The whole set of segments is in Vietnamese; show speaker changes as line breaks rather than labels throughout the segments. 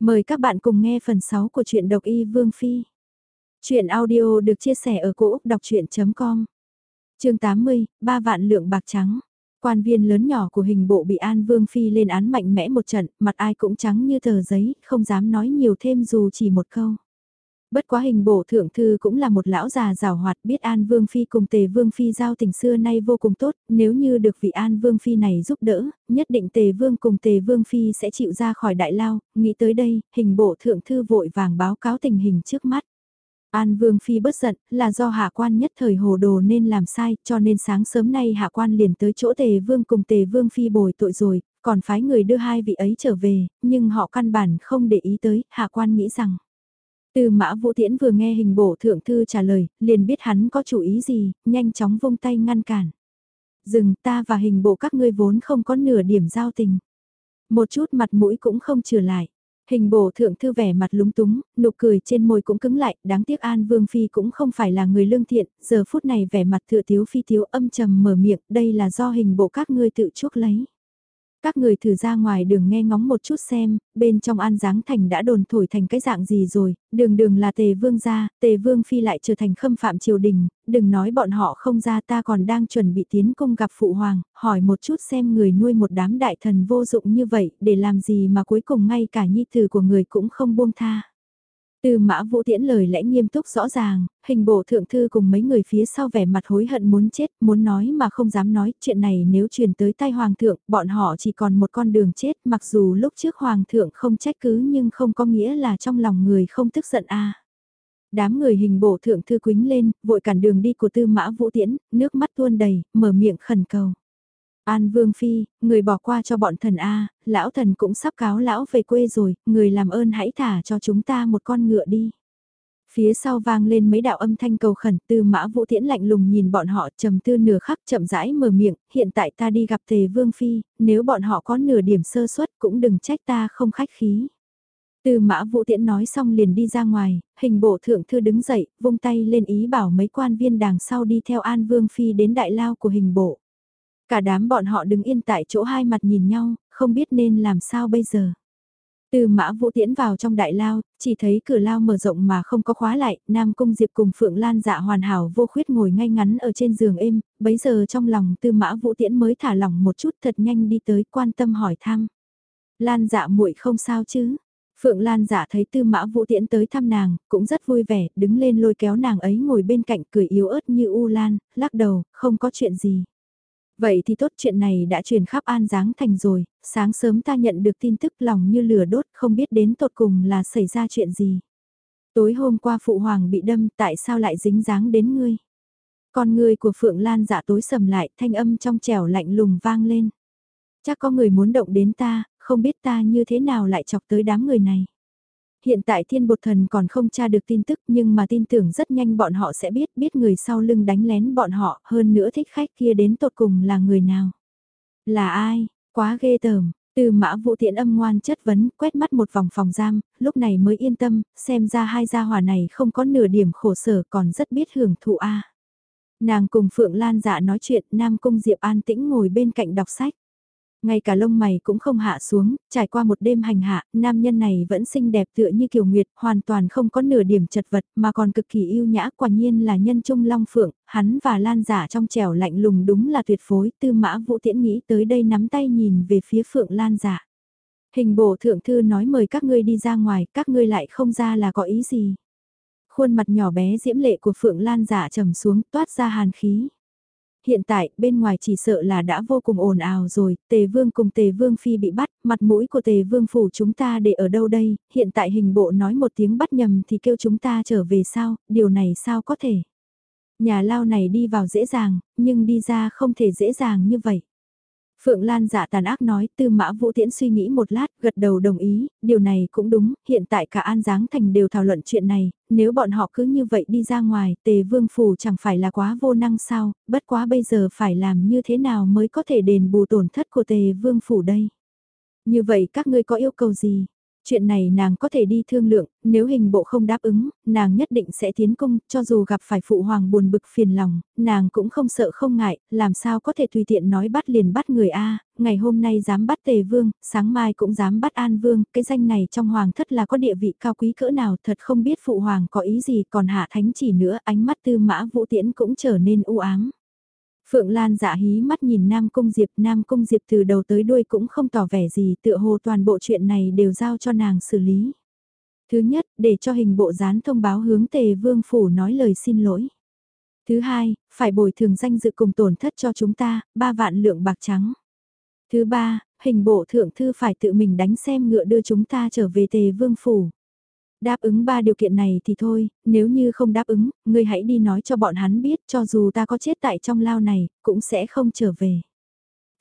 Mời các bạn cùng nghe phần 6 của truyện độc y Vương Phi. Chuyện audio được chia sẻ ở cỗ đọc chuyện.com Trường 80, 3 vạn lượng bạc trắng. Quan viên lớn nhỏ của hình bộ bị An Vương Phi lên án mạnh mẽ một trận, mặt ai cũng trắng như tờ giấy, không dám nói nhiều thêm dù chỉ một câu. Bất quá hình bổ thượng thư cũng là một lão già rào hoạt biết An Vương Phi cùng Tề Vương Phi giao tình xưa nay vô cùng tốt, nếu như được vị An Vương Phi này giúp đỡ, nhất định Tề Vương cùng Tề Vương Phi sẽ chịu ra khỏi đại lao, nghĩ tới đây, hình bộ thượng thư vội vàng báo cáo tình hình trước mắt. An Vương Phi bất giận, là do hạ quan nhất thời hồ đồ nên làm sai, cho nên sáng sớm nay hạ quan liền tới chỗ Tề Vương cùng Tề Vương Phi bồi tội rồi, còn phái người đưa hai vị ấy trở về, nhưng họ căn bản không để ý tới, hạ quan nghĩ rằng. Từ mã vũ tiễn vừa nghe hình bổ thượng thư trả lời, liền biết hắn có chủ ý gì, nhanh chóng vung tay ngăn cản. Dừng ta và hình bộ các ngươi vốn không có nửa điểm giao tình. Một chút mặt mũi cũng không trừ lại. Hình bổ thượng thư vẻ mặt lúng túng, nụ cười trên môi cũng cứng lại, đáng tiếc An Vương Phi cũng không phải là người lương thiện, giờ phút này vẻ mặt thừa thiếu phi thiếu âm trầm mở miệng, đây là do hình bộ các ngươi tự chuốc lấy. Các người thử ra ngoài đường nghe ngóng một chút xem, bên trong An Giáng Thành đã đồn thổi thành cái dạng gì rồi, đường đường là tề vương gia, tề vương phi lại trở thành khâm phạm triều đình, đừng nói bọn họ không ra ta còn đang chuẩn bị tiến công gặp phụ hoàng, hỏi một chút xem người nuôi một đám đại thần vô dụng như vậy, để làm gì mà cuối cùng ngay cả nhi tử của người cũng không buông tha. Từ mã vũ tiễn lời lẽ nghiêm túc rõ ràng, hình bộ thượng thư cùng mấy người phía sau vẻ mặt hối hận muốn chết, muốn nói mà không dám nói, chuyện này nếu truyền tới tay hoàng thượng, bọn họ chỉ còn một con đường chết, mặc dù lúc trước hoàng thượng không trách cứ nhưng không có nghĩa là trong lòng người không tức giận a. Đám người hình bộ thượng thư quính lên, vội cản đường đi của tư mã vũ tiễn, nước mắt tuôn đầy, mở miệng khẩn cầu. An Vương Phi, người bỏ qua cho bọn thần A, lão thần cũng sắp cáo lão về quê rồi, người làm ơn hãy thả cho chúng ta một con ngựa đi. Phía sau vang lên mấy đạo âm thanh cầu khẩn tư mã vũ tiễn lạnh lùng nhìn bọn họ trầm tư nửa khắc chậm rãi mở miệng, hiện tại ta đi gặp tề vương phi, nếu bọn họ có nửa điểm sơ suất cũng đừng trách ta không khách khí. Tư mã vũ tiễn nói xong liền đi ra ngoài, hình bộ thượng thư đứng dậy, vung tay lên ý bảo mấy quan viên đằng sau đi theo an vương phi đến đại lao của hình bộ. Cả đám bọn họ đứng yên tại chỗ hai mặt nhìn nhau, không biết nên làm sao bây giờ. Từ mã vũ tiễn vào trong đại lao, chỉ thấy cửa lao mở rộng mà không có khóa lại, Nam Cung Diệp cùng Phượng Lan dạ hoàn hảo vô khuyết ngồi ngay ngắn ở trên giường êm, bấy giờ trong lòng tư mã vũ tiễn mới thả lỏng một chút thật nhanh đi tới quan tâm hỏi thăm. Lan dạ muội không sao chứ? Phượng Lan dạ thấy tư mã vũ tiễn tới thăm nàng, cũng rất vui vẻ, đứng lên lôi kéo nàng ấy ngồi bên cạnh cười yếu ớt như U Lan, lắc đầu, không có chuyện gì. Vậy thì tốt chuyện này đã truyền khắp An Giáng Thành rồi, sáng sớm ta nhận được tin tức lòng như lửa đốt không biết đến tột cùng là xảy ra chuyện gì. Tối hôm qua phụ hoàng bị đâm tại sao lại dính dáng đến ngươi. Con người của Phượng Lan dạ tối sầm lại thanh âm trong trẻo lạnh lùng vang lên. Chắc có người muốn động đến ta, không biết ta như thế nào lại chọc tới đám người này hiện tại thiên bột thần còn không tra được tin tức nhưng mà tin tưởng rất nhanh bọn họ sẽ biết biết người sau lưng đánh lén bọn họ hơn nữa thích khách kia đến tột cùng là người nào. Là ai, quá ghê tởm. Từ mã vụ tiện âm ngoan chất vấn, quét mắt một vòng phòng giam, lúc này mới yên tâm, xem ra hai gia hỏa này không có nửa điểm khổ sở còn rất biết hưởng thụ a. Nàng cùng Phượng Lan dạ nói chuyện, Nam Cung Diệp an tĩnh ngồi bên cạnh đọc sách. Ngay cả lông mày cũng không hạ xuống, trải qua một đêm hành hạ, nam nhân này vẫn xinh đẹp tựa như kiều nguyệt, hoàn toàn không có nửa điểm chật vật mà còn cực kỳ yêu nhã quả nhiên là nhân trung long phượng, hắn và lan giả trong trẻo lạnh lùng đúng là tuyệt phối, tư mã vũ tiễn nghĩ tới đây nắm tay nhìn về phía phượng lan giả. Hình bộ thượng thư nói mời các ngươi đi ra ngoài, các ngươi lại không ra là có ý gì. Khuôn mặt nhỏ bé diễm lệ của Phượng Lan giả trầm xuống toát ra hàn khí hiện tại bên ngoài chỉ sợ là đã vô cùng ồn ào rồi, tề vương cùng tề vương phi bị bắt, mặt mũi của tề vương phủ chúng ta để ở đâu đây, hiện tại hình bộ nói một tiếng bắt nhầm thì kêu chúng ta trở về sao, điều này sao có thể. Nhà lao này đi vào dễ dàng, nhưng đi ra không thể dễ dàng như vậy. Phượng Lan giả tàn ác nói tư mã vũ tiễn suy nghĩ một lát, gật đầu đồng ý, điều này cũng đúng, hiện tại cả An Giáng Thành đều thảo luận chuyện này, nếu bọn họ cứ như vậy đi ra ngoài, tề vương phủ chẳng phải là quá vô năng sao, bất quá bây giờ phải làm như thế nào mới có thể đền bù tổn thất của tề vương phủ đây. Như vậy các ngươi có yêu cầu gì? Chuyện này nàng có thể đi thương lượng, nếu hình bộ không đáp ứng, nàng nhất định sẽ tiến cung, cho dù gặp phải phụ hoàng buồn bực phiền lòng, nàng cũng không sợ không ngại, làm sao có thể tùy tiện nói bắt liền bắt người A, ngày hôm nay dám bắt tề vương, sáng mai cũng dám bắt an vương, cái danh này trong hoàng thất là có địa vị cao quý cỡ nào thật không biết phụ hoàng có ý gì còn hạ thánh chỉ nữa ánh mắt tư mã vũ tiễn cũng trở nên u ám. Phượng Lan dạ hí mắt nhìn Nam Cung Diệp, Nam Cung Diệp từ đầu tới đuôi cũng không tỏ vẻ gì, tựa hồ toàn bộ chuyện này đều giao cho nàng xử lý. Thứ nhất, để cho hình bộ dán thông báo hướng tề vương phủ nói lời xin lỗi. Thứ hai, phải bồi thường danh dự cùng tổn thất cho chúng ta, ba vạn lượng bạc trắng. Thứ ba, hình bộ thượng thư phải tự mình đánh xem ngựa đưa chúng ta trở về tề vương phủ. Đáp ứng ba điều kiện này thì thôi, nếu như không đáp ứng, ngươi hãy đi nói cho bọn hắn biết cho dù ta có chết tại trong lao này, cũng sẽ không trở về.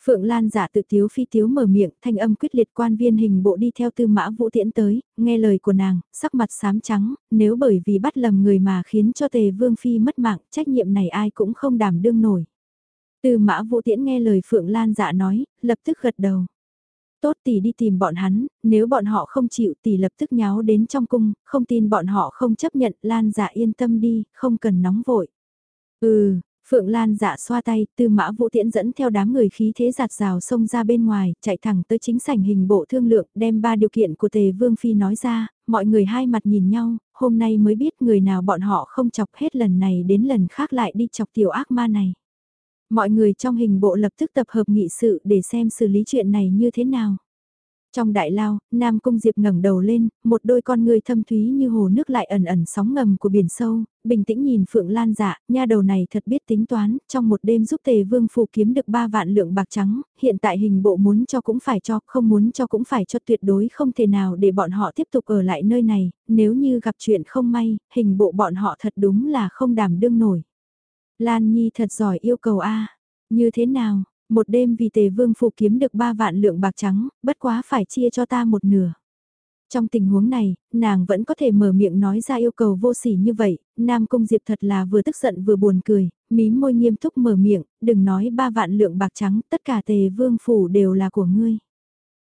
Phượng Lan giả tự tiếu phi tiếu mở miệng, thanh âm quyết liệt quan viên hình bộ đi theo tư mã vũ tiễn tới, nghe lời của nàng, sắc mặt xám trắng, nếu bởi vì bắt lầm người mà khiến cho tề vương phi mất mạng, trách nhiệm này ai cũng không đảm đương nổi. Tư mã vũ tiễn nghe lời Phượng Lan dạ nói, lập tức gật đầu. Tốt tỷ đi tìm bọn hắn, nếu bọn họ không chịu tỷ lập tức nháo đến trong cung, không tin bọn họ không chấp nhận, Lan dạ yên tâm đi, không cần nóng vội. Ừ, Phượng Lan dạ xoa tay, tư mã vũ tiễn dẫn theo đám người khí thế giạt rào xông ra bên ngoài, chạy thẳng tới chính sảnh hình bộ thương lượng, đem ba điều kiện của tề vương phi nói ra, mọi người hai mặt nhìn nhau, hôm nay mới biết người nào bọn họ không chọc hết lần này đến lần khác lại đi chọc tiểu ác ma này. Mọi người trong hình bộ lập tức tập hợp nghị sự để xem xử lý chuyện này như thế nào. Trong đại lao, Nam Cung Diệp ngẩng đầu lên, một đôi con người thâm thúy như hồ nước lại ẩn ẩn sóng ngầm của biển sâu, bình tĩnh nhìn Phượng Lan dạ, nha đầu này thật biết tính toán, trong một đêm giúp Tề Vương Phù kiếm được 3 vạn lượng bạc trắng, hiện tại hình bộ muốn cho cũng phải cho, không muốn cho cũng phải cho tuyệt đối không thể nào để bọn họ tiếp tục ở lại nơi này, nếu như gặp chuyện không may, hình bộ bọn họ thật đúng là không đảm đương nổi. Lan Nhi thật giỏi yêu cầu A. Như thế nào, một đêm vì tề vương phụ kiếm được 3 vạn lượng bạc trắng, bất quá phải chia cho ta một nửa. Trong tình huống này, nàng vẫn có thể mở miệng nói ra yêu cầu vô sỉ như vậy, Nam Cung Diệp thật là vừa tức giận vừa buồn cười, mí môi nghiêm túc mở miệng, đừng nói ba vạn lượng bạc trắng, tất cả tề vương phủ đều là của ngươi.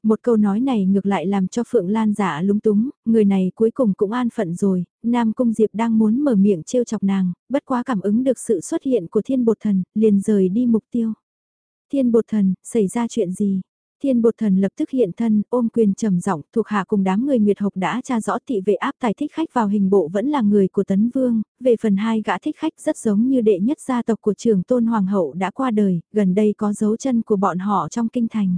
Một câu nói này ngược lại làm cho Phượng Lan giả lúng túng, người này cuối cùng cũng an phận rồi, Nam Cung Diệp đang muốn mở miệng trêu chọc nàng, bất quá cảm ứng được sự xuất hiện của thiên bột thần, liền rời đi mục tiêu. Thiên bột thần, xảy ra chuyện gì? Thiên bột thần lập tức hiện thân, ôm quyền trầm giọng thuộc hạ cùng đám người Nguyệt Hộc đã tra rõ thị vệ áp tài thích khách vào hình bộ vẫn là người của Tấn Vương, về phần hai gã thích khách rất giống như đệ nhất gia tộc của trường tôn hoàng hậu đã qua đời, gần đây có dấu chân của bọn họ trong kinh thành.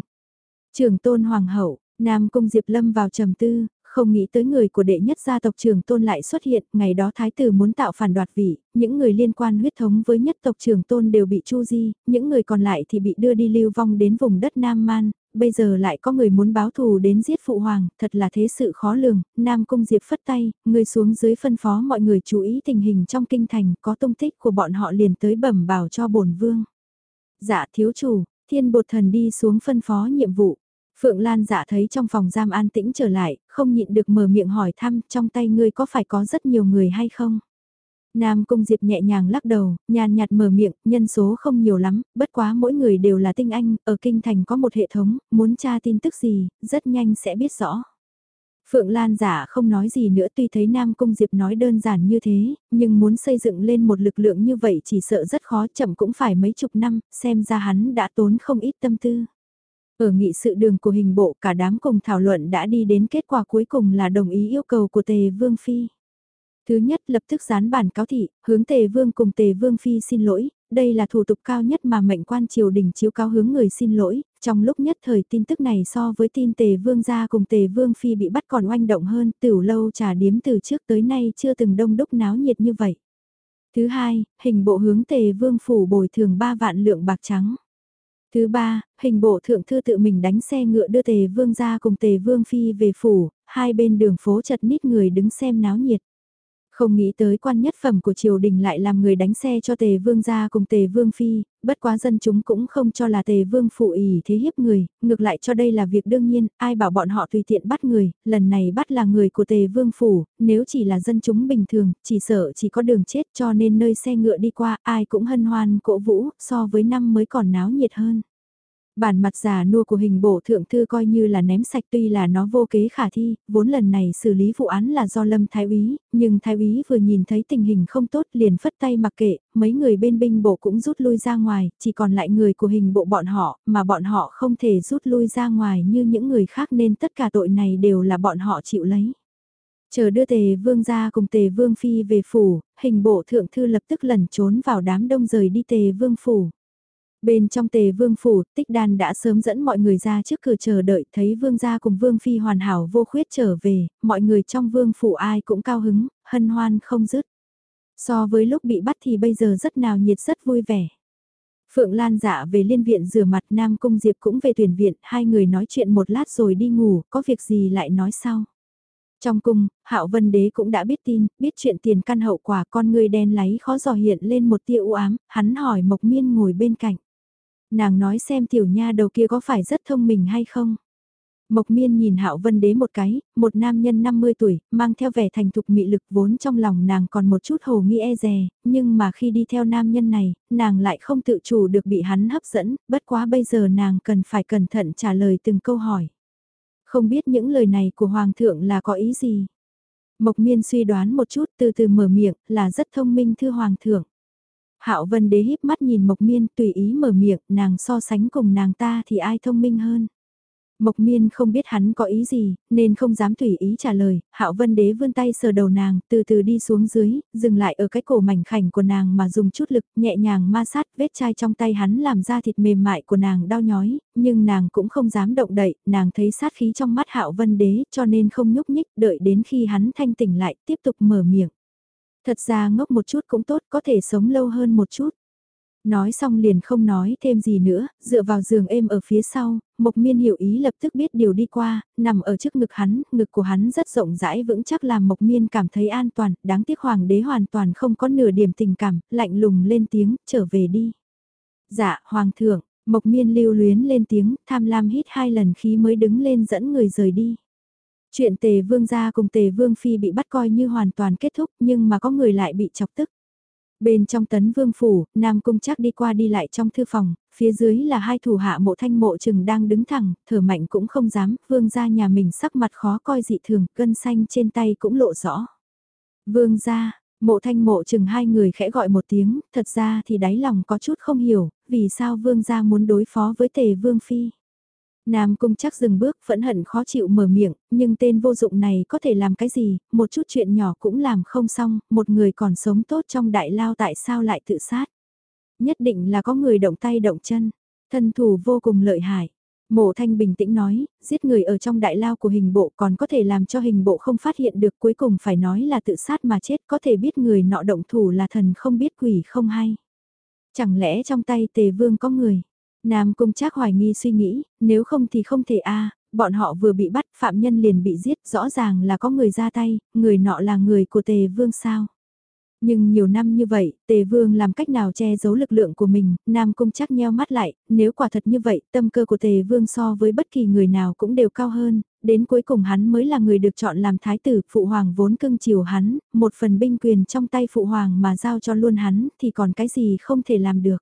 Trường tôn hoàng hậu, Nam Cung Diệp Lâm vào trầm tư, không nghĩ tới người của đệ nhất gia tộc trường tôn lại xuất hiện, ngày đó thái tử muốn tạo phản đoạt vị, những người liên quan huyết thống với nhất tộc trường tôn đều bị chu di, những người còn lại thì bị đưa đi lưu vong đến vùng đất Nam Man, bây giờ lại có người muốn báo thù đến giết phụ hoàng, thật là thế sự khó lường, Nam Cung Diệp phất tay, người xuống dưới phân phó mọi người chú ý tình hình trong kinh thành, có tung tích của bọn họ liền tới bẩm bảo cho bổn vương. Dạ thiếu chủ, thiên bột thần đi xuống phân phó nhiệm vụ. Phượng Lan dạ thấy trong phòng giam an tĩnh trở lại, không nhịn được mở miệng hỏi thăm trong tay ngươi có phải có rất nhiều người hay không? Nam Cung Diệp nhẹ nhàng lắc đầu, nhàn nhạt mở miệng, nhân số không nhiều lắm, bất quá mỗi người đều là tinh anh, ở kinh thành có một hệ thống, muốn tra tin tức gì, rất nhanh sẽ biết rõ. Phượng Lan giả không nói gì nữa tuy thấy Nam Cung Diệp nói đơn giản như thế, nhưng muốn xây dựng lên một lực lượng như vậy chỉ sợ rất khó chậm cũng phải mấy chục năm, xem ra hắn đã tốn không ít tâm tư. Ở nghị sự đường của hình bộ cả đám cùng thảo luận đã đi đến kết quả cuối cùng là đồng ý yêu cầu của Tề Vương Phi. Thứ nhất lập tức dán bản cáo thị, hướng Tề Vương cùng Tề Vương Phi xin lỗi, đây là thủ tục cao nhất mà mệnh quan triều đình chiếu cáo hướng người xin lỗi, trong lúc nhất thời tin tức này so với tin Tề Vương gia cùng Tề Vương Phi bị bắt còn oanh động hơn, tiểu lâu trà điếm từ trước tới nay chưa từng đông đúc náo nhiệt như vậy. Thứ hai, hình bộ hướng Tề Vương phủ bồi thường 3 vạn lượng bạc trắng. Thứ ba, hình bộ thượng thư tự mình đánh xe ngựa đưa Tề Vương ra cùng Tề Vương Phi về phủ, hai bên đường phố chật nít người đứng xem náo nhiệt. Không nghĩ tới quan nhất phẩm của triều đình lại làm người đánh xe cho tề vương gia cùng tề vương phi, bất quá dân chúng cũng không cho là tề vương phụ ý thế hiếp người, ngược lại cho đây là việc đương nhiên, ai bảo bọn họ tùy tiện bắt người, lần này bắt là người của tề vương phủ, nếu chỉ là dân chúng bình thường, chỉ sợ chỉ có đường chết cho nên nơi xe ngựa đi qua ai cũng hân hoan cổ vũ, so với năm mới còn náo nhiệt hơn. Bản mặt già nua của hình bộ thượng thư coi như là ném sạch tuy là nó vô kế khả thi, vốn lần này xử lý vụ án là do Lâm Thái Úy, nhưng Thái Úy vừa nhìn thấy tình hình không tốt liền phất tay mặc kệ, mấy người bên binh bộ cũng rút lui ra ngoài, chỉ còn lại người của hình bộ bọn họ, mà bọn họ không thể rút lui ra ngoài như những người khác nên tất cả tội này đều là bọn họ chịu lấy. Chờ đưa tề vương ra cùng tề vương phi về phủ, hình bộ thượng thư lập tức lẩn trốn vào đám đông rời đi tề vương phủ. Bên trong tề vương phủ, tích đan đã sớm dẫn mọi người ra trước cửa chờ đợi thấy vương gia cùng vương phi hoàn hảo vô khuyết trở về, mọi người trong vương phủ ai cũng cao hứng, hân hoan không dứt. So với lúc bị bắt thì bây giờ rất nào nhiệt rất vui vẻ. Phượng Lan dạ về liên viện rửa mặt Nam Cung Diệp cũng về tuyển viện, hai người nói chuyện một lát rồi đi ngủ, có việc gì lại nói sau. Trong cung, Hạo Vân Đế cũng đã biết tin, biết chuyện tiền căn hậu quả con người đen láy khó dò hiện lên một tia u ám, hắn hỏi Mộc Miên ngồi bên cạnh. Nàng nói xem tiểu nha đầu kia có phải rất thông minh hay không? Mộc miên nhìn hạo vân đế một cái, một nam nhân 50 tuổi, mang theo vẻ thành thục mị lực vốn trong lòng nàng còn một chút hồ nghi e dè, nhưng mà khi đi theo nam nhân này, nàng lại không tự chủ được bị hắn hấp dẫn, bất quá bây giờ nàng cần phải cẩn thận trả lời từng câu hỏi. Không biết những lời này của Hoàng thượng là có ý gì? Mộc miên suy đoán một chút từ từ mở miệng là rất thông minh thưa Hoàng thượng. Hạo Vân Đế híp mắt nhìn Mộc Miên tùy ý mở miệng, nàng so sánh cùng nàng ta thì ai thông minh hơn. Mộc Miên không biết hắn có ý gì, nên không dám tùy ý trả lời, Hạo Vân Đế vươn tay sờ đầu nàng, từ từ đi xuống dưới, dừng lại ở cái cổ mảnh khảnh của nàng mà dùng chút lực, nhẹ nhàng ma sát vết chai trong tay hắn làm ra thịt mềm mại của nàng đau nhói, nhưng nàng cũng không dám động đậy, nàng thấy sát khí trong mắt Hạo Vân Đế, cho nên không nhúc nhích, đợi đến khi hắn thanh tỉnh lại, tiếp tục mở miệng. Thật ra ngốc một chút cũng tốt, có thể sống lâu hơn một chút. Nói xong liền không nói thêm gì nữa, dựa vào giường êm ở phía sau, Mộc Miên hiểu ý lập tức biết điều đi qua, nằm ở trước ngực hắn, ngực của hắn rất rộng rãi vững chắc làm Mộc Miên cảm thấy an toàn, đáng tiếc Hoàng đế hoàn toàn không có nửa điểm tình cảm, lạnh lùng lên tiếng, trở về đi. Dạ, Hoàng thượng, Mộc Miên lưu luyến lên tiếng, tham lam hít hai lần khí mới đứng lên dẫn người rời đi. Chuyện tề vương gia cùng tề vương phi bị bắt coi như hoàn toàn kết thúc nhưng mà có người lại bị chọc tức. Bên trong tấn vương phủ, Nam Cung chắc đi qua đi lại trong thư phòng, phía dưới là hai thủ hạ mộ thanh mộ trừng đang đứng thẳng, thở mạnh cũng không dám, vương gia nhà mình sắc mặt khó coi dị thường, cân xanh trên tay cũng lộ rõ. Vương gia, mộ thanh mộ trừng hai người khẽ gọi một tiếng, thật ra thì đáy lòng có chút không hiểu, vì sao vương gia muốn đối phó với tề vương phi. Nam cung chắc dừng bước phẫn hận khó chịu mở miệng, nhưng tên vô dụng này có thể làm cái gì, một chút chuyện nhỏ cũng làm không xong, một người còn sống tốt trong đại lao tại sao lại tự sát. Nhất định là có người động tay động chân, thân thủ vô cùng lợi hại. Mộ thanh bình tĩnh nói, giết người ở trong đại lao của hình bộ còn có thể làm cho hình bộ không phát hiện được cuối cùng phải nói là tự sát mà chết có thể biết người nọ động thủ là thần không biết quỷ không hay. Chẳng lẽ trong tay tề vương có người, Nam Cung Trác hoài nghi suy nghĩ, nếu không thì không thể a, bọn họ vừa bị bắt, phạm nhân liền bị giết, rõ ràng là có người ra tay, người nọ là người của Tề Vương sao? Nhưng nhiều năm như vậy, Tề Vương làm cách nào che giấu lực lượng của mình, Nam Cung Trác nheo mắt lại, nếu quả thật như vậy, tâm cơ của Tề Vương so với bất kỳ người nào cũng đều cao hơn, đến cuối cùng hắn mới là người được chọn làm thái tử, phụ hoàng vốn cưng chiều hắn, một phần binh quyền trong tay phụ hoàng mà giao cho luôn hắn, thì còn cái gì không thể làm được.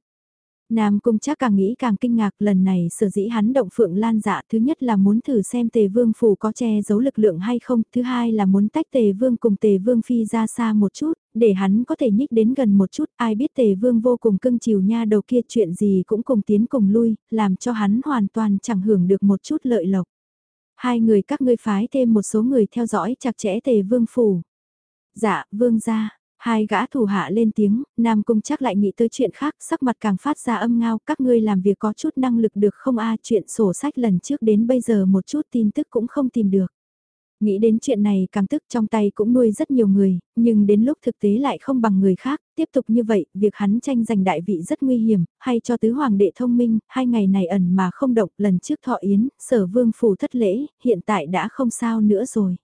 Nam Cung chắc càng nghĩ càng kinh ngạc lần này sở dĩ hắn động phượng lan dạ thứ nhất là muốn thử xem tề vương phủ có che giấu lực lượng hay không, thứ hai là muốn tách tề vương cùng tề vương phi ra xa một chút, để hắn có thể nhích đến gần một chút, ai biết tề vương vô cùng cưng chiều nha đầu kia chuyện gì cũng cùng tiến cùng lui, làm cho hắn hoàn toàn chẳng hưởng được một chút lợi lộc. Hai người các ngươi phái thêm một số người theo dõi chặt chẽ tề vương phủ. Dạ, vương gia Hai gã thủ hạ lên tiếng, Nam Cung chắc lại nghĩ tới chuyện khác, sắc mặt càng phát ra âm ngao, các ngươi làm việc có chút năng lực được không a chuyện sổ sách lần trước đến bây giờ một chút tin tức cũng không tìm được. Nghĩ đến chuyện này càng tức trong tay cũng nuôi rất nhiều người, nhưng đến lúc thực tế lại không bằng người khác, tiếp tục như vậy, việc hắn tranh giành đại vị rất nguy hiểm, hay cho tứ hoàng đệ thông minh, hai ngày này ẩn mà không động, lần trước thọ yến, sở vương phủ thất lễ, hiện tại đã không sao nữa rồi.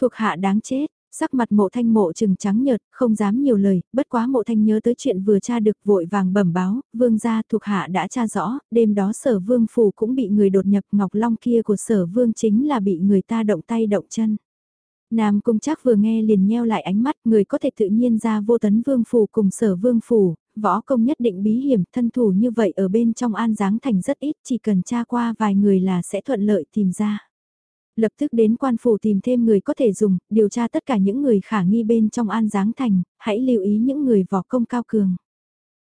Thuộc hạ đáng chết, Sắc mặt mộ thanh mộ trừng trắng nhợt, không dám nhiều lời, bất quá mộ thanh nhớ tới chuyện vừa tra được vội vàng bẩm báo, vương gia thuộc hạ đã tra rõ, đêm đó sở vương phủ cũng bị người đột nhập ngọc long kia của sở vương chính là bị người ta động tay động chân. Nam Cung chắc vừa nghe liền nheo lại ánh mắt người có thể tự nhiên ra vô tấn vương phủ cùng sở vương phủ, võ công nhất định bí hiểm, thân thủ như vậy ở bên trong An Giáng Thành rất ít, chỉ cần tra qua vài người là sẽ thuận lợi tìm ra. Lập tức đến quan phủ tìm thêm người có thể dùng, điều tra tất cả những người khả nghi bên trong An Giáng Thành, hãy lưu ý những người võ công cao cường.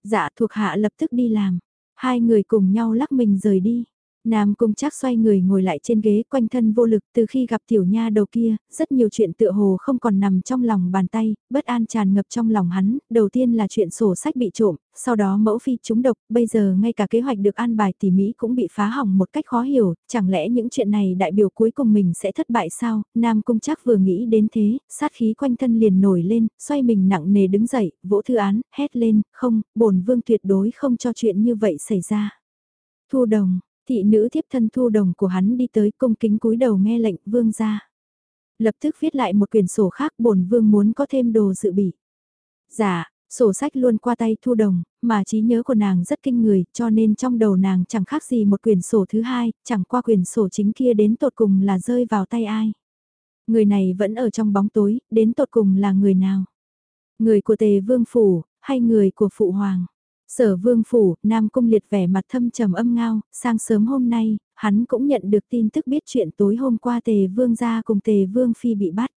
Dạ thuộc hạ lập tức đi làm, hai người cùng nhau lắc mình rời đi. Nam Cung Trác xoay người ngồi lại trên ghế quanh thân vô lực từ khi gặp tiểu nha đầu kia, rất nhiều chuyện tựa hồ không còn nằm trong lòng bàn tay, bất an tràn ngập trong lòng hắn, đầu tiên là chuyện sổ sách bị trộm, sau đó mẫu phi trúng độc, bây giờ ngay cả kế hoạch được an bài tỉ mỹ cũng bị phá hỏng một cách khó hiểu, chẳng lẽ những chuyện này đại biểu cuối cùng mình sẽ thất bại sao? Nam Cung Trác vừa nghĩ đến thế, sát khí quanh thân liền nổi lên, xoay mình nặng nề đứng dậy, vỗ thư án, hét lên, không, bổn vương tuyệt đối không cho chuyện như vậy xảy ra. Thu đồng, Thị nữ thiếp thân thu đồng của hắn đi tới cung kính cúi đầu nghe lệnh vương ra. Lập tức viết lại một quyển sổ khác bổn vương muốn có thêm đồ dự bị. Dạ, sổ sách luôn qua tay thu đồng, mà trí nhớ của nàng rất kinh người, cho nên trong đầu nàng chẳng khác gì một quyển sổ thứ hai, chẳng qua quyển sổ chính kia đến tột cùng là rơi vào tay ai. Người này vẫn ở trong bóng tối, đến tột cùng là người nào? Người của tề vương phủ, hay người của phụ hoàng? Sở vương phủ, Nam Cung liệt vẻ mặt thâm trầm âm ngao, sang sớm hôm nay, hắn cũng nhận được tin tức biết chuyện tối hôm qua tề vương gia cùng tề vương phi bị bắt.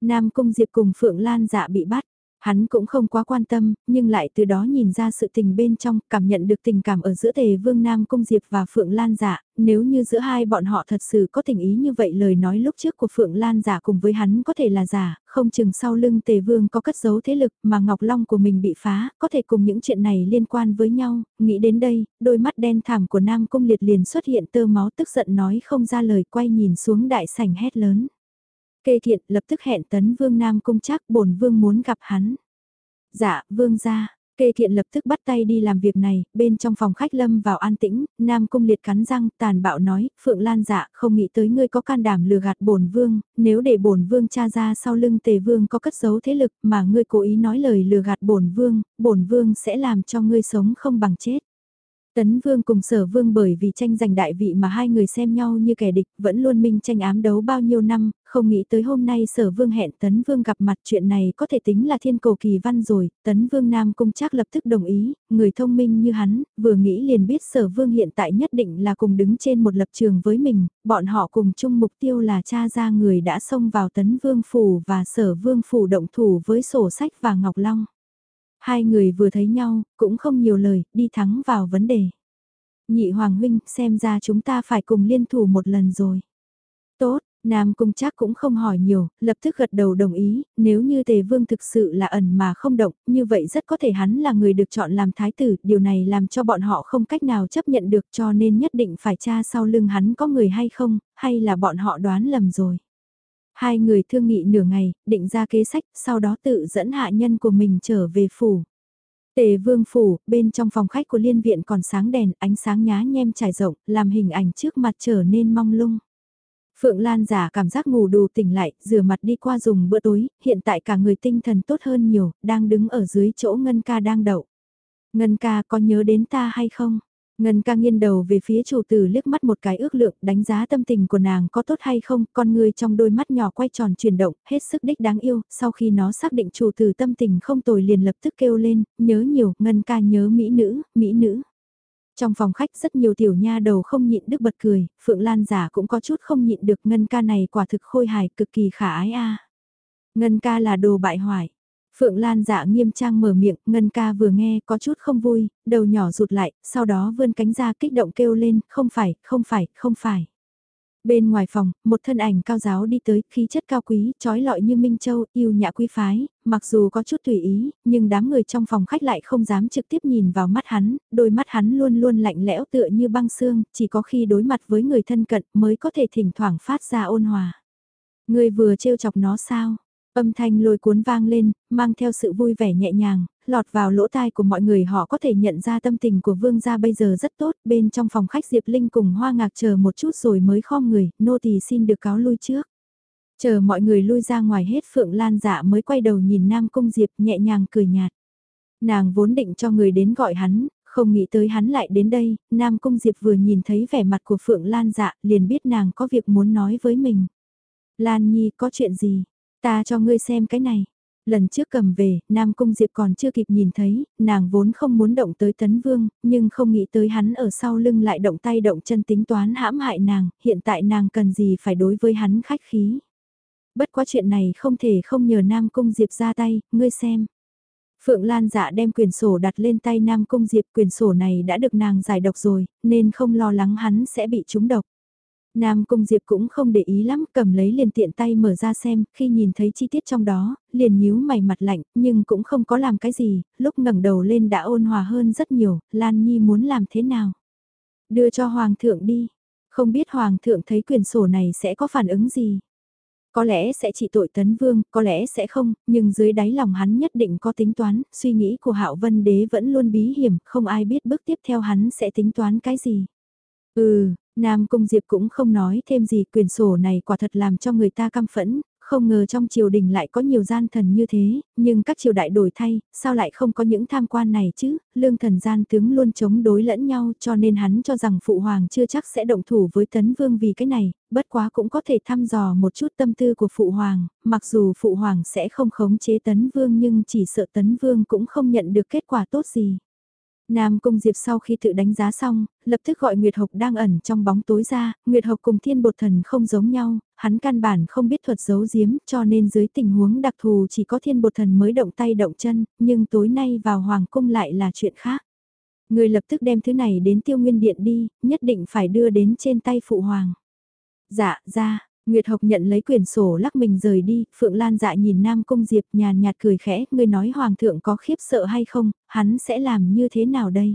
Nam Cung Diệp cùng Phượng Lan dạ bị bắt. Hắn cũng không quá quan tâm, nhưng lại từ đó nhìn ra sự tình bên trong, cảm nhận được tình cảm ở giữa Tề Vương Nam Cung Diệp và Phượng Lan giả nếu như giữa hai bọn họ thật sự có tình ý như vậy lời nói lúc trước của Phượng Lan giả cùng với hắn có thể là giả, không chừng sau lưng Tề Vương có cất giấu thế lực mà Ngọc Long của mình bị phá, có thể cùng những chuyện này liên quan với nhau, nghĩ đến đây, đôi mắt đen thảm của Nam Cung Liệt liền xuất hiện tơ máu tức giận nói không ra lời quay nhìn xuống đại sảnh hét lớn. Kê thiện lập tức hẹn tấn vương Nam Cung chắc bổn vương muốn gặp hắn. Dạ, vương ra, Kê thiện lập tức bắt tay đi làm việc này, bên trong phòng khách lâm vào an tĩnh, Nam Cung liệt cắn răng, tàn bạo nói, Phượng Lan dạ, không nghĩ tới ngươi có can đảm lừa gạt bổn vương, nếu để bổn vương tra ra sau lưng tề vương có cất giấu thế lực mà ngươi cố ý nói lời lừa gạt bổn vương, bổn vương sẽ làm cho ngươi sống không bằng chết. Tấn Vương cùng Sở Vương bởi vì tranh giành đại vị mà hai người xem nhau như kẻ địch, vẫn luôn minh tranh ám đấu bao nhiêu năm, không nghĩ tới hôm nay Sở Vương hẹn Tấn Vương gặp mặt chuyện này có thể tính là thiên cầu kỳ văn rồi, Tấn Vương Nam Cung chắc lập tức đồng ý, người thông minh như hắn, vừa nghĩ liền biết Sở Vương hiện tại nhất định là cùng đứng trên một lập trường với mình, bọn họ cùng chung mục tiêu là cha ra người đã xông vào Tấn Vương Phủ và Sở Vương Phủ động thủ với sổ sách và Ngọc Long. Hai người vừa thấy nhau, cũng không nhiều lời, đi thắng vào vấn đề. Nhị Hoàng Huynh, xem ra chúng ta phải cùng liên thủ một lần rồi. Tốt, Nam Cung trác cũng không hỏi nhiều, lập tức gật đầu đồng ý, nếu như Tề Vương thực sự là ẩn mà không động, như vậy rất có thể hắn là người được chọn làm thái tử, điều này làm cho bọn họ không cách nào chấp nhận được cho nên nhất định phải tra sau lưng hắn có người hay không, hay là bọn họ đoán lầm rồi. Hai người thương nghị nửa ngày, định ra kế sách, sau đó tự dẫn hạ nhân của mình trở về phủ. Tề vương phủ, bên trong phòng khách của liên viện còn sáng đèn, ánh sáng nhá nhem trải rộng, làm hình ảnh trước mặt trở nên mong lung. Phượng Lan giả cảm giác ngủ đủ tỉnh lại, rửa mặt đi qua dùng bữa tối, hiện tại cả người tinh thần tốt hơn nhiều, đang đứng ở dưới chỗ Ngân ca đang đậu. Ngân ca có nhớ đến ta hay không? Ngân ca nghiêng đầu về phía chủ tử liếc mắt một cái ước lượng đánh giá tâm tình của nàng có tốt hay không, con người trong đôi mắt nhỏ quay tròn chuyển động, hết sức đích đáng yêu, sau khi nó xác định chủ tử tâm tình không tồi liền lập tức kêu lên, nhớ nhiều, Ngân ca nhớ mỹ nữ, mỹ nữ. Trong phòng khách rất nhiều tiểu nha đầu không nhịn đức bật cười, Phượng Lan giả cũng có chút không nhịn được Ngân ca này quả thực khôi hài cực kỳ khả ái a. Ngân ca là đồ bại hoại. Phượng Lan dạ nghiêm trang mở miệng, Ngân ca vừa nghe có chút không vui, đầu nhỏ rụt lại, sau đó vươn cánh ra kích động kêu lên, không phải, không phải, không phải. Bên ngoài phòng, một thân ảnh cao giáo đi tới, khí chất cao quý, trói lọi như Minh Châu, yêu nhã quý phái, mặc dù có chút tùy ý, nhưng đám người trong phòng khách lại không dám trực tiếp nhìn vào mắt hắn, đôi mắt hắn luôn luôn lạnh lẽo tựa như băng xương, chỉ có khi đối mặt với người thân cận mới có thể thỉnh thoảng phát ra ôn hòa. Người vừa trêu chọc nó sao? Âm thanh lôi cuốn vang lên, mang theo sự vui vẻ nhẹ nhàng, lọt vào lỗ tai của mọi người họ có thể nhận ra tâm tình của vương gia bây giờ rất tốt, bên trong phòng khách Diệp Linh cùng hoa ngạc chờ một chút rồi mới khom người, nô tỳ xin được cáo lui trước. Chờ mọi người lui ra ngoài hết Phượng Lan dạ mới quay đầu nhìn Nam Cung Diệp nhẹ nhàng cười nhạt. Nàng vốn định cho người đến gọi hắn, không nghĩ tới hắn lại đến đây, Nam Cung Diệp vừa nhìn thấy vẻ mặt của Phượng Lan dạ liền biết nàng có việc muốn nói với mình. Lan Nhi có chuyện gì? Ta cho ngươi xem cái này. Lần trước cầm về, Nam Cung Diệp còn chưa kịp nhìn thấy, nàng vốn không muốn động tới Tấn Vương, nhưng không nghĩ tới hắn ở sau lưng lại động tay động chân tính toán hãm hại nàng, hiện tại nàng cần gì phải đối với hắn khách khí. Bất quá chuyện này không thể không nhờ Nam Cung Diệp ra tay, ngươi xem. Phượng Lan dạ đem quyền sổ đặt lên tay Nam Cung Diệp quyền sổ này đã được nàng giải độc rồi, nên không lo lắng hắn sẽ bị trúng độc. Nam Cung Diệp cũng không để ý lắm, cầm lấy liền tiện tay mở ra xem, khi nhìn thấy chi tiết trong đó, liền nhíu mày mặt lạnh, nhưng cũng không có làm cái gì, lúc ngẩng đầu lên đã ôn hòa hơn rất nhiều, Lan Nhi muốn làm thế nào? Đưa cho Hoàng thượng đi, không biết Hoàng thượng thấy quyền sổ này sẽ có phản ứng gì? Có lẽ sẽ chỉ tội tấn vương, có lẽ sẽ không, nhưng dưới đáy lòng hắn nhất định có tính toán, suy nghĩ của hạo vân đế vẫn luôn bí hiểm, không ai biết bước tiếp theo hắn sẽ tính toán cái gì. Ừ, Nam Cung Diệp cũng không nói thêm gì quyền sổ này quả thật làm cho người ta căm phẫn, không ngờ trong triều đình lại có nhiều gian thần như thế, nhưng các triều đại đổi thay, sao lại không có những tham quan này chứ, lương thần gian tướng luôn chống đối lẫn nhau cho nên hắn cho rằng phụ hoàng chưa chắc sẽ động thủ với tấn vương vì cái này, bất quá cũng có thể thăm dò một chút tâm tư của phụ hoàng, mặc dù phụ hoàng sẽ không khống chế tấn vương nhưng chỉ sợ tấn vương cũng không nhận được kết quả tốt gì. Nam Cung Diệp sau khi tự đánh giá xong, lập tức gọi Nguyệt Hộc đang ẩn trong bóng tối ra, Nguyệt Hộc cùng thiên bột thần không giống nhau, hắn căn bản không biết thuật giấu giếm cho nên dưới tình huống đặc thù chỉ có thiên bột thần mới động tay động chân, nhưng tối nay vào Hoàng Cung lại là chuyện khác. Người lập tức đem thứ này đến tiêu nguyên điện đi, nhất định phải đưa đến trên tay phụ hoàng. Dạ, ra, Nguyệt Hộc nhận lấy quyển sổ lắc mình rời đi, Phượng Lan dạ nhìn Nam Cung Diệp nhàn nhạt cười khẽ, Ngươi nói Hoàng thượng có khiếp sợ hay không, hắn sẽ làm như thế nào đây?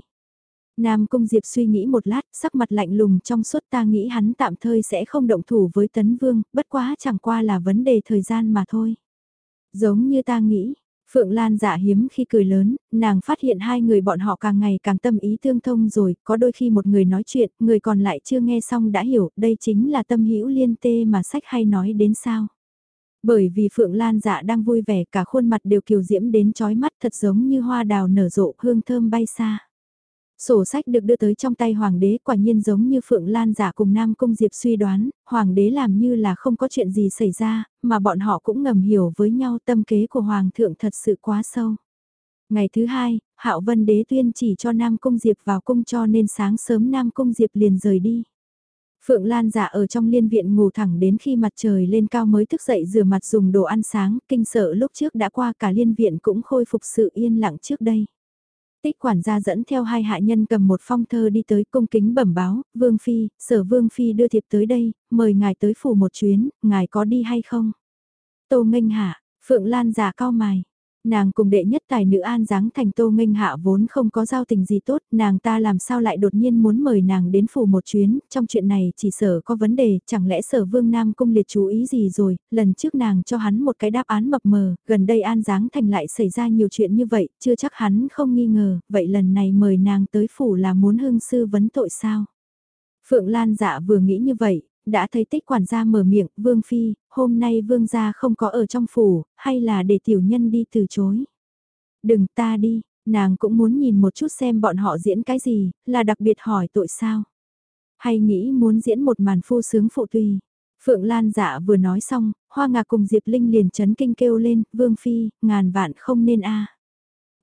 Nam Cung Diệp suy nghĩ một lát, sắc mặt lạnh lùng trong suốt ta nghĩ hắn tạm thời sẽ không động thủ với Tấn Vương, bất quá chẳng qua là vấn đề thời gian mà thôi. Giống như ta nghĩ, Phượng Lan giả hiếm khi cười lớn, nàng phát hiện hai người bọn họ càng ngày càng tâm ý tương thông rồi, có đôi khi một người nói chuyện, người còn lại chưa nghe xong đã hiểu, đây chính là tâm hữu liên tê mà sách hay nói đến sao. Bởi vì Phượng Lan dạ đang vui vẻ cả khuôn mặt đều kiều diễm đến chói mắt thật giống như hoa đào nở rộ hương thơm bay xa. Sổ sách được đưa tới trong tay hoàng đế quả nhiên giống như Phượng Lan giả cùng Nam Cung Diệp suy đoán, hoàng đế làm như là không có chuyện gì xảy ra, mà bọn họ cũng ngầm hiểu với nhau tâm kế của hoàng thượng thật sự quá sâu. Ngày thứ hai, Hạo Vân đế tuyên chỉ cho Nam Cung Diệp vào cung cho nên sáng sớm Nam Cung Diệp liền rời đi. Phượng Lan giả ở trong liên viện ngủ thẳng đến khi mặt trời lên cao mới thức dậy rửa mặt dùng đồ ăn sáng, kinh sợ lúc trước đã qua cả liên viện cũng khôi phục sự yên lặng trước đây. Tích quản gia dẫn theo hai hạ nhân cầm một phong thơ đi tới cung kính bẩm báo, Vương Phi, sở Vương Phi đưa thiệp tới đây, mời ngài tới phủ một chuyến, ngài có đi hay không? Tô Nghênh Hạ, Phượng Lan giả cao mài, Nàng cùng đệ nhất tài nữ an dáng thành tô nghênh hạ vốn không có giao tình gì tốt, nàng ta làm sao lại đột nhiên muốn mời nàng đến phủ một chuyến, trong chuyện này chỉ sở có vấn đề, chẳng lẽ sở vương nam cung liệt chú ý gì rồi, lần trước nàng cho hắn một cái đáp án mập mờ, gần đây an dáng thành lại xảy ra nhiều chuyện như vậy, chưa chắc hắn không nghi ngờ, vậy lần này mời nàng tới phủ là muốn hương sư vấn tội sao? Phượng Lan dạ vừa nghĩ như vậy, đã thấy tích quản gia mở miệng, Vương Phi, hôm nay Vương gia không có ở trong phủ, hay là để tiểu nhân đi từ chối. Đừng ta đi, nàng cũng muốn nhìn một chút xem bọn họ diễn cái gì, là đặc biệt hỏi tội sao. Hay nghĩ muốn diễn một màn phu sướng phụ tùy. Phượng Lan dạ vừa nói xong, Hoa Ngạc cùng Diệp Linh liền chấn kinh kêu lên, Vương Phi, ngàn vạn không nên a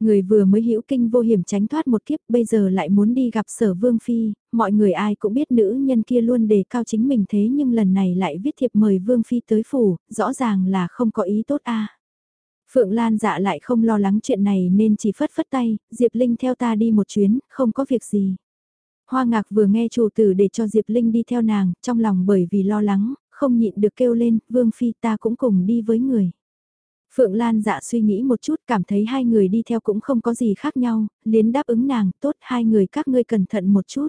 Người vừa mới hữu kinh vô hiểm tránh thoát một kiếp bây giờ lại muốn đi gặp sở vương phi, mọi người ai cũng biết nữ nhân kia luôn đề cao chính mình thế nhưng lần này lại viết thiệp mời vương phi tới phủ, rõ ràng là không có ý tốt a. Phượng Lan dạ lại không lo lắng chuyện này nên chỉ phất phất tay, Diệp Linh theo ta đi một chuyến, không có việc gì. Hoa ngạc vừa nghe chủ tử để cho Diệp Linh đi theo nàng, trong lòng bởi vì lo lắng, không nhịn được kêu lên, Vương Phi ta cũng cùng đi với người. Phượng Lan dạ suy nghĩ một chút cảm thấy hai người đi theo cũng không có gì khác nhau, liến đáp ứng nàng, tốt hai người các ngươi cẩn thận một chút.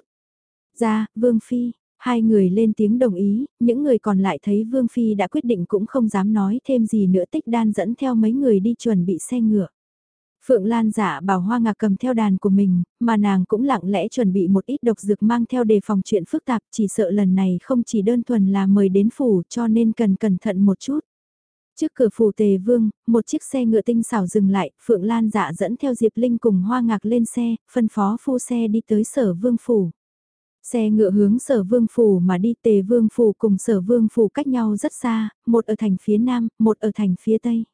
Ra, Vương Phi, hai người lên tiếng đồng ý, những người còn lại thấy Vương Phi đã quyết định cũng không dám nói thêm gì nữa tích đan dẫn theo mấy người đi chuẩn bị xe ngựa. Phượng Lan giả bảo Hoa Ngạc cầm theo đàn của mình, mà nàng cũng lặng lẽ chuẩn bị một ít độc dược mang theo đề phòng chuyện phức tạp, chỉ sợ lần này không chỉ đơn thuần là mời đến phủ cho nên cần cẩn thận một chút. Trước cửa phủ tề vương, một chiếc xe ngựa tinh xảo dừng lại, Phượng Lan dạ dẫn theo Diệp Linh cùng hoa ngạc lên xe, phân phó phu xe đi tới sở vương phủ. Xe ngựa hướng sở vương phủ mà đi tề vương phủ cùng sở vương phủ cách nhau rất xa, một ở thành phía nam, một ở thành phía tây.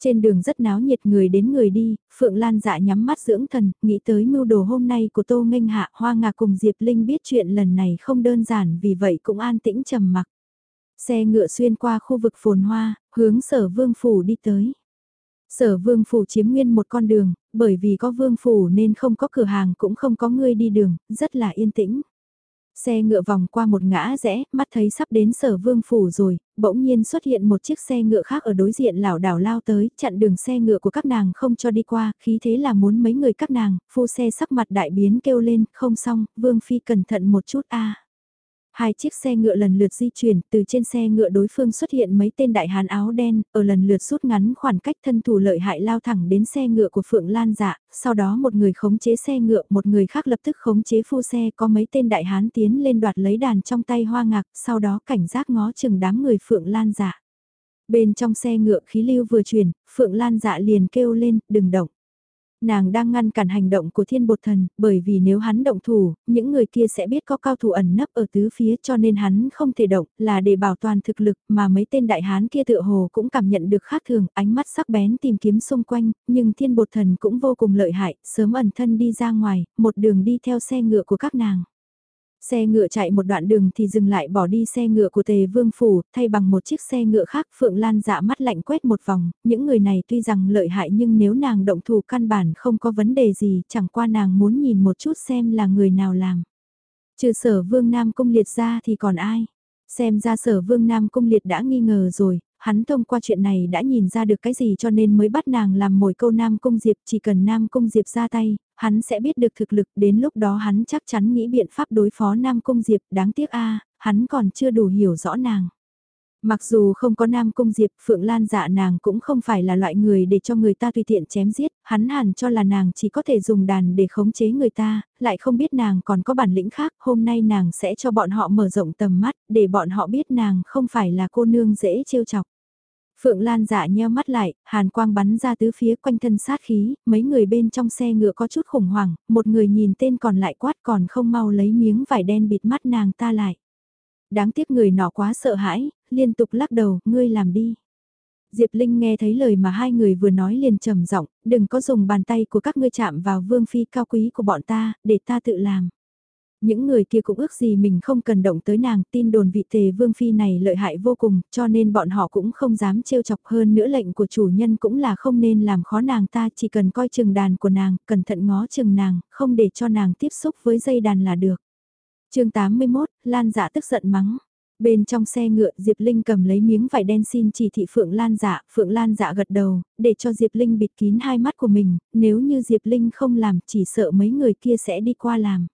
Trên đường rất náo nhiệt người đến người đi, Phượng Lan dạ nhắm mắt dưỡng thần, nghĩ tới mưu đồ hôm nay của Tô Nghênh Hạ Hoa Ngạc cùng Diệp Linh biết chuyện lần này không đơn giản vì vậy cũng an tĩnh trầm mặc. Xe ngựa xuyên qua khu vực phồn hoa, hướng sở vương phủ đi tới. Sở vương phủ chiếm nguyên một con đường, bởi vì có vương phủ nên không có cửa hàng cũng không có người đi đường, rất là yên tĩnh. Xe ngựa vòng qua một ngã rẽ, mắt thấy sắp đến sở vương phủ rồi, bỗng nhiên xuất hiện một chiếc xe ngựa khác ở đối diện lảo đảo lao tới, chặn đường xe ngựa của các nàng không cho đi qua, khí thế là muốn mấy người các nàng, phu xe sắc mặt đại biến kêu lên, không xong, vương phi cẩn thận một chút a Hai chiếc xe ngựa lần lượt di chuyển, từ trên xe ngựa đối phương xuất hiện mấy tên đại hán áo đen, ở lần lượt rút ngắn khoảng cách thân thủ lợi hại lao thẳng đến xe ngựa của Phượng Lan dạ, sau đó một người khống chế xe ngựa, một người khác lập tức khống chế phu xe có mấy tên đại hán tiến lên đoạt lấy đàn trong tay hoa ngạc, sau đó cảnh giác ngó chừng đám người Phượng Lan dạ. Bên trong xe ngựa khí lưu vừa chuyển, Phượng Lan dạ liền kêu lên, đừng động nàng đang ngăn cản hành động của thiên bột thần, bởi vì nếu hắn động thủ, những người kia sẽ biết có cao thủ ẩn nấp ở tứ phía cho nên hắn không thể động, là để bảo toàn thực lực mà mấy tên đại hán kia tựa hồ cũng cảm nhận được khác thường, ánh mắt sắc bén tìm kiếm xung quanh, nhưng thiên bột thần cũng vô cùng lợi hại, sớm ẩn thân đi ra ngoài, một đường đi theo xe ngựa của các nàng. Xe ngựa chạy một đoạn đường thì dừng lại bỏ đi xe ngựa của tề vương phủ, thay bằng một chiếc xe ngựa khác Phượng Lan dạ mắt lạnh quét một vòng, những người này tuy rằng lợi hại nhưng nếu nàng động thủ căn bản không có vấn đề gì, chẳng qua nàng muốn nhìn một chút xem là người nào làm. Trừ sở vương Nam Cung liệt ra thì còn ai? Xem ra sở vương Nam Cung liệt đã nghi ngờ rồi, hắn thông qua chuyện này đã nhìn ra được cái gì cho nên mới bắt nàng làm mồi câu Nam Cung Diệp, chỉ cần Nam Cung Diệp ra tay, hắn sẽ biết được thực lực, đến lúc đó hắn chắc chắn nghĩ biện pháp đối phó Nam Cung Diệp, đáng tiếc a hắn còn chưa đủ hiểu rõ nàng. Mặc dù không có Nam Cung Diệp, Phượng Lan dạ nàng cũng không phải là loại người để cho người ta tùy tiện chém giết, hắn hẳn cho là nàng chỉ có thể dùng đàn để khống chế người ta, lại không biết nàng còn có bản lĩnh khác, hôm nay nàng sẽ cho bọn họ mở rộng tầm mắt, để bọn họ biết nàng không phải là cô nương dễ trêu chọc. Phượng Lan dạ nheo mắt lại, hàn quang bắn ra tứ phía quanh thân sát khí, mấy người bên trong xe ngựa có chút khủng hoảng, một người nhìn tên còn lại quát còn không mau lấy miếng vải đen bịt mắt nàng ta lại. Đáng tiếc người nọ quá sợ hãi, liên tục lắc đầu, ngươi làm đi. Diệp Linh nghe thấy lời mà hai người vừa nói liền trầm giọng, đừng có dùng bàn tay của các ngươi chạm vào vương phi cao quý của bọn ta, để ta tự làm. Những người kia cũng ước gì mình không cần động tới nàng, tin đồn vị tề vương phi này lợi hại vô cùng, cho nên bọn họ cũng không dám trêu chọc hơn nữa lệnh của chủ nhân cũng là không nên làm khó nàng ta, chỉ cần coi chừng đàn của nàng, cẩn thận ngó chừng nàng, không để cho nàng tiếp xúc với dây đàn là được. chương 81, Lan dạ tức giận mắng. Bên trong xe ngựa Diệp Linh cầm lấy miếng vải đen xin chỉ thị Phượng Lan dạ, Phượng Lan dạ gật đầu, để cho Diệp Linh bịt kín hai mắt của mình, nếu như Diệp Linh không làm chỉ sợ mấy người kia sẽ đi qua làm.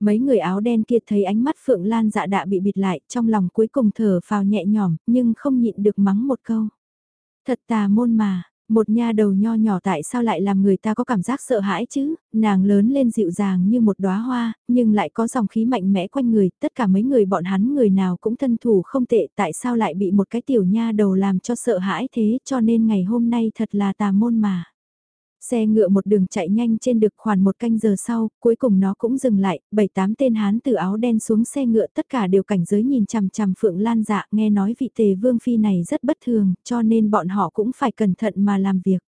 Mấy người áo đen kia thấy ánh mắt Phượng Lan dạ đạ bị bịt lại, trong lòng cuối cùng thở phào nhẹ nhõm, nhưng không nhịn được mắng một câu. Thật tà môn mà, một nha đầu nho nhỏ tại sao lại làm người ta có cảm giác sợ hãi chứ, nàng lớn lên dịu dàng như một đóa hoa, nhưng lại có dòng khí mạnh mẽ quanh người, tất cả mấy người bọn hắn người nào cũng thân thủ không tệ, tại sao lại bị một cái tiểu nha đầu làm cho sợ hãi thế, cho nên ngày hôm nay thật là tà môn mà. Xe ngựa một đường chạy nhanh trên được khoảng một canh giờ sau, cuối cùng nó cũng dừng lại, bảy tám tên hán từ áo đen xuống xe ngựa tất cả đều cảnh giới nhìn chằm chằm Phượng Lan dạ nghe nói vị tề vương phi này rất bất thường, cho nên bọn họ cũng phải cẩn thận mà làm việc.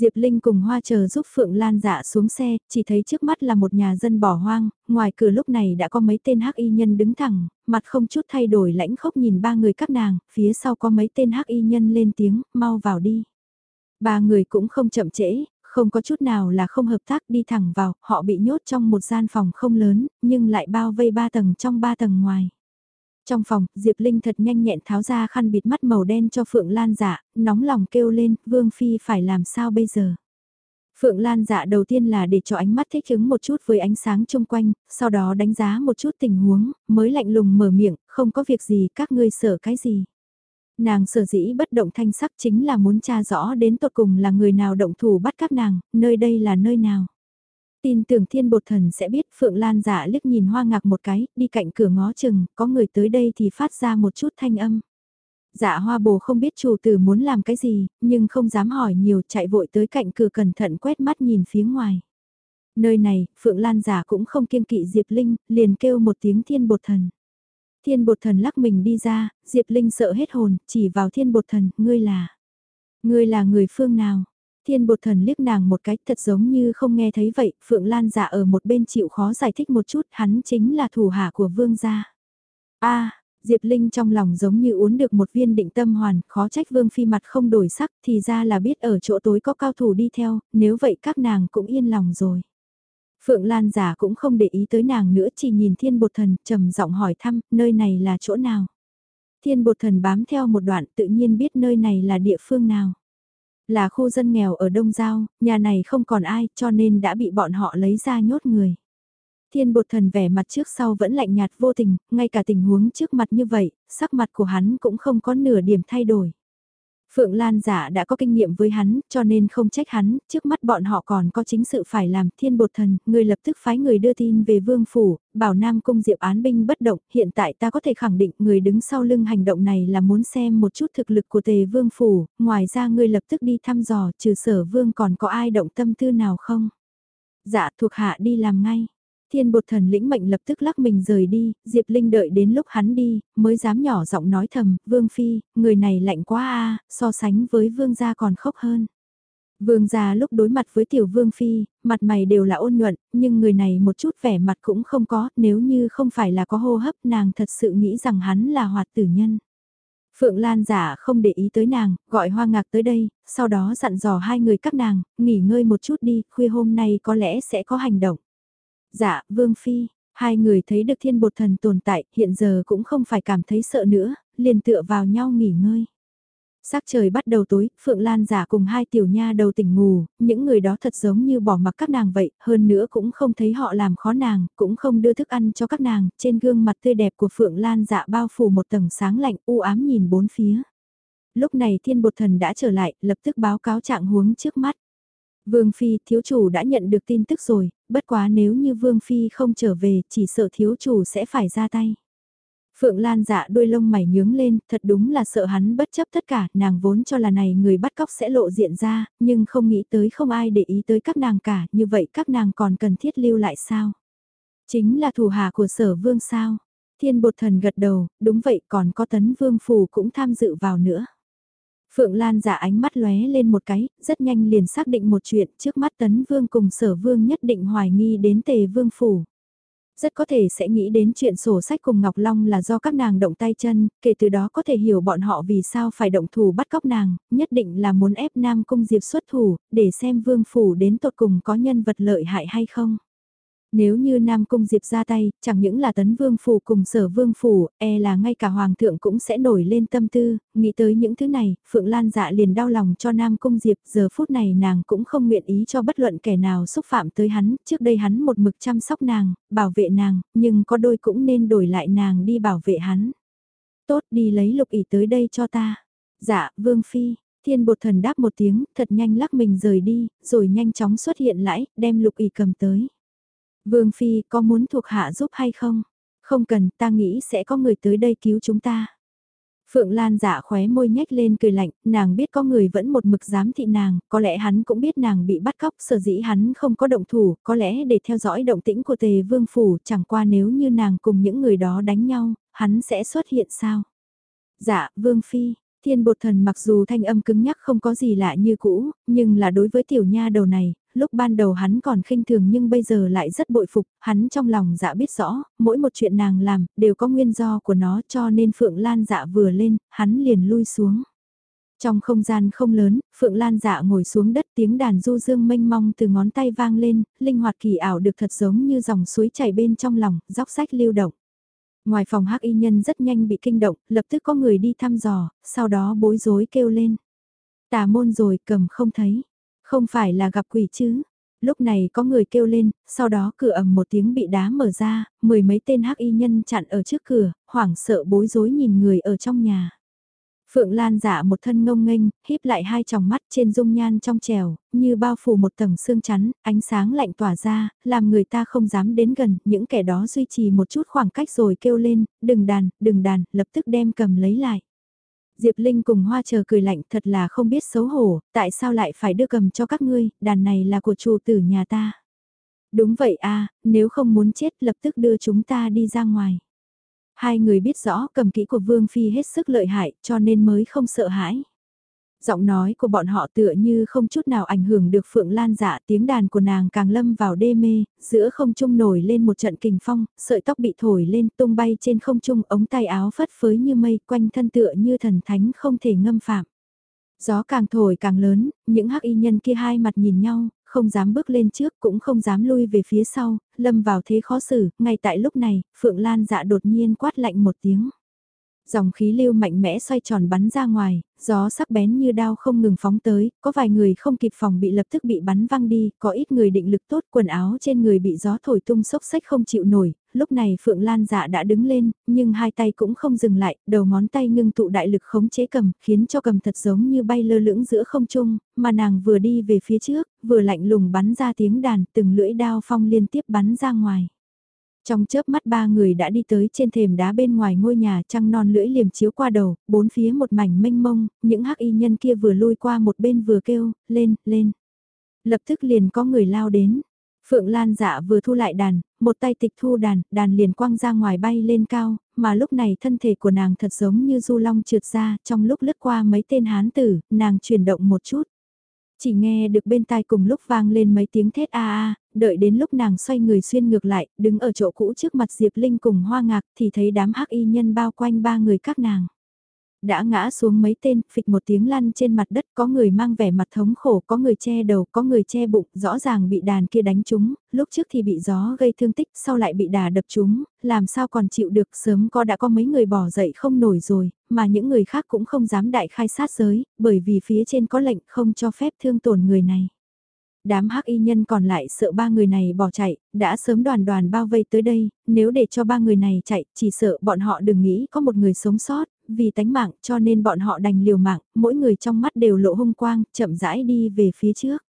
Diệp Linh cùng Hoa chờ giúp Phượng Lan dạ xuống xe, chỉ thấy trước mắt là một nhà dân bỏ hoang, ngoài cửa lúc này đã có mấy tên hắc y nhân đứng thẳng, mặt không chút thay đổi lãnh khốc nhìn ba người các nàng, phía sau có mấy tên hắc y nhân lên tiếng, mau vào đi. Ba người cũng không chậm trễ, không có chút nào là không hợp tác đi thẳng vào, họ bị nhốt trong một gian phòng không lớn, nhưng lại bao vây ba tầng trong ba tầng ngoài. Trong phòng, Diệp Linh thật nhanh nhẹn tháo ra khăn bịt mắt màu đen cho Phượng Lan dạ, nóng lòng kêu lên, Vương Phi phải làm sao bây giờ? Phượng Lan dạ đầu tiên là để cho ánh mắt thích ứng một chút với ánh sáng chung quanh, sau đó đánh giá một chút tình huống, mới lạnh lùng mở miệng, không có việc gì các ngươi sợ cái gì. Nàng sở dĩ bất động thanh sắc chính là muốn tra rõ đến tột cùng là người nào động thủ bắt các nàng, nơi đây là nơi nào. Tin tưởng thiên bột thần sẽ biết Phượng Lan giả liếc nhìn hoa ngạc một cái, đi cạnh cửa ngó chừng, có người tới đây thì phát ra một chút thanh âm. Dạ hoa bồ không biết chủ tử muốn làm cái gì, nhưng không dám hỏi nhiều chạy vội tới cạnh cửa cẩn thận quét mắt nhìn phía ngoài. Nơi này, Phượng Lan giả cũng không kiêng kỵ Diệp Linh, liền kêu một tiếng thiên bột thần. Thiên bột thần lắc mình đi ra, Diệp Linh sợ hết hồn, chỉ vào thiên bột thần, ngươi là. Ngươi là người phương nào? Thiên bột thần liếc nàng một cái thật giống như không nghe thấy vậy, Phượng Lan giả ở một bên chịu khó giải thích một chút, hắn chính là thủ hạ của vương gia. a Diệp Linh trong lòng giống như uốn được một viên định tâm hoàn, khó trách vương phi mặt không đổi sắc, thì ra là biết ở chỗ tối có cao thủ đi theo, nếu vậy các nàng cũng yên lòng rồi. Phượng Lan giả cũng không để ý tới nàng nữa chỉ nhìn thiên bột thần trầm giọng hỏi thăm, nơi này là chỗ nào? Thiên bột thần bám theo một đoạn tự nhiên biết nơi này là địa phương nào. Là khu dân nghèo ở Đông Giao, nhà này không còn ai cho nên đã bị bọn họ lấy ra nhốt người. Thiên bột thần vẻ mặt trước sau vẫn lạnh nhạt vô tình, ngay cả tình huống trước mặt như vậy, sắc mặt của hắn cũng không có nửa điểm thay đổi. Phượng Lan giả đã có kinh nghiệm với hắn, cho nên không trách hắn, trước mắt bọn họ còn có chính sự phải làm thiên bột thần, người lập tức phái người đưa tin về vương phủ, bảo Nam Cung Diệp án binh bất động, hiện tại ta có thể khẳng định người đứng sau lưng hành động này là muốn xem một chút thực lực của tề vương phủ, ngoài ra người lập tức đi thăm dò, trừ sở vương còn có ai động tâm tư nào không? Dạ thuộc hạ đi làm ngay. Thiên bột thần lĩnh mệnh lập tức lắc mình rời đi, Diệp Linh đợi đến lúc hắn đi, mới dám nhỏ giọng nói thầm, Vương Phi, người này lạnh quá a so sánh với Vương gia còn khốc hơn. Vương gia lúc đối mặt với tiểu Vương Phi, mặt mày đều là ôn nhuận, nhưng người này một chút vẻ mặt cũng không có, nếu như không phải là có hô hấp nàng thật sự nghĩ rằng hắn là hoạt tử nhân. Phượng Lan giả không để ý tới nàng, gọi hoa ngạc tới đây, sau đó dặn dò hai người các nàng, nghỉ ngơi một chút đi, khuya hôm nay có lẽ sẽ có hành động. Dạ, Vương Phi, hai người thấy được thiên bột thần tồn tại, hiện giờ cũng không phải cảm thấy sợ nữa, liền tựa vào nhau nghỉ ngơi. Sắc trời bắt đầu tối, Phượng Lan giả cùng hai tiểu nha đầu tỉnh ngủ, những người đó thật giống như bỏ mặc các nàng vậy, hơn nữa cũng không thấy họ làm khó nàng, cũng không đưa thức ăn cho các nàng, trên gương mặt tươi đẹp của Phượng Lan dạ bao phủ một tầng sáng lạnh u ám nhìn bốn phía. Lúc này thiên bột thần đã trở lại, lập tức báo cáo trạng huống trước mắt. Vương Phi, thiếu chủ đã nhận được tin tức rồi, bất quá nếu như Vương Phi không trở về, chỉ sợ thiếu chủ sẽ phải ra tay. Phượng Lan dạ đôi lông mày nhướng lên, thật đúng là sợ hắn bất chấp tất cả, nàng vốn cho là này người bắt cóc sẽ lộ diện ra, nhưng không nghĩ tới không ai để ý tới các nàng cả, như vậy các nàng còn cần thiết lưu lại sao? Chính là thủ hạ của sở vương sao? Thiên bột thần gật đầu, đúng vậy còn có tấn vương phù cũng tham dự vào nữa. Phượng Lan giả ánh mắt lóe lên một cái, rất nhanh liền xác định một chuyện trước mắt tấn vương cùng sở vương nhất định hoài nghi đến tề vương phủ. Rất có thể sẽ nghĩ đến chuyện sổ sách cùng Ngọc Long là do các nàng động tay chân, kể từ đó có thể hiểu bọn họ vì sao phải động thủ bắt cóc nàng, nhất định là muốn ép Nam Cung Diệp xuất thủ, để xem vương phủ đến tột cùng có nhân vật lợi hại hay không. Nếu như Nam Cung Diệp ra tay, chẳng những là tấn vương phủ cùng sở vương phủ, e là ngay cả hoàng thượng cũng sẽ nổi lên tâm tư, nghĩ tới những thứ này, Phượng Lan dạ liền đau lòng cho Nam Cung Diệp, giờ phút này nàng cũng không nguyện ý cho bất luận kẻ nào xúc phạm tới hắn, trước đây hắn một mực chăm sóc nàng, bảo vệ nàng, nhưng có đôi cũng nên đổi lại nàng đi bảo vệ hắn. Tốt đi lấy lục ỷ tới đây cho ta. Dạ, Vương Phi, Thiên bột thần đáp một tiếng, thật nhanh lắc mình rời đi, rồi nhanh chóng xuất hiện lại, đem lục ỉ cầm tới. Vương Phi có muốn thuộc hạ giúp hay không? Không cần, ta nghĩ sẽ có người tới đây cứu chúng ta. Phượng Lan dạ khóe môi nhếch lên cười lạnh, nàng biết có người vẫn một mực dám thị nàng, có lẽ hắn cũng biết nàng bị bắt cóc, sở dĩ hắn không có động thủ, có lẽ để theo dõi động tĩnh của tề vương phủ, chẳng qua nếu như nàng cùng những người đó đánh nhau, hắn sẽ xuất hiện sao? Dạ, Vương Phi, thiên bột thần mặc dù thanh âm cứng nhắc không có gì lạ như cũ, nhưng là đối với tiểu nha đầu này, lúc ban đầu hắn còn khinh thường nhưng bây giờ lại rất bội phục, hắn trong lòng dạ biết rõ, mỗi một chuyện nàng làm, đều có nguyên do của nó cho nên Phượng Lan dạ vừa lên, hắn liền lui xuống. Trong không gian không lớn, Phượng Lan dạ ngồi xuống đất tiếng đàn du dương mênh mong từ ngón tay vang lên, linh hoạt kỳ ảo được thật giống như dòng suối chảy bên trong lòng, dốc sách lưu động. Ngoài phòng hắc y nhân rất nhanh bị kinh động, lập tức có người đi thăm dò, sau đó bối rối kêu lên. Tà môn rồi cầm không thấy. Không phải là gặp quỷ chứ. Lúc này có người kêu lên, sau đó cửa ầm một tiếng bị đá mở ra, mười mấy tên hắc y nhân chặn ở trước cửa, hoảng sợ bối rối nhìn người ở trong nhà. Phượng Lan giả một thân ngông nghênh, híp lại hai tròng mắt trên dung nhan trong trèo, như bao phủ một tầng xương chắn, ánh sáng lạnh tỏa ra, làm người ta không dám đến gần, những kẻ đó duy trì một chút khoảng cách rồi kêu lên, đừng đàn, đừng đàn, lập tức đem cầm lấy lại. Diệp Linh cùng Hoa chờ cười lạnh thật là không biết xấu hổ, tại sao lại phải đưa cầm cho các ngươi, đàn này là của chủ tử nhà ta. Đúng vậy a nếu không muốn chết lập tức đưa chúng ta đi ra ngoài. Hai người biết rõ cầm kỹ của Vương Phi hết sức lợi hại cho nên mới không sợ hãi. Giọng nói của bọn họ tựa như không chút nào ảnh hưởng được Phượng Lan dạ tiếng đàn của nàng càng lâm vào đê mê, giữa không trung nổi lên một trận kình phong, sợi tóc bị thổi lên tung bay trên không trung ống tay áo phất phới như mây quanh thân tựa như thần thánh không thể ngâm phạm. Gió càng thổi càng lớn, những hắc y nhân kia hai mặt nhìn nhau, không dám bước lên trước cũng không dám lui về phía sau, lâm vào thế khó xử, ngay tại lúc này, Phượng Lan dạ đột nhiên quát lạnh một tiếng. Dòng khí lưu mạnh mẽ xoay tròn bắn ra ngoài, gió sắc bén như đao không ngừng phóng tới, có vài người không kịp phòng bị lập tức bị bắn văng đi, có ít người định lực tốt quần áo trên người bị gió thổi tung sốc sách không chịu nổi, lúc này Phượng Lan dạ đã đứng lên, nhưng hai tay cũng không dừng lại, đầu ngón tay ngưng tụ đại lực khống chế cầm, khiến cho cầm thật giống như bay lơ lưỡng giữa không trung, mà nàng vừa đi về phía trước, vừa lạnh lùng bắn ra tiếng đàn, từng lưỡi đao phong liên tiếp bắn ra ngoài. Trong chớp mắt ba người đã đi tới trên thềm đá bên ngoài ngôi nhà trăng non lưỡi liềm chiếu qua đầu, bốn phía một mảnh mênh mông, những hắc y nhân kia vừa lui qua một bên vừa kêu, lên, lên. Lập tức liền có người lao đến. Phượng Lan dạ vừa thu lại đàn, một tay tịch thu đàn, đàn liền quăng ra ngoài bay lên cao, mà lúc này thân thể của nàng thật giống như du long trượt ra, trong lúc lướt qua mấy tên hán tử, nàng chuyển động một chút. Chỉ nghe được bên tai cùng lúc vang lên mấy tiếng thét a a, đợi đến lúc nàng xoay người xuyên ngược lại, đứng ở chỗ cũ trước mặt Diệp Linh cùng hoa ngạc thì thấy đám hắc y nhân bao quanh ba người các nàng. Đã ngã xuống mấy tên, phịch một tiếng lăn trên mặt đất, có người mang vẻ mặt thống khổ, có người che đầu, có người che bụng, rõ ràng bị đàn kia đánh trúng, lúc trước thì bị gió gây thương tích, sau lại bị đà đập trúng, làm sao còn chịu được, sớm có đã có mấy người bỏ dậy không nổi rồi, mà những người khác cũng không dám đại khai sát giới, bởi vì phía trên có lệnh không cho phép thương tổn người này. Đám hắc y nhân còn lại sợ ba người này bỏ chạy, đã sớm đoàn đoàn bao vây tới đây, nếu để cho ba người này chạy, chỉ sợ bọn họ đừng nghĩ có một người sống sót, vì tánh mạng cho nên bọn họ đành liều mạng, mỗi người trong mắt đều lộ hung quang, chậm rãi đi về phía trước.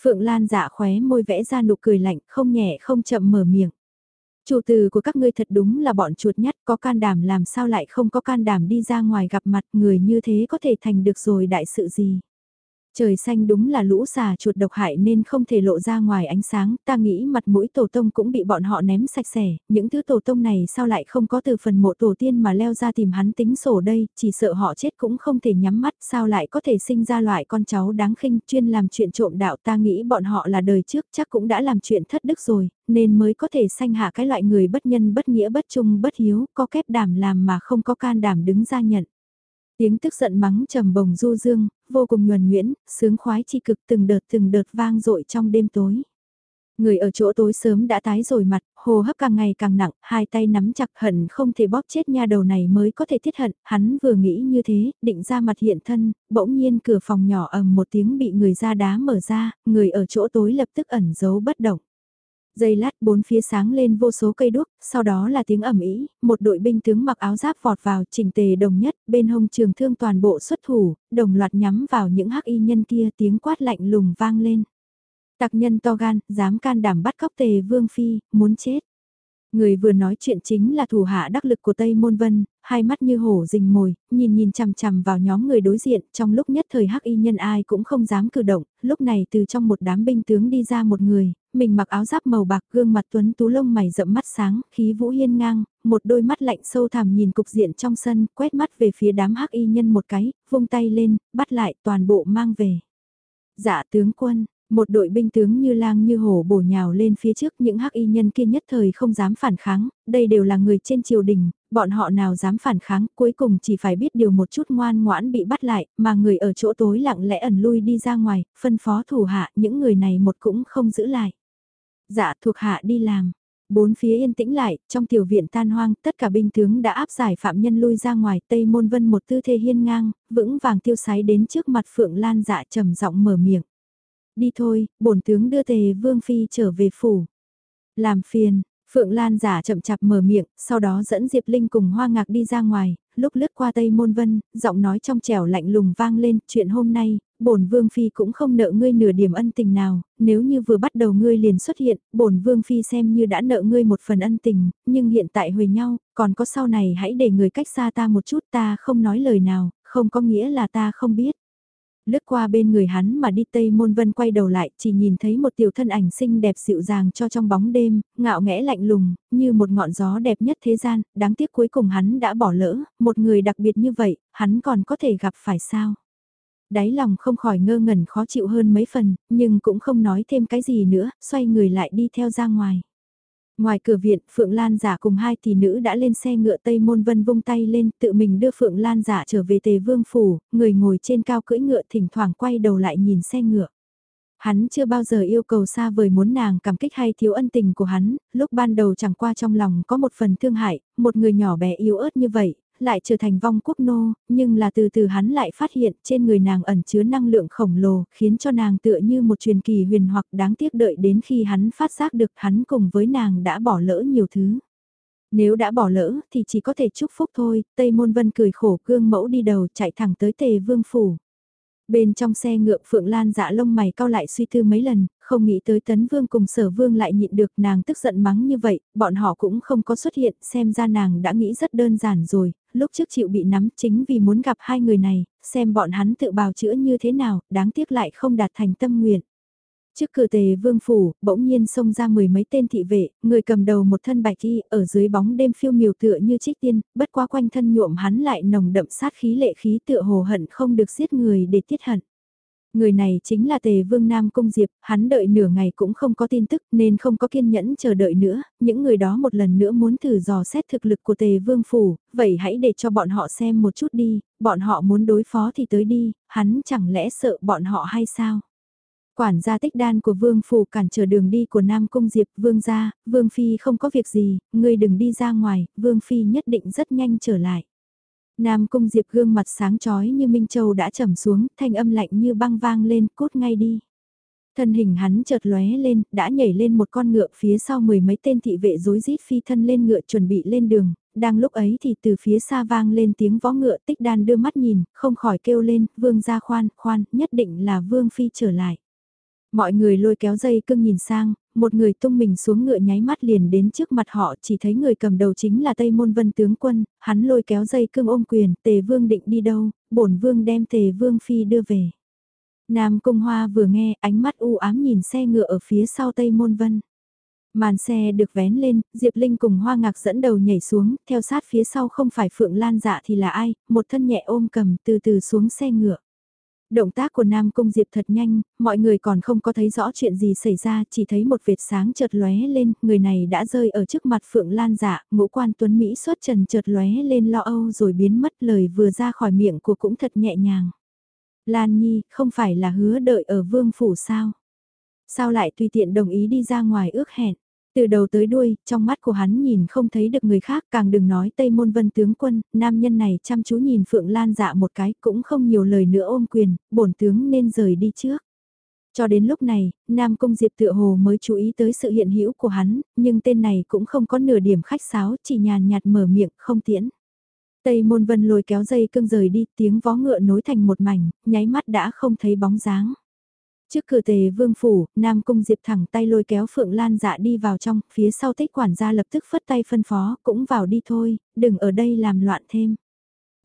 Phượng Lan dạ khóe môi vẽ ra nụ cười lạnh, không nhẹ không chậm mở miệng. Chủ từ của các ngươi thật đúng là bọn chuột nhắt có can đảm làm sao lại không có can đảm đi ra ngoài gặp mặt người như thế có thể thành được rồi đại sự gì. Trời xanh đúng là lũ xà chuột độc hại nên không thể lộ ra ngoài ánh sáng, ta nghĩ mặt mũi tổ tông cũng bị bọn họ ném sạch sẽ, những thứ tổ tông này sao lại không có từ phần mộ tổ tiên mà leo ra tìm hắn tính sổ đây, chỉ sợ họ chết cũng không thể nhắm mắt, sao lại có thể sinh ra loại con cháu đáng khinh chuyên làm chuyện trộm đạo ta nghĩ bọn họ là đời trước chắc cũng đã làm chuyện thất đức rồi, nên mới có thể sanh hạ cái loại người bất nhân bất nghĩa bất trung bất hiếu, có kép đảm làm mà không có can đảm đứng ra nhận. Tiếng tức giận mắng trầm bồng du dương, vô cùng nhuần nhuyễn, sướng khoái chi cực từng đợt từng đợt vang dội trong đêm tối. Người ở chỗ tối sớm đã tái rồi mặt, hồ hấp càng ngày càng nặng, hai tay nắm chặt hận không thể bóp chết nha đầu này mới có thể thiết hận, hắn vừa nghĩ như thế, định ra mặt hiện thân, bỗng nhiên cửa phòng nhỏ ầm một tiếng bị người ra đá mở ra, người ở chỗ tối lập tức ẩn giấu bất động. Giây lát bốn phía sáng lên vô số cây đuốc, sau đó là tiếng ẩm ý, một đội binh tướng mặc áo giáp vọt vào chỉnh tề đồng nhất, bên hông trường thương toàn bộ xuất thủ, đồng loạt nhắm vào những hắc y nhân kia tiếng quát lạnh lùng vang lên. Tặc nhân to gan, dám can đảm bắt cóc tề vương phi, muốn chết. Người vừa nói chuyện chính là thủ hạ đắc lực của Tây Môn Vân, hai mắt như hổ rình mồi, nhìn nhìn chằm chằm vào nhóm người đối diện, trong lúc nhất thời hắc y nhân ai cũng không dám cử động, lúc này từ trong một đám binh tướng đi ra một người, mình mặc áo giáp màu bạc gương mặt tuấn tú lông mày rậm mắt sáng, khí vũ hiên ngang, một đôi mắt lạnh sâu thẳm nhìn cục diện trong sân, quét mắt về phía đám hắc y nhân một cái, vung tay lên, bắt lại toàn bộ mang về. Dạ tướng quân, một đội binh tướng như lang như hổ bổ nhào lên phía trước những hắc y nhân kia nhất thời không dám phản kháng, đây đều là người trên triều đình, bọn họ nào dám phản kháng, cuối cùng chỉ phải biết điều một chút ngoan ngoãn bị bắt lại, mà người ở chỗ tối lặng lẽ ẩn lui đi ra ngoài, phân phó thủ hạ, những người này một cũng không giữ lại. Dạ thuộc hạ đi làm. Bốn phía yên tĩnh lại, trong tiểu viện tan hoang, tất cả binh tướng đã áp giải phạm nhân lui ra ngoài, Tây Môn Vân một tư thế hiên ngang, vững vàng tiêu sái đến trước mặt Phượng Lan dạ trầm giọng mở miệng. Đi thôi, bổn tướng đưa tề Vương Phi trở về phủ. Làm phiền, Phượng Lan giả chậm chạp mở miệng, sau đó dẫn Diệp Linh cùng Hoa Ngạc đi ra ngoài, lúc lướt qua Tây Môn Vân, giọng nói trong trẻo lạnh lùng vang lên, chuyện hôm nay, bổn Vương Phi cũng không nợ ngươi nửa điểm ân tình nào, nếu như vừa bắt đầu ngươi liền xuất hiện, bổn Vương Phi xem như đã nợ ngươi một phần ân tình, nhưng hiện tại hồi nhau, còn có sau này hãy để người cách xa ta một chút ta không nói lời nào, không có nghĩa là ta không biết lướt qua bên người hắn mà đi Tây Môn Vân quay đầu lại, chỉ nhìn thấy một tiểu thân ảnh xinh đẹp dịu dàng cho trong bóng đêm, ngạo nghẽ lạnh lùng, như một ngọn gió đẹp nhất thế gian, đáng tiếc cuối cùng hắn đã bỏ lỡ, một người đặc biệt như vậy, hắn còn có thể gặp phải sao? Đáy lòng không khỏi ngơ ngẩn khó chịu hơn mấy phần, nhưng cũng không nói thêm cái gì nữa, xoay người lại đi theo ra ngoài. Ngoài cửa viện, Phượng Lan giả cùng hai tỷ nữ đã lên xe ngựa Tây Môn Vân vung tay lên, tự mình đưa Phượng Lan giả trở về Tề Vương Phủ, người ngồi trên cao cưỡi ngựa thỉnh thoảng quay đầu lại nhìn xe ngựa. Hắn chưa bao giờ yêu cầu xa vời muốn nàng cảm kích hay thiếu ân tình của hắn, lúc ban đầu chẳng qua trong lòng có một phần thương hại, một người nhỏ bé yếu ớt như vậy, lại trở thành vong quốc nô, nhưng là từ từ hắn lại phát hiện trên người nàng ẩn chứa năng lượng khổng lồ, khiến cho nàng tựa như một truyền kỳ huyền hoặc đáng tiếc đợi đến khi hắn phát giác được hắn cùng với nàng đã bỏ lỡ nhiều thứ. Nếu đã bỏ lỡ thì chỉ có thể chúc phúc thôi, Tây Môn Vân cười khổ gương mẫu đi đầu chạy thẳng tới tề vương phủ. Bên trong xe ngựa Phượng Lan dạ lông mày cao lại suy tư mấy lần, không nghĩ tới tấn vương cùng sở vương lại nhịn được nàng tức giận mắng như vậy, bọn họ cũng không có xuất hiện, xem ra nàng đã nghĩ rất đơn giản rồi, lúc trước chịu bị nắm chính vì muốn gặp hai người này, xem bọn hắn tự bào chữa như thế nào, đáng tiếc lại không đạt thành tâm nguyện. Trước cửa tề vương phủ, bỗng nhiên xông ra mười mấy tên thị vệ, người cầm đầu một thân bạch y, ở dưới bóng đêm phiêu miều tựa như trích tiên, bất quá quanh thân nhuộm hắn lại nồng đậm sát khí lệ khí tựa hồ hận không được giết người để tiết hận. Người này chính là tề vương Nam Cung Diệp, hắn đợi nửa ngày cũng không có tin tức nên không có kiên nhẫn chờ đợi nữa, những người đó một lần nữa muốn thử dò xét thực lực của tề vương phủ, vậy hãy để cho bọn họ xem một chút đi, bọn họ muốn đối phó thì tới đi, hắn chẳng lẽ sợ bọn họ hay sao? Quản gia tích đan của vương phủ cản trở đường đi của Nam Cung Diệp, vương gia, vương phi không có việc gì, ngươi đừng đi ra ngoài, vương phi nhất định rất nhanh trở lại. Nam Cung Diệp gương mặt sáng chói như Minh Châu đã trầm xuống, thanh âm lạnh như băng vang lên, cút ngay đi. Thân hình hắn chợt lóe lên, đã nhảy lên một con ngựa phía sau mười mấy tên thị vệ rối rít phi thân lên ngựa chuẩn bị lên đường, đang lúc ấy thì từ phía xa vang lên tiếng vó ngựa tích đan đưa mắt nhìn, không khỏi kêu lên, vương gia khoan, khoan, nhất định là vương phi trở lại. Mọi người lôi kéo dây cưng nhìn sang, một người tung mình xuống ngựa nháy mắt liền đến trước mặt họ chỉ thấy người cầm đầu chính là Tây Môn Vân tướng quân, hắn lôi kéo dây cưng ôm quyền, tề vương định đi đâu, bổn vương đem tề vương phi đưa về. Nam Cung Hoa vừa nghe ánh mắt u ám nhìn xe ngựa ở phía sau Tây Môn Vân. Màn xe được vén lên, Diệp Linh cùng Hoa Ngạc dẫn đầu nhảy xuống, theo sát phía sau không phải Phượng Lan dạ thì là ai, một thân nhẹ ôm cầm từ từ xuống xe ngựa. Động tác của Nam Cung Diệp thật nhanh, mọi người còn không có thấy rõ chuyện gì xảy ra, chỉ thấy một vệt sáng chợt lóe lên, người này đã rơi ở trước mặt Phượng Lan dạ, ngũ quan tuấn Mỹ xuất trần chợt lóe lên lo âu rồi biến mất lời vừa ra khỏi miệng của cũng thật nhẹ nhàng. Lan Nhi, không phải là hứa đợi ở vương phủ sao? Sao lại tùy tiện đồng ý đi ra ngoài ước hẹn? Từ đầu tới đuôi, trong mắt của hắn nhìn không thấy được người khác, càng đừng nói Tây Môn Vân tướng quân, nam nhân này chăm chú nhìn Phượng Lan dạ một cái, cũng không nhiều lời nữa ôm quyền, bổn tướng nên rời đi trước. Cho đến lúc này, Nam Cung Diệp tựa hồ mới chú ý tới sự hiện hữu của hắn, nhưng tên này cũng không có nửa điểm khách sáo, chỉ nhàn nhạt mở miệng, không tiễn. Tây Môn Vân lôi kéo dây cương rời đi, tiếng vó ngựa nối thành một mảnh, nháy mắt đã không thấy bóng dáng. Trước cửa tề vương phủ, Nam Cung Diệp thẳng tay lôi kéo Phượng Lan dạ đi vào trong, phía sau tích quản gia lập tức phất tay phân phó, cũng vào đi thôi, đừng ở đây làm loạn thêm.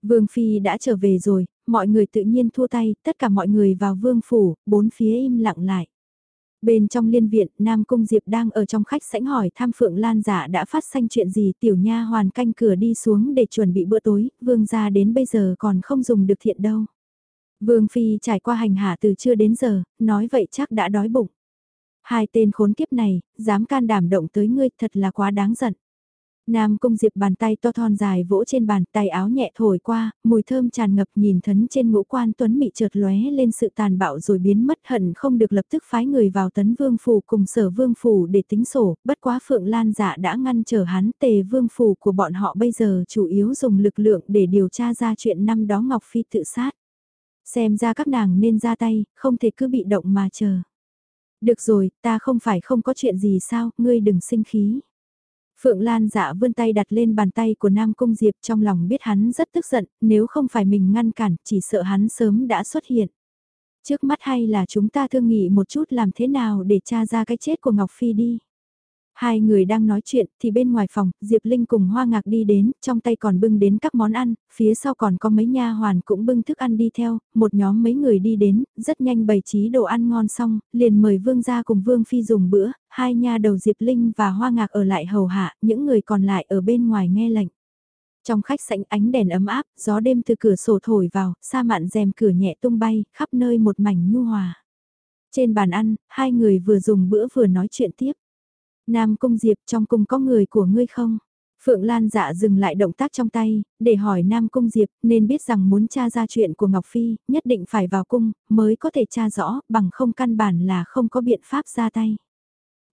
Vương Phi đã trở về rồi, mọi người tự nhiên thua tay, tất cả mọi người vào vương phủ, bốn phía im lặng lại. Bên trong liên viện, Nam Cung Diệp đang ở trong khách sảnh hỏi thăm Phượng Lan giả đã phát sinh chuyện gì tiểu nha hoàn canh cửa đi xuống để chuẩn bị bữa tối, vương gia đến bây giờ còn không dùng được thiện đâu. Vương Phi trải qua hành hạ từ trưa đến giờ, nói vậy chắc đã đói bụng. Hai tên khốn kiếp này, dám can đảm động tới ngươi thật là quá đáng giận. Nam Cung Diệp bàn tay to thon dài vỗ trên bàn tay áo nhẹ thổi qua, mùi thơm tràn ngập nhìn thấn trên ngũ quan tuấn mị trượt lóe lên sự tàn bạo rồi biến mất hận không được lập tức phái người vào tấn vương phủ cùng sở vương phủ để tính sổ, bất quá Phượng Lan dạ đã ngăn trở hắn tề vương phủ của bọn họ bây giờ chủ yếu dùng lực lượng để điều tra ra chuyện năm đó Ngọc Phi tự sát. Xem ra các nàng nên ra tay, không thể cứ bị động mà chờ. Được rồi, ta không phải không có chuyện gì sao, ngươi đừng sinh khí. Phượng Lan dạ vươn tay đặt lên bàn tay của Nam Cung Diệp trong lòng biết hắn rất tức giận, nếu không phải mình ngăn cản, chỉ sợ hắn sớm đã xuất hiện. Trước mắt hay là chúng ta thương nghị một chút làm thế nào để tra ra cái chết của Ngọc Phi đi. Hai người đang nói chuyện thì bên ngoài phòng, Diệp Linh cùng Hoa Ngạc đi đến, trong tay còn bưng đến các món ăn, phía sau còn có mấy nha hoàn cũng bưng thức ăn đi theo, một nhóm mấy người đi đến, rất nhanh bày trí đồ ăn ngon xong, liền mời Vương gia cùng Vương Phi dùng bữa, hai nha đầu Diệp Linh và Hoa Ngạc ở lại hầu hạ, những người còn lại ở bên ngoài nghe lệnh. Trong khách sảnh ánh đèn ấm áp, gió đêm từ cửa sổ thổi vào, sa mạn rèm cửa nhẹ tung bay, khắp nơi một mảnh nhu hòa. Trên bàn ăn, hai người vừa dùng bữa vừa nói chuyện tiếp. Nam Cung Diệp trong cung có người của ngươi không? Phượng Lan dạ dừng lại động tác trong tay, để hỏi Nam Cung Diệp, nên biết rằng muốn tra ra chuyện của Ngọc Phi, nhất định phải vào cung, mới có thể tra rõ, bằng không căn bản là không có biện pháp ra tay.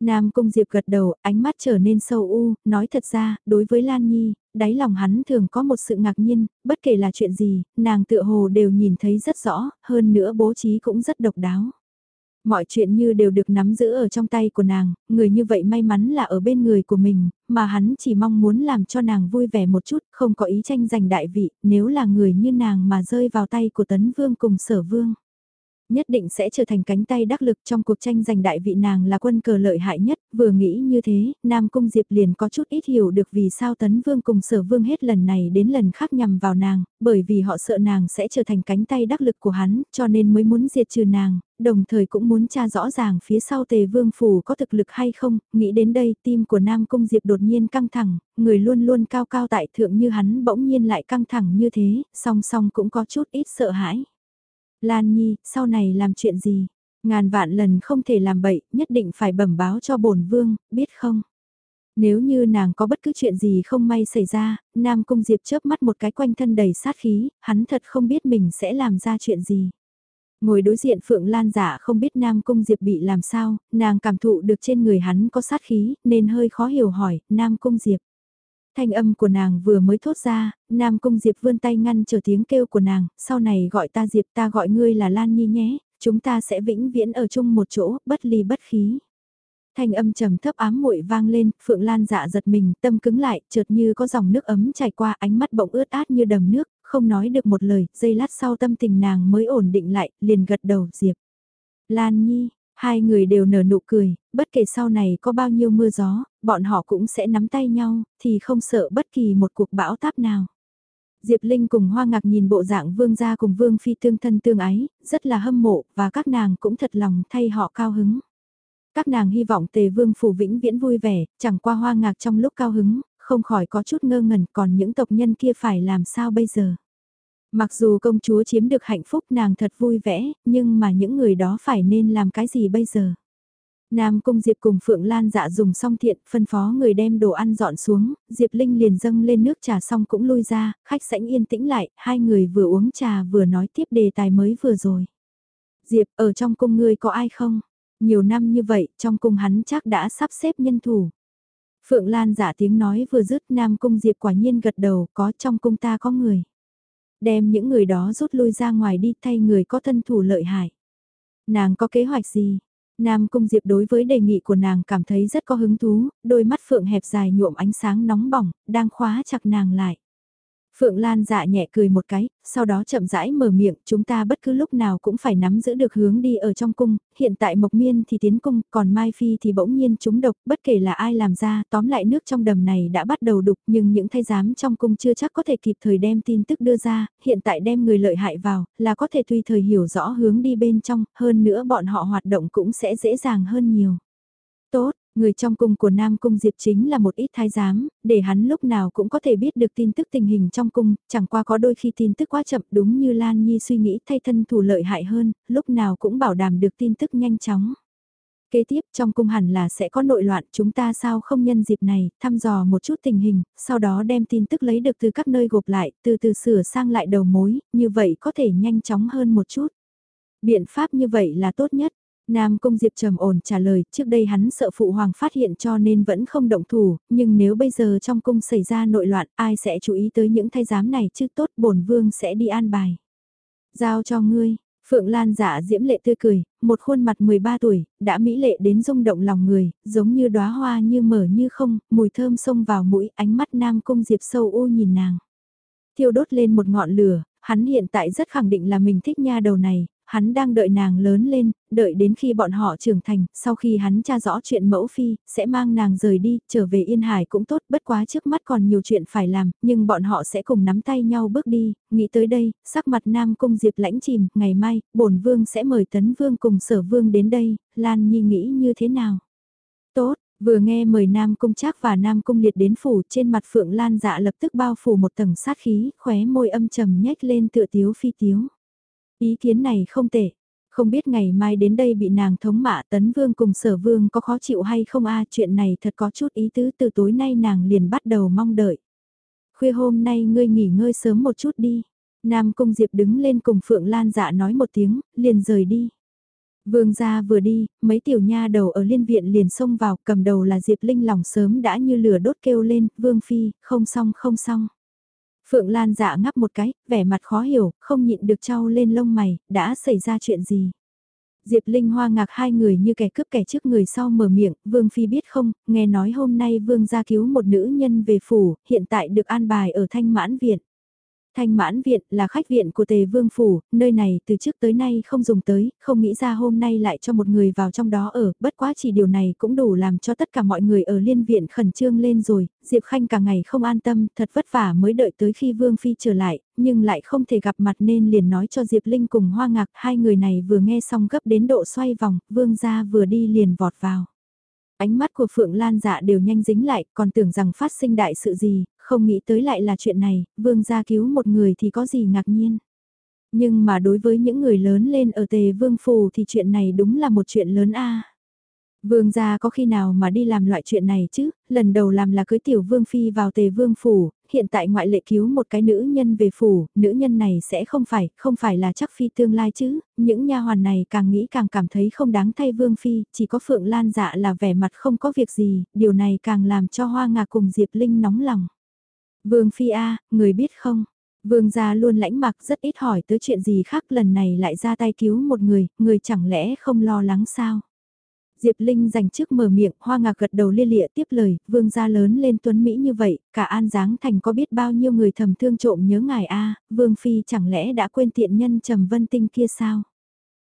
Nam Cung Diệp gật đầu, ánh mắt trở nên sâu u, nói thật ra, đối với Lan Nhi, đáy lòng hắn thường có một sự ngạc nhiên, bất kể là chuyện gì, nàng tựa hồ đều nhìn thấy rất rõ, hơn nữa bố trí cũng rất độc đáo. Mọi chuyện như đều được nắm giữ ở trong tay của nàng, người như vậy may mắn là ở bên người của mình, mà hắn chỉ mong muốn làm cho nàng vui vẻ một chút, không có ý tranh giành đại vị, nếu là người như nàng mà rơi vào tay của tấn vương cùng sở vương nhất định sẽ trở thành cánh tay đắc lực trong cuộc tranh giành đại vị nàng là quân cờ lợi hại nhất, vừa nghĩ như thế, Nam Cung Diệp liền có chút ít hiểu được vì sao Tấn Vương cùng Sở Vương hết lần này đến lần khác nhằm vào nàng, bởi vì họ sợ nàng sẽ trở thành cánh tay đắc lực của hắn, cho nên mới muốn diệt trừ nàng, đồng thời cũng muốn tra rõ ràng phía sau Tề Vương Phủ có thực lực hay không, nghĩ đến đây tim của Nam Cung Diệp đột nhiên căng thẳng, người luôn luôn cao cao tại thượng như hắn bỗng nhiên lại căng thẳng như thế, song song cũng có chút ít sợ hãi. Lan Nhi, sau này làm chuyện gì? Ngàn vạn lần không thể làm bậy, nhất định phải bẩm báo cho bổn vương, biết không? Nếu như nàng có bất cứ chuyện gì không may xảy ra, Nam Cung Diệp chớp mắt một cái quanh thân đầy sát khí, hắn thật không biết mình sẽ làm ra chuyện gì. Ngồi đối diện Phượng Lan giả không biết Nam Cung Diệp bị làm sao, nàng cảm thụ được trên người hắn có sát khí, nên hơi khó hiểu hỏi, Nam Cung Diệp. Thanh âm của nàng vừa mới thốt ra, Nam Cung Diệp vươn tay ngăn chờ tiếng kêu của nàng, sau này gọi ta Diệp ta gọi ngươi là Lan Nhi nhé, chúng ta sẽ vĩnh viễn ở chung một chỗ, bất ly bất khí. Thanh âm trầm thấp ám muội vang lên, Phượng Lan dạ giật mình, tâm cứng lại, chợt như có dòng nước ấm chảy qua, ánh mắt bỗng ướt át như đầm nước, không nói được một lời, giây lát sau tâm tình nàng mới ổn định lại, liền gật đầu, Diệp. Lan Nhi, Hai người đều nở nụ cười, bất kể sau này có bao nhiêu mưa gió, bọn họ cũng sẽ nắm tay nhau, thì không sợ bất kỳ một cuộc bão táp nào. Diệp Linh cùng Hoa Ngạc nhìn bộ dạng vương gia cùng vương phi tương thân tương ái, rất là hâm mộ, và các nàng cũng thật lòng thay họ cao hứng. Các nàng hy vọng tề vương phủ vĩnh viễn vui vẻ, chẳng qua Hoa Ngạc trong lúc cao hứng, không khỏi có chút ngơ ngẩn còn những tộc nhân kia phải làm sao bây giờ. Mặc dù công chúa chiếm được hạnh phúc nàng thật vui vẻ, nhưng mà những người đó phải nên làm cái gì bây giờ? Nam Cung Diệp cùng Phượng Lan dạ dùng xong thiện, phân phó người đem đồ ăn dọn xuống, Diệp Linh liền dâng lên nước trà xong cũng lui ra, khách sảnh yên tĩnh lại, hai người vừa uống trà vừa nói tiếp đề tài mới vừa rồi. Diệp, ở trong cung ngươi có ai không? Nhiều năm như vậy, trong cung hắn chắc đã sắp xếp nhân thủ. Phượng Lan giả dạ tiếng nói vừa dứt Nam Cung Diệp quả nhiên gật đầu, có trong cung ta có người đem những người đó rút lui ra ngoài đi thay người có thân thủ lợi hại. Nàng có kế hoạch gì? Nam Cung Diệp đối với đề nghị của nàng cảm thấy rất có hứng thú, đôi mắt phượng hẹp dài nhuộm ánh sáng nóng bỏng, đang khóa chặt nàng lại. Phượng Lan dạ nhẹ cười một cái, sau đó chậm rãi mở miệng, chúng ta bất cứ lúc nào cũng phải nắm giữ được hướng đi ở trong cung, hiện tại Mộc Miên thì tiến cung, còn Mai Phi thì bỗng nhiên trúng độc, bất kể là ai làm ra, tóm lại nước trong đầm này đã bắt đầu đục, nhưng những thay giám trong cung chưa chắc có thể kịp thời đem tin tức đưa ra, hiện tại đem người lợi hại vào, là có thể tùy thời hiểu rõ hướng đi bên trong, hơn nữa bọn họ hoạt động cũng sẽ dễ dàng hơn nhiều. Tốt, Người trong cung của Nam Cung Diệp chính là một ít thái giám, để hắn lúc nào cũng có thể biết được tin tức tình hình trong cung, chẳng qua có đôi khi tin tức quá chậm đúng như Lan Nhi suy nghĩ thay thân thủ lợi hại hơn, lúc nào cũng bảo đảm được tin tức nhanh chóng. Kế tiếp trong cung hẳn là sẽ có nội loạn chúng ta sao không nhân dịp này, thăm dò một chút tình hình, sau đó đem tin tức lấy được từ các nơi gộp lại, từ từ sửa sang lại đầu mối, như vậy có thể nhanh chóng hơn một chút. Biện pháp như vậy là tốt nhất. Nam Cung Diệp trầm ổn trả lời, trước đây hắn sợ phụ hoàng phát hiện cho nên vẫn không động thủ, nhưng nếu bây giờ trong cung xảy ra nội loạn, ai sẽ chú ý tới những thay giám này chứ tốt bổn vương sẽ đi an bài. Giao cho ngươi, Phượng Lan giả diễm lệ tươi cười, một khuôn mặt 13 tuổi, đã mỹ lệ đến rung động lòng người, giống như đóa hoa như mở như không, mùi thơm xông vào mũi, ánh mắt Nam Cung Diệp sâu u nhìn nàng. Thiêu đốt lên một ngọn lửa, hắn hiện tại rất khẳng định là mình thích nha đầu này, hắn đang đợi nàng lớn lên, đợi đến khi bọn họ trưởng thành, sau khi hắn tra rõ chuyện mẫu phi, sẽ mang nàng rời đi, trở về Yên Hải cũng tốt, bất quá trước mắt còn nhiều chuyện phải làm, nhưng bọn họ sẽ cùng nắm tay nhau bước đi, nghĩ tới đây, sắc mặt Nam Cung Diệp lãnh chìm, ngày mai, bổn vương sẽ mời Tấn Vương cùng Sở Vương đến đây, Lan Nhi nghĩ như thế nào? Tốt, Vừa nghe mời Nam Cung Trác và Nam Cung Liệt đến phủ trên mặt Phượng Lan dạ lập tức bao phủ một tầng sát khí, khóe môi âm trầm nhếch lên tựa tiếu phi tiếu. Ý kiến này không tệ, không biết ngày mai đến đây bị nàng thống mạ tấn vương cùng sở vương có khó chịu hay không a chuyện này thật có chút ý tứ từ tối nay nàng liền bắt đầu mong đợi. Khuya hôm nay ngươi nghỉ ngơi sớm một chút đi. Nam Cung Diệp đứng lên cùng Phượng Lan dạ nói một tiếng, liền rời đi. Vương gia vừa đi, mấy tiểu nha đầu ở liên viện liền xông vào, cầm đầu là Diệp Linh lòng sớm đã như lửa đốt kêu lên, Vương Phi, không xong không xong. Phượng Lan dạ ngắp một cái, vẻ mặt khó hiểu, không nhịn được trao lên lông mày, đã xảy ra chuyện gì. Diệp Linh hoa ngạc hai người như kẻ cướp kẻ trước người sau mở miệng, Vương Phi biết không, nghe nói hôm nay Vương gia cứu một nữ nhân về phủ, hiện tại được an bài ở thanh mãn viện. Thanh mãn viện là khách viện của tề vương phủ, nơi này từ trước tới nay không dùng tới, không nghĩ ra hôm nay lại cho một người vào trong đó ở, bất quá chỉ điều này cũng đủ làm cho tất cả mọi người ở liên viện khẩn trương lên rồi, Diệp Khanh cả ngày không an tâm, thật vất vả mới đợi tới khi Vương Phi trở lại, nhưng lại không thể gặp mặt nên liền nói cho Diệp Linh cùng Hoa Ngạc, hai người này vừa nghe xong gấp đến độ xoay vòng, Vương gia vừa đi liền vọt vào. Ánh mắt của Phượng Lan dạ đều nhanh dính lại, còn tưởng rằng phát sinh đại sự gì, không nghĩ tới lại là chuyện này, vương gia cứu một người thì có gì ngạc nhiên. Nhưng mà đối với những người lớn lên ở tề vương phủ thì chuyện này đúng là một chuyện lớn a. Vương gia có khi nào mà đi làm loại chuyện này chứ, lần đầu làm là cưới tiểu vương phi vào tề vương phủ, hiện tại ngoại lệ cứu một cái nữ nhân về phủ, nữ nhân này sẽ không phải, không phải là chắc phi tương lai chứ, những nha hoàn này càng nghĩ càng cảm thấy không đáng thay vương phi, chỉ có phượng lan dạ là vẻ mặt không có việc gì, điều này càng làm cho hoa ngạc cùng Diệp Linh nóng lòng. Vương Phi A, người biết không? Vương gia luôn lãnh mặc rất ít hỏi tới chuyện gì khác lần này lại ra tay cứu một người, người chẳng lẽ không lo lắng sao? Diệp Linh dành trước mở miệng, hoa ngạc gật đầu lia lịa tiếp lời, vương gia lớn lên tuấn Mỹ như vậy, cả an giáng thành có biết bao nhiêu người thầm thương trộm nhớ ngài a vương phi chẳng lẽ đã quên tiện nhân trầm vân tinh kia sao?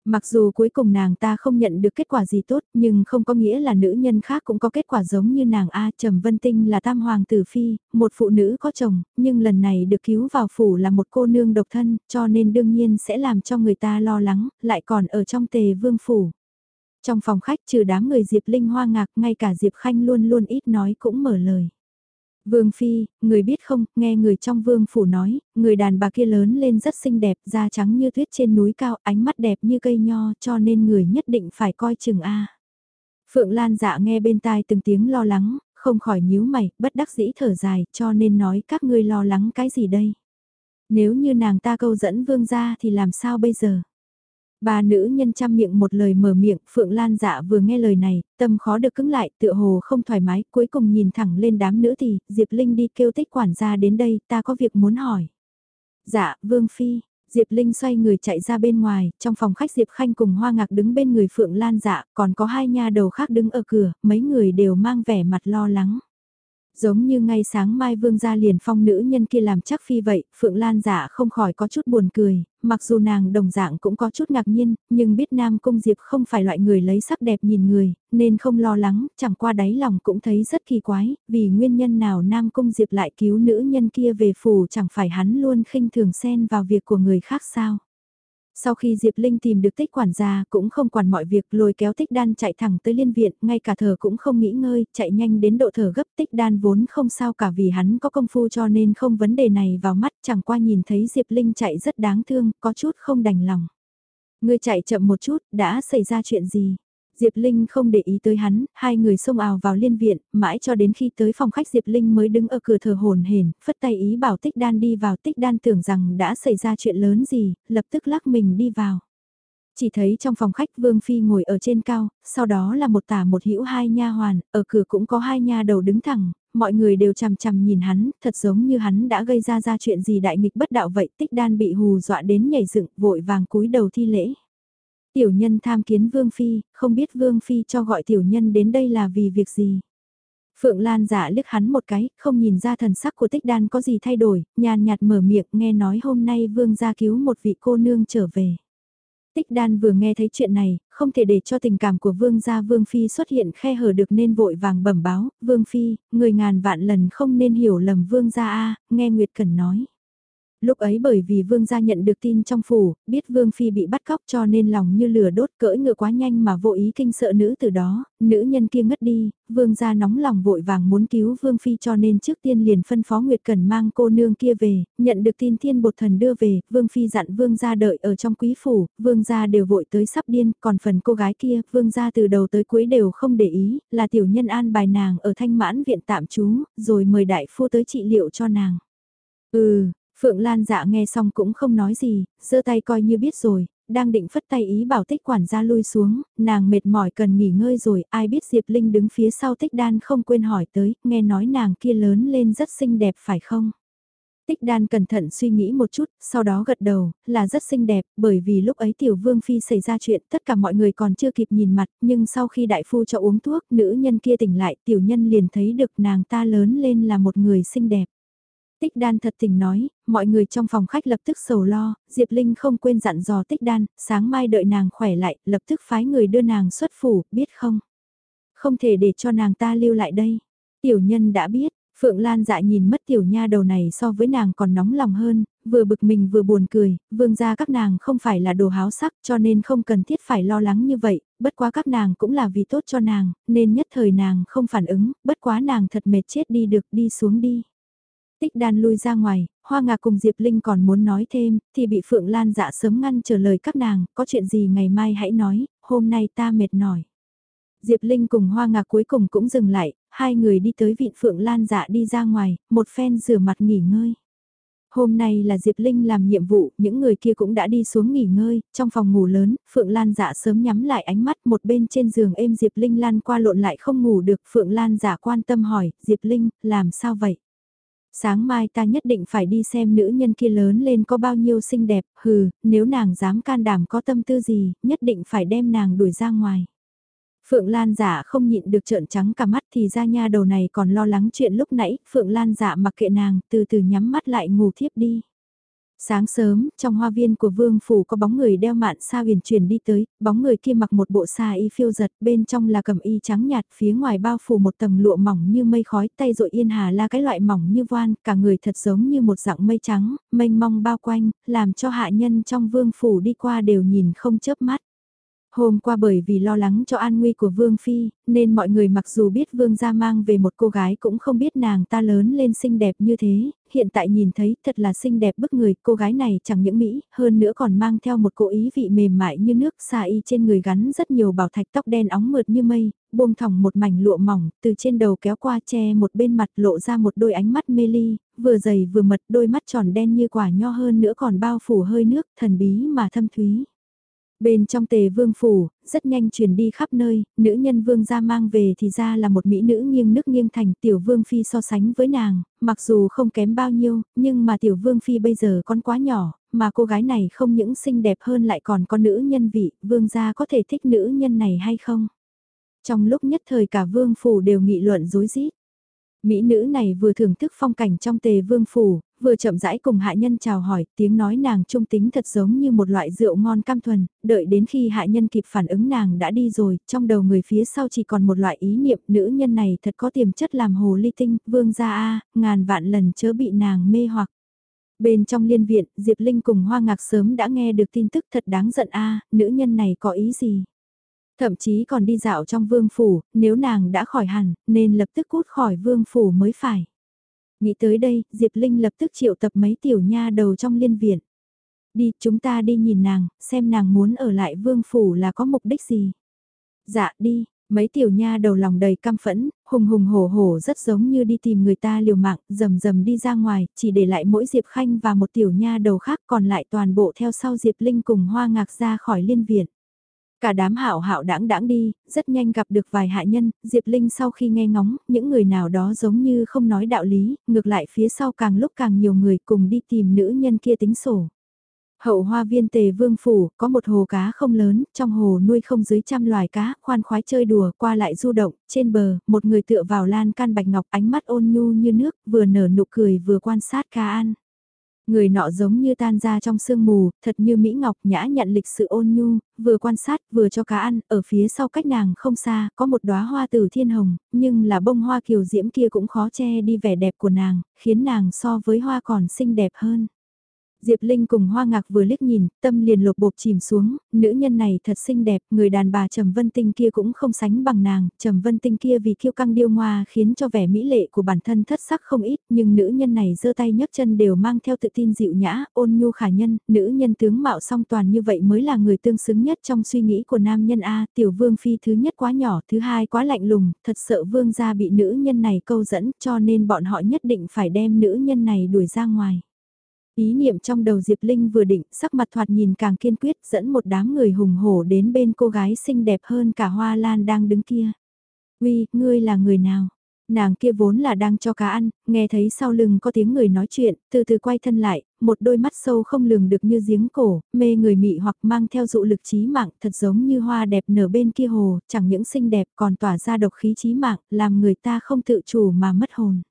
Mặc dù cuối cùng nàng ta không nhận được kết quả gì tốt, nhưng không có nghĩa là nữ nhân khác cũng có kết quả giống như nàng A Trầm Vân Tinh là tam hoàng tử phi, một phụ nữ có chồng, nhưng lần này được cứu vào phủ là một cô nương độc thân, cho nên đương nhiên sẽ làm cho người ta lo lắng, lại còn ở trong tề vương phủ. Trong phòng khách trừ đám người Diệp Linh hoa ngạc, ngay cả Diệp Khanh luôn luôn ít nói cũng mở lời. Vương Phi, người biết không, nghe người trong vương phủ nói, người đàn bà kia lớn lên rất xinh đẹp, da trắng như tuyết trên núi cao, ánh mắt đẹp như cây nho, cho nên người nhất định phải coi chừng A. Phượng Lan dạ nghe bên tai từng tiếng lo lắng, không khỏi nhíu mày, bất đắc dĩ thở dài, cho nên nói các ngươi lo lắng cái gì đây? Nếu như nàng ta câu dẫn vương gia thì làm sao bây giờ? Ba nữ nhân chăm miệng một lời mở miệng, Phượng Lan dạ vừa nghe lời này, tâm khó được cứng lại, tựa hồ không thoải mái, cuối cùng nhìn thẳng lên đám nữ thì, Diệp Linh đi kêu tích quản gia đến đây, ta có việc muốn hỏi. Dạ, Vương Phi, Diệp Linh xoay người chạy ra bên ngoài, trong phòng khách Diệp Khanh cùng Hoa Ngạc đứng bên người Phượng Lan dạ, còn có hai nha đầu khác đứng ở cửa, mấy người đều mang vẻ mặt lo lắng. Giống như ngay sáng mai vương gia liền phong nữ nhân kia làm chắc phi vậy, Phượng Lan giả không khỏi có chút buồn cười, mặc dù nàng đồng dạng cũng có chút ngạc nhiên, nhưng biết Nam Cung Diệp không phải loại người lấy sắc đẹp nhìn người, nên không lo lắng, chẳng qua đáy lòng cũng thấy rất kỳ quái, vì nguyên nhân nào Nam Cung Diệp lại cứu nữ nhân kia về phủ chẳng phải hắn luôn khinh thường xen vào việc của người khác sao. Sau khi Diệp Linh tìm được tích quản gia cũng không quản mọi việc lôi kéo tích đan chạy thẳng tới liên viện, ngay cả thở cũng không nghĩ ngơi, chạy nhanh đến độ thở gấp tích đan vốn không sao cả vì hắn có công phu cho nên không vấn đề này vào mắt chẳng qua nhìn thấy Diệp Linh chạy rất đáng thương, có chút không đành lòng. Ngươi chạy chậm một chút, đã xảy ra chuyện gì? Diệp Linh không để ý tới hắn, hai người xông ào vào liên viện, mãi cho đến khi tới phòng khách Diệp Linh mới đứng ở cửa thờ hồn hển, phất tay ý bảo Tích Đan đi vào Tích Đan tưởng rằng đã xảy ra chuyện lớn gì, lập tức lắc mình đi vào. Chỉ thấy trong phòng khách Vương Phi ngồi ở trên cao, sau đó là một tả một hữu hai nha hoàn, ở cửa cũng có hai nha đầu đứng thẳng, mọi người đều chằm chằm nhìn hắn, thật giống như hắn đã gây ra ra chuyện gì đại nghịch bất đạo vậy, Tích Đan bị hù dọa đến nhảy dựng, vội vàng cúi đầu thi lễ. Tiểu nhân tham kiến Vương Phi, không biết Vương Phi cho gọi tiểu nhân đến đây là vì việc gì. Phượng Lan giả liếc hắn một cái, không nhìn ra thần sắc của tích đan có gì thay đổi, nhàn nhạt mở miệng nghe nói hôm nay Vương gia cứu một vị cô nương trở về. Tích đan vừa nghe thấy chuyện này, không thể để cho tình cảm của Vương gia Vương Phi xuất hiện khe hở được nên vội vàng bẩm báo, Vương Phi, người ngàn vạn lần không nên hiểu lầm Vương gia A, nghe Nguyệt cẩn nói. Lúc ấy bởi vì vương gia nhận được tin trong phủ, biết vương phi bị bắt cóc cho nên lòng như lửa đốt cỡi ngựa quá nhanh mà vô ý kinh sợ nữ từ đó, nữ nhân kia ngất đi, vương gia nóng lòng vội vàng muốn cứu vương phi cho nên trước tiên liền phân phó Nguyệt Cần mang cô nương kia về, nhận được tin thiên bột thần đưa về, vương phi dặn vương gia đợi ở trong quý phủ, vương gia đều vội tới sắp điên, còn phần cô gái kia, vương gia từ đầu tới cuối đều không để ý, là tiểu nhân an bài nàng ở thanh mãn viện tạm trú, rồi mời đại phu tới trị liệu cho nàng. Ừ, Phượng Lan dạ nghe xong cũng không nói gì, giơ tay coi như biết rồi, đang định phất tay ý bảo tích quản gia lui xuống, nàng mệt mỏi cần nghỉ ngơi rồi, ai biết Diệp Linh đứng phía sau tích đan không quên hỏi tới, nghe nói nàng kia lớn lên rất xinh đẹp phải không? Tích đan cẩn thận suy nghĩ một chút, sau đó gật đầu, là rất xinh đẹp, bởi vì lúc ấy tiểu vương phi xảy ra chuyện, tất cả mọi người còn chưa kịp nhìn mặt, nhưng sau khi đại phu cho uống thuốc, nữ nhân kia tỉnh lại, tiểu nhân liền thấy được nàng ta lớn lên là một người xinh đẹp. Tích đan thật tình nói, mọi người trong phòng khách lập tức sầu lo, Diệp Linh không quên dặn dò tích đan, sáng mai đợi nàng khỏe lại, lập tức phái người đưa nàng xuất phủ, biết không? Không thể để cho nàng ta lưu lại đây. Tiểu nhân đã biết, Phượng Lan dạ nhìn mất tiểu nha đầu này so với nàng còn nóng lòng hơn, vừa bực mình vừa buồn cười, vương gia các nàng không phải là đồ háo sắc cho nên không cần thiết phải lo lắng như vậy, bất quá các nàng cũng là vì tốt cho nàng, nên nhất thời nàng không phản ứng, bất quá nàng thật mệt chết đi được đi xuống đi. Tích đan lui ra ngoài, Hoa Ngạc cùng Diệp Linh còn muốn nói thêm, thì bị Phượng Lan dạ sớm ngăn trở lời các nàng, có chuyện gì ngày mai hãy nói, hôm nay ta mệt nổi. Diệp Linh cùng Hoa Ngạc cuối cùng cũng dừng lại, hai người đi tới vịn Phượng Lan dạ đi ra ngoài, một phen rửa mặt nghỉ ngơi. Hôm nay là Diệp Linh làm nhiệm vụ, những người kia cũng đã đi xuống nghỉ ngơi, trong phòng ngủ lớn, Phượng Lan dạ sớm nhắm lại ánh mắt một bên trên giường êm Diệp Linh lan qua lộn lại không ngủ được, Phượng Lan dạ quan tâm hỏi, Diệp Linh, làm sao vậy? Sáng mai ta nhất định phải đi xem nữ nhân kia lớn lên có bao nhiêu xinh đẹp, hừ, nếu nàng dám can đảm có tâm tư gì, nhất định phải đem nàng đuổi ra ngoài. Phượng Lan giả không nhịn được trợn trắng cả mắt thì ra nha đầu này còn lo lắng chuyện lúc nãy, Phượng Lan giả mặc kệ nàng, từ từ nhắm mắt lại ngủ thiếp đi. Sáng sớm, trong hoa viên của vương phủ có bóng người đeo mạn sa huyền chuyển đi tới, bóng người kia mặc một bộ sa y phiêu giật, bên trong là cầm y trắng nhạt, phía ngoài bao phủ một tầng lụa mỏng như mây khói, tay rội yên hà là cái loại mỏng như voan, cả người thật giống như một dạng mây trắng, mênh mông bao quanh, làm cho hạ nhân trong vương phủ đi qua đều nhìn không chớp mắt. Hôm qua bởi vì lo lắng cho an nguy của Vương Phi, nên mọi người mặc dù biết Vương gia mang về một cô gái cũng không biết nàng ta lớn lên xinh đẹp như thế, hiện tại nhìn thấy thật là xinh đẹp bức người, cô gái này chẳng những Mỹ, hơn nữa còn mang theo một cô ý vị mềm mại như nước xà y trên người gắn rất nhiều bảo thạch tóc đen óng mượt như mây, buông thỏng một mảnh lụa mỏng, từ trên đầu kéo qua che một bên mặt lộ ra một đôi ánh mắt mê ly, vừa dày vừa mật đôi mắt tròn đen như quả nho hơn nữa còn bao phủ hơi nước, thần bí mà thâm thúy. Bên trong tề vương phủ, rất nhanh truyền đi khắp nơi, nữ nhân vương gia mang về thì ra là một mỹ nữ nghiêng nước nghiêng thành tiểu vương phi so sánh với nàng, mặc dù không kém bao nhiêu, nhưng mà tiểu vương phi bây giờ còn quá nhỏ, mà cô gái này không những xinh đẹp hơn lại còn có nữ nhân vị, vương gia có thể thích nữ nhân này hay không? Trong lúc nhất thời cả vương phủ đều nghị luận dối rít Mỹ nữ này vừa thưởng thức phong cảnh trong tề vương phủ, vừa chậm rãi cùng hạ nhân chào hỏi, tiếng nói nàng trung tính thật giống như một loại rượu ngon cam thuần, đợi đến khi hạ nhân kịp phản ứng nàng đã đi rồi, trong đầu người phía sau chỉ còn một loại ý niệm nữ nhân này thật có tiềm chất làm hồ ly tinh, vương gia a ngàn vạn lần chớ bị nàng mê hoặc. Bên trong liên viện, Diệp Linh cùng Hoa Ngạc sớm đã nghe được tin tức thật đáng giận a nữ nhân này có ý gì? Thậm chí còn đi dạo trong vương phủ, nếu nàng đã khỏi hẳn, nên lập tức cút khỏi vương phủ mới phải. Nghĩ tới đây, Diệp Linh lập tức triệu tập mấy tiểu nha đầu trong liên viện. Đi, chúng ta đi nhìn nàng, xem nàng muốn ở lại vương phủ là có mục đích gì. Dạ, đi, mấy tiểu nha đầu lòng đầy căm phẫn, hùng hùng hổ hổ rất giống như đi tìm người ta liều mạng, rầm rầm đi ra ngoài, chỉ để lại mỗi Diệp Khanh và một tiểu nha đầu khác còn lại toàn bộ theo sau Diệp Linh cùng hoa ngạc ra khỏi liên viện. Cả đám hạo hạo đãng đãng đi, rất nhanh gặp được vài hạ nhân, Diệp Linh sau khi nghe ngóng, những người nào đó giống như không nói đạo lý, ngược lại phía sau càng lúc càng nhiều người cùng đi tìm nữ nhân kia tính sổ. Hậu hoa viên tề vương phủ, có một hồ cá không lớn, trong hồ nuôi không dưới trăm loài cá, khoan khoái chơi đùa, qua lại du động, trên bờ, một người tựa vào lan can bạch ngọc ánh mắt ôn nhu như nước, vừa nở nụ cười vừa quan sát cá ăn. Người nọ giống như tan ra trong sương mù, thật như Mỹ Ngọc nhã nhận lịch sự ôn nhu, vừa quan sát vừa cho cá ăn, ở phía sau cách nàng không xa, có một đóa hoa tử thiên hồng, nhưng là bông hoa kiều diễm kia cũng khó che đi vẻ đẹp của nàng, khiến nàng so với hoa còn xinh đẹp hơn. Diệp Linh cùng Hoa Ngạc vừa liếc nhìn, tâm liền lột bột chìm xuống, nữ nhân này thật xinh đẹp, người đàn bà Trầm Vân Tinh kia cũng không sánh bằng nàng, Trầm Vân Tinh kia vì kiêu căng điêu ngoa khiến cho vẻ mỹ lệ của bản thân thất sắc không ít, nhưng nữ nhân này giơ tay nhấc chân đều mang theo tự tin dịu nhã, ôn nhu khả nhân, nữ nhân tướng mạo song toàn như vậy mới là người tương xứng nhất trong suy nghĩ của nam nhân A, tiểu vương phi thứ nhất quá nhỏ, thứ hai quá lạnh lùng, thật sợ vương gia bị nữ nhân này câu dẫn cho nên bọn họ nhất định phải đem nữ nhân này đuổi ra ngoài. Ý niệm trong đầu Diệp Linh vừa định, sắc mặt thoạt nhìn càng kiên quyết dẫn một đám người hùng hổ đến bên cô gái xinh đẹp hơn cả hoa lan đang đứng kia. Uy, ngươi là người nào? Nàng kia vốn là đang cho cá ăn, nghe thấy sau lưng có tiếng người nói chuyện, từ từ quay thân lại, một đôi mắt sâu không lường được như giếng cổ, mê người mị hoặc mang theo dụ lực trí mạng, thật giống như hoa đẹp nở bên kia hồ, chẳng những xinh đẹp còn tỏa ra độc khí trí mạng, làm người ta không tự chủ mà mất hồn.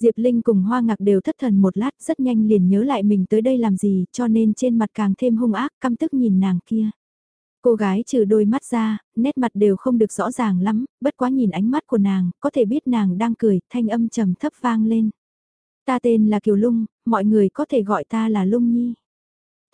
Diệp Linh cùng Hoa Ngạc đều thất thần một lát rất nhanh liền nhớ lại mình tới đây làm gì cho nên trên mặt càng thêm hung ác căm tức nhìn nàng kia. Cô gái trừ đôi mắt ra, nét mặt đều không được rõ ràng lắm, bất quá nhìn ánh mắt của nàng, có thể biết nàng đang cười, thanh âm trầm thấp vang lên. Ta tên là Kiều Lung, mọi người có thể gọi ta là Lung Nhi.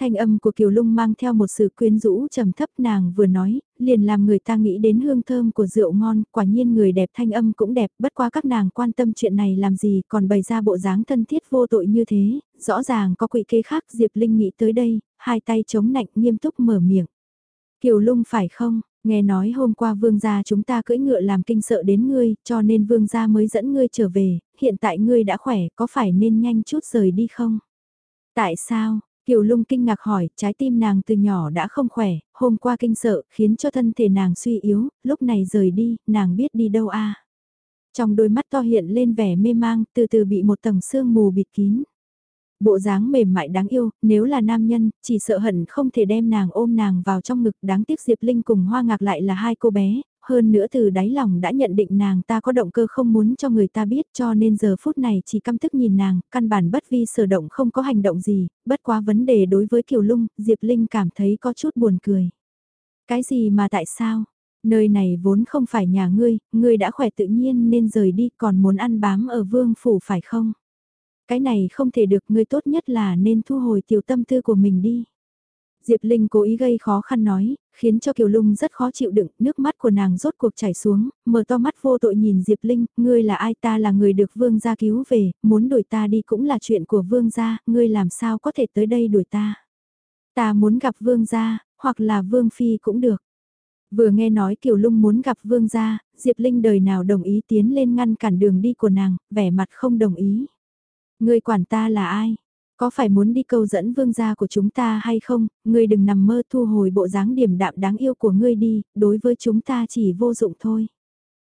Thanh âm của Kiều Lung mang theo một sự quyến rũ trầm thấp nàng vừa nói, liền làm người ta nghĩ đến hương thơm của rượu ngon, quả nhiên người đẹp thanh âm cũng đẹp, bất quá các nàng quan tâm chuyện này làm gì còn bày ra bộ dáng thân thiết vô tội như thế, rõ ràng có quỷ kế khác Diệp Linh nghĩ tới đây, hai tay chống nạnh nghiêm túc mở miệng. Kiều Lung phải không, nghe nói hôm qua vương gia chúng ta cưỡi ngựa làm kinh sợ đến ngươi, cho nên vương gia mới dẫn ngươi trở về, hiện tại ngươi đã khỏe, có phải nên nhanh chút rời đi không? Tại sao, Kiều lung kinh ngạc hỏi, trái tim nàng từ nhỏ đã không khỏe, hôm qua kinh sợ, khiến cho thân thể nàng suy yếu, lúc này rời đi, nàng biết đi đâu a Trong đôi mắt to hiện lên vẻ mê mang, từ từ bị một tầng sương mù bịt kín. Bộ dáng mềm mại đáng yêu, nếu là nam nhân, chỉ sợ hận không thể đem nàng ôm nàng vào trong ngực đáng tiếc Diệp Linh cùng Hoa Ngạc lại là hai cô bé, hơn nữa từ đáy lòng đã nhận định nàng ta có động cơ không muốn cho người ta biết cho nên giờ phút này chỉ căm tức nhìn nàng, căn bản bất vi sở động không có hành động gì, bất quá vấn đề đối với Kiều Lung, Diệp Linh cảm thấy có chút buồn cười. Cái gì mà tại sao? Nơi này vốn không phải nhà ngươi, ngươi đã khỏe tự nhiên nên rời đi còn muốn ăn bám ở vương phủ phải không? Cái này không thể được ngươi tốt nhất là nên thu hồi tiểu tâm tư của mình đi. Diệp Linh cố ý gây khó khăn nói, khiến cho Kiều Lung rất khó chịu đựng, nước mắt của nàng rốt cuộc chảy xuống, mở to mắt vô tội nhìn Diệp Linh, ngươi là ai ta là người được vương gia cứu về, muốn đuổi ta đi cũng là chuyện của vương gia, ngươi làm sao có thể tới đây đuổi ta. Ta muốn gặp vương gia, hoặc là vương phi cũng được. Vừa nghe nói Kiều Lung muốn gặp vương gia, Diệp Linh đời nào đồng ý tiến lên ngăn cản đường đi của nàng, vẻ mặt không đồng ý. Ngươi quản ta là ai? Có phải muốn đi câu dẫn vương gia của chúng ta hay không, ngươi đừng nằm mơ thu hồi bộ dáng điểm đạm đáng yêu của ngươi đi, đối với chúng ta chỉ vô dụng thôi.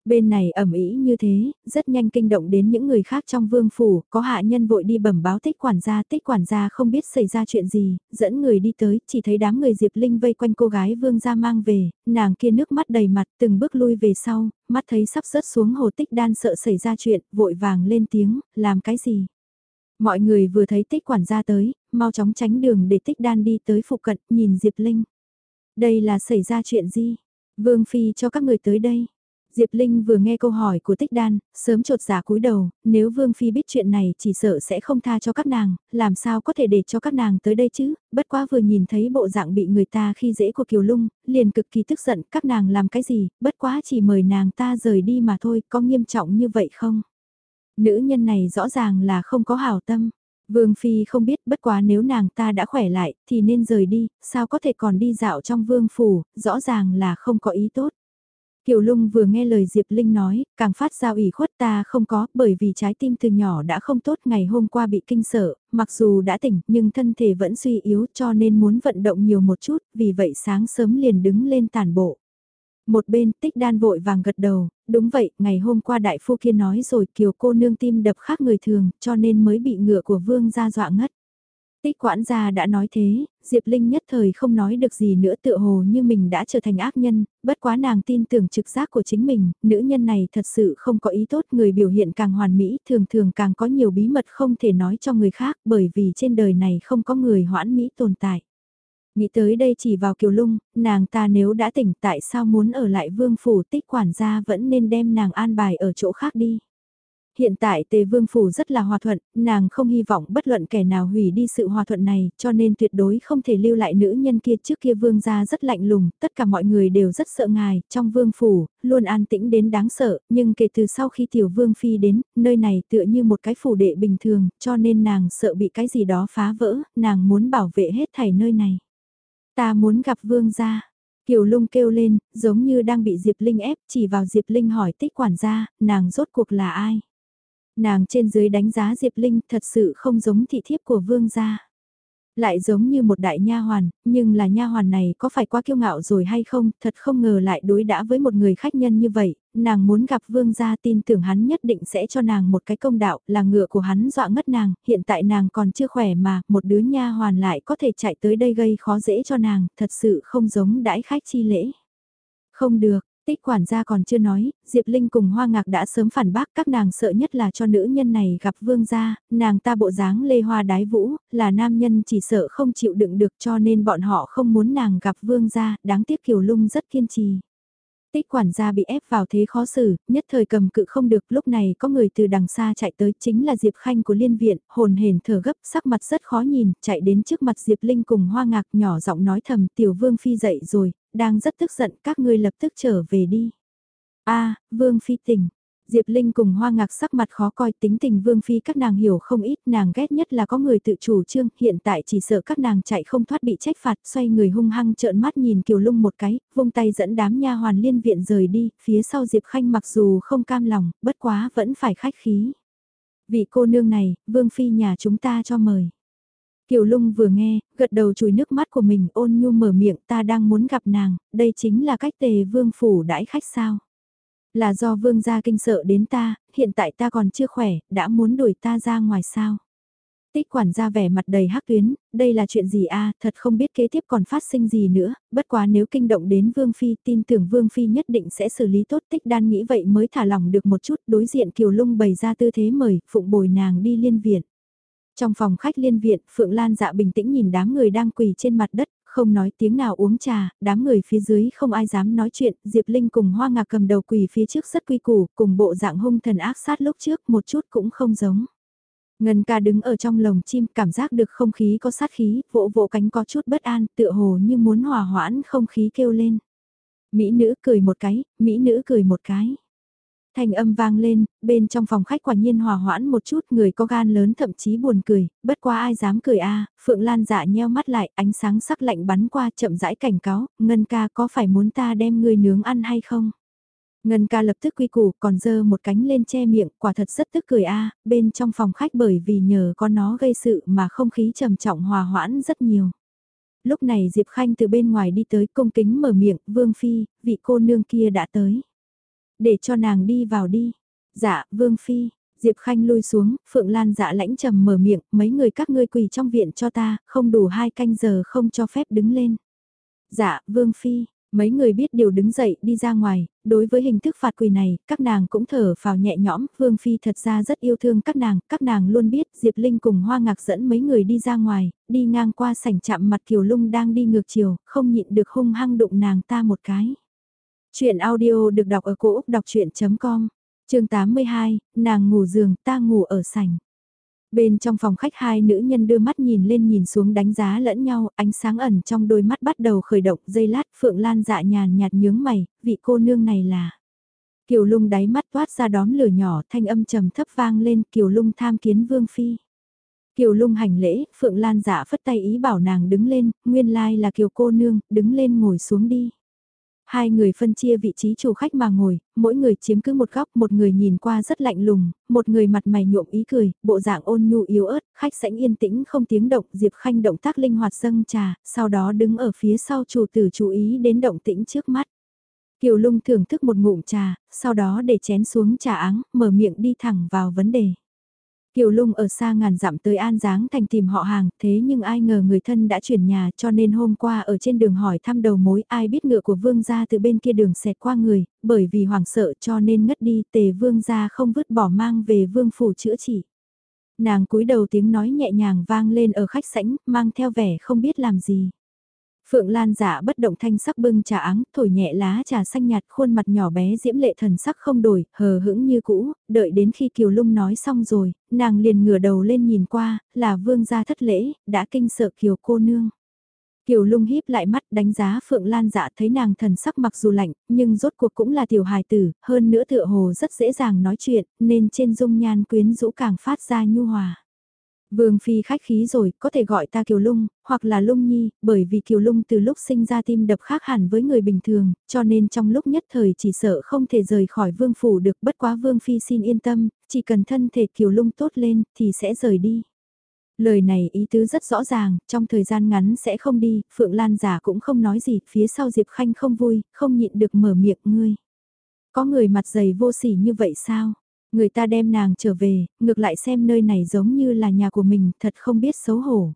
Bên này ẩm ý như thế, rất nhanh kinh động đến những người khác trong vương phủ, có hạ nhân vội đi bẩm báo tích quản gia, tích quản gia không biết xảy ra chuyện gì, dẫn người đi tới, chỉ thấy đám người Diệp Linh vây quanh cô gái vương gia mang về, nàng kia nước mắt đầy mặt, từng bước lui về sau, mắt thấy sắp rớt xuống hồ tích đan sợ xảy ra chuyện, vội vàng lên tiếng, làm cái gì? Mọi người vừa thấy tích quản gia tới, mau chóng tránh đường để tích đan đi tới phụ cận, nhìn Diệp Linh. Đây là xảy ra chuyện gì? Vương Phi cho các người tới đây. Diệp Linh vừa nghe câu hỏi của Tích Đan, sớm trột giả cúi đầu, nếu Vương Phi biết chuyện này chỉ sợ sẽ không tha cho các nàng, làm sao có thể để cho các nàng tới đây chứ, bất quá vừa nhìn thấy bộ dạng bị người ta khi dễ của Kiều Lung, liền cực kỳ tức giận, các nàng làm cái gì, bất quá chỉ mời nàng ta rời đi mà thôi, có nghiêm trọng như vậy không? Nữ nhân này rõ ràng là không có hảo tâm. Vương Phi không biết bất quá nếu nàng ta đã khỏe lại thì nên rời đi, sao có thể còn đi dạo trong vương phủ, rõ ràng là không có ý tốt. Kiều Lung vừa nghe lời Diệp Linh nói, càng phát ra ủy khuất ta không có, bởi vì trái tim từ nhỏ đã không tốt ngày hôm qua bị kinh sợ, mặc dù đã tỉnh nhưng thân thể vẫn suy yếu cho nên muốn vận động nhiều một chút, vì vậy sáng sớm liền đứng lên tàn bộ. Một bên tích đan vội vàng gật đầu, đúng vậy, ngày hôm qua đại phu kia nói rồi kiều cô nương tim đập khác người thường, cho nên mới bị ngựa của vương ra dọa ngất. Tích quản gia đã nói thế, Diệp Linh nhất thời không nói được gì nữa tựa hồ như mình đã trở thành ác nhân, bất quá nàng tin tưởng trực giác của chính mình, nữ nhân này thật sự không có ý tốt, người biểu hiện càng hoàn mỹ, thường thường càng có nhiều bí mật không thể nói cho người khác bởi vì trên đời này không có người hoãn mỹ tồn tại. Nghĩ tới đây chỉ vào kiều lung, nàng ta nếu đã tỉnh tại sao muốn ở lại vương phủ tích quản gia vẫn nên đem nàng an bài ở chỗ khác đi. hiện tại tề vương phủ rất là hòa thuận, nàng không hy vọng bất luận kẻ nào hủy đi sự hòa thuận này, cho nên tuyệt đối không thể lưu lại nữ nhân kia trước kia vương gia rất lạnh lùng, tất cả mọi người đều rất sợ ngài, trong vương phủ, luôn an tĩnh đến đáng sợ, nhưng kể từ sau khi tiểu vương phi đến, nơi này tựa như một cái phủ đệ bình thường, cho nên nàng sợ bị cái gì đó phá vỡ, nàng muốn bảo vệ hết thảy nơi này. Ta muốn gặp vương gia. Kiều lung kêu lên, giống như đang bị Diệp Linh ép, chỉ vào Diệp Linh hỏi tích quản gia, nàng rốt cuộc là ai? Nàng trên dưới đánh giá Diệp Linh thật sự không giống thị thiếp của vương gia. Lại giống như một đại nha hoàn, nhưng là nha hoàn này có phải quá kiêu ngạo rồi hay không, thật không ngờ lại đối đã với một người khách nhân như vậy, nàng muốn gặp vương gia tin tưởng hắn nhất định sẽ cho nàng một cái công đạo, là ngựa của hắn dọa ngất nàng, hiện tại nàng còn chưa khỏe mà, một đứa nha hoàn lại có thể chạy tới đây gây khó dễ cho nàng, thật sự không giống đãi khách chi lễ. Không được, Tích quản gia còn chưa nói, Diệp Linh cùng Hoa Ngạc đã sớm phản bác các nàng sợ nhất là cho nữ nhân này gặp vương gia, nàng ta bộ dáng lê hoa đái vũ, là nam nhân chỉ sợ không chịu đựng được cho nên bọn họ không muốn nàng gặp vương gia, đáng tiếc Kiều Lung rất kiên trì. Tích quản gia bị ép vào thế khó xử, nhất thời cầm cự không được, lúc này có người từ đằng xa chạy tới chính là Diệp Khanh của liên viện, hồn hển thở gấp, sắc mặt rất khó nhìn, chạy đến trước mặt Diệp Linh cùng hoa ngạc nhỏ giọng nói thầm tiểu vương phi dậy rồi, đang rất tức giận các ngươi lập tức trở về đi. a vương phi tỉnh, Diệp Linh cùng hoa ngạc sắc mặt khó coi, tính tình vương phi các nàng hiểu không ít, nàng ghét nhất là có người tự chủ trương, hiện tại chỉ sợ các nàng chạy không thoát bị trách phạt, xoay người hung hăng trợn mắt nhìn kiều lung một cái, vung tay dẫn đám nha hoàn liên viện rời đi, phía sau Diệp Khanh mặc dù không cam lòng, bất quá vẫn phải khách khí. Vị cô nương này, vương phi nhà chúng ta cho mời. Kiều lung vừa nghe, gật đầu chùi nước mắt của mình, ôn nhu mở miệng, ta đang muốn gặp nàng, đây chính là cách tề vương phủ đãi khách sao. Là do vương gia kinh sợ đến ta, hiện tại ta còn chưa khỏe, đã muốn đuổi ta ra ngoài sao. Tích quản gia vẻ mặt đầy hắc tuyến, đây là chuyện gì a thật không biết kế tiếp còn phát sinh gì nữa, bất quá nếu kinh động đến Vương Phi tin tưởng Vương Phi nhất định sẽ xử lý tốt tích đan nghĩ vậy mới thả lỏng được một chút đối diện Kiều Lung bày ra tư thế mời, phụng bồi nàng đi liên viện. Trong phòng khách liên viện, Phượng Lan dạ bình tĩnh nhìn đám người đang quỳ trên mặt đất, không nói tiếng nào uống trà, đám người phía dưới không ai dám nói chuyện, Diệp Linh cùng Hoa Ngạc cầm đầu quỳ phía trước rất quy củ, cùng bộ dạng hung thần ác sát lúc trước một chút cũng không giống. Ngân ca đứng ở trong lồng chim cảm giác được không khí có sát khí, vỗ vỗ cánh có chút bất an, tựa hồ như muốn hòa hoãn không khí kêu lên. Mỹ nữ cười một cái, Mỹ nữ cười một cái. Thanh âm vang lên, bên trong phòng khách quả nhiên hòa hoãn một chút người có gan lớn thậm chí buồn cười, bất quá ai dám cười a Phượng Lan dạ nheo mắt lại, ánh sáng sắc lạnh bắn qua chậm rãi cảnh cáo, Ngân ca có phải muốn ta đem ngươi nướng ăn hay không? Ngân ca lập tức quy củ còn dơ một cánh lên che miệng, quả thật rất tức cười a bên trong phòng khách bởi vì nhờ có nó gây sự mà không khí trầm trọng hòa hoãn rất nhiều. Lúc này Diệp Khanh từ bên ngoài đi tới cung kính mở miệng, Vương Phi, vị cô nương kia đã tới. Để cho nàng đi vào đi. Dạ, Vương Phi, Diệp Khanh lui xuống, Phượng Lan dạ lãnh trầm mở miệng, mấy người các ngươi quỳ trong viện cho ta, không đủ hai canh giờ không cho phép đứng lên. Dạ, Vương Phi, mấy người biết điều đứng dậy đi ra ngoài, đối với hình thức phạt quỳ này, các nàng cũng thở vào nhẹ nhõm, Vương Phi thật ra rất yêu thương các nàng, các nàng luôn biết Diệp Linh cùng Hoa Ngạc dẫn mấy người đi ra ngoài, đi ngang qua sảnh chạm mặt Kiều Lung đang đi ngược chiều, không nhịn được hung hăng đụng nàng ta một cái. Chuyện audio được đọc ở cổ Úc đọc chuyện.com, trường 82, nàng ngủ giường, ta ngủ ở sảnh. Bên trong phòng khách hai nữ nhân đưa mắt nhìn lên nhìn xuống đánh giá lẫn nhau, ánh sáng ẩn trong đôi mắt bắt đầu khởi động, dây lát Phượng Lan dạ nhàn nhạt nhướng mày, vị cô nương này là... Kiều lung đáy mắt toát ra đóm lửa nhỏ, thanh âm trầm thấp vang lên, Kiều lung tham kiến Vương Phi. Kiều lung hành lễ, Phượng Lan dạ phất tay ý bảo nàng đứng lên, nguyên lai là Kiều cô nương, đứng lên ngồi xuống đi. Hai người phân chia vị trí chủ khách mà ngồi, mỗi người chiếm cứ một góc, một người nhìn qua rất lạnh lùng, một người mặt mày nhuộm ý cười, bộ dạng ôn nhu yếu ớt, khách sảnh yên tĩnh không tiếng động, Diệp Khanh động tác linh hoạt dâng trà, sau đó đứng ở phía sau chủ tử chú ý đến động tĩnh trước mắt. Kiều Lung thưởng thức một ngụm trà, sau đó để chén xuống trà áng, mở miệng đi thẳng vào vấn đề. Kiều Lung ở xa ngàn dặm tới An Giáng thành tìm họ hàng, thế nhưng ai ngờ người thân đã chuyển nhà cho nên hôm qua ở trên đường hỏi thăm đầu mối ai biết ngựa của vương gia từ bên kia đường xẹt qua người, bởi vì hoảng sợ cho nên ngất đi tề vương gia không vứt bỏ mang về vương phủ chữa trị. Nàng cúi đầu tiếng nói nhẹ nhàng vang lên ở khách sảnh, mang theo vẻ không biết làm gì. Phượng Lan dạ bất động thanh sắc bưng trà áng, thổi nhẹ lá trà xanh nhạt, khuôn mặt nhỏ bé diễm lệ thần sắc không đổi, hờ hững như cũ, đợi đến khi Kiều Lung nói xong rồi, nàng liền ngửa đầu lên nhìn qua, là vương gia thất lễ, đã kinh sợ Kiều cô nương. Kiều lung híp lại mắt đánh giá Phượng Lan dạ thấy nàng thần sắc mặc dù lạnh, nhưng rốt cuộc cũng là tiểu hài tử, hơn nữa tựa hồ rất dễ dàng nói chuyện, nên trên dung nhan quyến rũ càng phát ra nhu hòa. Vương Phi khách khí rồi, có thể gọi ta Kiều Lung, hoặc là Lung Nhi, bởi vì Kiều Lung từ lúc sinh ra tim đập khác hẳn với người bình thường, cho nên trong lúc nhất thời chỉ sợ không thể rời khỏi Vương Phủ được bất quá Vương Phi xin yên tâm, chỉ cần thân thể Kiều Lung tốt lên thì sẽ rời đi. Lời này ý tứ rất rõ ràng, trong thời gian ngắn sẽ không đi, Phượng Lan giả cũng không nói gì, phía sau Diệp Khanh không vui, không nhịn được mở miệng ngươi. Có người mặt dày vô sỉ như vậy sao? Người ta đem nàng trở về, ngược lại xem nơi này giống như là nhà của mình, thật không biết xấu hổ.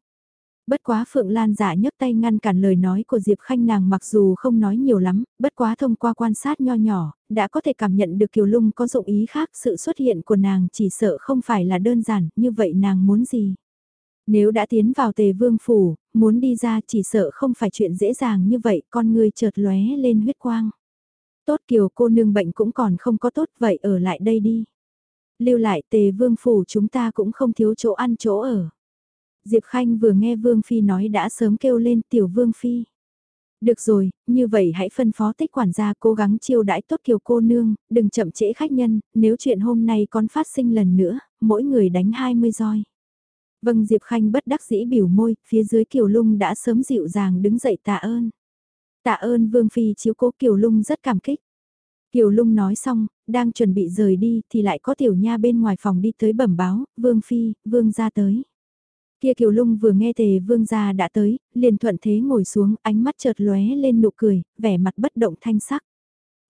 Bất quá Phượng Lan giả nhấc tay ngăn cản lời nói của Diệp Khanh nàng mặc dù không nói nhiều lắm, bất quá thông qua quan sát nho nhỏ, đã có thể cảm nhận được Kiều Lung có dụng ý khác sự xuất hiện của nàng chỉ sợ không phải là đơn giản, như vậy nàng muốn gì. Nếu đã tiến vào tề vương phủ, muốn đi ra chỉ sợ không phải chuyện dễ dàng như vậy, con người chợt lóe lên huyết quang. Tốt kiều cô nương bệnh cũng còn không có tốt vậy ở lại đây đi. Lưu lại tề vương phủ chúng ta cũng không thiếu chỗ ăn chỗ ở. Diệp Khanh vừa nghe Vương Phi nói đã sớm kêu lên tiểu Vương Phi. Được rồi, như vậy hãy phân phó tích quản gia cố gắng chiêu đãi tốt kiều cô nương, đừng chậm trễ khách nhân, nếu chuyện hôm nay còn phát sinh lần nữa, mỗi người đánh 20 roi. Vâng Diệp Khanh bất đắc dĩ biểu môi, phía dưới Kiều Lung đã sớm dịu dàng đứng dậy tạ ơn. Tạ ơn Vương Phi chiếu cố Kiều Lung rất cảm kích. Kiều Lung nói xong, đang chuẩn bị rời đi thì lại có tiểu nha bên ngoài phòng đi tới bẩm báo, Vương Phi, Vương ra tới. Kia Kiều Lung vừa nghe tề Vương gia đã tới, liền thuận thế ngồi xuống, ánh mắt chợt lóe lên nụ cười, vẻ mặt bất động thanh sắc.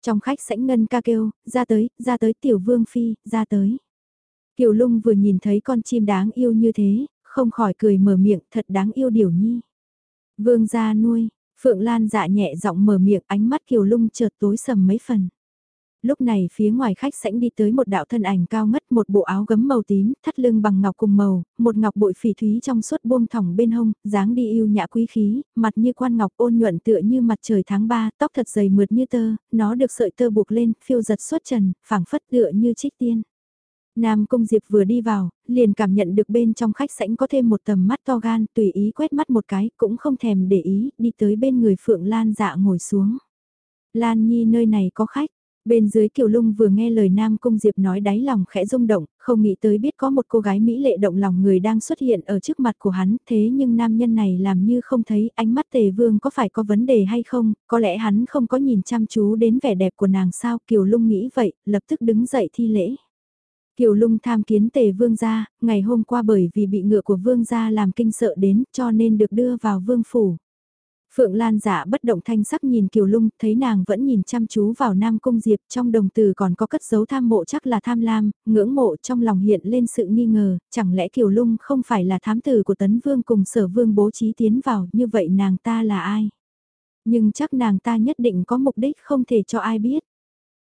Trong khách sảnh ngân ca kêu, ra tới, ra tới tiểu Vương Phi, ra tới. Kiều Lung vừa nhìn thấy con chim đáng yêu như thế, không khỏi cười mở miệng thật đáng yêu điều nhi. Vương gia nuôi, Phượng Lan dạ nhẹ giọng mở miệng ánh mắt Kiều Lung chợt tối sầm mấy phần. Lúc này phía ngoài khách sảnh đi tới một đạo thân ảnh cao ngất một bộ áo gấm màu tím, thắt lưng bằng ngọc cùng màu, một ngọc bội phỉ thúy trong suốt buông thỏng bên hông, dáng đi yêu nhã quý khí, mặt như quan ngọc ôn nhuận tựa như mặt trời tháng 3, tóc thật dày mượt như tơ, nó được sợi tơ buộc lên, phiêu giật suốt trần, phảng phất tựa như trích tiên. Nam Cung Diệp vừa đi vào, liền cảm nhận được bên trong khách sảnh có thêm một tầm mắt to gan, tùy ý quét mắt một cái, cũng không thèm để ý, đi tới bên người Phượng Lan dạ ngồi xuống. Lan Nhi nơi này có khách, bên dưới Kiều Lung vừa nghe lời Nam Cung Diệp nói đáy lòng khẽ rung động, không nghĩ tới biết có một cô gái mỹ lệ động lòng người đang xuất hiện ở trước mặt của hắn, thế nhưng nam nhân này làm như không thấy ánh mắt tề vương có phải có vấn đề hay không, có lẽ hắn không có nhìn chăm chú đến vẻ đẹp của nàng sao, Kiều Lung nghĩ vậy, lập tức đứng dậy thi lễ. Kiều Lung tham kiến tề vương gia, ngày hôm qua bởi vì bị ngựa của vương gia làm kinh sợ đến cho nên được đưa vào vương phủ. Phượng Lan giả bất động thanh sắc nhìn Kiều Lung, thấy nàng vẫn nhìn chăm chú vào Nam Cung Diệp, trong đồng từ còn có cất dấu tham mộ chắc là tham lam, ngưỡng mộ trong lòng hiện lên sự nghi ngờ, chẳng lẽ Kiều Lung không phải là thám tử của Tấn Vương cùng sở vương bố trí tiến vào, như vậy nàng ta là ai? Nhưng chắc nàng ta nhất định có mục đích không thể cho ai biết.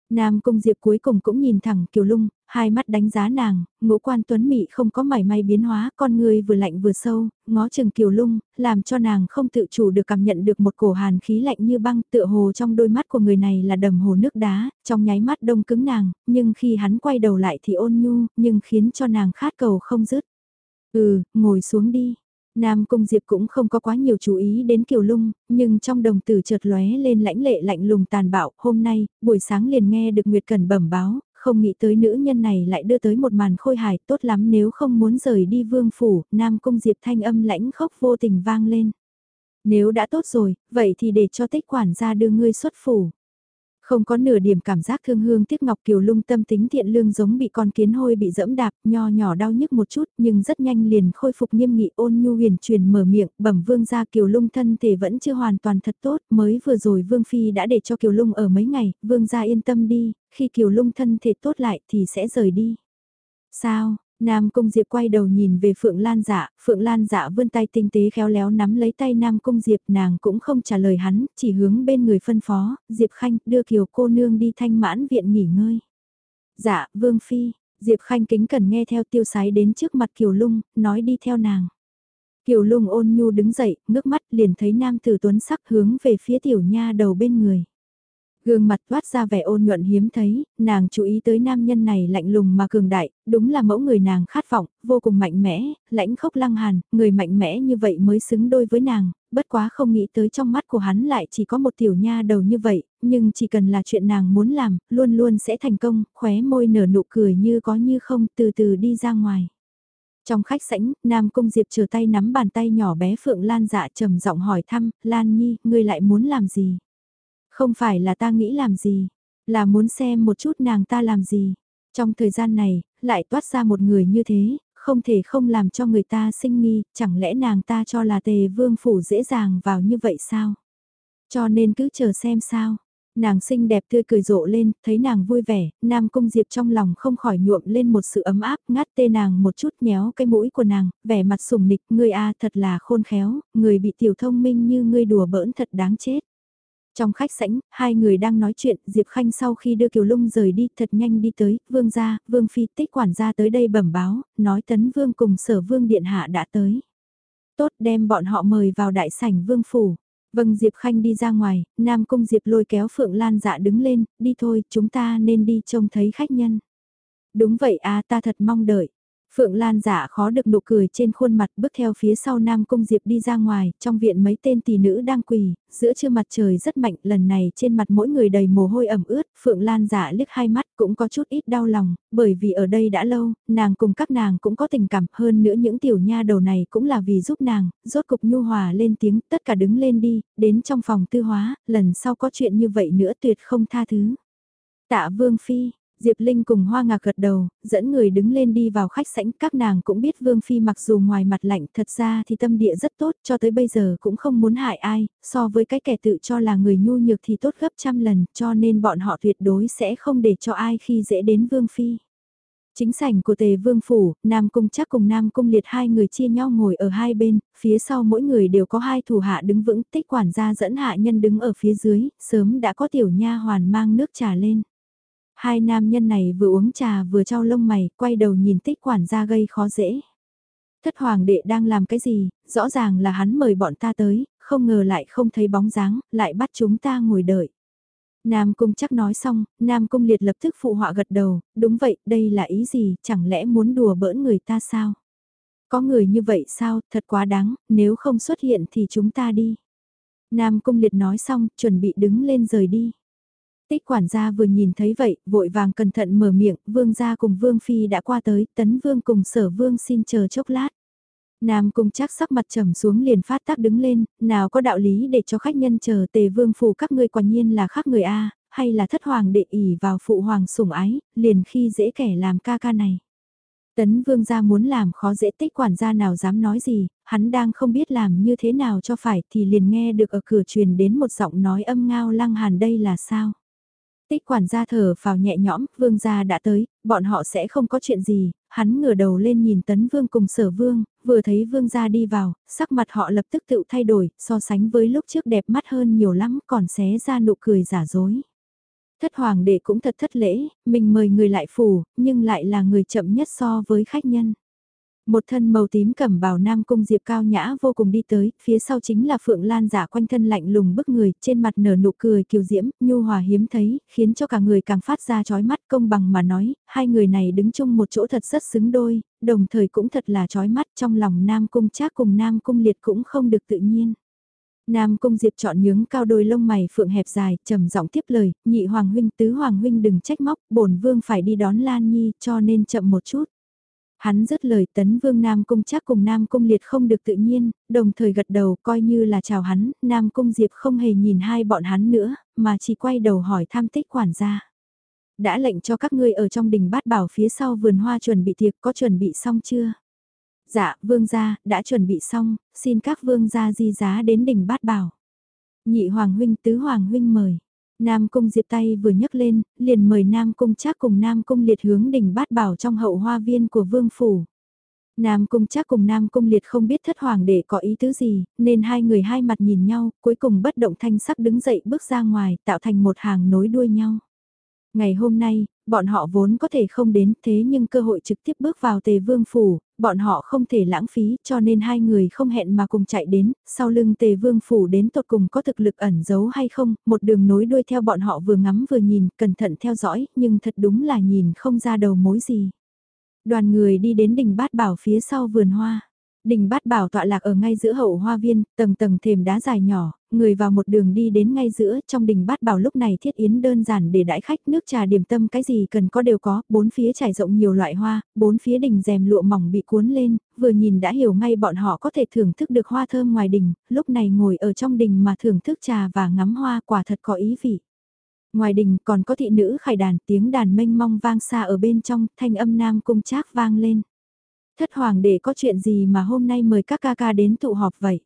Nam Cung Diệp cuối cùng cũng nhìn thẳng Kiều Lung, hai mắt đánh giá nàng, ngũ quan tuấn mị không có mảy may biến hóa, con người vừa lạnh vừa sâu, ngó chừng Kiều Lung, làm cho nàng không tự chủ được cảm nhận được một cổ hàn khí lạnh như băng tựa hồ trong đôi mắt của người này là đầm hồ nước đá, trong nháy mắt đông cứng nàng, nhưng khi hắn quay đầu lại thì ôn nhu, nhưng khiến cho nàng khát cầu không dứt. Ừ, ngồi xuống đi. Nam Cung Diệp cũng không có quá nhiều chú ý đến Kiều Lung, nhưng trong đồng tử chợt lóe lên lãnh lệ lạnh lùng tàn bạo, hôm nay, buổi sáng liền nghe được Nguyệt Cẩn bẩm báo, không nghĩ tới nữ nhân này lại đưa tới một màn khôi hài tốt lắm nếu không muốn rời đi vương phủ, Nam Cung Diệp thanh âm lãnh khốc vô tình vang lên. Nếu đã tốt rồi, vậy thì để cho tích quản gia đưa ngươi xuất phủ. Không có nửa điểm cảm giác thương hương tiếc ngọc kiều lung tâm tính thiện lương giống bị con kiến hôi bị dẫm đạp, nho nhỏ đau nhức một chút nhưng rất nhanh liền khôi phục nghiêm nghị ôn nhu huyền truyền mở miệng, bẩm vương gia kiều lung thân thể vẫn chưa hoàn toàn thật tốt, mới vừa rồi vương phi đã để cho kiều lung ở mấy ngày, vương gia yên tâm đi, khi kiều lung thân thể tốt lại thì sẽ rời đi. Sao, Nam Cung Diệp quay đầu nhìn về Phượng Lan dạ, Phượng Lan dạ vươn tay tinh tế khéo léo nắm lấy tay Nam Cung Diệp nàng cũng không trả lời hắn, chỉ hướng bên người phân phó, Diệp Khanh đưa Kiều cô nương đi thanh mãn viện nghỉ ngơi. Dạ, Vương Phi, Diệp Khanh kính cần nghe theo tiêu sái đến trước mặt Kiều Lung, nói đi theo nàng. Kiều lung ôn nhu đứng dậy, ngước mắt liền thấy nam tử tuấn sắc hướng về phía tiểu nha đầu bên người. Gương mặt toát ra vẻ ôn nhuận hiếm thấy, nàng chú ý tới nam nhân này lạnh lùng mà cường đại, đúng là mẫu người nàng khát vọng, vô cùng mạnh mẽ, lãnh khốc lăng hàn, người mạnh mẽ như vậy mới xứng đôi với nàng, bất quá không nghĩ tới trong mắt của hắn lại chỉ có một tiểu nha đầu như vậy, nhưng chỉ cần là chuyện nàng muốn làm, luôn luôn sẽ thành công, khóe môi nở nụ cười như có như không từ từ đi ra ngoài. Trong khách sảnh, Nam Cung Diệp chờ tay nắm bàn tay nhỏ bé Phượng Lan dạ trầm giọng hỏi thăm, Lan Nhi, ngươi lại muốn làm gì? Không phải là ta nghĩ làm gì, là muốn xem một chút nàng ta làm gì. Trong thời gian này, lại toát ra một người như thế, không thể không làm cho người ta sinh nghi, chẳng lẽ nàng ta cho là tề vương phủ dễ dàng vào như vậy sao? Cho nên cứ chờ xem sao. Nàng xinh đẹp tươi cười rộ lên, thấy nàng vui vẻ, Nam Cung Diệp trong lòng không khỏi nhuộm lên một sự ấm áp, ngắt tê nàng một chút nhéo cái mũi của nàng, vẻ mặt sùng nịch, ngươi a thật là khôn khéo, người bị tiểu thông minh như ngươi đùa bỡn thật đáng chết. Trong khách sảnh, hai người đang nói chuyện, Diệp Khanh sau khi đưa Kiều Lung rời đi, thật nhanh đi tới, vương gia, vương phi tích quản gia tới đây bẩm báo, nói tấn vương cùng sở vương điện hạ đã tới. Tốt đem bọn họ mời vào đại sảnh vương phủ. Vâng Diệp Khanh đi ra ngoài, Nam Cung Diệp lôi kéo Phượng Lan dạ đứng lên, đi thôi, chúng ta nên đi trông thấy khách nhân. Đúng vậy à ta thật mong đợi. Phượng Lan giả khó được nụ cười trên khuôn mặt bước theo phía sau Nam Cung Diệp đi ra ngoài, trong viện mấy tên tỷ nữ đang quỳ, giữa trưa mặt trời rất mạnh, lần này trên mặt mỗi người đầy mồ hôi ẩm ướt, Phượng Lan giả liếc hai mắt cũng có chút ít đau lòng, bởi vì ở đây đã lâu, nàng cùng các nàng cũng có tình cảm hơn nữa những tiểu nha đầu này cũng là vì giúp nàng, rốt cục nhu hòa lên tiếng, tất cả đứng lên đi, đến trong phòng tư hóa, lần sau có chuyện như vậy nữa tuyệt không tha thứ. Tạ Vương Phi, Diệp Linh cùng Hoa Ngạc gật đầu, dẫn người đứng lên đi vào khách sảnh, các nàng cũng biết Vương Phi mặc dù ngoài mặt lạnh thật ra thì tâm địa rất tốt, cho tới bây giờ cũng không muốn hại ai, so với cái kẻ tự cho là người nhu nhược thì tốt gấp trăm lần, cho nên bọn họ tuyệt đối sẽ không để cho ai khi dễ đến Vương Phi. Chính sảnh của tề vương phủ, Nam Cung chắc cùng Nam Cung liệt hai người chia nhau ngồi ở hai bên, phía sau mỗi người đều có hai thủ hạ đứng vững, tích quản gia dẫn hạ nhân đứng ở phía dưới, sớm đã có tiểu nha hoàn mang nước trà lên. Hai nam nhân này vừa uống trà vừa trao lông mày, quay đầu nhìn tích quản gia gây khó dễ. Thất hoàng đệ đang làm cái gì, rõ ràng là hắn mời bọn ta tới, không ngờ lại không thấy bóng dáng, lại bắt chúng ta ngồi đợi. Nam Cung chắc nói xong, Nam Cung liệt lập tức phụ họa gật đầu, đúng vậy, đây là ý gì, chẳng lẽ muốn đùa bỡn người ta sao? Có người như vậy sao, thật quá đáng, nếu không xuất hiện thì chúng ta đi. Nam Cung liệt nói xong, chuẩn bị đứng lên rời đi. Tích quản gia vừa nhìn thấy vậy, vội vàng cẩn thận mở miệng, vương gia cùng vương phi đã qua tới, tấn vương cùng sở vương xin chờ chốc lát. Nam cung chắc sắc mặt trầm xuống liền phát tác đứng lên, nào có đạo lý để cho khách nhân chờ tề vương phủ các ngươi quả nhiên là khác người A, hay là thất hoàng đệ ỉ vào phụ hoàng sủng ái, liền khi dễ kẻ làm ca ca này. Tấn vương gia muốn làm khó dễ tích quản gia nào dám nói gì, hắn đang không biết làm như thế nào cho phải thì liền nghe được ở cửa truyền đến một giọng nói âm ngao lăng hàn đây là sao. Tích quản gia thở vào nhẹ nhõm, vương gia đã tới, bọn họ sẽ không có chuyện gì, hắn ngửa đầu lên nhìn tấn vương cùng sở vương, vừa thấy vương gia đi vào, sắc mặt họ lập tức tự thay đổi, so sánh với lúc trước đẹp mắt hơn nhiều lắm, còn xé ra nụ cười giả dối. Thất hoàng đệ cũng thật thất lễ, mình mời người lại phủ, nhưng lại là người chậm nhất so với khách nhân. Một thân màu tím cầm bào nam cung diệp cao nhã vô cùng đi tới, phía sau chính là phượng lan giả quanh thân lạnh lùng bức người, trên mặt nở nụ cười kiều diễm, nhu hòa hiếm thấy, khiến cho cả người càng phát ra chói mắt công bằng mà nói, hai người này đứng chung một chỗ thật rất xứng đôi, đồng thời cũng thật là chói mắt trong lòng nam cung trác cùng nam cung liệt cũng không được tự nhiên. Nam Cung Diệp chọn nhướng cao đôi lông mày phượng hẹp dài, trầm giọng tiếp lời, nhị hoàng huynh tứ hoàng huynh đừng trách móc, bổn vương phải đi đón Lan Nhi cho nên chậm một chút. Hắn dứt lời tấn vương Nam Cung chắc cùng Nam Cung liệt không được tự nhiên, đồng thời gật đầu coi như là chào hắn, Nam Cung Diệp không hề nhìn hai bọn hắn nữa, mà chỉ quay đầu hỏi tham tích quản gia. Đã lệnh cho các ngươi ở trong đình bát bảo phía sau vườn hoa chuẩn bị tiệc có chuẩn bị xong chưa? Dạ, vương gia, đã chuẩn bị xong, xin các vương gia di giá đến đình bát bảo. Nhị hoàng huynh tứ hoàng huynh mời. Nam Cung Diệp tay vừa nhấc lên, liền mời Nam Cung Trác cùng Nam Cung Liệt hướng đỉnh bát bảo trong hậu hoa viên của Vương Phủ. Nam Cung Trác cùng Nam Cung Liệt không biết thất hoàng đệ có ý tứ gì, nên hai người hai mặt nhìn nhau, cuối cùng bất động thanh sắc đứng dậy bước ra ngoài, tạo thành một hàng nối đuôi nhau. Ngày hôm nay, Bọn họ vốn có thể không đến thế nhưng cơ hội trực tiếp bước vào tề vương phủ, bọn họ không thể lãng phí cho nên hai người không hẹn mà cùng chạy đến, sau lưng tề vương phủ đến tột cùng có thực lực ẩn giấu hay không, một đường nối đuôi theo bọn họ vừa ngắm vừa nhìn, cẩn thận theo dõi, nhưng thật đúng là nhìn không ra đầu mối gì. Đoàn người đi đến đỉnh bát bảo phía sau vườn hoa. Đình bát bảo tọa lạc ở ngay giữa hậu hoa viên, tầng tầng thềm đá dài nhỏ, người vào một đường đi đến ngay giữa, trong đình bát bảo lúc này thiết yến đơn giản để đãi khách nước trà điểm tâm cái gì cần có đều có, bốn phía trải rộng nhiều loại hoa, bốn phía đình rèm lụa mỏng bị cuốn lên, vừa nhìn đã hiểu ngay bọn họ có thể thưởng thức được hoa thơm ngoài đình, lúc này ngồi ở trong đình mà thưởng thức trà và ngắm hoa quả thật có ý vị. Ngoài đình còn có thị nữ khải đàn tiếng đàn mênh mong vang xa ở bên trong, thanh âm nam cung trác vang lên. Thất hoàng đệ có chuyện gì mà hôm nay mời các ca ca đến tụ họp vậy?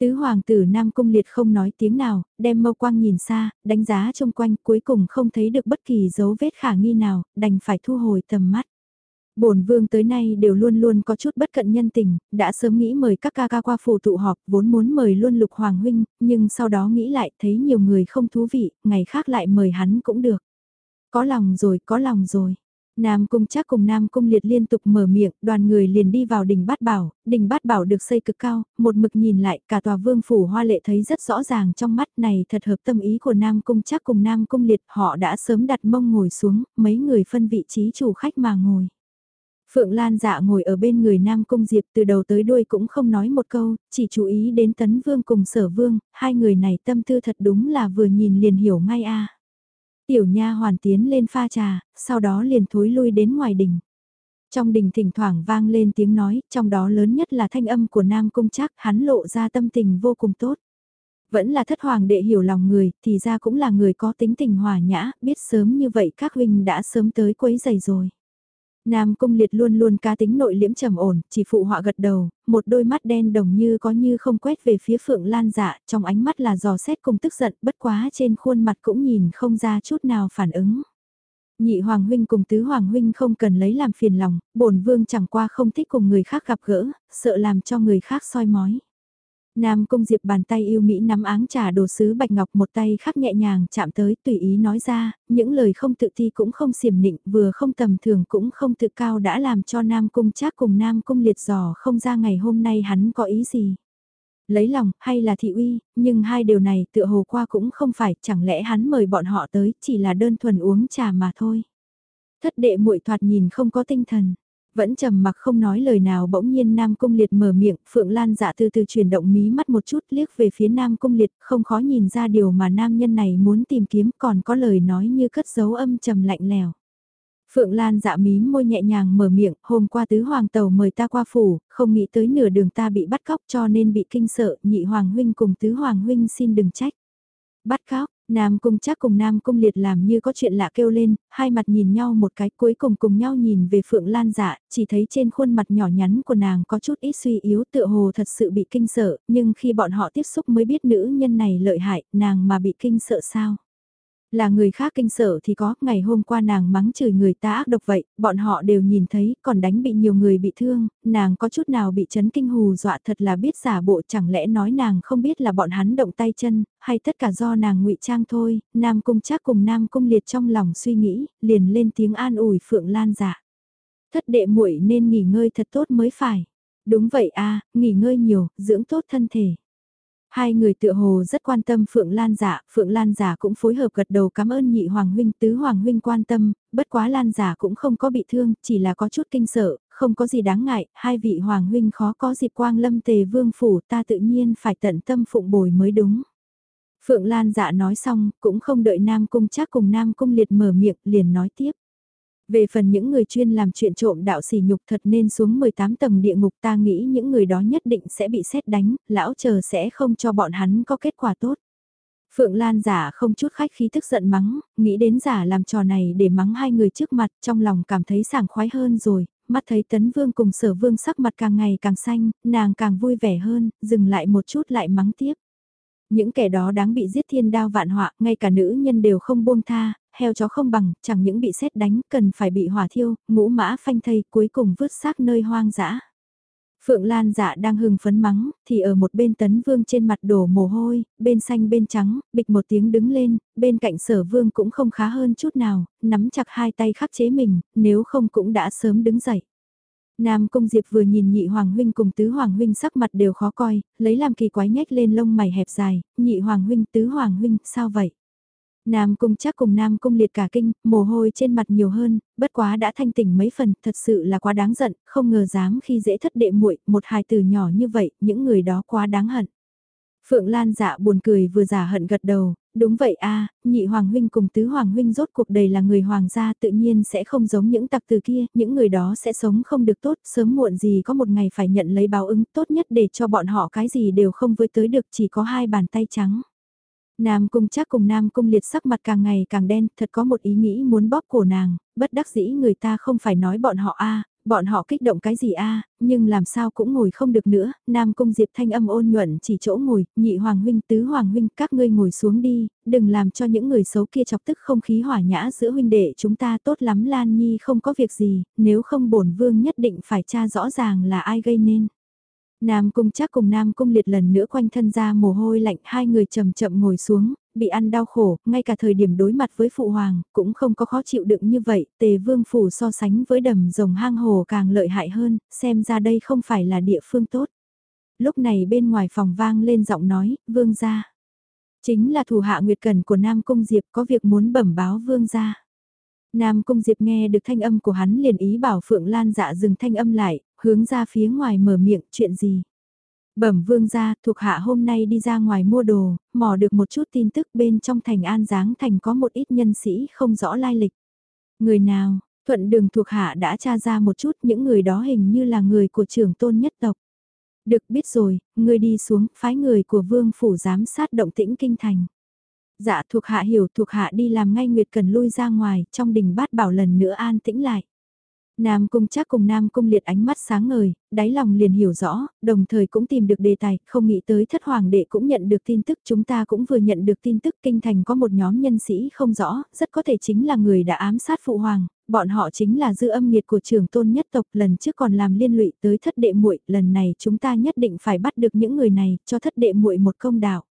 Tứ hoàng tử Nam Cung Liệt không nói tiếng nào, đem mâu quang nhìn xa, đánh giá xung quanh cuối cùng không thấy được bất kỳ dấu vết khả nghi nào, đành phải thu hồi tầm mắt. Bổn vương tới nay đều luôn luôn có chút bất cận nhân tình, đã sớm nghĩ mời các ca ca qua phủ tụ họp, vốn muốn mời luôn lục hoàng huynh, nhưng sau đó nghĩ lại thấy nhiều người không thú vị, ngày khác lại mời hắn cũng được. Có lòng rồi, có lòng rồi. Nam Cung chắc cùng Nam Cung liệt liên tục mở miệng, đoàn người liền đi vào đỉnh bát bảo, Đỉnh bát bảo được xây cực cao, một mực nhìn lại cả tòa vương phủ hoa lệ thấy rất rõ ràng trong mắt này thật hợp tâm ý của Nam Cung chắc cùng Nam Cung liệt họ đã sớm đặt mông ngồi xuống, mấy người phân vị trí chủ khách mà ngồi. Phượng Lan dạ ngồi ở bên người Nam Cung Diệp từ đầu tới đuôi cũng không nói một câu, chỉ chú ý đến Tấn Vương cùng Sở Vương, hai người này tâm tư thật đúng là vừa nhìn liền hiểu ngay a. Tiểu nha hoàn tiến lên pha trà, sau đó liền thối lui đến ngoài đình. Trong đình thỉnh thoảng vang lên tiếng nói, trong đó lớn nhất là thanh âm của Nam Cung Trác, hắn lộ ra tâm tình vô cùng tốt. Vẫn là thất hoàng đệ hiểu lòng người, thì ra cũng là người có tính tình hòa nhã, biết sớm như vậy các huynh đã sớm tới quấy giày rồi. Nam Cung Liệt luôn luôn cá tính nội liễm trầm ổn, chỉ phụ họa gật đầu, một đôi mắt đen đồng như có như không quét về phía Phượng Lan dạ, trong ánh mắt là giò xét cùng tức giận, bất quá trên khuôn mặt cũng nhìn không ra chút nào phản ứng. Nhị Hoàng Huynh cùng Tứ Hoàng Huynh không cần lấy làm phiền lòng, bổn vương chẳng qua không thích cùng người khác gặp gỡ, sợ làm cho người khác soi mói. Nam Cung Diệp bàn tay yêu Mỹ nắm áng trà đồ sứ bạch ngọc một tay khác nhẹ nhàng chạm tới tùy ý nói ra, những lời không tự thi cũng không xiểm nịnh vừa không tầm thường cũng không tự cao đã làm cho Nam Cung chắc cùng Nam Cung liệt dò không ra ngày hôm nay hắn có ý gì. Lấy lòng hay là thị uy, nhưng hai điều này tựa hồ qua cũng không phải chẳng lẽ hắn mời bọn họ tới chỉ là đơn thuần uống trà mà thôi. Thất đệ muội thoạt nhìn không có tinh thần vẫn trầm mặc không nói lời nào bỗng nhiên Nam Cung Liệt mở miệng, Phượng Lan dạ từ từ chuyển động mí mắt một chút liếc về phía Nam Cung Liệt, không khó nhìn ra điều mà nam nhân này muốn tìm kiếm còn có lời nói như cất dấu âm trầm lạnh lèo. Phượng Lan dạ mím môi nhẹ nhàng mở miệng, hôm qua tứ hoàng tàu mời ta qua phủ, không nghĩ tới nửa đường ta bị bắt cóc cho nên bị kinh sợ, nhị hoàng huynh cùng tứ hoàng huynh xin đừng trách. Bắt cóc, Nam Cung chắc cùng Nam Cung liệt làm như có chuyện lạ kêu lên, hai mặt nhìn nhau một cái cuối cùng cùng nhau nhìn về Phượng Lan dạ, chỉ thấy trên khuôn mặt nhỏ nhắn của nàng có chút ít suy yếu tựa hồ thật sự bị kinh sợ, nhưng khi bọn họ tiếp xúc mới biết nữ nhân này lợi hại, nàng mà bị kinh sợ sao. Là người khác kinh sợ thì có, ngày hôm qua nàng mắng chửi người ta ác độc vậy, bọn họ đều nhìn thấy, còn đánh bị nhiều người bị thương, nàng có chút nào bị chấn kinh hù dọa thật là biết giả bộ chẳng lẽ nói nàng không biết là bọn hắn động tay chân, hay tất cả do nàng ngụy trang thôi, nam cung chắc cùng nam cung liệt trong lòng suy nghĩ, liền lên tiếng an ủi phượng lan dạ. Thất đệ muội nên nghỉ ngơi thật tốt mới phải. Đúng vậy a nghỉ ngơi nhiều, dưỡng tốt thân thể. Hai người tựa hồ rất quan tâm Phượng Lan giả, Phượng Lan giả cũng phối hợp gật đầu cảm ơn nhị Hoàng Huynh tứ Hoàng Huynh quan tâm, bất quá Lan giả cũng không có bị thương, chỉ là có chút kinh sợ, không có gì đáng ngại, hai vị Hoàng Huynh khó có dịp quang lâm tề vương phủ ta tự nhiên phải tận tâm phụng bồi mới đúng. Phượng Lan dạ nói xong, cũng không đợi Nam Cung chắc cùng Nam Cung liệt mở miệng, liền nói tiếp. Về phần những người chuyên làm chuyện trộm đạo sỉ nhục thật nên xuống 18 tầng địa ngục ta nghĩ những người đó nhất định sẽ bị xét đánh, lão chờ sẽ không cho bọn hắn có kết quả tốt. Phượng Lan giả không chút khách khí tức giận mắng, nghĩ đến giả làm trò này để mắng hai người trước mặt trong lòng cảm thấy sảng khoái hơn rồi, mắt thấy tấn vương cùng sở vương sắc mặt càng ngày càng xanh, nàng càng vui vẻ hơn, dừng lại một chút lại mắng tiếp. Những kẻ đó đáng bị giết thiên đao vạn họa, ngay cả nữ nhân đều không buông tha, heo chó không bằng, chẳng những bị xét đánh, cần phải bị hỏa thiêu, ngũ mã phanh thây, cuối cùng vứt xác nơi hoang dã. Phượng Lan dạ đang hưng phấn mắng, thì ở một bên tấn vương trên mặt đổ mồ hôi, bên xanh bên trắng, bịch một tiếng đứng lên, bên cạnh sở vương cũng không khá hơn chút nào, nắm chặt hai tay khắc chế mình, nếu không cũng đã sớm đứng dậy. Nam Cung Diệp vừa nhìn nhị Hoàng Huynh cùng tứ Hoàng Huynh sắc mặt đều khó coi, lấy làm kỳ quái nhếch lên lông mày hẹp dài, nhị Hoàng Huynh tứ Hoàng Huynh, sao vậy? Nam Cung chắc cùng Nam Cung liệt cả kinh, mồ hôi trên mặt nhiều hơn, bất quá đã thanh tỉnh mấy phần, thật sự là quá đáng giận, không ngờ dám khi dễ thất đệ muội một hài tử nhỏ như vậy, những người đó quá đáng hận. Phượng Lan dạ buồn cười vừa giả hận gật đầu, đúng vậy a nhị hoàng huynh cùng tứ hoàng huynh rốt cuộc đầy là người hoàng gia tự nhiên sẽ không giống những tặc từ kia, những người đó sẽ sống không được tốt, sớm muộn gì có một ngày phải nhận lấy báo ứng tốt nhất để cho bọn họ cái gì đều không với tới được chỉ có hai bàn tay trắng. Nam cung chắc cùng Nam cung liệt sắc mặt càng ngày càng đen, thật có một ý nghĩ muốn bóp cổ nàng, bất đắc dĩ người ta không phải nói bọn họ a bọn họ kích động cái gì a à? nhưng làm sao cũng ngồi không được nữa, Nam cung diệp thanh âm ôn nhuận chỉ chỗ ngồi, nhị hoàng huynh, tứ hoàng huynh, các ngươi ngồi xuống đi, đừng làm cho những người xấu kia chọc tức không khí hỏa nhã giữa huynh đệ chúng ta tốt lắm Lan Nhi không có việc gì, nếu không bổn vương nhất định phải tra rõ ràng là ai gây nên. Nam Cung chắc cùng Nam Cung liệt lần nữa quanh thân ra mồ hôi lạnh hai người chậm chậm ngồi xuống, bị ăn đau khổ, ngay cả thời điểm đối mặt với Phụ Hoàng, cũng không có khó chịu đựng như vậy, tề vương phủ so sánh với đầm rồng hang hồ càng lợi hại hơn, xem ra đây không phải là địa phương tốt. Lúc này bên ngoài phòng vang lên giọng nói, vương gia. Chính là thủ hạ Nguyệt Cần của Nam Cung Diệp có việc muốn bẩm báo vương gia. Nam Cung Diệp nghe được thanh âm của hắn liền ý bảo Phượng Lan dạ dừng thanh âm lại, hướng ra phía ngoài mở miệng chuyện gì. Bẩm vương gia thuộc hạ hôm nay đi ra ngoài mua đồ, mò được một chút tin tức bên trong thành An Giáng thành có một ít nhân sĩ không rõ lai lịch. Người nào, thuận đường thuộc hạ đã tra ra một chút những người đó hình như là người của trưởng tôn nhất tộc. Được biết rồi, người đi xuống, phái người của vương phủ giám sát động tĩnh kinh thành. Dạ thuộc hạ hiểu thuộc hạ đi làm ngay Nguyệt Cần lui ra ngoài, trong đình bát bảo lần nữa an tĩnh lại. Nam Cung chắc cùng Nam Cung liệt ánh mắt sáng ngời, đáy lòng liền hiểu rõ, đồng thời cũng tìm được đề tài, không nghĩ tới thất hoàng đệ cũng nhận được tin tức chúng ta cũng vừa nhận được tin tức kinh thành có một nhóm nhân sĩ không rõ, rất có thể chính là người đã ám sát phụ hoàng, bọn họ chính là dư âm nghiệt của trưởng tôn nhất tộc lần trước còn làm liên lụy tới thất đệ muội lần này chúng ta nhất định phải bắt được những người này cho thất đệ muội một công đạo.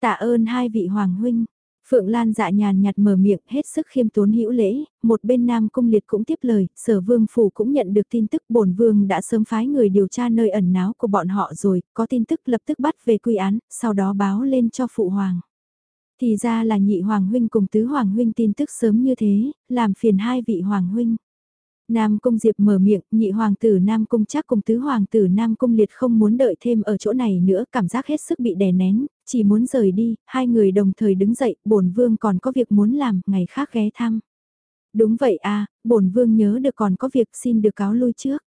Tạ ơn hai vị hoàng huynh. Phượng Lan dạ nhàn nhạt mở miệng hết sức khiêm tốn hữu lễ, một bên Nam Cung Liệt cũng tiếp lời, sở vương phủ cũng nhận được tin tức bổn vương đã sớm phái người điều tra nơi ẩn náu của bọn họ rồi, có tin tức lập tức bắt về quy án, sau đó báo lên cho phụ hoàng. Thì ra là nhị hoàng huynh cùng tứ hoàng huynh tin tức sớm như thế, làm phiền hai vị hoàng huynh. Nam Cung Diệp mở miệng, nhị hoàng tử Nam Cung chắc cùng tứ hoàng tử Nam Cung Liệt không muốn đợi thêm ở chỗ này nữa, cảm giác hết sức bị đè nén, chỉ muốn rời đi, hai người đồng thời đứng dậy, bổn vương còn có việc muốn làm, ngày khác ghé thăm. Đúng vậy à, bổn vương nhớ được còn có việc xin được cáo lui trước.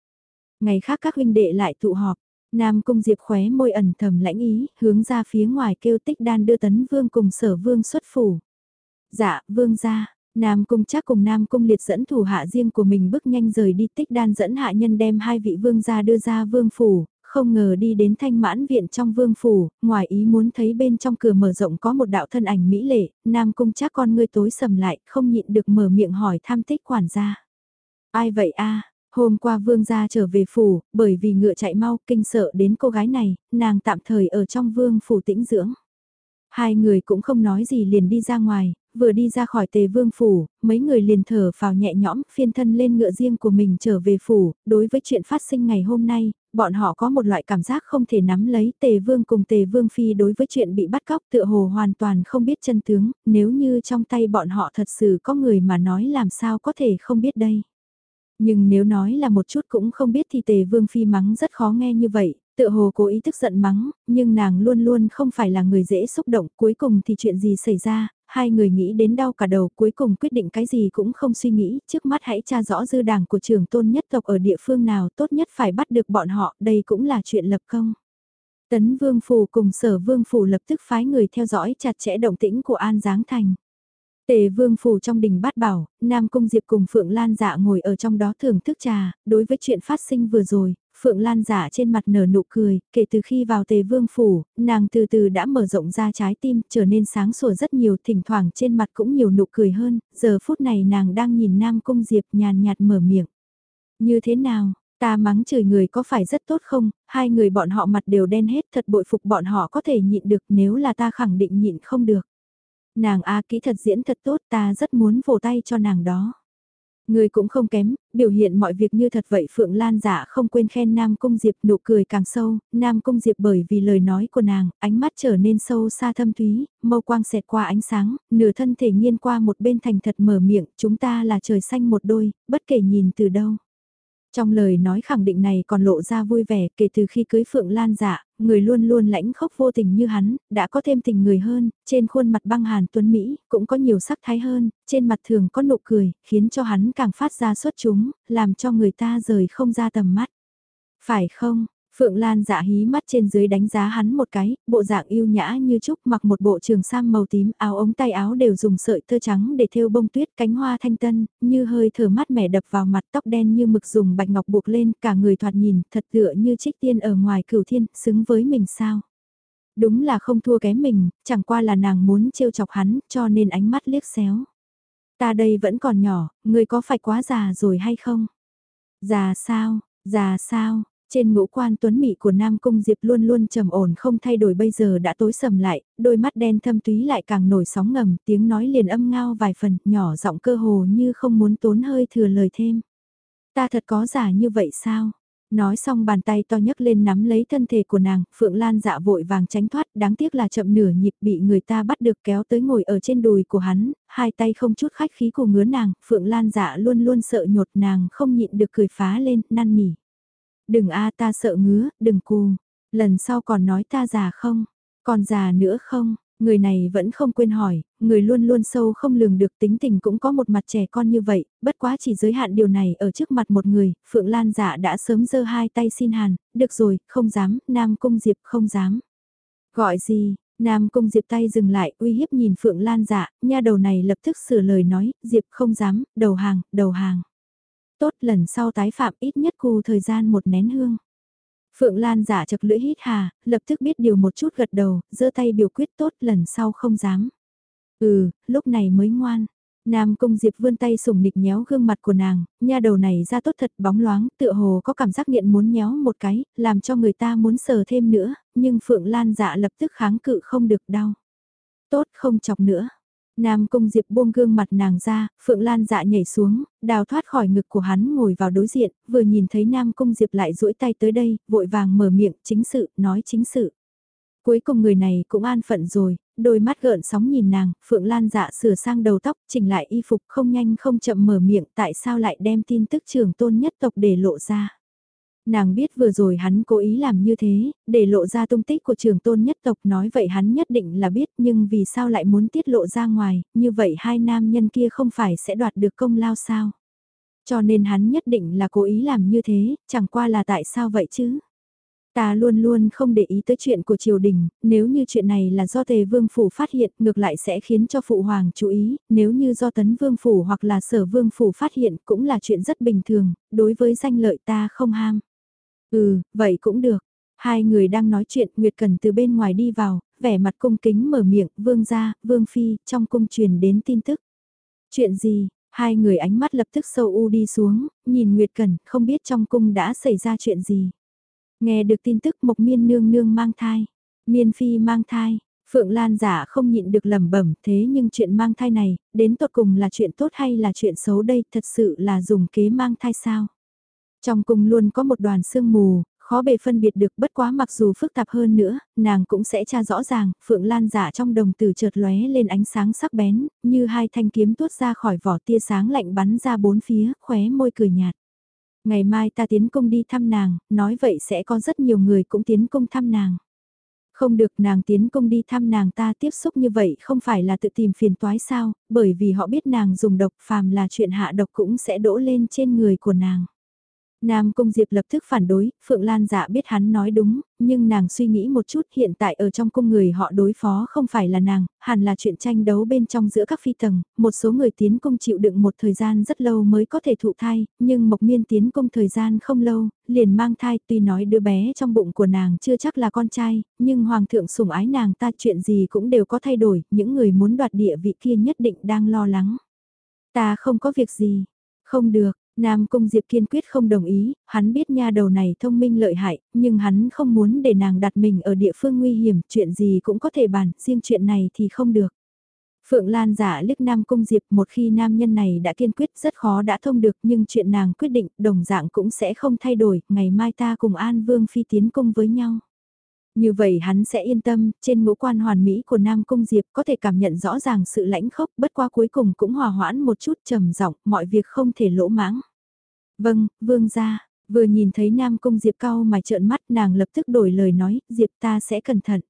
Ngày khác các huynh đệ lại tụ họp, Nam Cung Diệp khóe môi ẩn thầm lãnh ý, hướng ra phía ngoài kêu tích đan đưa tấn vương cùng sở vương xuất phủ. Dạ, vương ra, Nam Cung chắc cùng Nam Cung liệt dẫn thủ hạ riêng của mình bước nhanh rời đi tích đan dẫn hạ nhân đem hai vị vương gia đưa ra vương phủ, không ngờ đi đến thanh mãn viện trong vương phủ, ngoài ý muốn thấy bên trong cửa mở rộng có một đạo thân ảnh mỹ lệ, Nam Cung chắc con ngươi tối sầm lại, không nhịn được mở miệng hỏi tham tích quản gia. Ai vậy a Hôm qua vương gia trở về phủ, bởi vì ngựa chạy mau kinh sợ đến cô gái này, nàng tạm thời ở trong vương phủ tĩnh dưỡng. Hai người cũng không nói gì liền đi ra ngoài, vừa đi ra khỏi tề vương phủ, mấy người liền thở vào nhẹ nhõm phiên thân lên ngựa riêng của mình trở về phủ, đối với chuyện phát sinh ngày hôm nay, bọn họ có một loại cảm giác không thể nắm lấy tề vương cùng tề vương phi đối với chuyện bị bắt cóc tựa hồ hoàn toàn không biết chân tướng, nếu như trong tay bọn họ thật sự có người mà nói làm sao có thể không biết đây. Nhưng nếu nói là một chút cũng không biết thì tề vương phi mắng rất khó nghe như vậy, Tự hồ cố ý tức giận mắng, nhưng nàng luôn luôn không phải là người dễ xúc động, cuối cùng thì chuyện gì xảy ra, hai người nghĩ đến đau cả đầu, cuối cùng quyết định cái gì cũng không suy nghĩ, trước mắt hãy tra rõ dư đảng của trường tôn nhất tộc ở địa phương nào tốt nhất phải bắt được bọn họ, đây cũng là chuyện lập công. Tấn Vương Phủ cùng Sở Vương Phủ lập tức phái người theo dõi chặt chẽ động tĩnh của An Giáng Thành. Tề Vương Phủ trong đình bát bảo, Nam Cung Diệp cùng Phượng Lan dạ ngồi ở trong đó thưởng thức trà, đối với chuyện phát sinh vừa rồi, Phượng Lan giả trên mặt nở nụ cười, kể từ khi vào tề vương phủ, nàng từ từ đã mở rộng ra trái tim, trở nên sáng sủa rất nhiều, thỉnh thoảng trên mặt cũng nhiều nụ cười hơn, giờ phút này nàng đang nhìn Nam Cung Diệp nhàn nhạt mở miệng. Như thế nào, Ta mắng chửi người có phải rất tốt không, hai người bọn họ mặt đều đen hết thật bội phục bọn họ có thể nhịn được nếu là ta khẳng định nhịn không được. Nàng A kỹ thật diễn thật tốt ta rất muốn vỗ tay cho nàng đó. Người cũng không kém, biểu hiện mọi việc như thật vậy Phượng Lan giả không quên khen Nam Cung Diệp nụ cười càng sâu, Nam Cung Diệp bởi vì lời nói của nàng, ánh mắt trở nên sâu xa thâm thúy, mâu quang xẹt qua ánh sáng, nửa thân thể nghiêng qua một bên thành thật mở miệng, chúng ta là trời xanh một đôi, bất kể nhìn từ đâu. Trong lời nói khẳng định này còn lộ ra vui vẻ kể từ khi cưới Phượng Lan dạ, người luôn luôn lãnh khốc vô tình như hắn, đã có thêm tình người hơn, trên khuôn mặt băng hàn tuấn Mỹ, cũng có nhiều sắc thái hơn, trên mặt thường có nụ cười, khiến cho hắn càng phát ra xuất chúng, làm cho người ta rời không ra tầm mắt. Phải không, Phượng Lan dạ hí mắt trên dưới đánh giá hắn một cái, bộ dạng yêu nhã như trúc mặc một bộ trường sam màu tím, áo ống tay áo đều dùng sợi tơ trắng để thêu bông tuyết cánh hoa thanh tân, như hơi thở mát mẻ đập vào mặt tóc đen như mực dùng bạch ngọc buộc lên, cả người thoạt nhìn thật tựa như trích tiên ở ngoài cửu thiên, xứng với mình sao. Đúng là không thua kém mình, chẳng qua là nàng muốn trêu chọc hắn, cho nên ánh mắt liếc xéo. Ta đây vẫn còn nhỏ, người có phải quá già rồi hay không? Già sao, già sao, trên ngũ quan tuấn mỹ của Nam Cung Diệp luôn luôn trầm ổn không thay đổi bây giờ đã tối sầm lại, đôi mắt đen thâm túy lại càng nổi sóng ngầm, tiếng nói liền âm ngao vài phần, nhỏ giọng cơ hồ như không muốn tốn hơi thừa lời thêm. Ta thật có giả như vậy sao? Nói xong bàn tay to nhấc lên nắm lấy thân thể của nàng, Phượng Lan dạ vội vàng tránh thoát, đáng tiếc là chậm nửa nhịp bị người ta bắt được kéo tới ngồi ở trên đùi của hắn, hai tay không chút khách khí của ngứa nàng, Phượng Lan dạ luôn luôn sợ nhột nàng không nhịn được cười phá lên, năn nỉ. Đừng a ta sợ ngứa, đừng cù. Lần sau còn nói ta già không? Còn già nữa không? Người này vẫn không quên hỏi, người luôn luôn sâu không lường được tính tình cũng có một mặt trẻ con như vậy, bất quá chỉ giới hạn điều này ở trước mặt một người, Phượng Lan dạ đã sớm giơ hai tay xin hàn, được rồi, không dám, Nam Cung Diệp không dám. Gọi gì, Nam Cung Diệp tay dừng lại, uy hiếp nhìn Phượng Lan dạ, nha đầu này lập tức sửa lời nói, Diệp không dám, đầu hàng, đầu hàng tốt lần sau tái phạm ít nhất cù thời gian một nén hương. Phượng Lan giả chật lưỡi hít hà, lập tức biết điều một chút gật đầu, giơ tay biểu quyết tốt lần sau không dám. Ừ, lúc này mới ngoan. Nam Cung Diệp vươn tay sủng nịch nhéo gương mặt của nàng, nha đầu này ra tốt thật bóng loáng, tựa hồ có cảm giác nghiện muốn nhéo một cái, làm cho người ta muốn sờ thêm nữa, nhưng Phượng Lan dạ lập tức kháng cự không được đau. Tốt không chọc nữa. Nam Cung Diệp buông gương mặt nàng ra, Phượng Lan dạ nhảy xuống, đào thoát khỏi ngực của hắn ngồi vào đối diện, vừa nhìn thấy Nam Cung Diệp lại duỗi tay tới đây, vội vàng mở miệng, chính sự, nói chính sự. Cuối cùng người này cũng an phận rồi, đôi mắt gợn sóng nhìn nàng, Phượng Lan dạ sửa sang đầu tóc, chỉnh lại y phục không nhanh không chậm mở miệng tại sao lại đem tin tức trường tôn nhất tộc để lộ ra. Nàng biết vừa rồi hắn cố ý làm như thế, để lộ ra tung tích của trường tôn nhất tộc nói vậy hắn nhất định là biết nhưng vì sao lại muốn tiết lộ ra ngoài, như vậy hai nam nhân kia không phải sẽ đoạt được công lao sao. Cho nên hắn nhất định là cố ý làm như thế, chẳng qua là tại sao vậy chứ. Ta luôn luôn không để ý tới chuyện của triều đình, nếu như chuyện này là do tề vương phủ phát hiện ngược lại sẽ khiến cho phụ hoàng chú ý, nếu như do tấn vương phủ hoặc là sở vương phủ phát hiện cũng là chuyện rất bình thường, đối với danh lợi ta không ham. Ừ, vậy cũng được. Hai người đang nói chuyện, Nguyệt Cần từ bên ngoài đi vào, vẻ mặt cung kính mở miệng, vương gia, vương phi, trong cung truyền đến tin tức. Chuyện gì? Hai người ánh mắt lập tức sâu u đi xuống, nhìn Nguyệt Cần, không biết trong cung đã xảy ra chuyện gì. Nghe được tin tức Mộc Miên nương nương mang thai. Miên phi mang thai. Phượng Lan giả không nhịn được lẩm bẩm thế nhưng chuyện mang thai này, đến tột cùng là chuyện tốt hay là chuyện xấu đây, thật sự là dùng kế mang thai sao? Trong cung luôn có một đoàn sương mù, khó bề phân biệt được bất quá mặc dù phức tạp hơn nữa, nàng cũng sẽ tra rõ ràng, Phượng Lan giả trong đồng tử chợt lóe lên ánh sáng sắc bén, như hai thanh kiếm tuốt ra khỏi vỏ tia sáng lạnh bắn ra bốn phía, khóe môi cười nhạt. Ngày mai ta tiến công đi thăm nàng, nói vậy sẽ có rất nhiều người cũng tiến công thăm nàng. Không được nàng tiến công đi thăm nàng ta tiếp xúc như vậy không phải là tự tìm phiền toái sao, bởi vì họ biết nàng dùng độc phàm là chuyện hạ độc cũng sẽ đổ lên trên người của nàng. Nam Cung Diệp lập tức phản đối, Phượng Lan dạ biết hắn nói đúng, nhưng nàng suy nghĩ một chút hiện tại ở trong cung người họ đối phó không phải là nàng, hẳn là chuyện tranh đấu bên trong giữa các phi tầng, một số người tiến cung chịu đựng một thời gian rất lâu mới có thể thụ thai, nhưng Mộc Miên tiến cung thời gian không lâu, liền mang thai tuy nói đứa bé trong bụng của nàng chưa chắc là con trai, nhưng Hoàng thượng sủng ái nàng ta chuyện gì cũng đều có thay đổi, những người muốn đoạt địa vị kia nhất định đang lo lắng. Ta không có việc gì, không được, Nam Cung Diệp kiên quyết không đồng ý, hắn biết nha đầu này thông minh lợi hại, nhưng hắn không muốn để nàng đặt mình ở địa phương nguy hiểm, chuyện gì cũng có thể bàn, riêng chuyện này thì không được. Phượng Lan giả liếc Nam Cung Diệp một khi nam nhân này đã kiên quyết rất khó đã thông được nhưng chuyện nàng quyết định đồng dạng cũng sẽ không thay đổi, ngày mai ta cùng An Vương Phi tiến cung với nhau. Như vậy hắn sẽ yên tâm, trên ngũ quan hoàn mỹ của Nam Cung Diệp có thể cảm nhận rõ ràng sự lãnh khốc bất qua cuối cùng cũng hòa hoãn một chút trầm giọng mọi việc không thể lỗ mãng. Vâng, vương gia, vừa nhìn thấy Nam Cung Diệp cao mà trợn mắt nàng lập tức đổi lời nói, Diệp ta sẽ cẩn thận.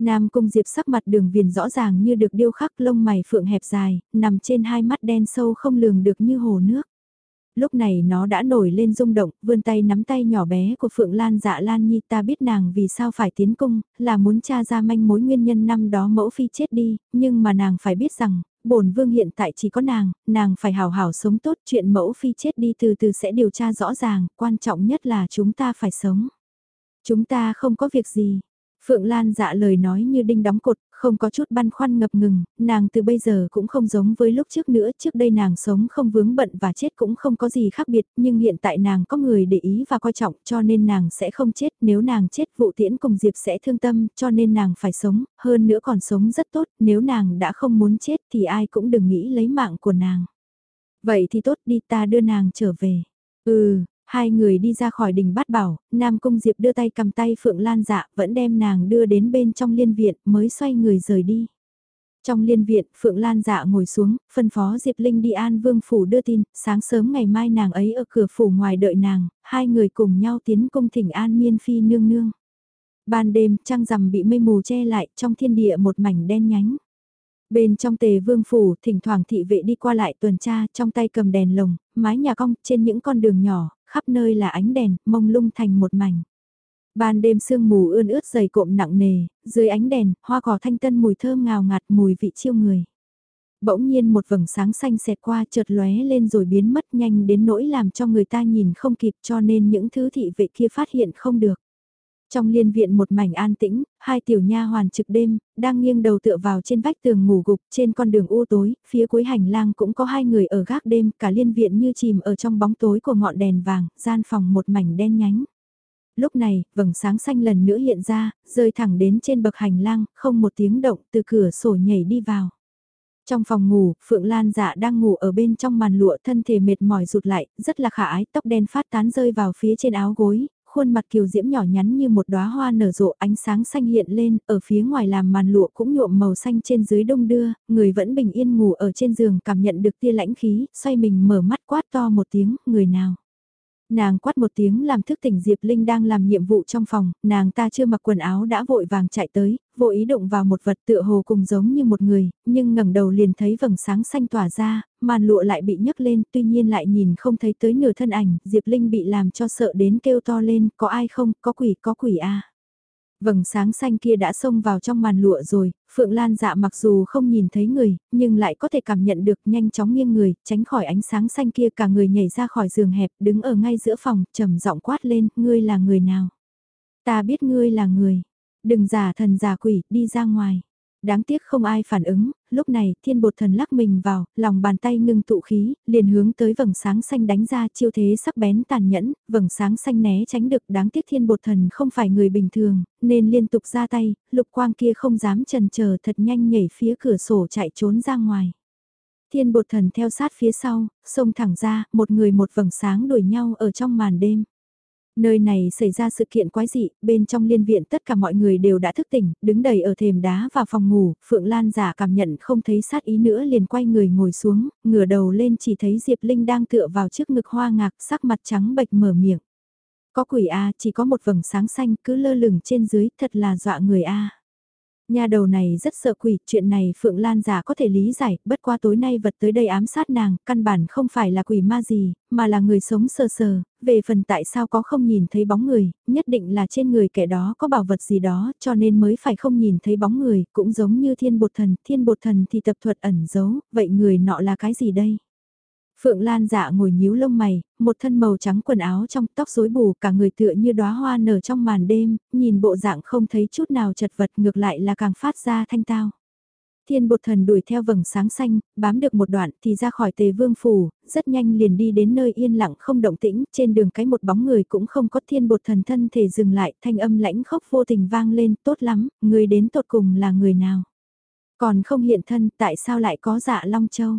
Nam Cung Diệp sắc mặt đường viền rõ ràng như được điêu khắc lông mày phượng hẹp dài, nằm trên hai mắt đen sâu không lường được như hồ nước. Lúc này nó đã nổi lên rung động, vươn tay nắm tay nhỏ bé của Phượng Lan dạ Lan Nhi ta biết nàng vì sao phải tiến cung, là muốn tra ra manh mối nguyên nhân năm đó mẫu phi chết đi, nhưng mà nàng phải biết rằng, bổn vương hiện tại chỉ có nàng, nàng phải hào hảo sống tốt, chuyện mẫu phi chết đi từ từ sẽ điều tra rõ ràng, quan trọng nhất là chúng ta phải sống. Chúng ta không có việc gì. Phượng Lan dạ lời nói như đinh đóng cột, không có chút băn khoăn ngập ngừng, nàng từ bây giờ cũng không giống với lúc trước nữa, trước đây nàng sống không vướng bận và chết cũng không có gì khác biệt, nhưng hiện tại nàng có người để ý và coi trọng cho nên nàng sẽ không chết, nếu nàng chết vụ tiễn cùng Diệp sẽ thương tâm, cho nên nàng phải sống, hơn nữa còn sống rất tốt, nếu nàng đã không muốn chết thì ai cũng đừng nghĩ lấy mạng của nàng. Vậy thì tốt đi ta đưa nàng trở về. Ừ, Hai người đi ra khỏi đình bát bảo, Nam Cung Diệp đưa tay cầm tay Phượng Lan dạ vẫn đem nàng đưa đến bên trong liên viện mới xoay người rời đi. Trong liên viện, Phượng Lan dạ ngồi xuống, phân phó Diệp Linh đi An Vương Phủ đưa tin, sáng sớm ngày mai nàng ấy ở cửa phủ ngoài đợi nàng, hai người cùng nhau tiến cung thỉnh An Miên Phi nương nương. Ban đêm, trăng rằm bị mây mù che lại, trong thiên địa một mảnh đen nhánh. Bên trong tề vương phủ, thỉnh thoảng thị vệ đi qua lại tuần tra, trong tay cầm đèn lồng, mái nhà cong, trên những con đường nhỏ, khắp nơi là ánh đèn, mông lung thành một mảnh. Ban đêm sương mù ươn ướt dày cộm nặng nề, dưới ánh đèn, hoa cỏ thanh tân mùi thơm ngào ngạt mùi vị chiêu người. Bỗng nhiên một vầng sáng xanh xẹt qua chợt lóe lên rồi biến mất nhanh đến nỗi làm cho người ta nhìn không kịp cho nên những thứ thị vệ kia phát hiện không được. Trong liên viện một mảnh an tĩnh, hai tiểu nha hoàn trực đêm, đang nghiêng đầu tựa vào trên vách tường ngủ gục trên con đường u tối, phía cuối hành lang cũng có hai người ở gác đêm, cả liên viện như chìm ở trong bóng tối của ngọn đèn vàng, gian phòng một mảnh đen nhánh. Lúc này, vầng sáng xanh lần nữa hiện ra, rơi thẳng đến trên bậc hành lang, không một tiếng động từ cửa sổ nhảy đi vào. Trong phòng ngủ, Phượng Lan dạ đang ngủ ở bên trong màn lụa thân thể mệt mỏi rụt lại, rất là khả ái, tóc đen phát tán rơi vào phía trên áo gối, khuôn mặt kiều diễm nhỏ nhắn như một đóa hoa nở rộ ánh sáng xanh hiện lên, ở phía ngoài làm màn lụa cũng nhuộm màu xanh trên dưới đông đưa, người vẫn bình yên ngủ ở trên giường cảm nhận được tia lãnh khí, xoay mình mở mắt quát to một tiếng, người nào. Nàng quát một tiếng làm thức tỉnh Diệp Linh đang làm nhiệm vụ trong phòng, nàng ta chưa mặc quần áo đã vội vàng chạy tới, vội ý động vào một vật tựa hồ cùng giống như một người, nhưng ngẩng đầu liền thấy vầng sáng xanh tỏa ra, màn lụa lại bị nhấc lên, tuy nhiên lại nhìn không thấy tới nửa thân ảnh, Diệp Linh bị làm cho sợ đến kêu to lên, có ai không, có quỷ, có quỷ a. Vầng sáng xanh kia đã xông vào trong màn lụa rồi, Phượng Lan dạ mặc dù không nhìn thấy người, nhưng lại có thể cảm nhận được nhanh chóng nghiêng người, tránh khỏi ánh sáng xanh kia cả người nhảy ra khỏi giường hẹp, đứng ở ngay giữa phòng, trầm giọng quát lên, ngươi là người nào? Ta biết ngươi là người, đừng giả thần giả quỷ, đi ra ngoài đáng tiếc không ai phản ứng, lúc này thiên bột thần lắc mình vào, lòng bàn tay ngưng tụ khí, liền hướng tới vầng sáng xanh đánh ra chiêu thế sắc bén tàn nhẫn, vầng sáng xanh né tránh được đáng tiếc thiên bột thần không phải người bình thường, nên liên tục ra tay, lục quang kia không dám trần chờ thật nhanh nhảy phía cửa sổ chạy trốn ra ngoài. Thiên bột thần theo sát phía sau, xông thẳng ra, một người một vầng sáng đuổi nhau ở trong màn đêm. Nơi này xảy ra sự kiện quái dị, bên trong liên viện tất cả mọi người đều đã thức tỉnh, đứng đầy ở thềm đá và phòng ngủ, Phượng Lan giả cảm nhận không thấy sát ý nữa liền quay người ngồi xuống, ngửa đầu lên chỉ thấy Diệp Linh đang tựa vào trước ngực hoa ngạc sắc mặt trắng bệch mở miệng. Có quỷ A, chỉ có một vầng sáng xanh cứ lơ lửng trên dưới, thật là dọa người A. Nhà đầu này rất sợ quỷ, chuyện này Phượng Lan giả có thể lý giải, bất qua tối nay vật tới đây ám sát nàng, căn bản không phải là quỷ ma gì, mà là người sống sờ sờ, về phần tại sao có không nhìn thấy bóng người, nhất định là trên người kẻ đó có bảo vật gì đó, cho nên mới phải không nhìn thấy bóng người, cũng giống như thiên bột thần, thiên bột thần thì tập thuật ẩn giấu, vậy người nọ là cái gì đây? Phượng Lan dạ ngồi nhíu lông mày, một thân màu trắng quần áo trong tóc rối bù cả người tựa như đóa hoa nở trong màn đêm, nhìn bộ dạng không thấy chút nào chật vật ngược lại là càng phát ra thanh tao. Thiên bột thần đuổi theo vầng sáng xanh, bám được một đoạn thì ra khỏi tề vương phủ, rất nhanh liền đi đến nơi yên lặng không động tĩnh, trên đường cái một bóng người cũng không có thiên bột thần thân thể dừng lại, thanh âm lãnh khốc vô tình vang lên, tốt lắm, người đến tột cùng là người nào. Còn không hiện thân, tại sao lại có dạ Long Châu?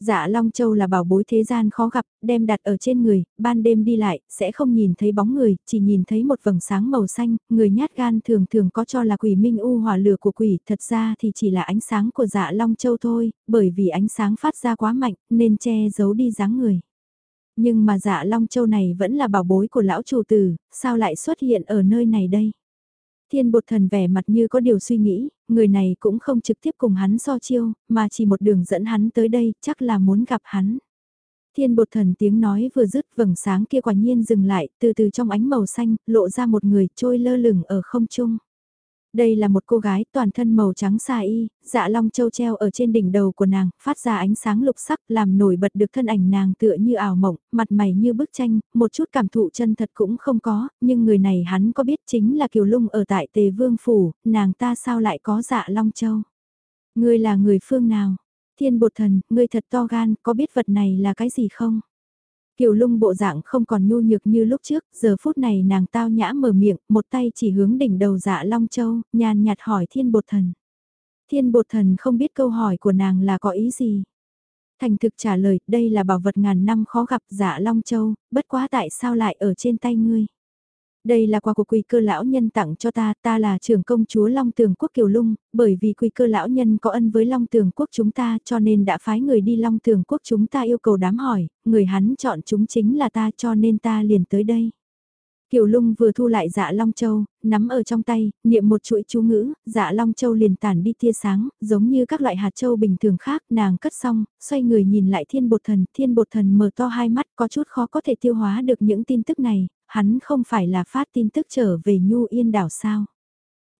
Dạ Long Châu là bảo bối thế gian khó gặp, đem đặt ở trên người, ban đêm đi lại, sẽ không nhìn thấy bóng người, chỉ nhìn thấy một vầng sáng màu xanh, người nhát gan thường thường có cho là quỷ minh u hỏa lửa của quỷ, thật ra thì chỉ là ánh sáng của dạ Long Châu thôi, bởi vì ánh sáng phát ra quá mạnh, nên che giấu đi dáng người. Nhưng mà dạ Long Châu này vẫn là bảo bối của lão chủ tử, sao lại xuất hiện ở nơi này đây? Thiên bột thần vẻ mặt như có điều suy nghĩ, người này cũng không trực tiếp cùng hắn so chiêu, mà chỉ một đường dẫn hắn tới đây, chắc là muốn gặp hắn. Thiên bột thần tiếng nói vừa dứt vầng sáng kia quả nhiên dừng lại, từ từ trong ánh màu xanh, lộ ra một người trôi lơ lửng ở không trung. Đây là một cô gái toàn thân màu trắng xa y, dạ long châu treo ở trên đỉnh đầu của nàng, phát ra ánh sáng lục sắc làm nổi bật được thân ảnh nàng tựa như ảo mộng, mặt mày như bức tranh, một chút cảm thụ chân thật cũng không có, nhưng người này hắn có biết chính là Kiều Lung ở tại Tề Vương Phủ, nàng ta sao lại có dạ long châu. Ngươi là người phương nào? Thiên bột thần, ngươi thật to gan, có biết vật này là cái gì không? Kiều lung bộ dạng không còn nhu nhược như lúc trước, giờ phút này nàng tao nhã mở miệng, một tay chỉ hướng đỉnh đầu dạ Long Châu, nhàn nhạt hỏi thiên bột thần. Thiên bột thần không biết câu hỏi của nàng là có ý gì. Thành thực trả lời, đây là bảo vật ngàn năm khó gặp dạ Long Châu, bất quá tại sao lại ở trên tay ngươi. Đây là quà của quỳ cơ lão nhân tặng cho ta, ta là trưởng công chúa Long Tường Quốc Kiều Lung, bởi vì quỳ cơ lão nhân có ân với Long Tường Quốc chúng ta cho nên đã phái người đi Long Tường Quốc chúng ta yêu cầu đám hỏi, người hắn chọn chúng chính là ta cho nên ta liền tới đây. Kiều Lung vừa thu lại dạ Long Châu, nắm ở trong tay, niệm một chuỗi chú ngữ, dạ Long Châu liền tản đi tia sáng, giống như các loại hạt châu bình thường khác, nàng cất xong, xoay người nhìn lại thiên bột thần, thiên bột thần mở to hai mắt có chút khó có thể tiêu hóa được những tin tức này, hắn không phải là phát tin tức trở về Nhu Yên đảo sao?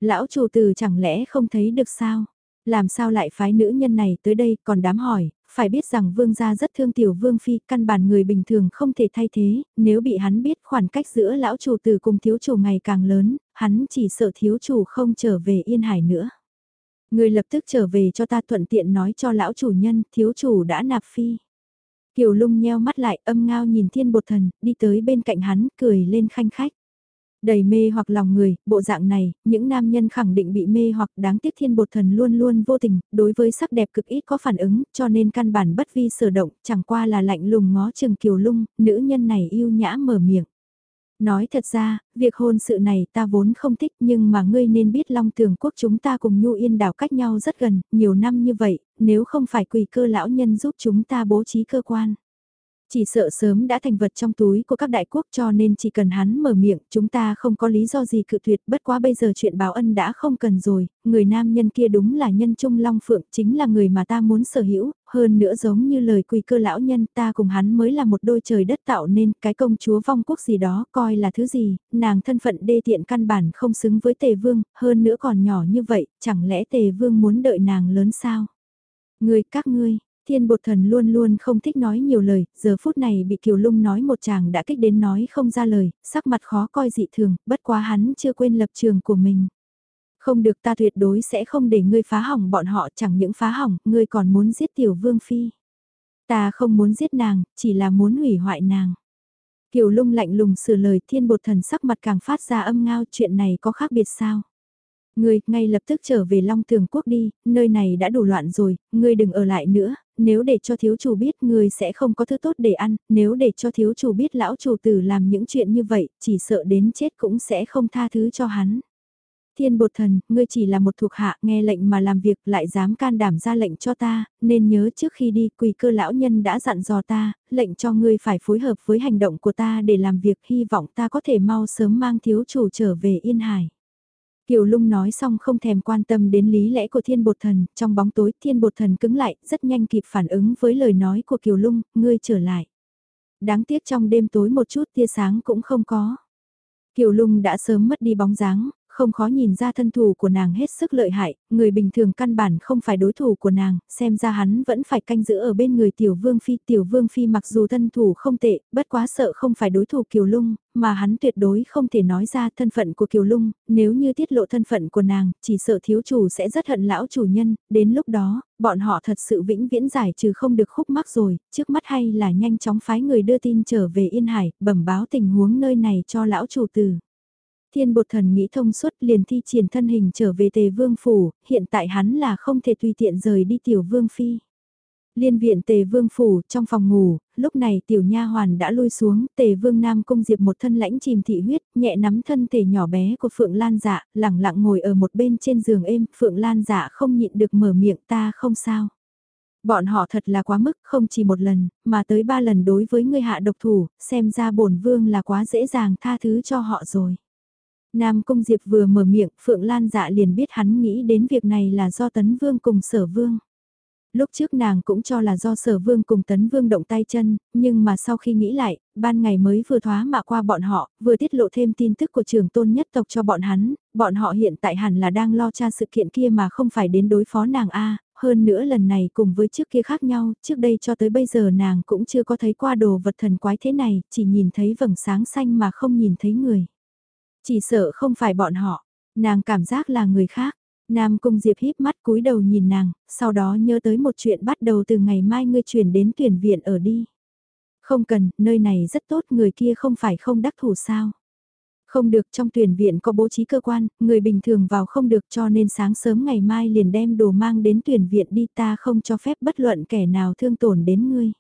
Lão chủ từ chẳng lẽ không thấy được sao? Làm sao lại phái nữ nhân này tới đây còn đám hỏi, phải biết rằng vương gia rất thương tiểu vương phi, căn bản người bình thường không thể thay thế, nếu bị hắn biết khoảng cách giữa lão chủ từ cùng thiếu chủ ngày càng lớn, hắn chỉ sợ thiếu chủ không trở về yên hải nữa. Người lập tức trở về cho ta thuận tiện nói cho lão chủ nhân, thiếu chủ đã nạp phi. Kiều lung nheo mắt lại âm ngao nhìn thiên bột thần, đi tới bên cạnh hắn, cười lên khanh khách. Đầy mê hoặc lòng người, bộ dạng này, những nam nhân khẳng định bị mê hoặc đáng tiếc thiên bột thần luôn luôn vô tình, đối với sắc đẹp cực ít có phản ứng, cho nên căn bản bất vi sở động, chẳng qua là lạnh lùng ngó chừng kiều lung, nữ nhân này yêu nhã mở miệng. Nói thật ra, việc hôn sự này ta vốn không thích nhưng mà ngươi nên biết Long Tường Quốc chúng ta cùng Nhu Yên đảo cách nhau rất gần, nhiều năm như vậy, nếu không phải quỳ cơ lão nhân giúp chúng ta bố trí cơ quan. Chỉ sợ sớm đã thành vật trong túi của các đại quốc cho nên chỉ cần hắn mở miệng chúng ta không có lý do gì cự tuyệt. Bất quá bây giờ chuyện báo ân đã không cần rồi, người nam nhân kia đúng là nhân trung long phượng chính là người mà ta muốn sở hữu, hơn nữa giống như lời quỳ cơ lão nhân ta cùng hắn mới là một đôi trời đất tạo nên. Cái công chúa vong quốc gì đó coi là thứ gì, nàng thân phận đê tiện căn bản không xứng với tề vương, hơn nữa còn nhỏ như vậy, chẳng lẽ tề vương muốn đợi nàng lớn sao? Người các ngươi! Thiên bột thần luôn luôn không thích nói nhiều lời, giờ phút này bị Kiều Lung nói một chàng đã kích đến nói không ra lời, sắc mặt khó coi dị thường, bất quá hắn chưa quên lập trường của mình. Không được ta tuyệt đối sẽ không để ngươi phá hỏng bọn họ chẳng những phá hỏng, ngươi còn muốn giết tiểu vương phi. Ta không muốn giết nàng, chỉ là muốn hủy hoại nàng. Kiều lung lạnh lùng sửa lời thiên bột thần sắc mặt càng phát ra âm ngao chuyện này có khác biệt sao. Ngươi, ngay lập tức trở về Long Thường Quốc đi, nơi này đã đủ loạn rồi, ngươi đừng ở lại nữa, nếu để cho thiếu chủ biết người sẽ không có thứ tốt để ăn, nếu để cho thiếu chủ biết lão chủ tử làm những chuyện như vậy, chỉ sợ đến chết cũng sẽ không tha thứ cho hắn. Thiên bột thần, ngươi chỉ là một thuộc hạ nghe lệnh mà làm việc lại dám can đảm ra lệnh cho ta, nên nhớ trước khi đi quỳ cơ lão nhân đã dặn dò ta, lệnh cho ngươi phải phối hợp với hành động của ta để làm việc hy vọng ta có thể mau sớm mang thiếu chủ trở về Yên Hải. Kiều Lung nói xong không thèm quan tâm đến lý lẽ của thiên bột thần, trong bóng tối thiên bột thần cứng lại, rất nhanh kịp phản ứng với lời nói của Kiều Lung, ngươi trở lại. Đáng tiếc trong đêm tối một chút tia sáng cũng không có. Kiều Lung đã sớm mất đi bóng dáng, không khó nhìn ra thân thủ của nàng hết sức lợi hại, người bình thường căn bản không phải đối thủ của nàng, xem ra hắn vẫn phải canh giữ ở bên người tiểu vương phi. Tiểu vương phi mặc dù thân thủ không tệ, bất quá sợ không phải đối thủ kiều lung, mà hắn tuyệt đối không thể nói ra thân phận của kiều lung, nếu như tiết lộ thân phận của nàng, chỉ sợ thiếu chủ sẽ rất hận lão chủ nhân, đến lúc đó, bọn họ thật sự vĩnh viễn giải trừ không được khúc mắc rồi, trước mắt hay là nhanh chóng phái người đưa tin trở về Yên Hải, bẩm báo tình huống nơi này cho lão chủ tử. Thiên bột thần nghĩ thông suốt liền thi triển thân hình trở về tề vương phủ, hiện tại hắn là không thể tùy tiện rời đi tiểu vương phi. Liên viện tề vương phủ, trong phòng ngủ, lúc này tiểu nha hoàn đã lui xuống, tề vương nam cung diệp một thân lãnh chìm thị huyết, nhẹ nắm thân thể nhỏ bé của Phượng Lan dạ, lẳng lặng ngồi ở một bên trên giường êm, Phượng Lan dạ không nhịn được mở miệng ta không sao. Bọn họ thật là quá mức, không chỉ một lần, mà tới ba lần đối với người hạ độc thủ, xem ra bổn vương là quá dễ dàng tha thứ cho họ rồi. Nam Cung Diệp vừa mở miệng, Phượng Lan dạ liền biết hắn nghĩ đến việc này là do Tấn Vương cùng Sở Vương. Lúc trước nàng cũng cho là do sở vương cùng tấn vương động tay chân, nhưng mà sau khi nghĩ lại, ban ngày mới vừa thoá mạ qua bọn họ, vừa tiết lộ thêm tin tức của trường tôn nhất tộc cho bọn hắn, bọn họ hiện tại hẳn là đang lo tra sự kiện kia mà không phải đến đối phó nàng A, hơn nữa lần này cùng với trước kia khác nhau, trước đây cho tới bây giờ nàng cũng chưa có thấy qua đồ vật thần quái thế này, chỉ nhìn thấy vầng sáng xanh mà không nhìn thấy người. Chỉ sợ không phải bọn họ, nàng cảm giác là người khác. Nam Cung Diệp híp mắt cúi đầu nhìn nàng, sau đó nhớ tới một chuyện bắt đầu từ ngày mai ngươi chuyển đến tuyển viện ở đi. Không cần, nơi này rất tốt, người kia không phải không đắc thủ sao. Không được trong tuyển viện có bố trí cơ quan, người bình thường vào không được cho nên sáng sớm ngày mai liền đem đồ mang đến tuyển viện đi ta không cho phép bất luận kẻ nào thương tổn đến ngươi.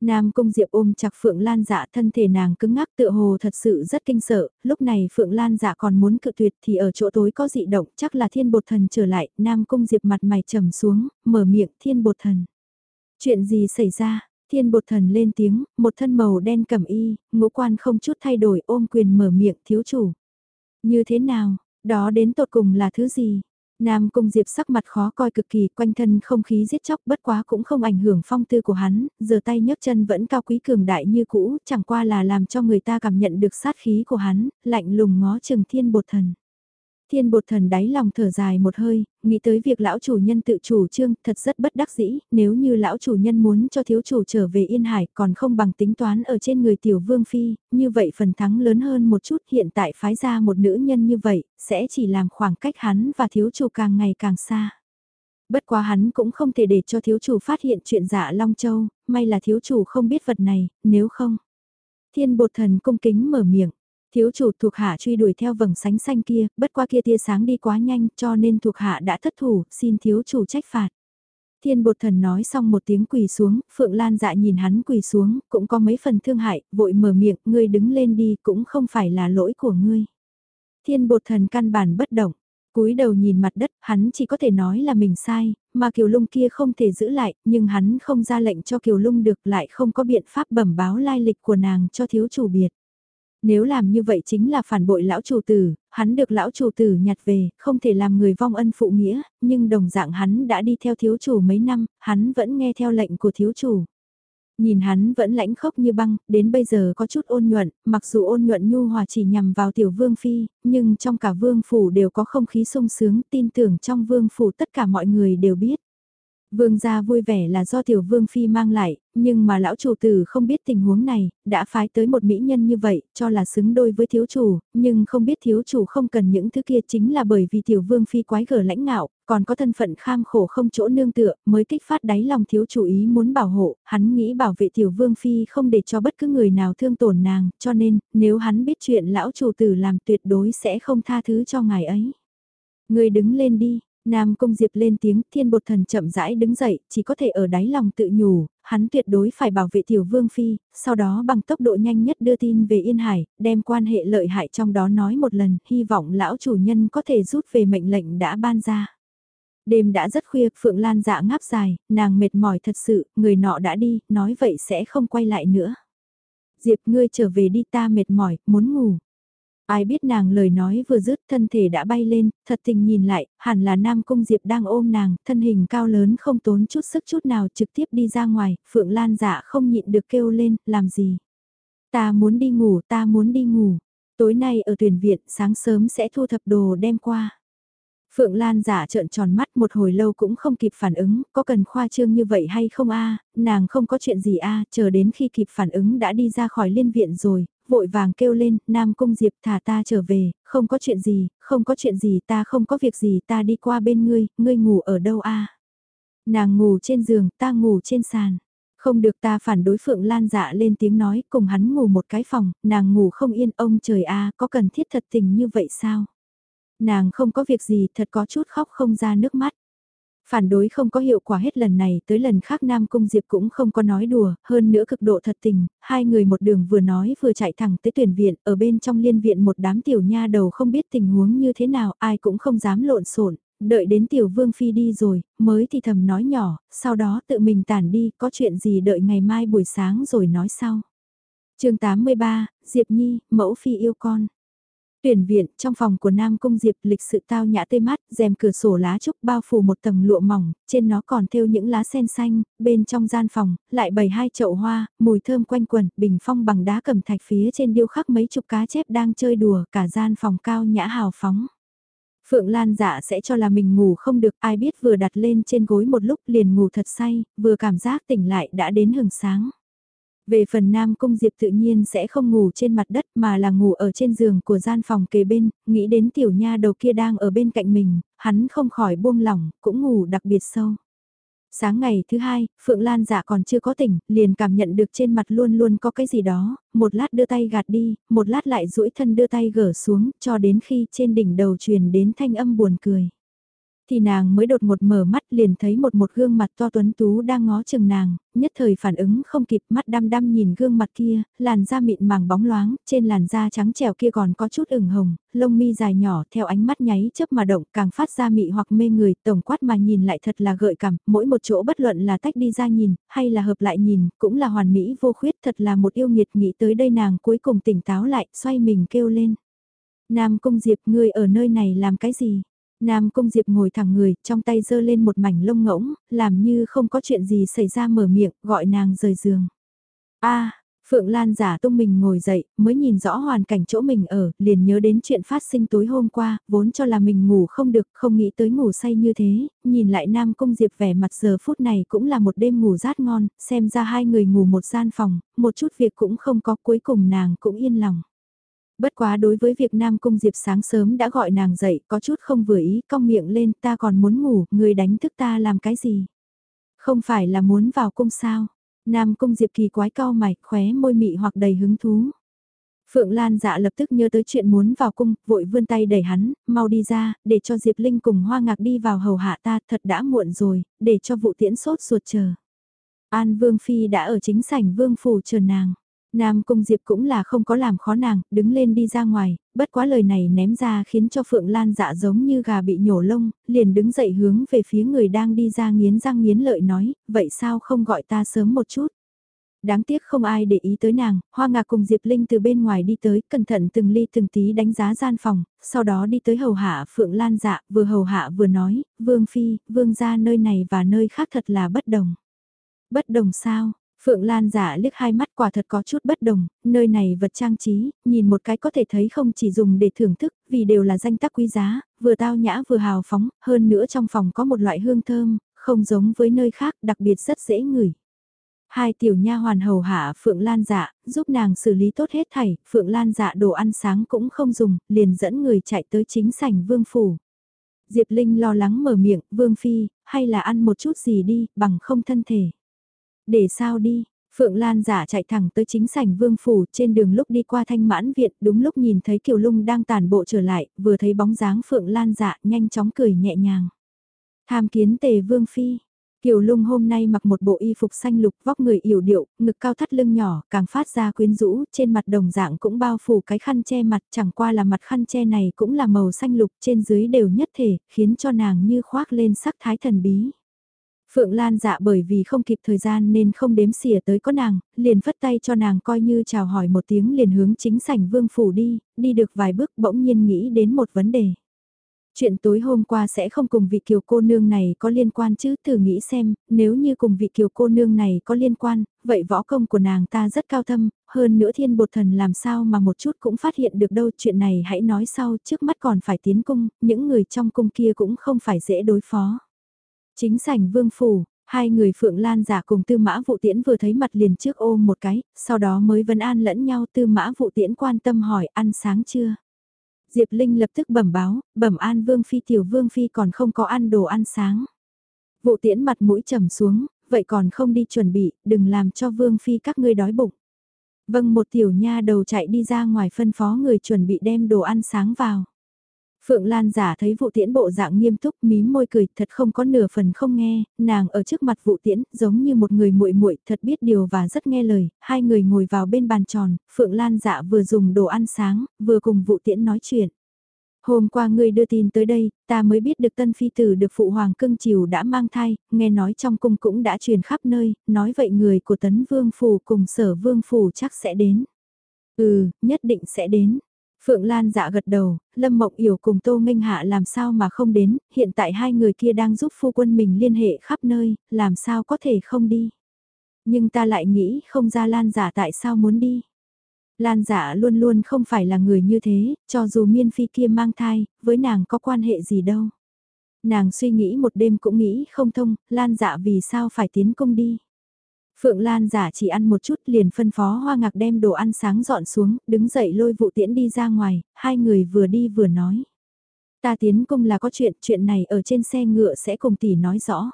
Nam Cung Diệp ôm chặt Phượng Lan dạ thân thể nàng cứng ngắc tựa hồ thật sự rất kinh sợ, lúc này Phượng Lan dạ còn muốn cự tuyệt thì ở chỗ tối có dị động chắc là thiên bột thần trở lại, Nam Cung Diệp mặt mày trầm xuống, mở miệng thiên bột thần. Chuyện gì xảy ra? Thiên bột thần lên tiếng, một thân màu đen cầm y, ngũ quan không chút thay đổi ôm quyền mở miệng thiếu chủ. Như thế nào, đó đến tột cùng là thứ gì? Nam Cung Diệp sắc mặt khó coi cực kỳ, quanh thân không khí giết chóc bất quá cũng không ảnh hưởng phong tư của hắn, giờ tay nhấc chân vẫn cao quý cường đại như cũ, chẳng qua là làm cho người ta cảm nhận được sát khí của hắn, lạnh lùng ngó trừng thiên bột thần. Thiên bột thần đáy lòng thở dài một hơi, nghĩ tới việc lão chủ nhân tự chủ trương thật rất bất đắc dĩ, nếu như lão chủ nhân muốn cho thiếu chủ trở về Yên Hải còn không bằng tính toán ở trên người tiểu vương phi, như vậy phần thắng lớn hơn một chút hiện tại phái ra một nữ nhân như vậy, sẽ chỉ làm khoảng cách hắn và thiếu chủ càng ngày càng xa. Bất quá hắn cũng không thể để cho thiếu chủ phát hiện chuyện giả Long Châu, may là thiếu chủ không biết vật này, nếu không. Thiên bột thần cung kính mở miệng Thiếu chủ thuộc hạ truy đuổi theo vầng sánh xanh kia, bất qua kia tia sáng đi quá nhanh cho nên thuộc hạ đã thất thủ, xin thiếu chủ trách phạt. Thiên bột thần nói xong một tiếng quỳ xuống, Phượng Lan dạ nhìn hắn quỳ xuống, cũng có mấy phần thương hại, vội mở miệng, ngươi đứng lên đi, cũng không phải là lỗi của ngươi. Thiên bột thần căn bản bất động, cúi đầu nhìn mặt đất, hắn chỉ có thể nói là mình sai, mà Kiều Lung kia không thể giữ lại, nhưng hắn không ra lệnh cho Kiều Lung được lại không có biện pháp bẩm báo lai lịch của nàng cho thiếu chủ biệt. Nếu làm như vậy chính là phản bội lão chủ tử, hắn được lão chủ tử nhặt về, không thể làm người vong ân phụ nghĩa, nhưng đồng dạng hắn đã đi theo thiếu chủ mấy năm, hắn vẫn nghe theo lệnh của thiếu chủ. Nhìn hắn vẫn lãnh khốc như băng, đến bây giờ có chút ôn nhuận, mặc dù ôn nhuận nhu hòa chỉ nhằm vào tiểu vương phi, nhưng trong cả vương phủ đều có không khí sung sướng, tin tưởng trong vương phủ tất cả mọi người đều biết. Vương gia vui vẻ là do tiểu vương phi mang lại, nhưng mà lão chủ tử không biết tình huống này, đã phái tới một mỹ nhân như vậy, cho là xứng đôi với thiếu chủ, nhưng không biết thiếu chủ không cần những thứ kia chính là bởi vì tiểu vương phi quái gở lãnh ngạo, còn có thân phận kham khổ không chỗ nương tựa, mới kích phát đáy lòng thiếu chủ ý muốn bảo hộ, hắn nghĩ bảo vệ tiểu vương phi không để cho bất cứ người nào thương tổn nàng, cho nên, nếu hắn biết chuyện lão chủ tử làm tuyệt đối sẽ không tha thứ cho ngài ấy. Người đứng lên đi, Nam Cung Diệp lên tiếng, thiên bột thần chậm rãi đứng dậy, chỉ có thể ở đáy lòng tự nhủ, hắn tuyệt đối phải bảo vệ tiểu vương phi, sau đó bằng tốc độ nhanh nhất đưa tin về Yên Hải, đem quan hệ lợi hại trong đó nói một lần, hy vọng lão chủ nhân có thể rút về mệnh lệnh đã ban ra. Đêm đã rất khuya, Phượng Lan dạ ngáp dài, nàng mệt mỏi thật sự, người nọ đã đi, nói vậy sẽ không quay lại nữa. Diệp ngươi trở về đi ta mệt mỏi, muốn ngủ. Ai biết nàng lời nói vừa dứt thân thể đã bay lên, thật tình nhìn lại, hẳn là Nam Cung Diệp đang ôm nàng, thân hình cao lớn không tốn chút sức chút nào trực tiếp đi ra ngoài, Phượng Lan dạ không nhịn được kêu lên, làm gì? Ta muốn đi ngủ, ta muốn đi ngủ. Tối nay ở tuyển viện sáng sớm sẽ thu thập đồ đem qua. Phượng Lan giả trợn tròn mắt một hồi lâu cũng không kịp phản ứng, có cần khoa trương như vậy hay không a nàng không có chuyện gì a chờ đến khi kịp phản ứng đã đi ra khỏi liên viện rồi, vội vàng kêu lên, Nam Cung Diệp thả ta trở về, không có chuyện gì, không có chuyện gì ta không có việc gì ta đi qua bên ngươi, ngươi ngủ ở đâu a Nàng ngủ trên giường, ta ngủ trên sàn. Không được ta phản đối Phượng Lan dạ lên tiếng nói, cùng hắn ngủ một cái phòng, nàng ngủ không yên ông trời a có cần thiết thật tình như vậy sao? Nàng không có việc gì thật có chút khóc không ra nước mắt. Phản đối không có hiệu quả hết lần này tới lần khác Nam Cung Diệp cũng không có nói đùa, hơn nữa cực độ thật tình, hai người một đường vừa nói vừa chạy thẳng tới tuyển viện, ở bên trong liên viện một đám tiểu nha đầu không biết tình huống như thế nào, ai cũng không dám lộn xộn đợi đến tiểu vương phi đi rồi, mới thì thầm nói nhỏ, sau đó tự mình tản đi, có chuyện gì đợi ngày mai buổi sáng rồi nói sau. chương 83, Diệp Nhi, mẫu phi yêu con. Tuyển viện, trong phòng của Nam Cung Diệp lịch sự tao nhã tê mát, rèm cửa sổ lá trúc bao phủ một tầng lụa mỏng, trên nó còn thêu những lá sen xanh, bên trong gian phòng, lại bày hai chậu hoa, mùi thơm quanh quần, bình phong bằng đá cầm thạch phía trên điêu khắc mấy chục cá chép đang chơi đùa, cả gian phòng cao nhã hào phóng. Phượng Lan dạ sẽ cho là mình ngủ không được, ai biết vừa đặt lên trên gối một lúc liền ngủ thật say, vừa cảm giác tỉnh lại đã đến hừng sáng. Về phần Nam Cung Diệp tự nhiên sẽ không ngủ trên mặt đất mà là ngủ ở trên giường của gian phòng kề bên, nghĩ đến tiểu nha đầu kia đang ở bên cạnh mình, hắn không khỏi buông lỏng, cũng ngủ đặc biệt sâu. Sáng ngày thứ hai, Phượng Lan dạ còn chưa có tỉnh, liền cảm nhận được trên mặt luôn luôn có cái gì đó, một lát đưa tay gạt đi, một lát lại duỗi thân đưa tay gỡ xuống, cho đến khi trên đỉnh đầu truyền đến thanh âm buồn cười thì nàng mới đột một mở mắt liền thấy một một gương mặt to tuấn tú đang ngó chừng nàng, nhất thời phản ứng không kịp mắt đăm đăm nhìn gương mặt kia, làn da mịn màng bóng loáng, trên làn da trắng trẻo kia còn có chút ửng hồng, lông mi dài nhỏ theo ánh mắt nháy chớp mà động càng phát ra mị hoặc mê người, tổng quát mà nhìn lại thật là gợi cảm, mỗi một chỗ bất luận là tách đi ra nhìn, hay là hợp lại nhìn, cũng là hoàn mỹ vô khuyết thật là một yêu nghiệt nghĩ tới đây nàng cuối cùng tỉnh táo lại, xoay mình kêu lên. Nam Cung Diệp ngươi ở nơi này làm cái gì? Nam Cung Diệp ngồi thẳng người, trong tay giơ lên một mảnh lông ngỗng, làm như không có chuyện gì xảy ra mở miệng, gọi nàng rời giường. a Phượng Lan giả tung mình ngồi dậy, mới nhìn rõ hoàn cảnh chỗ mình ở, liền nhớ đến chuyện phát sinh tối hôm qua, vốn cho là mình ngủ không được, không nghĩ tới ngủ say như thế, nhìn lại Nam Cung Diệp vẻ mặt giờ phút này cũng là một đêm ngủ rát ngon, xem ra hai người ngủ một gian phòng, một chút việc cũng không có, cuối cùng nàng cũng yên lòng. Bất quá đối với việc Nam Cung Diệp sáng sớm đã gọi nàng dậy có chút không vừa ý cong miệng lên ta còn muốn ngủ, người đánh thức ta làm cái gì? Không phải là muốn vào cung sao? Nam Cung Diệp kỳ quái cao mày, khóe môi mị hoặc đầy hứng thú. Phượng Lan dạ lập tức nhớ tới chuyện muốn vào cung, vội vươn tay đẩy hắn, mau đi ra, để cho Diệp Linh cùng Hoa Ngạc đi vào hầu hạ ta, thật đã muộn rồi, để cho vụ tiễn sốt ruột chờ. An Vương Phi đã ở chính sảnh Vương Phủ chờ nàng. Nam Cung Diệp cũng là không có làm khó nàng, đứng lên đi ra ngoài, bất quá lời này ném ra khiến cho Phượng Lan dạ giống như gà bị nhổ lông, liền đứng dậy hướng về phía người đang đi ra nghiến răng nghiến lợi nói, vậy sao không gọi ta sớm một chút. Đáng tiếc không ai để ý tới nàng, Hoa Ngạc cùng Diệp Linh từ bên ngoài đi tới, cẩn thận từng ly từng tí đánh giá gian phòng, sau đó đi tới hầu hạ Phượng Lan dạ, vừa hầu hạ vừa nói, Vương Phi, Vương gia nơi này và nơi khác thật là bất đồng. Bất đồng sao? Phượng Lan giả liếc hai mắt quả thật có chút bất đồng, nơi này vật trang trí, nhìn một cái có thể thấy không chỉ dùng để thưởng thức, vì đều là danh tác quý giá, vừa tao nhã vừa hào phóng, hơn nữa trong phòng có một loại hương thơm, không giống với nơi khác, đặc biệt rất dễ ngửi. Hai tiểu nha hoàn hầu hạ Phượng Lan dạ, giúp nàng xử lý tốt hết thảy, Phượng Lan dạ đồ ăn sáng cũng không dùng, liền dẫn người chạy tới chính sảnh vương phủ. Diệp Linh lo lắng mở miệng, vương phi, hay là ăn một chút gì đi, bằng không thân thể. Để sao đi, Phượng Lan giả chạy thẳng tới chính sảnh vương phủ trên đường lúc đi qua thanh mãn viện đúng lúc nhìn thấy Kiều Lung đang tàn bộ trở lại, vừa thấy bóng dáng Phượng Lan giả nhanh chóng cười nhẹ nhàng. Tham kiến tề vương phi. Kiều Lung hôm nay mặc một bộ y phục xanh lục vóc người yểu điệu, ngực cao thắt lưng nhỏ, càng phát ra quyến rũ, trên mặt đồng dạng cũng bao phủ cái khăn che mặt, chẳng qua là mặt khăn che này cũng là màu xanh lục trên dưới đều nhất thể, khiến cho nàng như khoác lên sắc thái thần bí. Phượng Lan dạ bởi vì không kịp thời gian nên không đếm xỉa tới có nàng, liền phất tay cho nàng coi như chào hỏi một tiếng liền hướng chính sảnh vương phủ đi, đi được vài bước bỗng nhiên nghĩ đến một vấn đề. Chuyện tối hôm qua sẽ không cùng vị kiều cô nương này có liên quan chứ, thử nghĩ xem, nếu như cùng vị kiều cô nương này có liên quan, vậy võ công của nàng ta rất cao thâm, hơn nữa thiên bột thần làm sao mà một chút cũng phát hiện được đâu, chuyện này hãy nói sau, trước mắt còn phải tiến cung, những người trong cung kia cũng không phải dễ đối phó. Chính sảnh vương phủ, hai người Phượng Lan giả cùng tư mã vụ tiễn vừa thấy mặt liền trước ôm một cái, sau đó mới vấn an lẫn nhau tư mã vụ tiễn quan tâm hỏi ăn sáng chưa. Diệp Linh lập tức bẩm báo, bẩm an Vương Phi tiểu Vương Phi còn không có ăn đồ ăn sáng. Vụ tiễn mặt mũi trầm xuống, vậy còn không đi chuẩn bị, đừng làm cho Vương Phi các ngươi đói bụng. Vâng một tiểu nha đầu chạy đi ra ngoài phân phó người chuẩn bị đem đồ ăn sáng vào. Phượng Lan giả thấy vụ tiễn bộ dạng nghiêm túc mím môi cười thật không có nửa phần không nghe, nàng ở trước mặt vụ tiễn giống như một người muội muội thật biết điều và rất nghe lời, hai người ngồi vào bên bàn tròn, Phượng Lan dạ vừa dùng đồ ăn sáng, vừa cùng vụ tiễn nói chuyện. Hôm qua ngươi đưa tin tới đây, ta mới biết được tân phi tử được phụ hoàng cưng chiều đã mang thai, nghe nói trong cung cũng đã truyền khắp nơi, nói vậy người của tấn vương phủ cùng sở vương phủ chắc sẽ đến. Ừ, nhất định sẽ đến. Phượng Lan dạ gật đầu, Lâm Mộng Yểu cùng Tô Minh Hạ làm sao mà không đến, hiện tại hai người kia đang giúp phu quân mình liên hệ khắp nơi, làm sao có thể không đi. Nhưng ta lại nghĩ không ra Lan dạ tại sao muốn đi. Lan dạ luôn luôn không phải là người như thế, cho dù miên phi kia mang thai, với nàng có quan hệ gì đâu. Nàng suy nghĩ một đêm cũng nghĩ không thông, Lan dạ vì sao phải tiến công đi. Phượng Lan giả chỉ ăn một chút liền phân phó hoa ngạc đem đồ ăn sáng dọn xuống, đứng dậy lôi vụ tiễn đi ra ngoài, hai người vừa đi vừa nói. Ta tiến cung là có chuyện, chuyện này ở trên xe ngựa sẽ cùng tỷ nói rõ.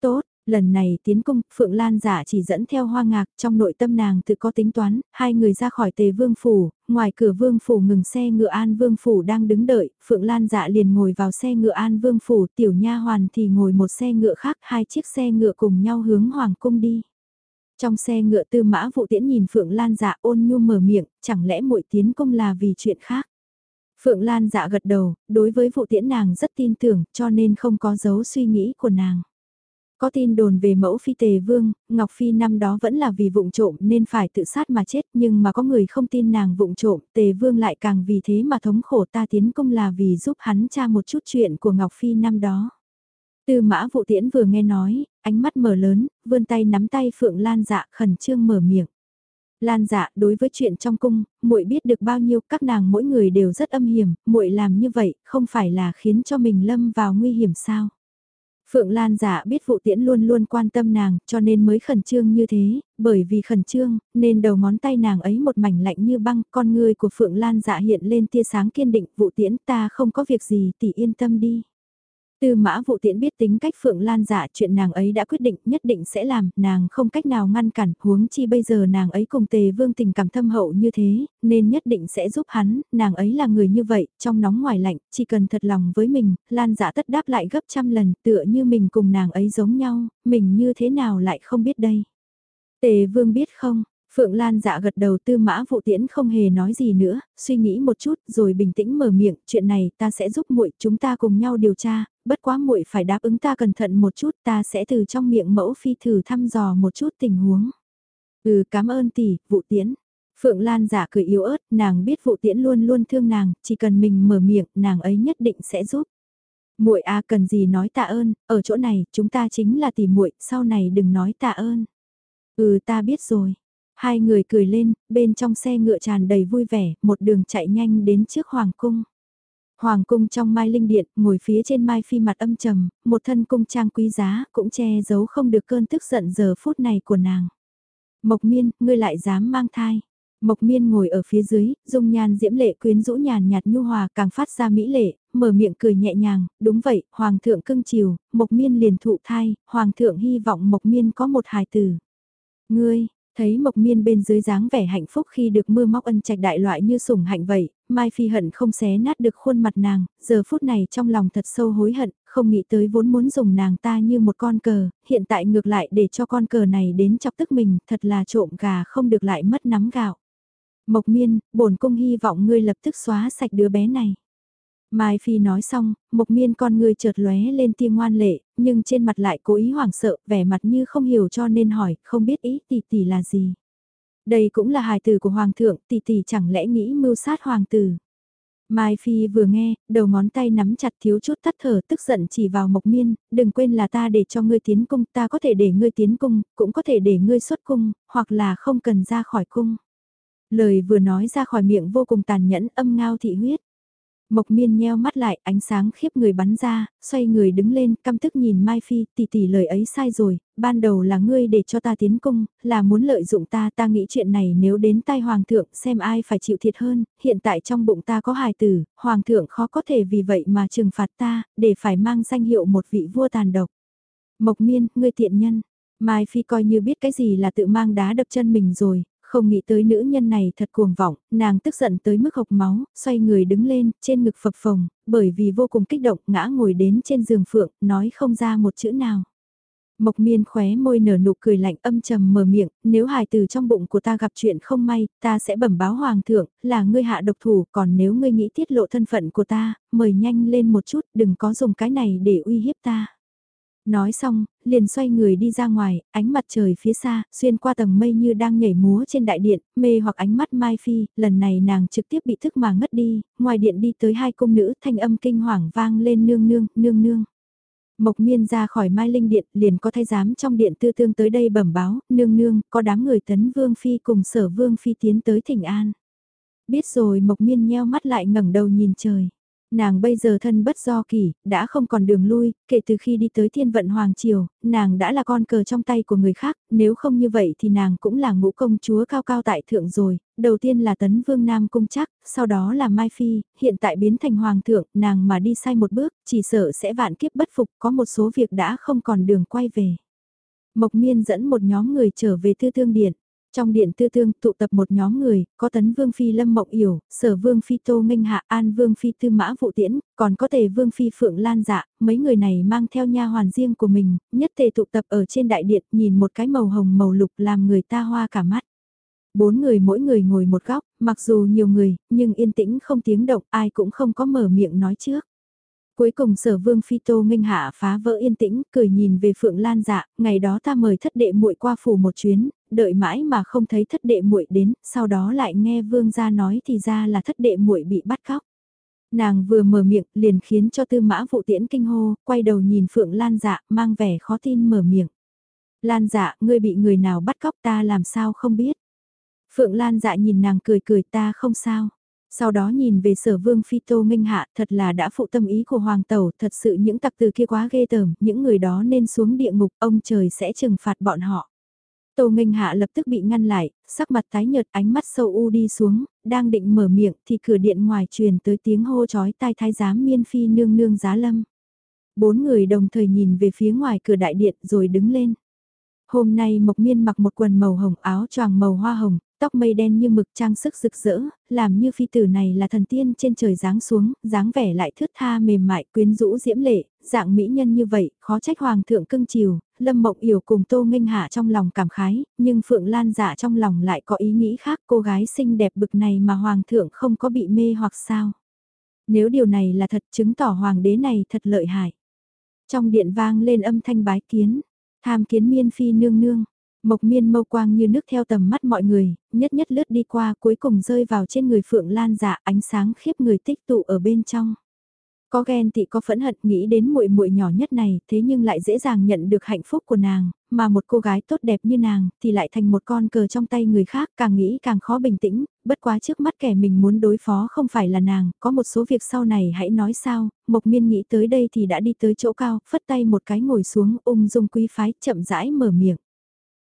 Tốt, lần này tiến cung, Phượng Lan giả chỉ dẫn theo hoa ngạc, trong nội tâm nàng tự có tính toán, hai người ra khỏi tề vương phủ, ngoài cửa vương phủ ngừng xe ngựa an vương phủ đang đứng đợi, Phượng Lan giả liền ngồi vào xe ngựa an vương phủ, tiểu nha hoàn thì ngồi một xe ngựa khác, hai chiếc xe ngựa cùng nhau hướng hoàng cung đi. Trong xe ngựa tư mã vụ tiễn nhìn Phượng Lan dạ ôn nhu mở miệng, chẳng lẽ muội tiến công là vì chuyện khác. Phượng Lan dạ gật đầu, đối với vụ tiễn nàng rất tin tưởng cho nên không có dấu suy nghĩ của nàng. Có tin đồn về mẫu phi tề vương, Ngọc Phi năm đó vẫn là vì vụng trộm nên phải tự sát mà chết nhưng mà có người không tin nàng vụng trộm, tề vương lại càng vì thế mà thống khổ ta tiến công là vì giúp hắn tra một chút chuyện của Ngọc Phi năm đó. Tư mã vụ tiễn vừa nghe nói, ánh mắt mở lớn, vươn tay nắm tay Phượng Lan dạ khẩn trương mở miệng. Lan dạ đối với chuyện trong cung, muội biết được bao nhiêu các nàng mỗi người đều rất âm hiểm, muội làm như vậy không phải là khiến cho mình lâm vào nguy hiểm sao. Phượng Lan dạ biết vụ tiễn luôn luôn quan tâm nàng cho nên mới khẩn trương như thế, bởi vì khẩn trương nên đầu ngón tay nàng ấy một mảnh lạnh như băng con người của Phượng Lan dạ hiện lên tia sáng kiên định vụ tiễn ta không có việc gì tỷ yên tâm đi. Tư mã vụ tiễn biết tính cách Phượng Lan giả chuyện nàng ấy đã quyết định nhất định sẽ làm, nàng không cách nào ngăn cản, huống chi bây giờ nàng ấy cùng tề vương tình cảm thâm hậu như thế, nên nhất định sẽ giúp hắn, nàng ấy là người như vậy, trong nóng ngoài lạnh, chỉ cần thật lòng với mình, Lan giả tất đáp lại gấp trăm lần, tựa như mình cùng nàng ấy giống nhau, mình như thế nào lại không biết đây. Tề vương biết không, Phượng Lan dạ gật đầu tư mã vụ tiễn không hề nói gì nữa, suy nghĩ một chút rồi bình tĩnh mở miệng, chuyện này ta sẽ giúp muội chúng ta cùng nhau điều tra, bất quá muội phải đáp ứng ta cẩn thận một chút ta sẽ từ trong miệng mẫu phi thử thăm dò một chút tình huống. Ừ cảm ơn tỷ, vụ tiễn. Phượng Lan giả cười yếu ớt, nàng biết vụ tiễn luôn luôn thương nàng, chỉ cần mình mở miệng, nàng ấy nhất định sẽ giúp. Muội a cần gì nói tạ ơn, ở chỗ này, chúng ta chính là tỷ muội, sau này đừng nói tạ ơn. Ừ ta biết rồi. Hai người cười lên, bên trong xe ngựa tràn đầy vui vẻ, một đường chạy nhanh đến trước hoàng cung. Hoàng cung trong Mai Linh Điện, ngồi phía trên Mai Phi mặt âm trầm, một thân cung trang quý giá, cũng che giấu không được cơn tức giận giờ phút này của nàng. Mộc miên, ngươi lại dám mang thai. Mộc miên ngồi ở phía dưới, dung nhan diễm lệ quyến rũ nhàn nhạt nhu hòa càng phát ra mỹ lệ, mở miệng cười nhẹ nhàng, đúng vậy, hoàng thượng cưng chiều, mộc miên liền thụ thai, hoàng thượng hy vọng mộc miên có một hài tử. Ngươi, Thấy Mộc Miên bên dưới dáng vẻ hạnh phúc khi được mưa móc ân trạch đại loại như sủng hạnh vậy, Mai Phi hận không xé nát được khuôn mặt nàng, giờ phút này trong lòng thật sâu hối hận, không nghĩ tới vốn muốn dùng nàng ta như một con cờ, hiện tại ngược lại để cho con cờ này đến chọc tức mình, thật là trộm gà không được lại mất nắm gạo. Mộc Miên, bổn cung hy vọng ngươi lập tức xóa sạch đứa bé này. Mai Phi nói xong, Mộc Miên con người chợt lóe lên tia ngoan lệ, nhưng trên mặt lại cố ý hoảng sợ, vẻ mặt như không hiểu cho nên hỏi, không biết ý tỷ tỷ là gì. Đây cũng là hài tử của Hoàng thượng, tỷ tỷ chẳng lẽ nghĩ mưu sát Hoàng tử. Mai Phi vừa nghe, đầu ngón tay nắm chặt thiếu chút tắt thở tức giận chỉ vào Mộc Miên, đừng quên là ta để cho ngươi tiến cung, ta có thể để ngươi tiến cung, cũng có thể để ngươi xuất cung, hoặc là không cần ra khỏi cung. Lời vừa nói ra khỏi miệng vô cùng tàn nhẫn âm ngao thị huyết. Mộc miên nheo mắt lại, ánh sáng khiếp người bắn ra, xoay người đứng lên, căm tức nhìn Mai Phi, tỷ tỷ lời ấy sai rồi, ban đầu là ngươi để cho ta tiến cung, là muốn lợi dụng ta, ta nghĩ chuyện này nếu đến tai hoàng thượng xem ai phải chịu thiệt hơn, hiện tại trong bụng ta có hài tử, hoàng thượng khó có thể vì vậy mà trừng phạt ta, để phải mang danh hiệu một vị vua tàn độc. Mộc miên, ngươi tiện nhân. Mai Phi coi như biết cái gì là tự mang đá đập chân mình rồi, không nghĩ tới nữ nhân này thật cuồng vọng, nàng tức giận tới mức hộc máu, xoay người đứng lên, trên ngực phập phồng, bởi vì vô cùng kích động ngã ngồi đến trên giường phượng, nói không ra một chữ nào. Mộc miên khóe môi nở nụ cười lạnh âm trầm mở miệng, nếu hài từ trong bụng của ta gặp chuyện không may, ta sẽ bẩm báo hoàng thượng, là ngươi hạ độc thủ, còn nếu ngươi nghĩ tiết lộ thân phận của ta, mời nhanh lên một chút, đừng có dùng cái này để uy hiếp ta. Nói xong, liền xoay người đi ra ngoài, ánh mặt trời phía xa, xuyên qua tầng mây như đang nhảy múa trên đại điện, mê hoặc ánh mắt Mai Phi, lần này nàng trực tiếp bị thức mà ngất đi, ngoài điện đi tới hai cung nữ, thanh âm kinh hoàng vang lên nương nương, nương nương. Mộc miên ra khỏi Mai Linh Điện, liền có thay giám trong điện tư tương tới đây bẩm báo, nương nương, có đám người tấn Vương Phi cùng sở Vương Phi tiến tới thỉnh an. Biết rồi Mộc miên nheo mắt lại ngẩng đầu nhìn trời. Nàng bây giờ thân bất do kỳ, đã không còn đường lui, kể từ khi đi tới thiên vận Hoàng Triều, nàng đã là con cờ trong tay của người khác, nếu không như vậy thì nàng cũng là ngũ công chúa cao cao tại thượng rồi, đầu tiên là tấn vương Nam Cung chắc, sau đó là Mai Phi, hiện tại biến thành Hoàng thượng, nàng mà đi sai một bước, chỉ sợ sẽ vạn kiếp bất phục, có một số việc đã không còn đường quay về. Mộc Miên dẫn một nhóm người trở về Tư Thương Điện. Trong điện tư thương tụ tập một nhóm người, có tấn vương phi lâm mộng yểu, sở vương phi tô minh hạ an vương phi tư mã vụ tiễn, còn có tề vương phi phượng lan dạ, mấy người này mang theo nha hoàn riêng của mình, nhất tề tụ tập ở trên đại điện nhìn một cái màu hồng màu lục làm người ta hoa cả mắt. Bốn người mỗi người ngồi một góc, mặc dù nhiều người, nhưng yên tĩnh không tiếng động, ai cũng không có mở miệng nói trước. Cuối cùng sở vương phi tô minh hạ phá vỡ yên tĩnh, cười nhìn về Phượng Lan dạ, ngày đó ta mời thất đệ muội qua phủ một chuyến, đợi mãi mà không thấy thất đệ muội đến, sau đó lại nghe vương gia nói thì ra là thất đệ muội bị bắt cóc. Nàng vừa mở miệng liền khiến cho tư mã vụ tiễn kinh hô, quay đầu nhìn Phượng Lan dạ, mang vẻ khó tin mở miệng. Lan dạ, ngươi bị người nào bắt cóc ta làm sao không biết. Phượng Lan dạ nhìn nàng cười cười ta không sao. Sau đó nhìn về sở vương phi tô minh hạ thật là đã phụ tâm ý của hoàng tẩu, thật sự những tặc từ kia quá ghê tởm, những người đó nên xuống địa ngục, ông trời sẽ trừng phạt bọn họ. Tô Nghênh Hạ lập tức bị ngăn lại, sắc mặt tái nhợt ánh mắt sâu u đi xuống, đang định mở miệng thì cửa điện ngoài truyền tới tiếng hô chói tai thái giám miên phi nương nương giá lâm. Bốn người đồng thời nhìn về phía ngoài cửa đại điện rồi đứng lên. Hôm nay Mộc Miên mặc một quần màu hồng áo choàng màu hoa hồng, tóc mây đen như mực trang sức rực rỡ, làm như phi tử này là thần tiên trên trời giáng xuống, dáng vẻ lại thướt tha mềm mại quyến rũ diễm lệ, dạng mỹ nhân như vậy, khó trách hoàng thượng cưng chiều, lâm mộng yểu cùng tô nghênh hạ trong lòng cảm khái, nhưng Phượng Lan dạ trong lòng lại có ý nghĩ khác cô gái xinh đẹp bực này mà hoàng thượng không có bị mê hoặc sao. Nếu điều này là thật chứng tỏ hoàng đế này thật lợi hại. Trong điện vang lên âm thanh bái kiến, tham kiến miên phi nương nương Mộc miên mâu quang như nước theo tầm mắt mọi người, nhất nhất lướt đi qua cuối cùng rơi vào trên người Phượng Lan dạ ánh sáng khiếp người tích tụ ở bên trong. Có ghen tị có phẫn hận nghĩ đến muội muội nhỏ nhất này, thế nhưng lại dễ dàng nhận được hạnh phúc của nàng, mà một cô gái tốt đẹp như nàng, thì lại thành một con cờ trong tay người khác, càng nghĩ càng khó bình tĩnh, bất quá trước mắt kẻ mình muốn đối phó không phải là nàng, có một số việc sau này hãy nói sao, Mộc Miên nghĩ tới đây thì đã đi tới chỗ cao, phất tay một cái ngồi xuống, ung dung quý phái, chậm rãi mở miệng.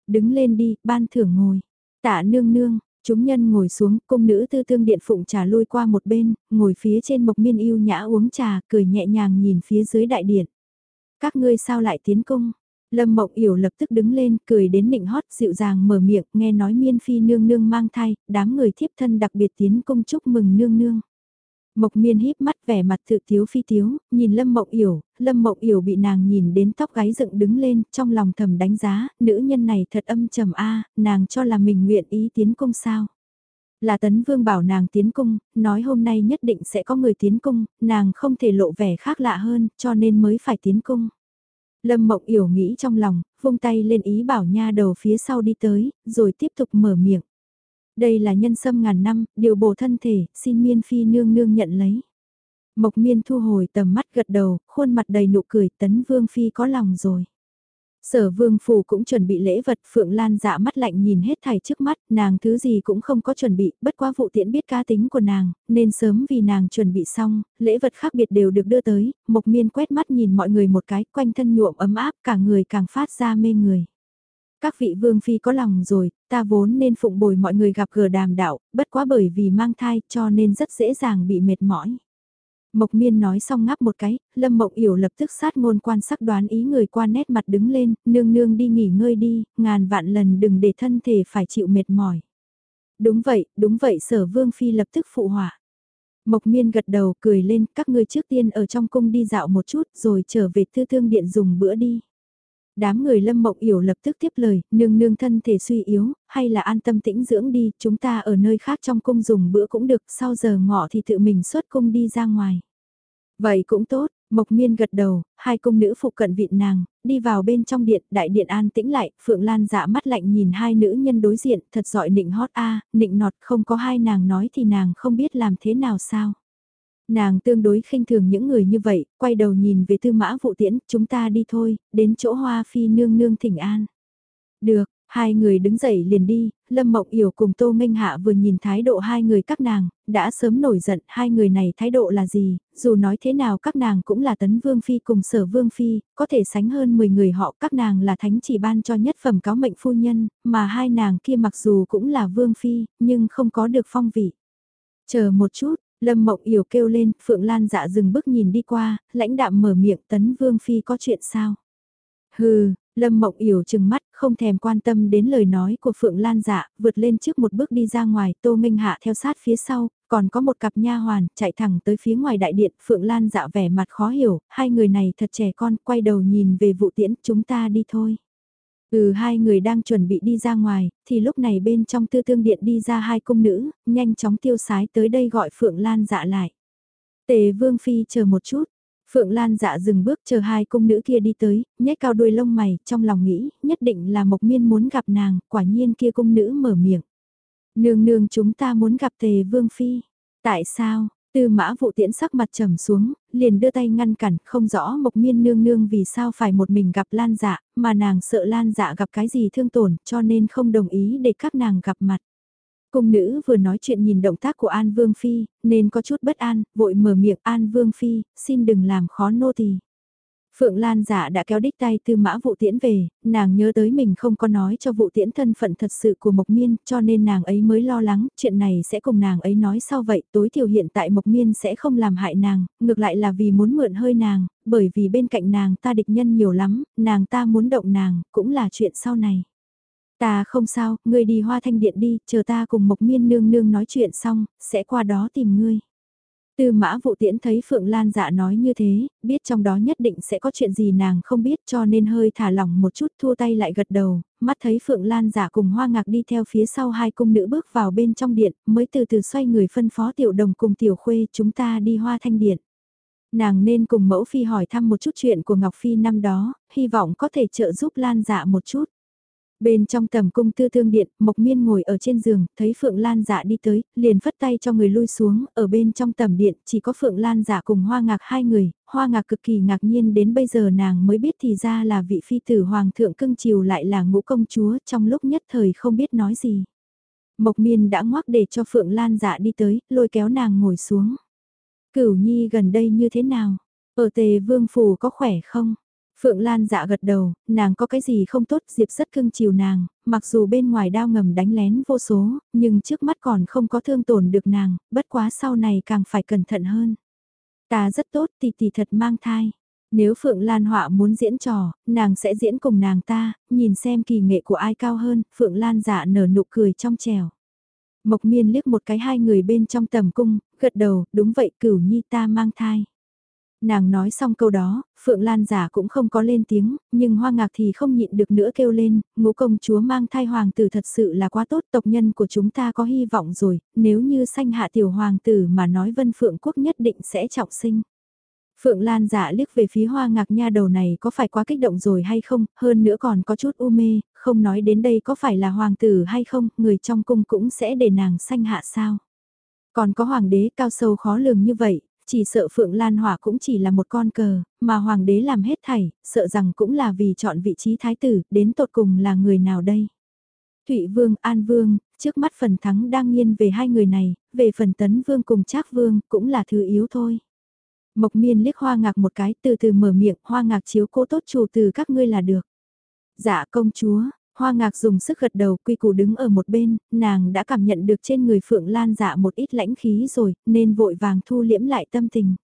Đứng lên đi, ban thưởng ngồi. Tạ nương nương, chúng nhân ngồi xuống, cung nữ tư thương điện phụng trà lui qua một bên, ngồi phía trên mộc miên yêu nhã uống trà, cười nhẹ nhàng nhìn phía dưới đại điện. Các ngươi sao lại tiến cung? Lâm Mộng Yểu lập tức đứng lên, cười đến nịnh hót dịu dàng mở miệng, nghe nói miên phi nương nương mang thai, đám người thiếp thân đặc biệt tiến cung chúc mừng nương nương. Mộc miên híp mắt vẻ mặt tự tiếu phi tiếu, nhìn Lâm Mộng Yểu, Lâm Mộng Yểu bị nàng nhìn đến tóc gáy dựng đứng lên, trong lòng thầm đánh giá, nữ nhân này thật âm trầm a, nàng cho là mình nguyện ý tiến cung sao. Là Tấn Vương bảo nàng tiến cung, nói hôm nay nhất định sẽ có người tiến cung, nàng không thể lộ vẻ khác lạ hơn, cho nên mới phải tiến cung. Lâm Mộng Yểu nghĩ trong lòng, vung tay lên ý bảo nha đầu phía sau đi tới, rồi tiếp tục mở miệng. Đây là nhân sâm ngàn năm, điều bổ thân thể, xin miên phi nương nương nhận lấy. Mộc miên thu hồi tầm mắt gật đầu, khuôn mặt đầy nụ cười, tấn vương phi có lòng rồi. Sở vương phủ cũng chuẩn bị lễ vật, Phượng Lan dạ mắt lạnh nhìn hết thảy trước mắt, nàng thứ gì cũng không có chuẩn bị, bất quá vụ tiễn biết cá tính của nàng, nên sớm vì nàng chuẩn bị xong, lễ vật khác biệt đều được đưa tới, mộc miên quét mắt nhìn mọi người một cái, quanh thân nhuộm ấm áp, cả người càng phát ra mê người. Các vị vương phi có lòng rồi, ta vốn nên phụng bồi mọi người gặp gỡ đàm đạo, bất quá bởi vì mang thai cho nên rất dễ dàng bị mệt mỏi. Mộc miên nói xong ngáp một cái, Lâm Mộng Yểu lập tức sát ngôn quan sắc đoán ý người qua nét mặt đứng lên, nương nương đi nghỉ ngơi đi, ngàn vạn lần đừng để thân thể phải chịu mệt mỏi. Đúng vậy, đúng vậy sở vương phi lập tức phụ hỏa. Mộc miên gật đầu cười lên, các ngươi trước tiên ở trong cung đi dạo một chút rồi trở về thư thương điện dùng bữa đi. Đám người lâm mộng yểu lập tức tiếp lời, nương nương thân thể suy yếu, hay là an tâm tĩnh dưỡng đi, chúng ta ở nơi khác trong cung dùng bữa cũng được, sau giờ ngọ thì tự mình xuất cung đi ra ngoài. Vậy cũng tốt, Mộc Miên gật đầu, hai cung nữ phụ cận vịn nàng, đi vào bên trong điện, đại điện an tĩnh lại, Phượng Lan dạ mắt lạnh nhìn hai nữ nhân đối diện, thật giỏi nịnh hót a, nịnh nọt không có hai nàng nói thì nàng không biết làm thế nào sao. Nàng tương đối khinh thường những người như vậy, quay đầu nhìn về tư mã vụ tiễn, chúng ta đi thôi, đến chỗ hoa phi nương nương thỉnh an. Được, hai người đứng dậy liền đi, Lâm Mộng Yểu cùng Tô Minh Hạ vừa nhìn thái độ hai người các nàng, đã sớm nổi giận hai người này thái độ là gì, dù nói thế nào các nàng cũng là tấn vương phi cùng sở vương phi, có thể sánh hơn 10 người họ các nàng là thánh chỉ ban cho nhất phẩm cáo mệnh phu nhân, mà hai nàng kia mặc dù cũng là vương phi, nhưng không có được phong vị. Chờ một chút, Lâm Mộng Yểu kêu lên, Phượng Lan dạ dừng bước nhìn đi qua, lãnh đạm mở miệng tấn vương phi có chuyện sao? Hừ, Lâm Mộng Yểu chừng mắt, không thèm quan tâm đến lời nói của Phượng Lan dạ, vượt lên trước một bước đi ra ngoài, Tô Minh Hạ theo sát phía sau, còn có một cặp nha hoàn, chạy thẳng tới phía ngoài đại điện, Phượng Lan dạ vẻ mặt khó hiểu, hai người này thật trẻ con, quay đầu nhìn về vụ tiễn, chúng ta đi thôi. Ừ hai người đang chuẩn bị đi ra ngoài, thì lúc này bên trong tư tương điện đi ra hai cung nữ, nhanh chóng tiêu sái tới đây gọi Phượng Lan dạ lại. Tề Vương Phi chờ một chút, Phượng Lan dạ dừng bước chờ hai cung nữ kia đi tới, nhếch cao đuôi lông mày, trong lòng nghĩ, nhất định là Mộc Miên muốn gặp nàng, quả nhiên kia cung nữ mở miệng. Nương nương chúng ta muốn gặp Tề Vương Phi. Tại sao? Tư mã vụ tiễn sắc mặt trầm xuống, liền đưa tay ngăn cản, không rõ Mộc Miên nương nương vì sao phải một mình gặp Lan dạ, mà nàng sợ Lan dạ gặp cái gì thương tổn, cho nên không đồng ý để các nàng gặp mặt. Cung nữ vừa nói chuyện nhìn động tác của An Vương Phi, nên có chút bất an, vội mở miệng An Vương Phi, xin đừng làm khó nô tỳ. Phượng Lan giả đã kéo đích tay tư mã vụ tiễn về, nàng nhớ tới mình không có nói cho vụ tiễn thân phận thật sự của Mộc Miên, cho nên nàng ấy mới lo lắng, chuyện này sẽ cùng nàng ấy nói sau vậy, tối thiểu hiện tại Mộc Miên sẽ không làm hại nàng, ngược lại là vì muốn mượn hơi nàng, bởi vì bên cạnh nàng ta địch nhân nhiều lắm, nàng ta muốn động nàng, cũng là chuyện sau này. Ta không sao, ngươi đi hoa thanh điện đi, chờ ta cùng Mộc Miên nương nương nói chuyện xong, sẽ qua đó tìm ngươi. Tư mã vụ tiễn thấy Phượng Lan dạ nói như thế, biết trong đó nhất định sẽ có chuyện gì nàng không biết cho nên hơi thả lỏng một chút thua tay lại gật đầu, mắt thấy Phượng Lan dạ cùng hoa ngạc đi theo phía sau hai cung nữ bước vào bên trong điện, mới từ từ xoay người phân phó tiểu đồng cùng tiểu khuê chúng ta đi hoa thanh điện. Nàng nên cùng mẫu phi hỏi thăm một chút chuyện của Ngọc Phi năm đó, hy vọng có thể trợ giúp Lan dạ một chút. Bên trong tầm cung tư thương điện, Mộc Miên ngồi ở trên giường, thấy Phượng Lan dạ đi tới, liền phất tay cho người lui xuống, ở bên trong tầm điện chỉ có Phượng Lan dạ cùng Hoa Ngạc hai người, Hoa Ngạc cực kỳ ngạc nhiên đến bây giờ nàng mới biết thì ra là vị phi tử Hoàng thượng cưng chiều lại là ngũ công chúa trong lúc nhất thời không biết nói gì. Mộc Miên đã ngoác để cho Phượng Lan dạ đi tới, lôi kéo nàng ngồi xuống. Cửu Nhi gần đây như thế nào? Ở tề vương phủ có khỏe không? Phượng Lan dạ gật đầu, nàng có cái gì không tốt, Diệp rất cưng chiều nàng, mặc dù bên ngoài đao ngầm đánh lén vô số, nhưng trước mắt còn không có thương tổn được nàng, bất quá sau này càng phải cẩn thận hơn. Ta rất tốt, tỷ tỷ thật mang thai. Nếu Phượng Lan họa muốn diễn trò, nàng sẽ diễn cùng nàng ta, nhìn xem kỳ nghệ của ai cao hơn, Phượng Lan dạ nở nụ cười trong trèo. Mộc miên liếc một cái hai người bên trong tầm cung, gật đầu, đúng vậy cửu nhi ta mang thai. Nàng nói xong câu đó, Phượng Lan giả cũng không có lên tiếng, nhưng hoa ngạc thì không nhịn được nữa kêu lên, ngũ công chúa mang thai hoàng tử thật sự là quá tốt, tộc nhân của chúng ta có hy vọng rồi, nếu như sanh hạ tiểu hoàng tử mà nói vân Phượng quốc nhất định sẽ trọng sinh. Phượng Lan giả liếc về phía hoa ngạc nha đầu này có phải quá kích động rồi hay không, hơn nữa còn có chút u mê, không nói đến đây có phải là hoàng tử hay không, người trong cung cũng sẽ để nàng sanh hạ sao. Còn có hoàng đế cao sâu khó lường như vậy, chỉ sợ Phượng Lan Hỏa cũng chỉ là một con cờ, mà hoàng đế làm hết thảy, sợ rằng cũng là vì chọn vị trí thái tử, đến tột cùng là người nào đây. Thụy Vương, An Vương, trước mắt phần thắng đang nghiêng về hai người này, về phần Tấn Vương cùng Trác Vương cũng là thứ yếu thôi. Mộc miên liếc hoa ngạc một cái từ từ mở miệng, hoa ngạc chiếu cố tốt chủ từ các ngươi là được. Dạ công chúa, hoa ngạc dùng sức gật đầu quy củ đứng ở một bên, nàng đã cảm nhận được trên người Phượng Lan dạ một ít lãnh khí rồi, nên vội vàng thu liễm lại tâm tình.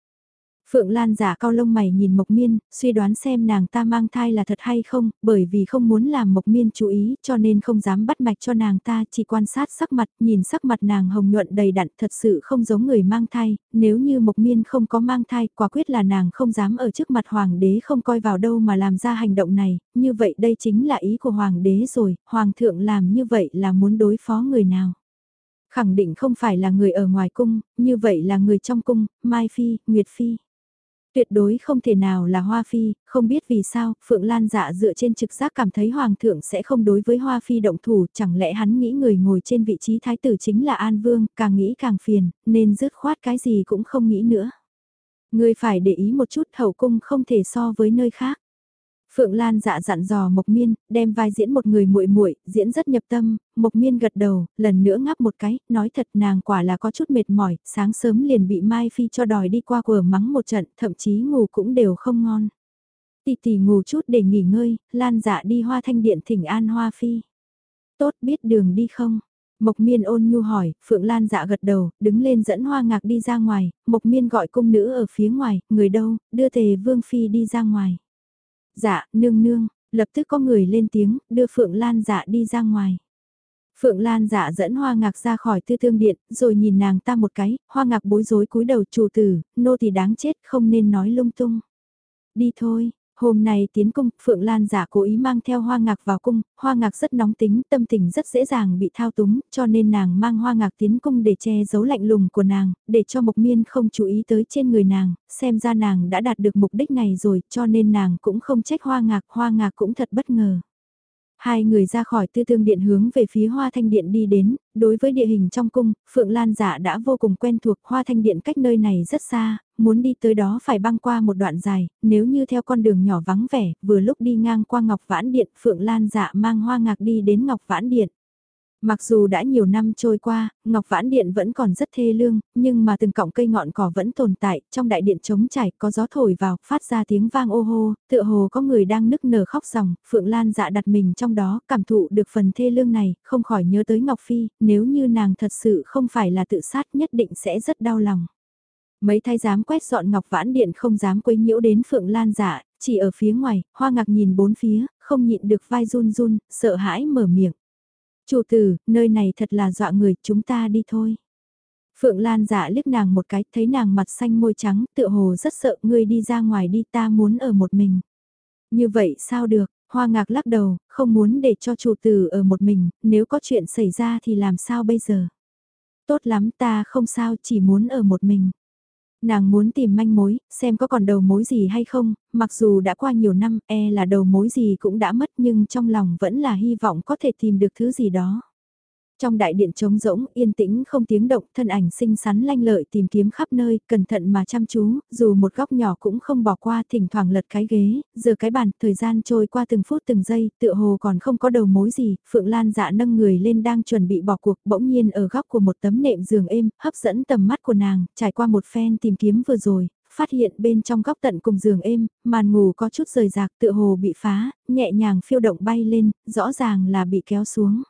Phượng Lan giả cao lông mày nhìn Mộc Miên, suy đoán xem nàng ta mang thai là thật hay không, bởi vì không muốn làm Mộc Miên chú ý cho nên không dám bắt mạch cho nàng ta, chỉ quan sát sắc mặt, nhìn sắc mặt nàng hồng nhuận đầy đặn thật sự không giống người mang thai, nếu như Mộc Miên không có mang thai, quả quyết là nàng không dám ở trước mặt Hoàng đế không coi vào đâu mà làm ra hành động này, như vậy đây chính là ý của Hoàng đế rồi, Hoàng thượng làm như vậy là muốn đối phó người nào. Khẳng định không phải là người ở ngoài cung, như vậy là người trong cung, Mai Phi, Nguyệt Phi. Tuyệt đối không thể nào là Hoa Phi, không biết vì sao, Phượng Lan dạ dựa trên trực giác cảm thấy Hoàng thượng sẽ không đối với Hoa Phi động thủ, chẳng lẽ hắn nghĩ người ngồi trên vị trí thái tử chính là An Vương, càng nghĩ càng phiền, nên dứt khoát cái gì cũng không nghĩ nữa. Người phải để ý một chút hậu cung không thể so với nơi khác. Phượng Lan dạ dặn dò Mộc Miên, đem vai diễn một người muội muội, diễn rất nhập tâm, Mộc Miên gật đầu, lần nữa ngáp một cái, nói thật nàng quả là có chút mệt mỏi, sáng sớm liền bị Mai Phi cho đòi đi qua cửa mắng một trận, thậm chí ngủ cũng đều không ngon. Tì tì ngủ chút để nghỉ ngơi, Lan dạ đi hoa thanh điện thỉnh an Hoa Phi. Tốt biết đường đi không? Mộc Miên ôn nhu hỏi, Phượng Lan dạ gật đầu, đứng lên dẫn hoa ngạc đi ra ngoài, Mộc Miên gọi cung nữ ở phía ngoài, người đâu, đưa tề Vương Phi đi ra ngoài. Dạ, nương nương, lập tức có người lên tiếng, đưa Phượng Lan dạ đi ra ngoài. Phượng Lan dạ dẫn hoa ngạc ra khỏi tư thương điện, rồi nhìn nàng ta một cái, hoa ngạc bối rối cúi đầu chủ tử, nô thì đáng chết không nên nói lung tung. Đi thôi, Hôm nay tiến cung, Phượng Lan giả cố ý mang theo hoa ngạc vào cung, hoa ngạc rất nóng tính, tâm tình rất dễ dàng bị thao túng, cho nên nàng mang hoa ngạc tiến cung để che giấu lạnh lùng của nàng, để cho Mộc Miên không chú ý tới trên người nàng, xem ra nàng đã đạt được mục đích này rồi, cho nên nàng cũng không trách hoa ngạc, hoa ngạc cũng thật bất ngờ. Hai người ra khỏi tư thương điện hướng về phía hoa thanh điện đi đến, đối với địa hình trong cung, Phượng Lan giả đã vô cùng quen thuộc hoa thanh điện cách nơi này rất xa, muốn đi tới đó phải băng qua một đoạn dài, nếu như theo con đường nhỏ vắng vẻ, vừa lúc đi ngang qua Ngọc Vãn Điện, Phượng Lan dạ mang hoa ngạc đi đến Ngọc Vãn Điện. Mặc dù đã nhiều năm trôi qua, Ngọc Vãn Điện vẫn còn rất thê lương, nhưng mà từng cọng cây ngọn cỏ vẫn tồn tại, trong đại điện trống trải có gió thổi vào, phát ra tiếng vang ô hô, tựa hồ có người đang nức nở khóc ròng, Phượng Lan dạ đặt mình trong đó, cảm thụ được phần thê lương này, không khỏi nhớ tới Ngọc Phi, nếu như nàng thật sự không phải là tự sát nhất định sẽ rất đau lòng. Mấy thái giám quét dọn ngọc vãn điện không dám quấy nhiễu đến Phượng Lan dạ, chỉ ở phía ngoài, hoa ngạc nhìn bốn phía, không nhịn được vai run run, sợ hãi mở miệng. Chủ tử, nơi này thật là dọa người, chúng ta đi thôi. Phượng Lan dạ liếc nàng một cái, thấy nàng mặt xanh môi trắng, tựa hồ rất sợ, ngươi đi ra ngoài đi ta muốn ở một mình. Như vậy sao được, hoa ngạc lắc đầu, không muốn để cho chủ tử ở một mình, nếu có chuyện xảy ra thì làm sao bây giờ. Tốt lắm ta không sao, chỉ muốn ở một mình. Nàng muốn tìm manh mối, xem có còn đầu mối gì hay không, mặc dù đã qua nhiều năm, e là đầu mối gì cũng đã mất nhưng trong lòng vẫn là hy vọng có thể tìm được thứ gì đó. Trong đại điện trống rỗng, yên tĩnh không tiếng động, thân ảnh xinh xắn lanh lợi tìm kiếm khắp nơi, cẩn thận mà chăm chú, dù một góc nhỏ cũng không bỏ qua, thỉnh thoảng lật cái ghế, giờ cái bàn, thời gian trôi qua từng phút từng giây, tựa hồ còn không có đầu mối gì, Phượng Lan dạ nâng người lên đang chuẩn bị bỏ cuộc, bỗng nhiên ở góc của một tấm nệm giường êm, hấp dẫn tầm mắt của nàng, trải qua một phen tìm kiếm vừa rồi, phát hiện bên trong góc tận cùng giường êm, màn ngủ có chút rời rạc tựa hồ bị phá, nhẹ nhàng phiêu động bay lên, rõ ràng là bị kéo xuống.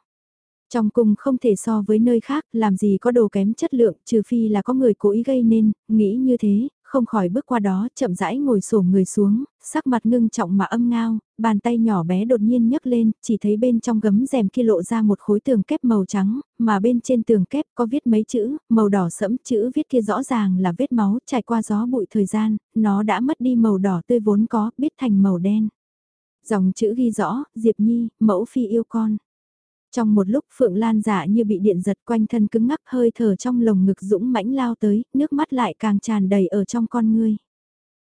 Trong cung không thể so với nơi khác, làm gì có đồ kém chất lượng, trừ phi là có người cố ý gây nên, nghĩ như thế, không khỏi bước qua đó, chậm rãi ngồi sổ người xuống, sắc mặt ngưng trọng mà âm ngao, bàn tay nhỏ bé đột nhiên nhấc lên, chỉ thấy bên trong gấm rèm kia lộ ra một khối tường kép màu trắng, mà bên trên tường kép có viết mấy chữ, màu đỏ sẫm, chữ viết kia rõ ràng là vết máu, trải qua gió bụi thời gian, nó đã mất đi màu đỏ tươi vốn có, biết thành màu đen. Dòng chữ ghi rõ, Diệp Nhi, mẫu phi yêu con. Trong một lúc Phượng Lan giả như bị điện giật quanh thân cứng ngắc hơi thở trong lồng ngực dũng mãnh lao tới, nước mắt lại càng tràn đầy ở trong con ngươi.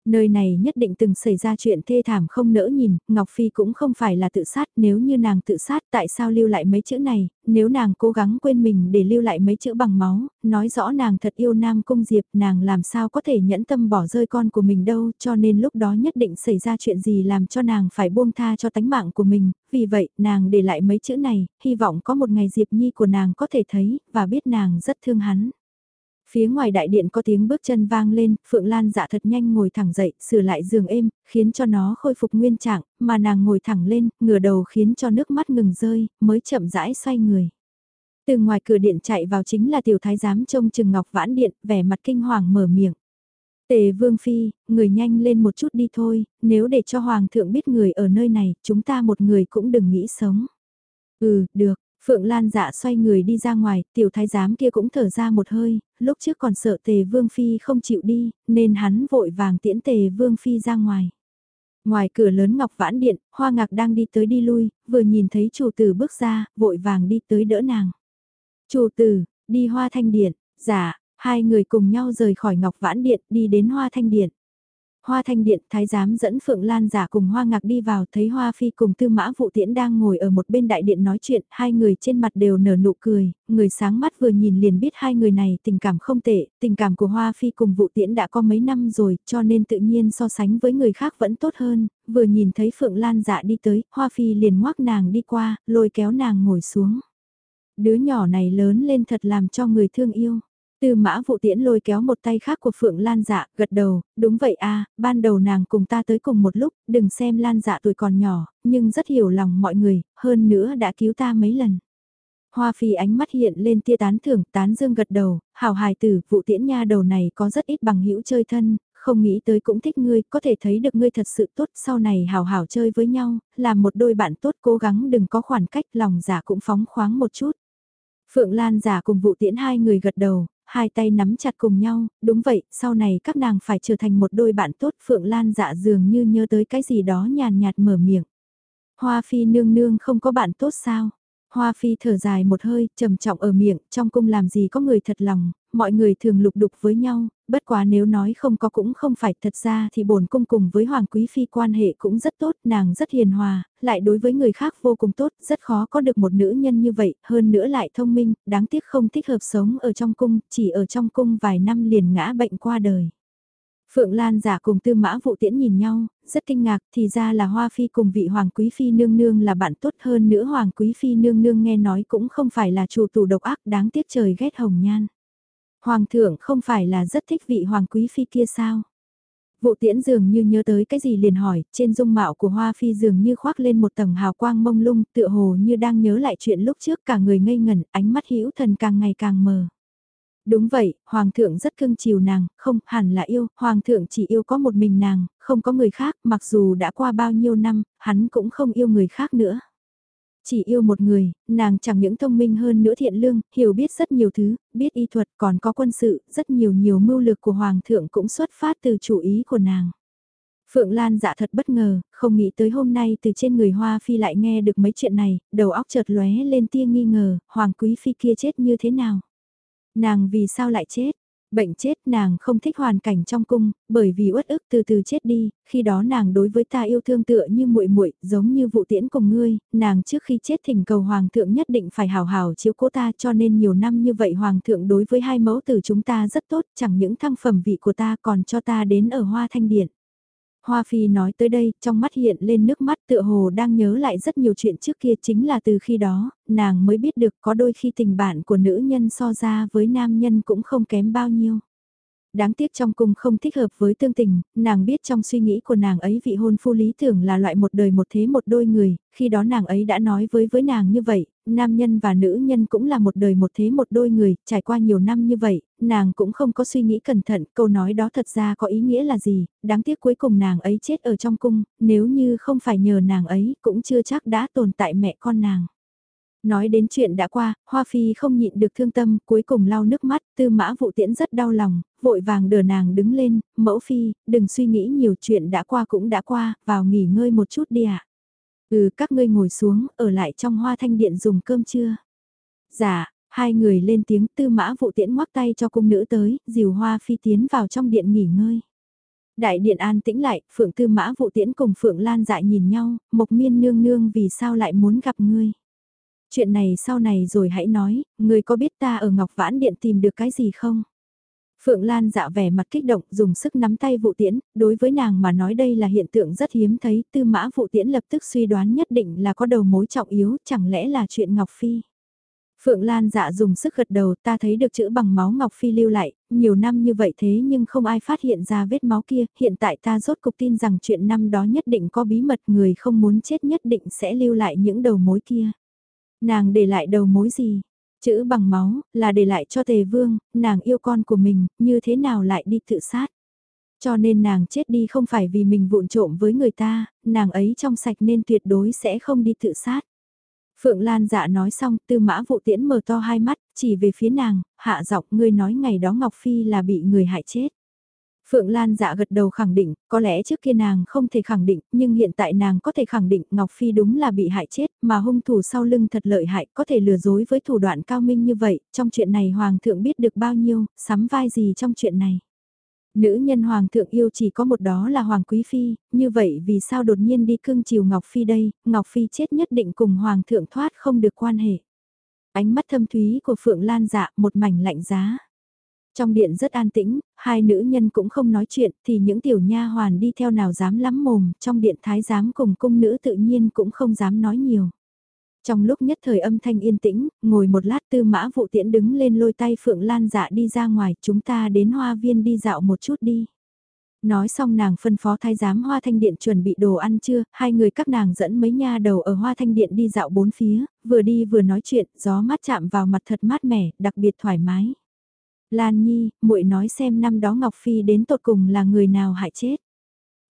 Nơi này nhất định từng xảy ra chuyện thê thảm không nỡ nhìn, Ngọc Phi cũng không phải là tự sát, nếu như nàng tự sát tại sao lưu lại mấy chữ này, nếu nàng cố gắng quên mình để lưu lại mấy chữ bằng máu, nói rõ nàng thật yêu Nam Cung Diệp, nàng làm sao có thể nhẫn tâm bỏ rơi con của mình đâu, cho nên lúc đó nhất định xảy ra chuyện gì làm cho nàng phải buông tha cho tánh mạng của mình, vì vậy nàng để lại mấy chữ này, hy vọng có một ngày Diệp Nhi của nàng có thể thấy, và biết nàng rất thương hắn. Phía ngoài đại điện có tiếng bước chân vang lên, Phượng Lan dạ thật nhanh ngồi thẳng dậy, sửa lại giường êm, khiến cho nó khôi phục nguyên trạng, mà nàng ngồi thẳng lên, ngửa đầu khiến cho nước mắt ngừng rơi, mới chậm rãi xoay người. Từ ngoài cửa điện chạy vào chính là tiểu thái giám trông chừng ngọc vãn điện, vẻ mặt kinh hoàng mở miệng. Tề vương phi, người nhanh lên một chút đi thôi, nếu để cho hoàng thượng biết người ở nơi này, chúng ta một người cũng đừng nghĩ sống. Ừ, được, Phượng Lan dạ xoay người đi ra ngoài, tiểu thái giám kia cũng thở ra một hơi, lúc trước còn sợ tề vương phi không chịu đi, nên hắn vội vàng tiễn tề vương phi ra ngoài. Ngoài cửa lớn ngọc vãn điện, hoa ngạc đang đi tới đi lui, vừa nhìn thấy chủ tử bước ra, vội vàng đi tới đỡ nàng. Chủ tử, đi hoa thanh điện, dạ, hai người cùng nhau rời khỏi ngọc vãn điện, đi đến hoa thanh điện. Hoa thanh điện thái giám dẫn Phượng Lan giả cùng Hoa Ngạc đi vào thấy Hoa Phi cùng Tư Mã Vụ Tiễn đang ngồi ở một bên đại điện nói chuyện, hai người trên mặt đều nở nụ cười, người sáng mắt vừa nhìn liền biết hai người này tình cảm không tệ, tình cảm của Hoa Phi cùng Vụ Tiễn đã có mấy năm rồi, cho nên tự nhiên so sánh với người khác vẫn tốt hơn, vừa nhìn thấy Phượng Lan dạ đi tới, Hoa Phi liền ngoác nàng đi qua, lôi kéo nàng ngồi xuống. Đứa nhỏ này lớn lên thật làm cho người thương yêu. Tư mã vụ tiễn lôi kéo một tay khác của Phượng Lan dạ, gật đầu, đúng vậy a ban đầu nàng cùng ta tới cùng một lúc, đừng xem Lan dạ tuổi còn nhỏ, nhưng rất hiểu lòng mọi người, hơn nữa đã cứu ta mấy lần. Hoa phi ánh mắt hiện lên tia tán thưởng, tán dương gật đầu, hào hài tử, vụ tiễn nha đầu này có rất ít bằng hữu chơi thân, không nghĩ tới cũng thích ngươi, có thể thấy được ngươi thật sự tốt, sau này hào hào chơi với nhau, làm một đôi bạn tốt cố gắng đừng có khoảng cách, lòng giả cũng phóng khoáng một chút. Phượng Lan giả cùng vụ tiễn hai người gật đầu, hai tay nắm chặt cùng nhau, đúng vậy, sau này các nàng phải trở thành một đôi bạn tốt Phượng Lan dạ dường như nhớ tới cái gì đó nhàn nhạt mở miệng. Hoa phi nương nương không có bạn tốt sao? Hoa phi thở dài một hơi, trầm trọng ở miệng, trong cung làm gì có người thật lòng, mọi người thường lục đục với nhau, bất quá nếu nói không có cũng không phải, thật ra thì bổn cung cùng với Hoàng Quý Phi quan hệ cũng rất tốt, nàng rất hiền hòa, lại đối với người khác vô cùng tốt, rất khó có được một nữ nhân như vậy, hơn nữa lại thông minh, đáng tiếc không thích hợp sống ở trong cung, chỉ ở trong cung vài năm liền ngã bệnh qua đời. Phượng Lan giả cùng tư mã vụ tiễn nhìn nhau, rất kinh ngạc thì ra là Hoa Phi cùng vị Hoàng Quý Phi nương nương là bạn tốt hơn nữa Hoàng Quý Phi nương nương nghe nói cũng không phải là chủ tù độc ác đáng tiếc trời ghét hồng nhan. Hoàng thượng không phải là rất thích vị Hoàng Quý Phi kia sao? Vụ tiễn dường như nhớ tới cái gì liền hỏi, trên dung mạo của Hoa Phi dường như khoác lên một tầng hào quang mông lung, tựa hồ như đang nhớ lại chuyện lúc trước cả người ngây ngẩn, ánh mắt hữu thần càng ngày càng mờ. Đúng vậy, Hoàng thượng rất cưng chiều nàng, không, hẳn là yêu, Hoàng thượng chỉ yêu có một mình nàng, không có người khác, mặc dù đã qua bao nhiêu năm, hắn cũng không yêu người khác nữa. Chỉ yêu một người, nàng chẳng những thông minh hơn nữa thiện lương, hiểu biết rất nhiều thứ, biết y thuật còn có quân sự, rất nhiều nhiều mưu lược của Hoàng thượng cũng xuất phát từ chủ ý của nàng. Phượng Lan dạ thật bất ngờ, không nghĩ tới hôm nay từ trên người Hoa Phi lại nghe được mấy chuyện này, đầu óc chợt lóe lên tia nghi ngờ, Hoàng Quý Phi kia chết như thế nào? Nàng vì sao lại chết? Bệnh chết nàng không thích hoàn cảnh trong cung, bởi vì uất ức từ từ chết đi, khi đó nàng đối với ta yêu thương tựa như muội muội, giống như vụ tiễn cùng ngươi, nàng trước khi chết thỉnh cầu hoàng thượng nhất định phải hào hào chiếu cố ta cho nên nhiều năm như vậy hoàng thượng đối với hai mẫu tử chúng ta rất tốt, chẳng những thăng phẩm vị của ta còn cho ta đến ở hoa thanh điện. Hoa Phi nói tới đây, trong mắt hiện lên nước mắt tựa hồ đang nhớ lại rất nhiều chuyện trước kia chính là từ khi đó, nàng mới biết được có đôi khi tình bạn của nữ nhân so ra với nam nhân cũng không kém bao nhiêu. Đáng tiếc trong cung không thích hợp với tương tình, nàng biết trong suy nghĩ của nàng ấy vị hôn phu lý tưởng là loại một đời một thế một đôi người, khi đó nàng ấy đã nói với với nàng như vậy, nam nhân và nữ nhân cũng là một đời một thế một đôi người, trải qua nhiều năm như vậy, nàng cũng không có suy nghĩ cẩn thận, câu nói đó thật ra có ý nghĩa là gì, đáng tiếc cuối cùng nàng ấy chết ở trong cung, nếu như không phải nhờ nàng ấy cũng chưa chắc đã tồn tại mẹ con nàng. Nói đến chuyện đã qua, Hoa Phi không nhịn được thương tâm, cuối cùng lau nước mắt, tư mã vụ tiễn rất đau lòng, vội vàng đờ nàng đứng lên, mẫu Phi, đừng suy nghĩ nhiều chuyện đã qua cũng đã qua, vào nghỉ ngơi một chút đi ạ. Ừ, các ngươi ngồi xuống, ở lại trong hoa thanh điện dùng cơm trưa. Dạ, hai người lên tiếng tư mã vụ tiễn ngoắc tay cho cung nữ tới, dìu Hoa Phi tiến vào trong điện nghỉ ngơi. Đại điện an tĩnh lại, Phượng Tư Mã Vụ Tiễn cùng Phượng Lan dại nhìn nhau, Mộc Miên nương nương vì sao lại muốn gặp ngươi. Chuyện này sau này rồi hãy nói, người có biết ta ở Ngọc Vãn Điện tìm được cái gì không? Phượng Lan dạ vẻ mặt kích động dùng sức nắm tay vụ tiễn, đối với nàng mà nói đây là hiện tượng rất hiếm thấy, tư mã vụ tiễn lập tức suy đoán nhất định là có đầu mối trọng yếu, chẳng lẽ là chuyện Ngọc Phi. Phượng Lan dạ dùng sức gật đầu ta thấy được chữ bằng máu Ngọc Phi lưu lại, nhiều năm như vậy thế nhưng không ai phát hiện ra vết máu kia, hiện tại ta rốt cục tin rằng chuyện năm đó nhất định có bí mật người không muốn chết nhất định sẽ lưu lại những đầu mối kia. Nàng để lại đầu mối gì? Chữ bằng máu, là để lại cho tề vương, nàng yêu con của mình, như thế nào lại đi tự sát. Cho nên nàng chết đi không phải vì mình vụn trộm với người ta, nàng ấy trong sạch nên tuyệt đối sẽ không đi tự sát. Phượng Lan dạ nói xong, tư mã vụ tiễn mở to hai mắt, chỉ về phía nàng, hạ giọng ngươi nói ngày đó Ngọc Phi là bị người hại chết. Phượng Lan dạ gật đầu khẳng định, có lẽ trước kia nàng không thể khẳng định, nhưng hiện tại nàng có thể khẳng định Ngọc Phi đúng là bị hại chết, mà hung thủ sau lưng thật lợi hại, có thể lừa dối với thủ đoạn cao minh như vậy, trong chuyện này Hoàng thượng biết được bao nhiêu, sắm vai gì trong chuyện này. Nữ nhân Hoàng thượng yêu chỉ có một đó là Hoàng Quý Phi, như vậy vì sao đột nhiên đi cưng chiều Ngọc Phi đây, Ngọc Phi chết nhất định cùng Hoàng thượng thoát không được quan hệ. Ánh mắt thâm thúy của Phượng Lan dạ một mảnh lạnh giá. Trong điện rất an tĩnh, hai nữ nhân cũng không nói chuyện thì những tiểu nha hoàn đi theo nào dám lắm mồm, trong điện thái giám cùng cung nữ tự nhiên cũng không dám nói nhiều. Trong lúc nhất thời âm thanh yên tĩnh, ngồi một lát tư mã vụ tiễn đứng lên lôi tay Phượng Lan dạ đi ra ngoài, chúng ta đến hoa viên đi dạo một chút đi. Nói xong nàng phân phó thái giám Hoa Thanh Điện chuẩn bị đồ ăn trưa, hai người các nàng dẫn mấy nha đầu ở Hoa Thanh Điện đi dạo bốn phía, vừa đi vừa nói chuyện, gió mát chạm vào mặt thật mát mẻ, đặc biệt thoải mái. Lan Nhi, muội nói xem năm đó Ngọc Phi đến tột cùng là người nào hại chết.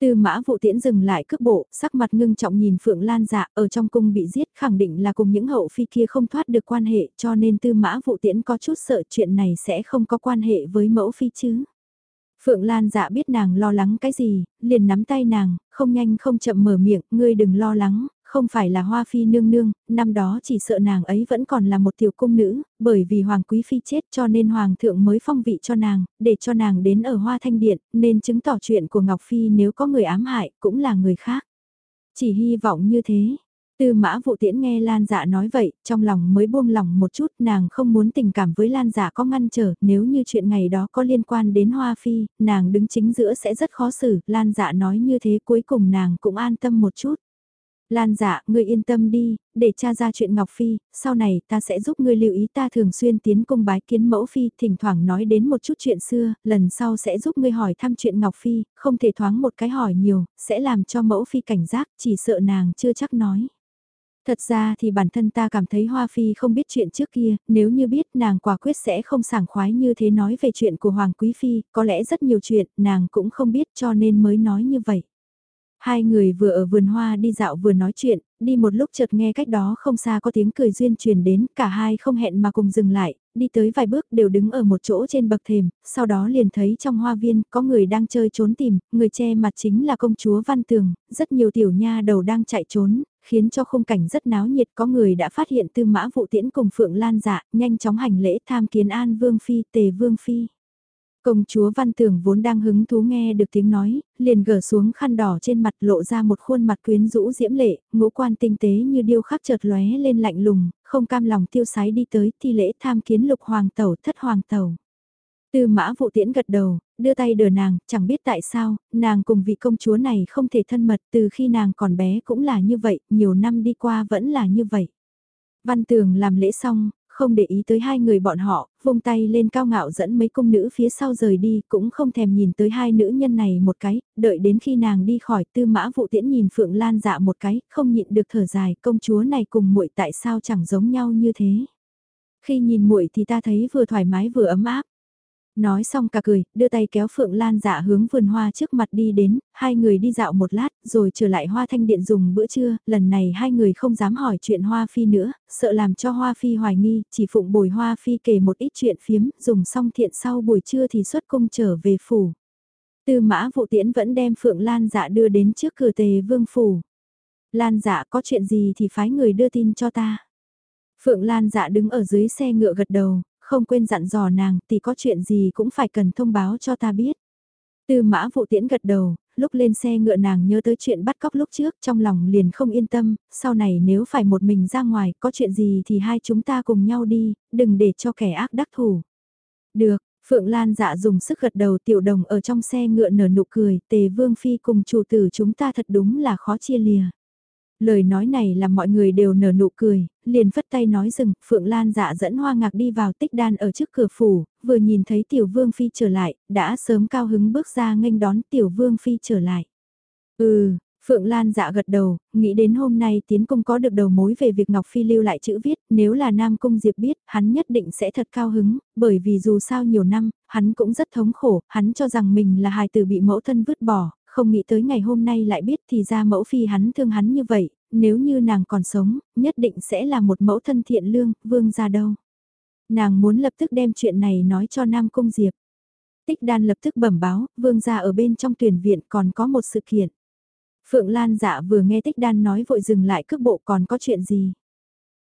Tư mã vụ tiễn dừng lại cước bộ, sắc mặt ngưng trọng nhìn Phượng Lan dạ ở trong cung bị giết khẳng định là cùng những hậu phi kia không thoát được quan hệ cho nên tư mã vụ tiễn có chút sợ chuyện này sẽ không có quan hệ với mẫu phi chứ. Phượng Lan dạ biết nàng lo lắng cái gì, liền nắm tay nàng, không nhanh không chậm mở miệng, ngươi đừng lo lắng, không phải là hoa phi nương nương, năm đó chỉ sợ nàng ấy vẫn còn là một tiểu cung nữ, bởi vì hoàng quý phi chết cho nên hoàng thượng mới phong vị cho nàng, để cho nàng đến ở hoa thanh điện, nên chứng tỏ chuyện của Ngọc Phi nếu có người ám hại cũng là người khác. Chỉ hy vọng như thế. Tư mã vụ tiễn nghe Lan dạ nói vậy, trong lòng mới buông lòng một chút, nàng không muốn tình cảm với Lan dạ có ngăn trở, nếu như chuyện ngày đó có liên quan đến Hoa Phi, nàng đứng chính giữa sẽ rất khó xử, Lan dạ nói như thế cuối cùng nàng cũng an tâm một chút. Lan dạ, ngươi yên tâm đi, để cha ra chuyện Ngọc Phi, sau này ta sẽ giúp ngươi lưu ý ta thường xuyên tiến cung bái kiến mẫu Phi, thỉnh thoảng nói đến một chút chuyện xưa, lần sau sẽ giúp ngươi hỏi thăm chuyện Ngọc Phi, không thể thoáng một cái hỏi nhiều, sẽ làm cho mẫu Phi cảnh giác, chỉ sợ nàng chưa chắc nói. Thật ra thì bản thân ta cảm thấy Hoa Phi không biết chuyện trước kia, nếu như biết nàng quả quyết sẽ không sảng khoái như thế nói về chuyện của Hoàng Quý Phi, có lẽ rất nhiều chuyện nàng cũng không biết cho nên mới nói như vậy. Hai người vừa ở vườn hoa đi dạo vừa nói chuyện, đi một lúc chợt nghe cách đó không xa có tiếng cười duyên truyền đến, cả hai không hẹn mà cùng dừng lại, đi tới vài bước đều đứng ở một chỗ trên bậc thềm, sau đó liền thấy trong hoa viên có người đang chơi trốn tìm, người che mặt chính là công chúa Văn Tường, rất nhiều tiểu nha đầu đang chạy trốn, khiến cho khung cảnh rất náo nhiệt có người đã phát hiện tư mã vụ tiễn cùng Phượng Lan dạ, nhanh chóng hành lễ tham kiến An Vương Phi, Tề Vương Phi. Công chúa Văn Tường vốn đang hứng thú nghe được tiếng nói, liền gỡ xuống khăn đỏ trên mặt lộ ra một khuôn mặt quyến rũ diễm lệ, ngũ quan tinh tế như điêu khắc chợt lóe lên lạnh lùng, không cam lòng tiêu sái đi tới thi lễ tham kiến lục hoàng tẩu thất hoàng tẩu. Tư mã vụ tiễn gật đầu, đưa tay đờ nàng, chẳng biết tại sao, nàng cùng vị công chúa này không thể thân mật từ khi nàng còn bé cũng là như vậy, nhiều năm đi qua vẫn là như vậy. Văn tường làm lễ xong, không để ý tới hai người bọn họ, vung tay lên cao ngạo dẫn mấy cung nữ phía sau rời đi, cũng không thèm nhìn tới hai nữ nhân này một cái, đợi đến khi nàng đi khỏi tư mã vụ tiễn nhìn Phượng Lan dạ một cái, không nhịn được thở dài, công chúa này cùng muội tại sao chẳng giống nhau như thế. Khi nhìn muội thì ta thấy vừa thoải mái vừa ấm áp, Nói xong cả cười, đưa tay kéo Phượng Lan dạ hướng vườn hoa trước mặt đi đến, hai người đi dạo một lát, rồi trở lại hoa thanh điện dùng bữa trưa, lần này hai người không dám hỏi chuyện hoa phi nữa, sợ làm cho hoa phi hoài nghi, chỉ phụng bồi hoa phi kể một ít chuyện phiếm, dùng xong thiện sau buổi trưa thì xuất cung trở về phủ. Tư mã vụ tiễn vẫn đem Phượng Lan dạ đưa đến trước cửa tề vương phủ. Lan dạ có chuyện gì thì phái người đưa tin cho ta. Phượng Lan dạ đứng ở dưới xe ngựa gật đầu, không quên dặn dò nàng thì có chuyện gì cũng phải cần thông báo cho ta biết. Tư mã vụ tiễn gật đầu, lúc lên xe ngựa nàng nhớ tới chuyện bắt cóc lúc trước trong lòng liền không yên tâm, sau này nếu phải một mình ra ngoài có chuyện gì thì hai chúng ta cùng nhau đi, đừng để cho kẻ ác đắc thủ. Được, Phượng Lan dạ dùng sức gật đầu tiểu đồng ở trong xe ngựa nở nụ cười, tề vương phi cùng chủ tử chúng ta thật đúng là khó chia lìa. Lời nói này làm mọi người đều nở nụ cười, liền phất tay nói dừng, Phượng Lan dạ dẫn hoa ngạc đi vào tích đan ở trước cửa phủ, vừa nhìn thấy tiểu vương phi trở lại, đã sớm cao hứng bước ra nghênh đón tiểu vương phi trở lại. Ừ, Phượng Lan dạ gật đầu, nghĩ đến hôm nay tiến cung có được đầu mối về việc Ngọc Phi lưu lại chữ viết, nếu là Nam Cung Diệp biết, hắn nhất định sẽ thật cao hứng, bởi vì dù sao nhiều năm, hắn cũng rất thống khổ, hắn cho rằng mình là hài tử bị mẫu thân vứt bỏ, không nghĩ tới ngày hôm nay lại biết thì ra mẫu phi hắn thương hắn như vậy, nếu như nàng còn sống, nhất định sẽ là một mẫu thân thiện lương, vương ra đâu. Nàng muốn lập tức đem chuyện này nói cho Nam Cung Diệp. Tích đan lập tức bẩm báo, vương ra ở bên trong tuyển viện còn có một sự kiện. Phượng Lan dạ vừa nghe tích đan nói vội dừng lại cước bộ còn có chuyện gì.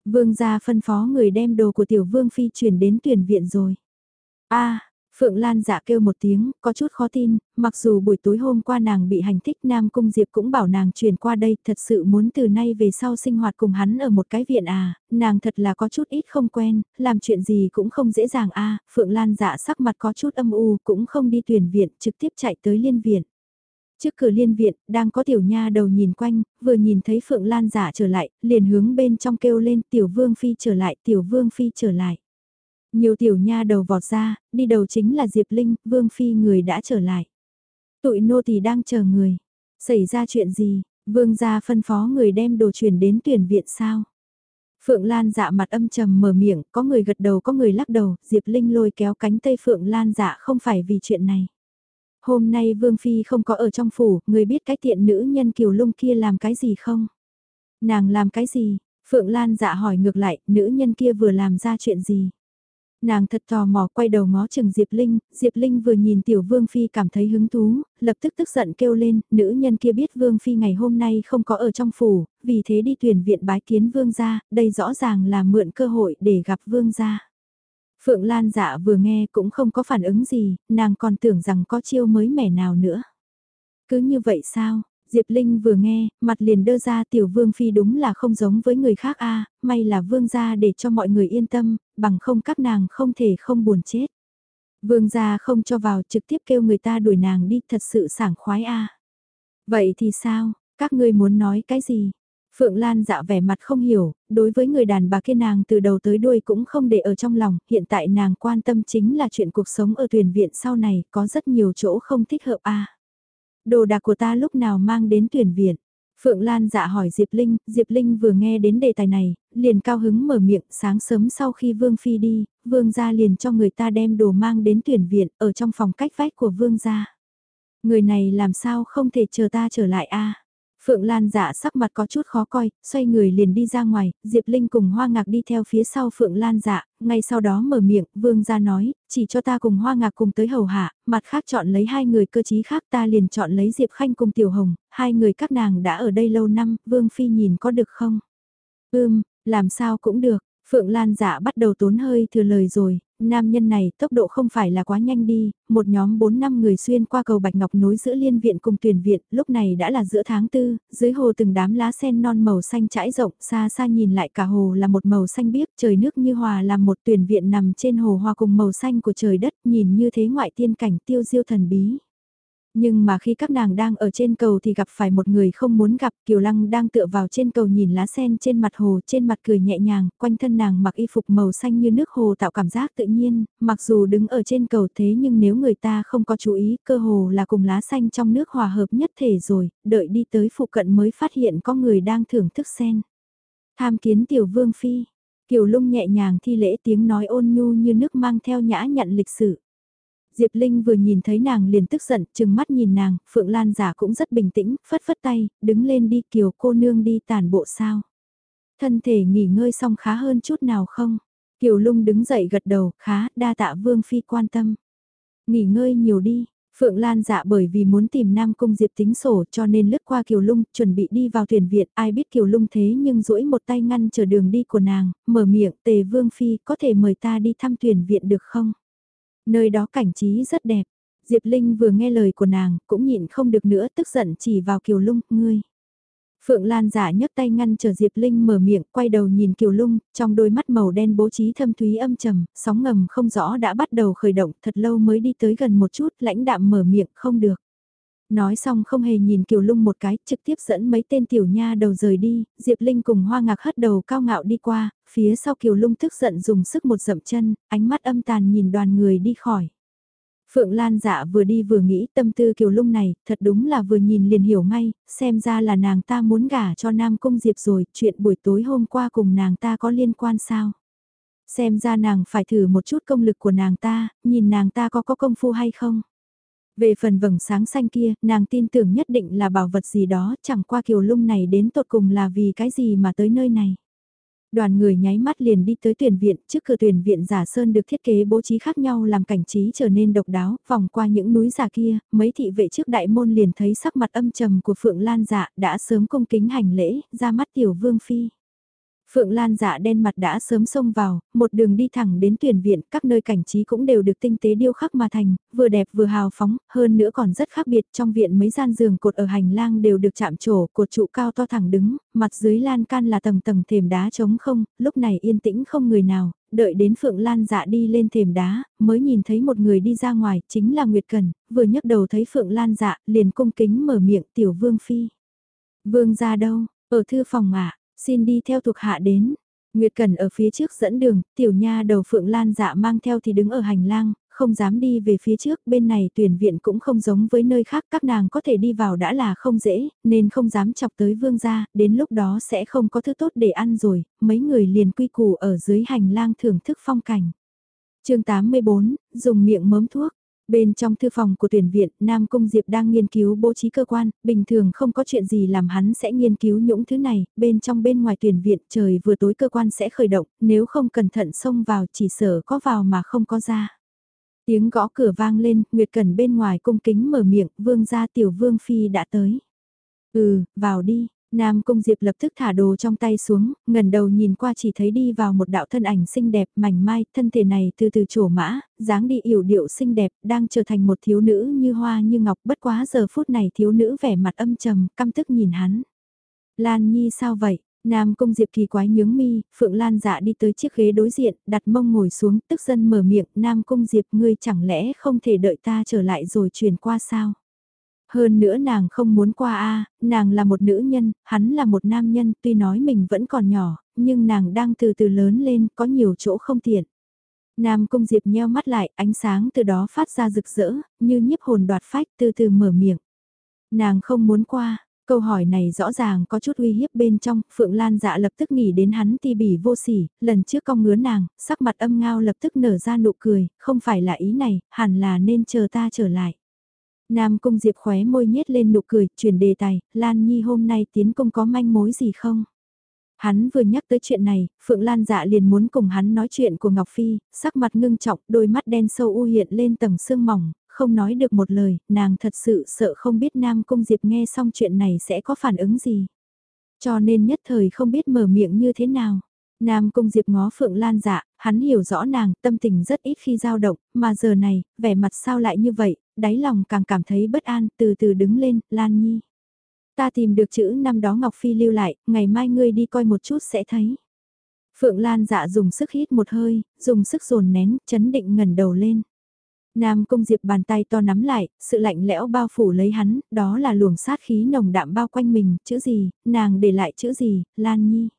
Vương gia phân phó người đem đồ của tiểu vương phi chuyển đến tuyển viện rồi. a Phượng Lan dạ kêu một tiếng, có chút khó tin, mặc dù buổi tối hôm qua nàng bị hành thích Nam Cung Diệp cũng bảo nàng chuyển qua đây thật sự muốn từ nay về sau sinh hoạt cùng hắn ở một cái viện à, nàng thật là có chút ít không quen, làm chuyện gì cũng không dễ dàng a Phượng Lan dạ sắc mặt có chút âm u cũng không đi tuyển viện, trực tiếp chạy tới liên viện. Trước cửa liên viện, đang có tiểu nha đầu nhìn quanh, vừa nhìn thấy Phượng Lan giả trở lại, liền hướng bên trong kêu lên tiểu vương phi trở lại, tiểu vương phi trở lại. Nhiều tiểu nha đầu vọt ra, đi đầu chính là Diệp Linh, vương phi người đã trở lại. Tụi nô tỳ đang chờ người. Xảy ra chuyện gì, vương gia phân phó người đem đồ chuyển đến tuyển viện sao? Phượng Lan dạ mặt âm trầm mở miệng, có người gật đầu có người lắc đầu, Diệp Linh lôi kéo cánh tay Phượng Lan dạ không phải vì chuyện này. Hôm nay Vương Phi không có ở trong phủ, người biết cái tiện nữ nhân kiều lung kia làm cái gì không? Nàng làm cái gì? Phượng Lan dạ hỏi ngược lại, nữ nhân kia vừa làm ra chuyện gì? Nàng thật tò mò quay đầu ngó chừng Diệp Linh, Diệp Linh vừa nhìn tiểu Vương Phi cảm thấy hứng thú, lập tức tức giận kêu lên, nữ nhân kia biết Vương Phi ngày hôm nay không có ở trong phủ, vì thế đi tuyển viện bái kiến Vương gia, đây rõ ràng là mượn cơ hội để gặp Vương gia. Phượng Lan dạ vừa nghe cũng không có phản ứng gì, nàng còn tưởng rằng có chiêu mới mẻ nào nữa. Cứ như vậy sao? Diệp Linh vừa nghe, mặt liền đơ ra tiểu vương phi đúng là không giống với người khác a may là vương gia để cho mọi người yên tâm, bằng không các nàng không thể không buồn chết. Vương gia không cho vào trực tiếp kêu người ta đuổi nàng đi thật sự sảng khoái a Vậy thì sao, các ngươi muốn nói cái gì? Phượng Lan dạ vẻ mặt không hiểu, đối với người đàn bà kia nàng từ đầu tới đuôi cũng không để ở trong lòng, hiện tại nàng quan tâm chính là chuyện cuộc sống ở tuyển viện sau này, có rất nhiều chỗ không thích hợp a. Đồ đạc của ta lúc nào mang đến tuyển viện? Phượng Lan dạ hỏi Diệp Linh, Diệp Linh vừa nghe đến đề tài này, liền cao hứng mở miệng, sáng sớm sau khi Vương Phi đi, Vương gia liền cho người ta đem đồ mang đến tuyển viện, ở trong phòng cách vách của Vương gia. Người này làm sao không thể chờ ta trở lại a? Phượng Lan dạ sắc mặt có chút khó coi, xoay người liền đi ra ngoài, Diệp Linh cùng Hoa Ngạc đi theo phía sau Phượng Lan dạ, ngay sau đó mở miệng, Vương ra nói, chỉ cho ta cùng Hoa Ngạc cùng tới hầu hạ, mặt khác chọn lấy hai người cơ chí khác ta liền chọn lấy Diệp Khanh cùng Tiểu Hồng, hai người các nàng đã ở đây lâu năm, Vương Phi nhìn có được không? Ưm, làm sao cũng được, Phượng Lan dạ bắt đầu tốn hơi thừa lời rồi, nam nhân này tốc độ không phải là quá nhanh đi, một nhóm 4 năm người xuyên qua cầu Bạch Ngọc nối giữa liên viện cùng tuyển viện, lúc này đã là giữa tháng tư, dưới hồ từng đám lá sen non màu xanh trải rộng, xa xa nhìn lại cả hồ là một màu xanh biếc, trời nước như hòa làm một tuyển viện nằm trên hồ hoa cùng màu xanh của trời đất, nhìn như thế ngoại tiên cảnh tiêu diêu thần bí. Nhưng mà khi các nàng đang ở trên cầu thì gặp phải một người không muốn gặp Kiều Lăng đang tựa vào trên cầu nhìn lá sen trên mặt hồ trên mặt cười nhẹ nhàng, quanh thân nàng mặc y phục màu xanh như nước hồ tạo cảm giác tự nhiên, mặc dù đứng ở trên cầu thế nhưng nếu người ta không có chú ý cơ hồ là cùng lá xanh trong nước hòa hợp nhất thể rồi, đợi đi tới phụ cận mới phát hiện có người đang thưởng thức sen. Tham kiến tiểu vương phi, Kiều Lung nhẹ nhàng thi lễ tiếng nói ôn nhu như nước mang theo nhã nhận lịch sử. Diệp Linh vừa nhìn thấy nàng liền tức giận, chừng mắt nhìn nàng, Phượng Lan giả cũng rất bình tĩnh, phất phất tay, đứng lên đi kiều cô nương đi tàn bộ sao. Thân thể nghỉ ngơi xong khá hơn chút nào không? Kiều lung đứng dậy gật đầu, khá, đa tạ vương phi quan tâm. Nghỉ ngơi nhiều đi, Phượng Lan dạ bởi vì muốn tìm Nam Cung Diệp tính sổ cho nên lướt qua Kiều Lung, chuẩn bị đi vào thuyền viện, ai biết Kiều Lung thế nhưng duỗi một tay ngăn chờ đường đi của nàng, mở miệng, tề vương phi, có thể mời ta đi thăm thuyền viện được không? Nơi đó cảnh trí rất đẹp. Diệp Linh vừa nghe lời của nàng, cũng nhịn không được nữa, tức giận chỉ vào Kiều Lung, ngươi. Phượng Lan giả nhấc tay ngăn chờ Diệp Linh mở miệng, quay đầu nhìn Kiều Lung, trong đôi mắt màu đen bố trí thâm thúy âm trầm, sóng ngầm không rõ đã bắt đầu khởi động, thật lâu mới đi tới gần một chút, lãnh đạm mở miệng, không được. Nói xong không hề nhìn Kiều Lung một cái, trực tiếp dẫn mấy tên tiểu nha đầu rời đi, Diệp Linh cùng hoa ngạc hất đầu cao ngạo đi qua, phía sau Kiều Lung tức giận dùng sức một dậm chân, ánh mắt âm tàn nhìn đoàn người đi khỏi. Phượng Lan dạ vừa đi vừa nghĩ tâm tư Kiều Lung này, thật đúng là vừa nhìn liền hiểu ngay, xem ra là nàng ta muốn gả cho Nam Cung Diệp rồi, chuyện buổi tối hôm qua cùng nàng ta có liên quan sao? Xem ra nàng phải thử một chút công lực của nàng ta, nhìn nàng ta có có công phu hay không? Về phần vầng sáng xanh kia, nàng tin tưởng nhất định là bảo vật gì đó, chẳng qua Kiều Lung này đến tột cùng là vì cái gì mà tới nơi này. Đoàn người nháy mắt liền đi tới tuyển viện, trước cửa tuyển viện giả sơn được thiết kế bố trí khác nhau làm cảnh trí trở nên độc đáo, vòng qua những núi giả kia, mấy thị vệ trước đại môn liền thấy sắc mặt âm trầm của Phượng Lan dạ đã sớm cung kính hành lễ, ra mắt tiểu vương phi. Phượng Lan dạ đen mặt đã sớm xông vào, một đường đi thẳng đến tuyển viện, các nơi cảnh trí cũng đều được tinh tế điêu khắc mà thành, vừa đẹp vừa hào phóng, hơn nữa còn rất khác biệt trong viện mấy gian giường cột ở hành lang đều được chạm trổ, cột trụ cao to thẳng đứng, mặt dưới lan can là tầng tầng thềm đá trống không, lúc này yên tĩnh không người nào, đợi đến Phượng Lan dạ đi lên thềm đá, mới nhìn thấy một người đi ra ngoài, chính là Nguyệt Cần, vừa nhấc đầu thấy Phượng Lan dạ, liền cung kính mở miệng tiểu vương phi. Vương ra đâu, ở thư phòng ạ, Xin đi theo thuộc hạ đến. Nguyệt Cần ở phía trước dẫn đường, tiểu nha đầu Phượng Lan dạ mang theo thì đứng ở hành lang, không dám đi về phía trước, bên này tuyển viện cũng không giống với nơi khác, các nàng có thể đi vào đã là không dễ, nên không dám chọc tới vương gia, đến lúc đó sẽ không có thứ tốt để ăn rồi, mấy người liền quy củ ở dưới hành lang thưởng thức phong cảnh. chương 84, dùng miệng mớm thuốc. Bên trong thư phòng của tuyển viện, Nam Cung Diệp đang nghiên cứu bố trí cơ quan, bình thường không có chuyện gì làm hắn sẽ nghiên cứu những thứ này, bên trong bên ngoài tuyển viện trời vừa tối cơ quan sẽ khởi động, nếu không cẩn thận xông vào chỉ sợ có vào mà không có ra. Tiếng gõ cửa vang lên, Nguyệt Cần bên ngoài cung kính mở miệng, vương gia tiểu vương phi đã tới. Ừ, vào đi, Nam Cung Diệp lập tức thả đồ trong tay xuống, ngần đầu nhìn qua chỉ thấy đi vào một đạo thân ảnh xinh đẹp, mảnh mai, thân thể này từ từ trổ mã, dáng đi yểu điệu xinh đẹp, đang trở thành một thiếu nữ như hoa như ngọc, bất quá giờ phút này thiếu nữ vẻ mặt âm trầm, căm tức nhìn hắn. Lan Nhi sao vậy? Nam Cung Diệp kỳ quái nhướng mi, Phượng Lan dạ đi tới chiếc ghế đối diện, đặt mông ngồi xuống, tức dân mở miệng, Nam Cung Diệp ngươi chẳng lẽ không thể đợi ta trở lại rồi truyền qua sao? Hơn nữa nàng không muốn qua a nàng là một nữ nhân, hắn là một nam nhân, tuy nói mình vẫn còn nhỏ, nhưng nàng đang từ từ lớn lên, có nhiều chỗ không tiện. Nam Cung Diệp nheo mắt lại, ánh sáng từ đó phát ra rực rỡ, như nhiếp hồn đoạt phách từ từ mở miệng. Nàng không muốn qua, câu hỏi này rõ ràng có chút uy hiếp bên trong, Phượng Lan dạ lập tức nghĩ đến hắn ti bỉ vô sỉ, lần trước cong ngứa nàng, sắc mặt âm ngao lập tức nở ra nụ cười, không phải là ý này, hẳn là nên chờ ta trở lại. Nam Cung Diệp khóe môi nhếch lên nụ cười, chuyển đề tài, Lan Nhi hôm nay tiến công có manh mối gì không? Hắn vừa nhắc tới chuyện này, Phượng Lan dạ liền muốn cùng hắn nói chuyện của Ngọc Phi, sắc mặt ngưng trọng, đôi mắt đen sâu u hiện lên tầng sương mỏng, không nói được một lời, nàng thật sự sợ không biết Nam Cung Diệp nghe xong chuyện này sẽ có phản ứng gì. Cho nên nhất thời không biết mở miệng như thế nào. Nam Cung Diệp ngó Phượng Lan dạ, hắn hiểu rõ nàng, tâm tình rất ít khi dao động, mà giờ này, vẻ mặt sao lại như vậy, đáy lòng càng cảm thấy bất an, từ từ đứng lên, Lan Nhi. Ta tìm được chữ năm đó Ngọc Phi lưu lại, ngày mai ngươi đi coi một chút sẽ thấy. Phượng Lan dạ dùng sức hít một hơi, dùng sức dồn nén, chấn định ngẩn đầu lên. Nam Cung Diệp bàn tay to nắm lại, sự lạnh lẽo bao phủ lấy hắn, đó là luồng sát khí nồng đạm bao quanh mình, chữ gì, nàng để lại chữ gì, Lan Nhi.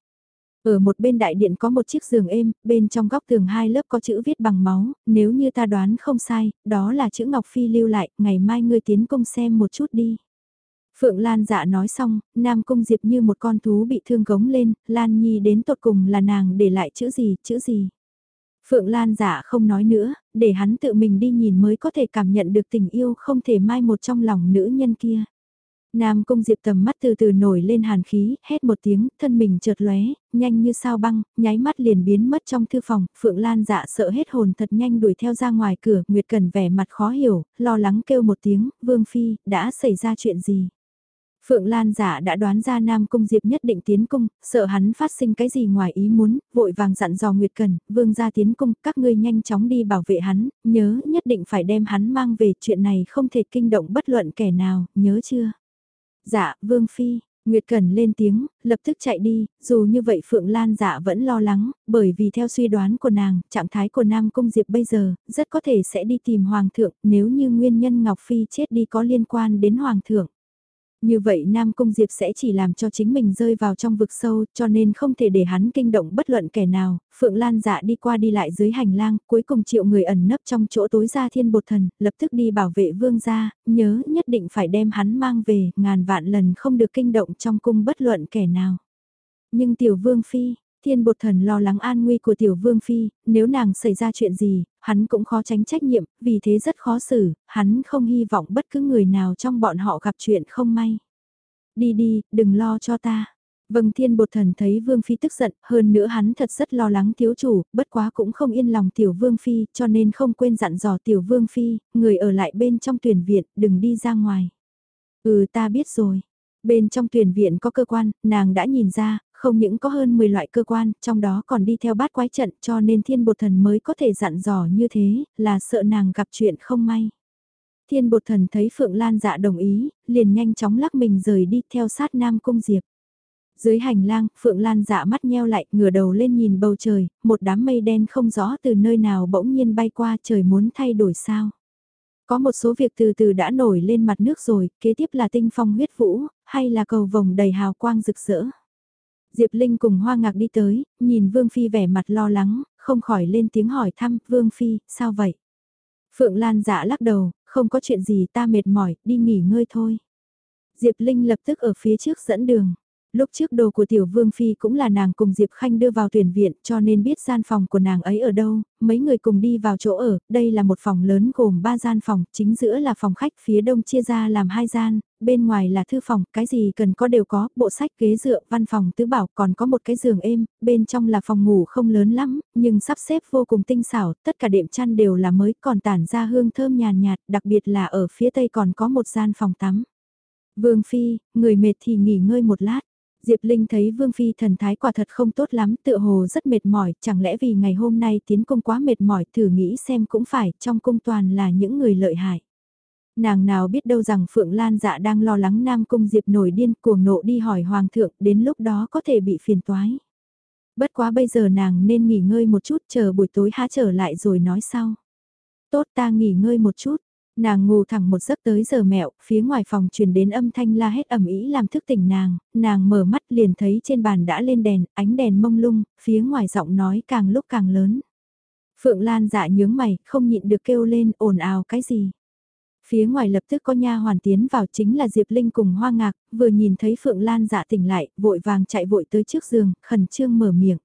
Ở một bên đại điện có một chiếc giường êm, bên trong góc tường hai lớp có chữ viết bằng máu, nếu như ta đoán không sai, đó là chữ Ngọc Phi lưu lại, ngày mai ngươi tiến công xem một chút đi. Phượng Lan dạ nói xong, Nam Cung Diệp như một con thú bị thương gống lên, Lan Nhi đến tột cùng là nàng để lại chữ gì, chữ gì. Phượng Lan dạ không nói nữa, để hắn tự mình đi nhìn mới có thể cảm nhận được tình yêu không thể mai một trong lòng nữ nhân kia. Nam Cung Diệp tầm mắt từ từ nổi lên hàn khí, hét một tiếng, thân mình chợt lóe, nhanh như sao băng, nháy mắt liền biến mất trong thư phòng, Phượng Lan dạ sợ hết hồn thật nhanh đuổi theo ra ngoài cửa, Nguyệt Cần vẻ mặt khó hiểu, lo lắng kêu một tiếng, Vương Phi, đã xảy ra chuyện gì? Phượng Lan giả đã đoán ra Nam Cung Diệp nhất định tiến cung, sợ hắn phát sinh cái gì ngoài ý muốn, vội vàng dặn dò Nguyệt Cần, vương gia tiến cung, các ngươi nhanh chóng đi bảo vệ hắn, nhớ nhất định phải đem hắn mang về, chuyện này không thể kinh động bất luận kẻ nào, nhớ chưa? Dạ, Vương Phi, Nguyệt Cần lên tiếng, lập tức chạy đi, dù như vậy Phượng Lan dạ vẫn lo lắng, bởi vì theo suy đoán của nàng, trạng thái của Nam Cung Diệp bây giờ, rất có thể sẽ đi tìm Hoàng thượng, nếu như nguyên nhân Ngọc Phi chết đi có liên quan đến Hoàng thượng. Như vậy Nam Cung Diệp sẽ chỉ làm cho chính mình rơi vào trong vực sâu cho nên không thể để hắn kinh động bất luận kẻ nào. Phượng Lan dạ đi qua đi lại dưới hành lang, cuối cùng triệu người ẩn nấp trong chỗ tối ra thiên bột thần, lập tức đi bảo vệ vương gia, nhớ nhất định phải đem hắn mang về, ngàn vạn lần không được kinh động trong cung bất luận kẻ nào. Nhưng tiểu vương phi, Thiên bột thần lo lắng an nguy của tiểu vương phi, nếu nàng xảy ra chuyện gì, hắn cũng khó tránh trách nhiệm, vì thế rất khó xử, hắn không hy vọng bất cứ người nào trong bọn họ gặp chuyện không may. Đi đi, đừng lo cho ta. Vâng thiên bột thần thấy vương phi tức giận, hơn nữa hắn thật rất lo lắng thiếu chủ, bất quá cũng không yên lòng tiểu vương phi, cho nên không quên dặn dò tiểu vương phi, người ở lại bên trong tuyển viện, đừng đi ra ngoài. Ừ ta biết rồi. Bên trong tuyển viện có cơ quan, nàng đã nhìn ra, không những có hơn 10 loại cơ quan, trong đó còn đi theo bát quái trận cho nên thiên bột thần mới có thể dặn dò như thế, là sợ nàng gặp chuyện không may. Thiên bột thần thấy Phượng Lan dạ đồng ý, liền nhanh chóng lắc mình rời đi theo sát Nam Cung Diệp. Dưới hành lang, Phượng Lan dạ mắt nheo lại, ngửa đầu lên nhìn bầu trời, một đám mây đen không rõ từ nơi nào bỗng nhiên bay qua trời muốn thay đổi sao. Có một số việc từ từ đã nổi lên mặt nước rồi, kế tiếp là tinh phong huyết vũ, hay là cầu vồng đầy hào quang rực rỡ. Diệp Linh cùng Hoa Ngạc đi tới, nhìn Vương Phi vẻ mặt lo lắng, không khỏi lên tiếng hỏi thăm, Vương Phi, sao vậy? Phượng Lan dạ lắc đầu, không có chuyện gì ta mệt mỏi, đi nghỉ ngơi thôi. Diệp Linh lập tức ở phía trước dẫn đường. Lúc trước đồ của Tiểu Vương Phi cũng là nàng cùng Diệp Khanh đưa vào tuyển viện cho nên biết gian phòng của nàng ấy ở đâu, mấy người cùng đi vào chỗ ở, đây là một phòng lớn gồm 3 gian phòng, chính giữa là phòng khách phía đông chia ra làm hai gian, bên ngoài là thư phòng, cái gì cần có đều có, bộ sách ghế dựa, văn phòng tứ bảo, còn có một cái giường êm, bên trong là phòng ngủ không lớn lắm, nhưng sắp xếp vô cùng tinh xảo, tất cả đệm chăn đều là mới, còn tản ra hương thơm nhàn nhạt, đặc biệt là ở phía tây còn có một gian phòng tắm. Vương Phi, người mệt thì nghỉ ngơi một lát. Diệp Linh thấy Vương Phi thần thái quả thật không tốt lắm, tựa hồ rất mệt mỏi, chẳng lẽ vì ngày hôm nay tiến công quá mệt mỏi, thử nghĩ xem cũng phải, trong cung toàn là những người lợi hại. Nàng nào biết đâu rằng Phượng Lan dạ đang lo lắng Nam Cung Diệp nổi điên cuồng nộ đi hỏi Hoàng thượng, đến lúc đó có thể bị phiền toái. Bất quá bây giờ nàng nên nghỉ ngơi một chút chờ buổi tối há trở lại rồi nói sau. Tốt ta nghỉ ngơi một chút, Nàng ngủ thẳng một giấc tới giờ mẹo, phía ngoài phòng truyền đến âm thanh la hét ẩm ý làm thức tỉnh nàng, nàng mở mắt liền thấy trên bàn đã lên đèn, ánh đèn mông lung, phía ngoài giọng nói càng lúc càng lớn. Phượng Lan dạ nhướng mày, không nhịn được kêu lên ồn ào cái gì. Phía ngoài lập tức có nha hoàn tiến vào chính là Diệp Linh cùng Hoa Ngạc, vừa nhìn thấy Phượng Lan dạ tỉnh lại, vội vàng chạy vội tới trước giường, khẩn trương mở miệng.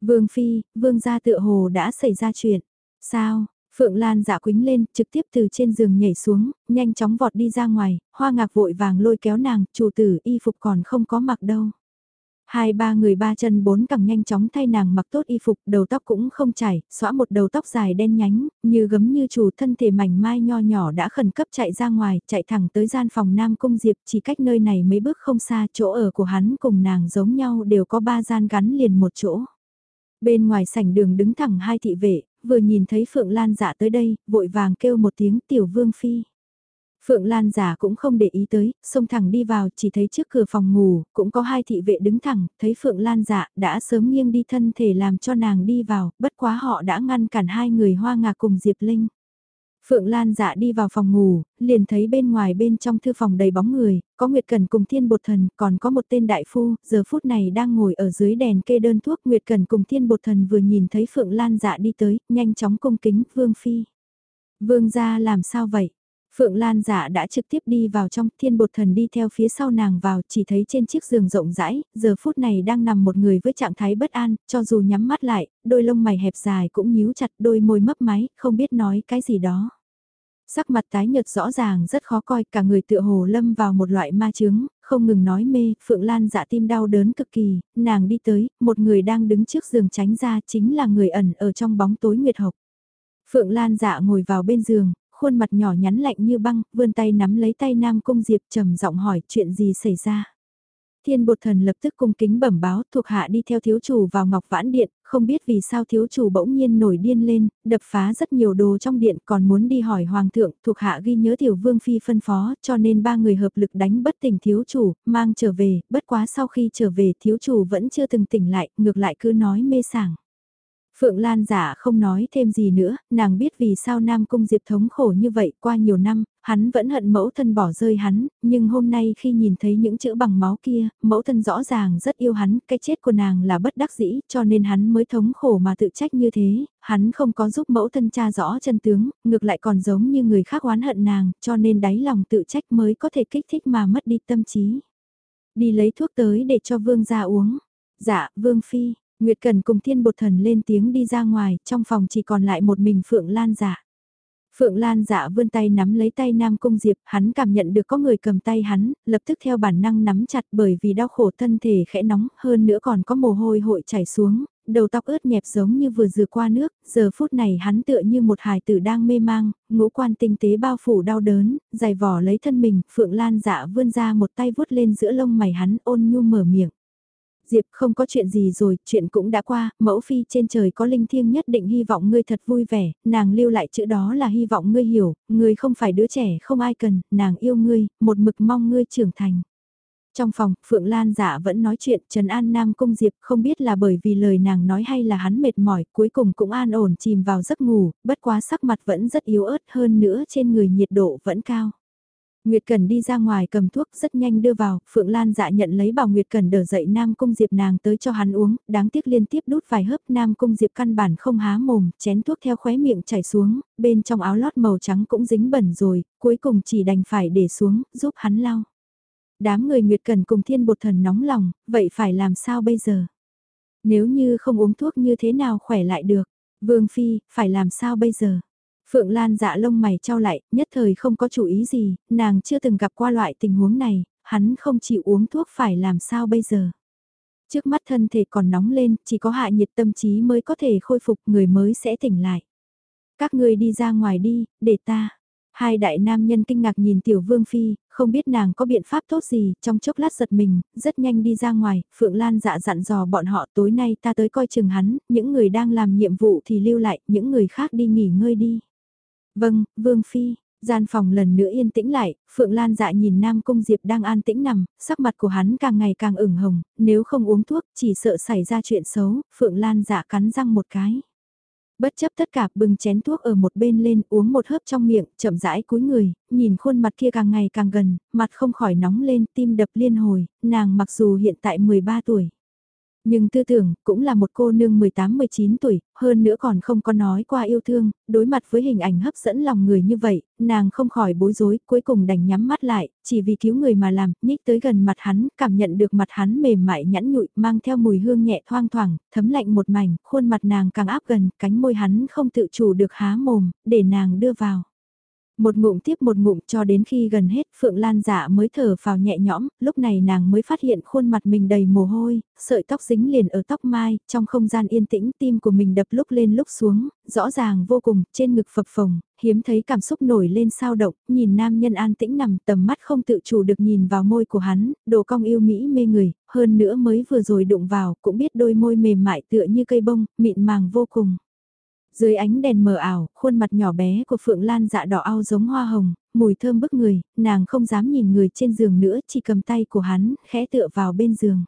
Vương Phi, Vương gia tựa hồ đã xảy ra chuyện. Sao, Phượng Lan dạ quính lên, trực tiếp từ trên giường nhảy xuống, nhanh chóng vọt đi ra ngoài, hoa ngạc vội vàng lôi kéo nàng, chủ tử y phục còn không có mặc đâu. Hai ba người ba chân bốn cẳng nhanh chóng thay nàng mặc tốt y phục, đầu tóc cũng không chảy, xõa một đầu tóc dài đen nhánh, như gấm như chủ thân thể mảnh mai nho nhỏ đã khẩn cấp chạy ra ngoài, chạy thẳng tới gian phòng Nam Cung Diệp, chỉ cách nơi này mấy bước không xa, chỗ ở của hắn cùng nàng giống nhau đều có ba gian gắn liền một chỗ. Bên ngoài sảnh đường đứng thẳng hai thị vệ, vừa nhìn thấy Phượng Lan dạ tới đây, vội vàng kêu một tiếng tiểu vương phi. Phượng Lan giả cũng không để ý tới, xông thẳng đi vào, chỉ thấy trước cửa phòng ngủ, cũng có hai thị vệ đứng thẳng, thấy Phượng Lan dạ đã sớm nghiêng đi thân thể làm cho nàng đi vào, bất quá họ đã ngăn cản hai người hoa ngạc cùng Diệp Linh. Phượng Lan dạ đi vào phòng ngủ, liền thấy bên ngoài bên trong thư phòng đầy bóng người, có Nguyệt Cần cùng Thiên Bột Thần, còn có một tên đại phu, giờ phút này đang ngồi ở dưới đèn kê đơn thuốc. Nguyệt Cần cùng Thiên Bột Thần vừa nhìn thấy Phượng Lan dạ đi tới, nhanh chóng cung kính, Vương Phi. Vương gia làm sao vậy? Phượng Lan dạ đã trực tiếp đi vào trong, Thiên Bột Thần đi theo phía sau nàng vào, chỉ thấy trên chiếc giường rộng rãi, giờ phút này đang nằm một người với trạng thái bất an, cho dù nhắm mắt lại, đôi lông mày hẹp dài cũng nhíu chặt, đôi môi mấp máy, không biết nói cái gì đó. Sắc mặt tái nhợt rõ ràng rất khó coi, cả người tựa hồ lâm vào một loại ma chứng không ngừng nói mê, Phượng Lan dạ tim đau đớn cực kỳ, nàng đi tới, một người đang đứng trước giường tránh ra chính là người ẩn ở trong bóng tối nguyệt hộc. Phượng Lan dạ ngồi vào bên giường, khuôn mặt nhỏ nhắn lạnh như băng, vươn tay nắm lấy tay Nam Cung Diệp trầm giọng hỏi chuyện gì xảy ra. Thiên bột thần lập tức cung kính bẩm báo thuộc hạ đi theo thiếu chủ vào ngọc vãn điện, không biết vì sao thiếu chủ bỗng nhiên nổi điên lên, đập phá rất nhiều đồ trong điện còn muốn đi hỏi hoàng thượng, thuộc hạ ghi nhớ tiểu vương phi phân phó cho nên ba người hợp lực đánh bất tỉnh thiếu chủ, mang trở về, bất quá sau khi trở về thiếu chủ vẫn chưa từng tỉnh lại, ngược lại cứ nói mê sảng. Phượng Lan giả không nói thêm gì nữa, nàng biết vì sao Nam Cung Diệp thống khổ như vậy qua nhiều năm, hắn vẫn hận mẫu thân bỏ rơi hắn, nhưng hôm nay khi nhìn thấy những chữ bằng máu kia, mẫu thân rõ ràng rất yêu hắn, cái chết của nàng là bất đắc dĩ, cho nên hắn mới thống khổ mà tự trách như thế, hắn không có giúp mẫu thân cha rõ chân tướng, ngược lại còn giống như người khác oán hận nàng, cho nên đáy lòng tự trách mới có thể kích thích mà mất đi tâm trí. Đi lấy thuốc tới để cho vương gia uống. Dạ, vương phi, Nguyệt Cần cùng thiên bột thần lên tiếng đi ra ngoài, trong phòng chỉ còn lại một mình Phượng Lan dạ. Phượng Lan dạ vươn tay nắm lấy tay Nam Cung Diệp, hắn cảm nhận được có người cầm tay hắn, lập tức theo bản năng nắm chặt bởi vì đau khổ thân thể khẽ nóng, hơn nữa còn có mồ hôi hội chảy xuống, đầu tóc ướt nhẹp giống như vừa rửa qua nước, giờ phút này hắn tựa như một hài tử đang mê mang, ngũ quan tinh tế bao phủ đau đớn, dài vỏ lấy thân mình, Phượng Lan dạ vươn ra một tay vuốt lên giữa lông mày hắn ôn nhu mở miệng. Diệp không có chuyện gì rồi, chuyện cũng đã qua, mẫu phi trên trời có linh thiêng nhất định hy vọng ngươi thật vui vẻ, nàng lưu lại chữ đó là hy vọng ngươi hiểu, ngươi không phải đứa trẻ không ai cần, nàng yêu ngươi, một mực mong ngươi trưởng thành. Trong phòng, Phượng Lan giả vẫn nói chuyện, Trần An Nam Cung Diệp không biết là bởi vì lời nàng nói hay là hắn mệt mỏi, cuối cùng cũng an ổn chìm vào giấc ngủ, bất quá sắc mặt vẫn rất yếu ớt hơn nữa trên người nhiệt độ vẫn cao. Nguyệt Cần đi ra ngoài cầm thuốc rất nhanh đưa vào, Phượng Lan dạ nhận lấy bảo Nguyệt Cần đỡ dậy Nam Cung Diệp nàng tới cho hắn uống, đáng tiếc liên tiếp đút vài hớp Nam Cung Diệp căn bản không há mồm, chén thuốc theo khóe miệng chảy xuống, bên trong áo lót màu trắng cũng dính bẩn rồi, cuối cùng chỉ đành phải để xuống, giúp hắn lau. Đám người Nguyệt Cần cùng thiên bột thần nóng lòng, vậy phải làm sao bây giờ? Nếu như không uống thuốc như thế nào khỏe lại được? Vương Phi, phải làm sao bây giờ? Phượng Lan dạ lông mày trao lại, nhất thời không có chủ ý gì, nàng chưa từng gặp qua loại tình huống này, hắn không chịu uống thuốc phải làm sao bây giờ. Trước mắt thân thể còn nóng lên, chỉ có hạ nhiệt tâm trí mới có thể khôi phục người mới sẽ tỉnh lại. Các ngươi đi ra ngoài đi, để ta. Hai đại nam nhân kinh ngạc nhìn tiểu vương phi, không biết nàng có biện pháp tốt gì, trong chốc lát giật mình, rất nhanh đi ra ngoài, Phượng Lan dạ dặn dò bọn họ tối nay ta tới coi chừng hắn, những người đang làm nhiệm vụ thì lưu lại, những người khác đi nghỉ ngơi đi. Vâng, Vương Phi, gian phòng lần nữa yên tĩnh lại, Phượng Lan dạ nhìn Nam Cung Diệp đang an tĩnh nằm, sắc mặt của hắn càng ngày càng ửng hồng, nếu không uống thuốc chỉ sợ xảy ra chuyện xấu, Phượng Lan dạ cắn răng một cái. Bất chấp tất cả bừng chén thuốc ở một bên lên uống một hớp trong miệng, chậm rãi cúi người, nhìn khuôn mặt kia càng ngày càng gần, mặt không khỏi nóng lên, tim đập liên hồi, nàng mặc dù hiện tại 13 tuổi. Nhưng tư tưởng, cũng là một cô nương 18-19 tuổi, hơn nữa còn không có nói qua yêu thương, đối mặt với hình ảnh hấp dẫn lòng người như vậy, nàng không khỏi bối rối, cuối cùng đành nhắm mắt lại, chỉ vì cứu người mà làm, nhích tới gần mặt hắn, cảm nhận được mặt hắn mềm mại nhẵn nhụi, mang theo mùi hương nhẹ thoang thoảng, thấm lạnh một mảnh, khuôn mặt nàng càng áp gần, cánh môi hắn không tự chủ được há mồm, để nàng đưa vào. Một ngụm tiếp một ngụm cho đến khi gần hết Phượng Lan dạ mới thở vào nhẹ nhõm, lúc này nàng mới phát hiện khuôn mặt mình đầy mồ hôi, sợi tóc dính liền ở tóc mai, trong không gian yên tĩnh tim của mình đập lúc lên lúc xuống, rõ ràng vô cùng, trên ngực phập phồng, hiếm thấy cảm xúc nổi lên sao động, nhìn nam nhân an tĩnh nằm tầm mắt không tự chủ được nhìn vào môi của hắn, đồ cong yêu mỹ mê người, hơn nữa mới vừa rồi đụng vào cũng biết đôi môi mềm mại tựa như cây bông, mịn màng vô cùng. Dưới ánh đèn mờ ảo, khuôn mặt nhỏ bé của Phượng Lan dạ đỏ ao giống hoa hồng, mùi thơm bức người, nàng không dám nhìn người trên giường nữa, chỉ cầm tay của hắn, khẽ tựa vào bên giường.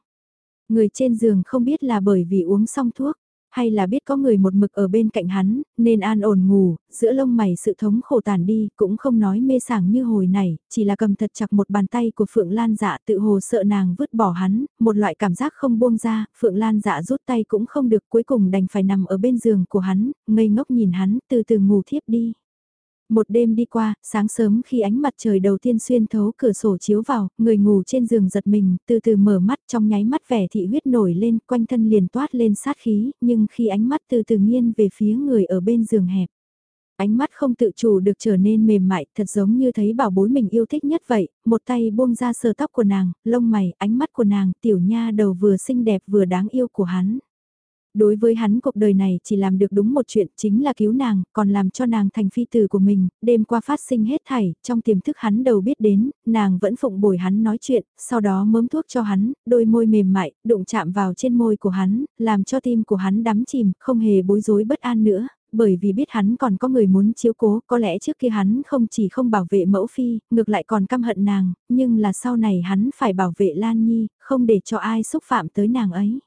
Người trên giường không biết là bởi vì uống xong thuốc, hay là biết có người một mực ở bên cạnh hắn, nên an ổn ngủ, giữa lông mày sự thống khổ tàn đi, cũng không nói mê sảng như hồi này, chỉ là cầm thật chặt một bàn tay của Phượng Lan dạ tự hồ sợ nàng vứt bỏ hắn, một loại cảm giác không buông ra, Phượng Lan dạ rút tay cũng không được cuối cùng đành phải nằm ở bên giường của hắn, ngây ngốc nhìn hắn, từ từ ngủ thiếp đi. Một đêm đi qua, sáng sớm khi ánh mặt trời đầu tiên xuyên thấu cửa sổ chiếu vào, người ngủ trên giường giật mình, từ từ mở mắt trong nháy mắt vẻ thị huyết nổi lên, quanh thân liền toát lên sát khí, nhưng khi ánh mắt từ từ nghiêng về phía người ở bên giường hẹp. Ánh mắt không tự chủ được trở nên mềm mại, thật giống như thấy bảo bối mình yêu thích nhất vậy, một tay buông ra sờ tóc của nàng, lông mày, ánh mắt của nàng, tiểu nha đầu vừa xinh đẹp vừa đáng yêu của hắn. Đối với hắn cuộc đời này chỉ làm được đúng một chuyện chính là cứu nàng, còn làm cho nàng thành phi tử của mình, đêm qua phát sinh hết thảy, trong tiềm thức hắn đầu biết đến, nàng vẫn phụng bồi hắn nói chuyện, sau đó mớm thuốc cho hắn, đôi môi mềm mại, đụng chạm vào trên môi của hắn, làm cho tim của hắn đắm chìm, không hề bối rối bất an nữa, bởi vì biết hắn còn có người muốn chiếu cố, có lẽ trước kia hắn không chỉ không bảo vệ mẫu phi, ngược lại còn căm hận nàng, nhưng là sau này hắn phải bảo vệ Lan Nhi, không để cho ai xúc phạm tới nàng ấy.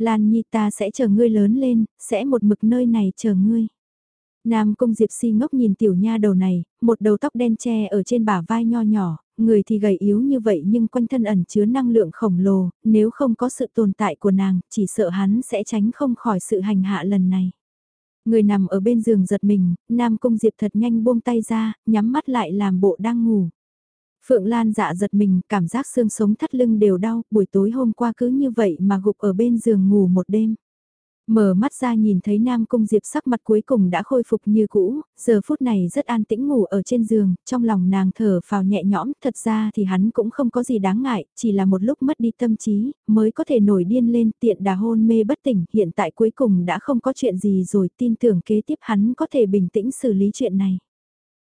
Lan Nhi ta sẽ chờ ngươi lớn lên, sẽ một mực nơi này chờ ngươi. Nam Cung Diệp Si ngốc nhìn tiểu nha đầu này, một đầu tóc đen che ở trên bả vai nho nhỏ, người thì gầy yếu như vậy nhưng quanh thân ẩn chứa năng lượng khổng lồ, nếu không có sự tồn tại của nàng, chỉ sợ hắn sẽ tránh không khỏi sự hành hạ lần này. Người nằm ở bên giường giật mình, Nam Cung Diệp thật nhanh buông tay ra, nhắm mắt lại làm bộ đang ngủ. Phượng Lan dạ giật mình, cảm giác xương sống thắt lưng đều đau, buổi tối hôm qua cứ như vậy mà gục ở bên giường ngủ một đêm. Mở mắt ra nhìn thấy Nam Cung Diệp sắc mặt cuối cùng đã khôi phục như cũ, giờ phút này rất an tĩnh ngủ ở trên giường, trong lòng nàng thở phào nhẹ nhõm, thật ra thì hắn cũng không có gì đáng ngại, chỉ là một lúc mất đi tâm trí, mới có thể nổi điên lên tiện đà hôn mê bất tỉnh, hiện tại cuối cùng đã không có chuyện gì rồi, tin tưởng kế tiếp hắn có thể bình tĩnh xử lý chuyện này.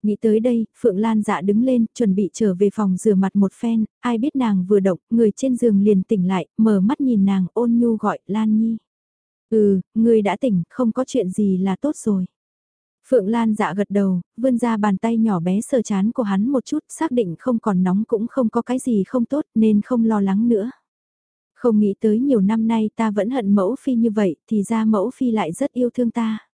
Nghĩ tới đây, Phượng Lan dạ đứng lên, chuẩn bị trở về phòng rửa mặt một phen, ai biết nàng vừa động, người trên giường liền tỉnh lại, mở mắt nhìn nàng ôn nhu gọi Lan Nhi. Ừ, người đã tỉnh, không có chuyện gì là tốt rồi. Phượng Lan dạ gật đầu, vươn ra bàn tay nhỏ bé sờ chán của hắn một chút, xác định không còn nóng cũng không có cái gì không tốt nên không lo lắng nữa. Không nghĩ tới nhiều năm nay ta vẫn hận mẫu phi như vậy, thì ra mẫu phi lại rất yêu thương ta.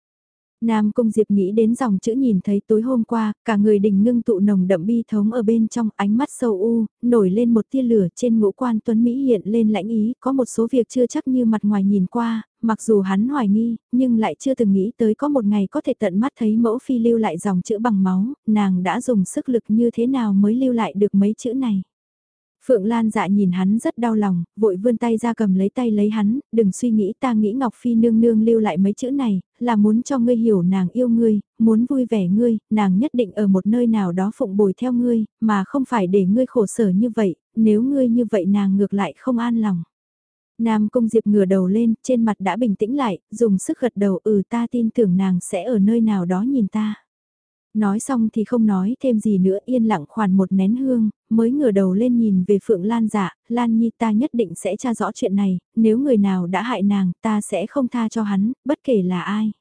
Nam Cung Diệp nghĩ đến dòng chữ nhìn thấy tối hôm qua, cả người đình ngưng tụ nồng đậm bi thống ở bên trong ánh mắt sâu u, nổi lên một tia lửa trên ngũ quan tuấn Mỹ hiện lên lãnh ý, có một số việc chưa chắc như mặt ngoài nhìn qua, mặc dù hắn hoài nghi, nhưng lại chưa từng nghĩ tới có một ngày có thể tận mắt thấy mẫu phi lưu lại dòng chữ bằng máu, nàng đã dùng sức lực như thế nào mới lưu lại được mấy chữ này. Phượng Lan dạ nhìn hắn rất đau lòng, vội vươn tay ra cầm lấy tay lấy hắn, đừng suy nghĩ ta nghĩ Ngọc Phi nương nương lưu lại mấy chữ này, là muốn cho ngươi hiểu nàng yêu ngươi, muốn vui vẻ ngươi, nàng nhất định ở một nơi nào đó phụng bồi theo ngươi, mà không phải để ngươi khổ sở như vậy, nếu ngươi như vậy nàng ngược lại không an lòng. Nam Cung Diệp ngửa đầu lên, trên mặt đã bình tĩnh lại, dùng sức gật đầu ừ ta tin tưởng nàng sẽ ở nơi nào đó nhìn ta. Nói xong thì không nói thêm gì nữa yên lặng khoản một nén hương, mới ngửa đầu lên nhìn về Phượng Lan dạ, Lan Nhi ta nhất định sẽ tra rõ chuyện này, nếu người nào đã hại nàng ta sẽ không tha cho hắn, bất kể là ai.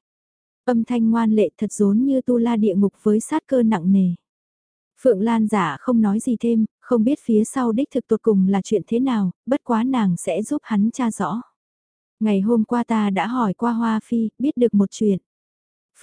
Âm thanh ngoan lệ thật rốn như tu la địa ngục với sát cơ nặng nề. Phượng Lan giả không nói gì thêm, không biết phía sau đích thực tột cùng là chuyện thế nào, bất quá nàng sẽ giúp hắn tra rõ. Ngày hôm qua ta đã hỏi qua Hoa Phi, biết được một chuyện.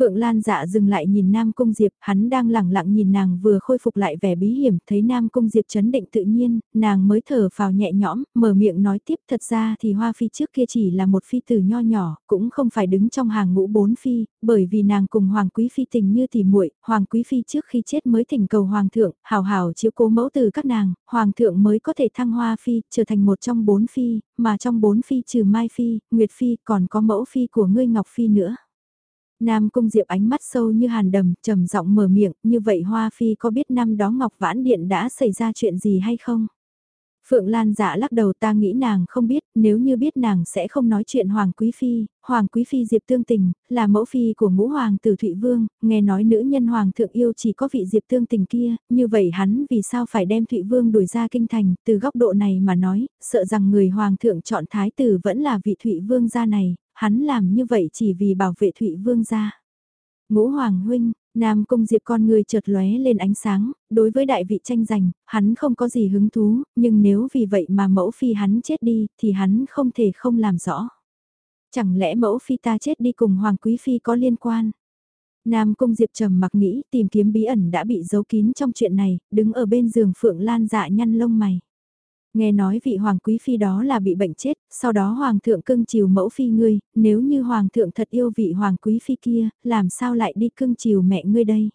Phượng Lan dạ dừng lại nhìn Nam Cung Diệp, hắn đang lẳng lặng nhìn nàng vừa khôi phục lại vẻ bí hiểm, thấy Nam Cung Diệp chấn định tự nhiên, nàng mới thở phào nhẹ nhõm, mở miệng nói tiếp thật ra thì Hoa Phi trước kia chỉ là một phi tử nho nhỏ, cũng không phải đứng trong hàng ngũ bốn phi, bởi vì nàng cùng Hoàng Quý Phi tình như thì muội Hoàng Quý Phi trước khi chết mới thỉnh cầu Hoàng thượng, hào hào chiếu cố mẫu từ các nàng, Hoàng thượng mới có thể thăng Hoa Phi, trở thành một trong bốn phi, mà trong bốn phi trừ Mai Phi, Nguyệt Phi còn có mẫu phi của ngươi Ngọc Phi nữa. Nam Cung Diệp ánh mắt sâu như hàn đầm, trầm giọng mở miệng, như vậy Hoa Phi có biết năm đó Ngọc Vãn Điện đã xảy ra chuyện gì hay không? Phượng Lan dạ lắc đầu ta nghĩ nàng không biết, nếu như biết nàng sẽ không nói chuyện Hoàng Quý Phi, Hoàng Quý Phi Diệp Tương Tình, là mẫu phi của ngũ Hoàng tử Thụy Vương, nghe nói nữ nhân Hoàng thượng yêu chỉ có vị Diệp Tương Tình kia, như vậy hắn vì sao phải đem Thụy Vương đuổi ra kinh thành, từ góc độ này mà nói, sợ rằng người Hoàng thượng chọn Thái tử vẫn là vị Thụy Vương gia này, hắn làm như vậy chỉ vì bảo vệ Thụy Vương gia. Ngũ Hoàng huynh, Nam Cung Diệp con người chợt lóe lên ánh sáng, đối với đại vị tranh giành, hắn không có gì hứng thú, nhưng nếu vì vậy mà mẫu phi hắn chết đi, thì hắn không thể không làm rõ. Chẳng lẽ mẫu phi ta chết đi cùng Hoàng Quý Phi có liên quan? Nam Cung Diệp trầm mặc nghĩ tìm kiếm bí ẩn đã bị giấu kín trong chuyện này, đứng ở bên giường Phượng Lan dạ nhăn lông mày. Nghe nói vị hoàng quý phi đó là bị bệnh chết, sau đó hoàng thượng cưng chiều mẫu phi ngươi, nếu như hoàng thượng thật yêu vị hoàng quý phi kia, làm sao lại đi cưng chiều mẹ ngươi đây?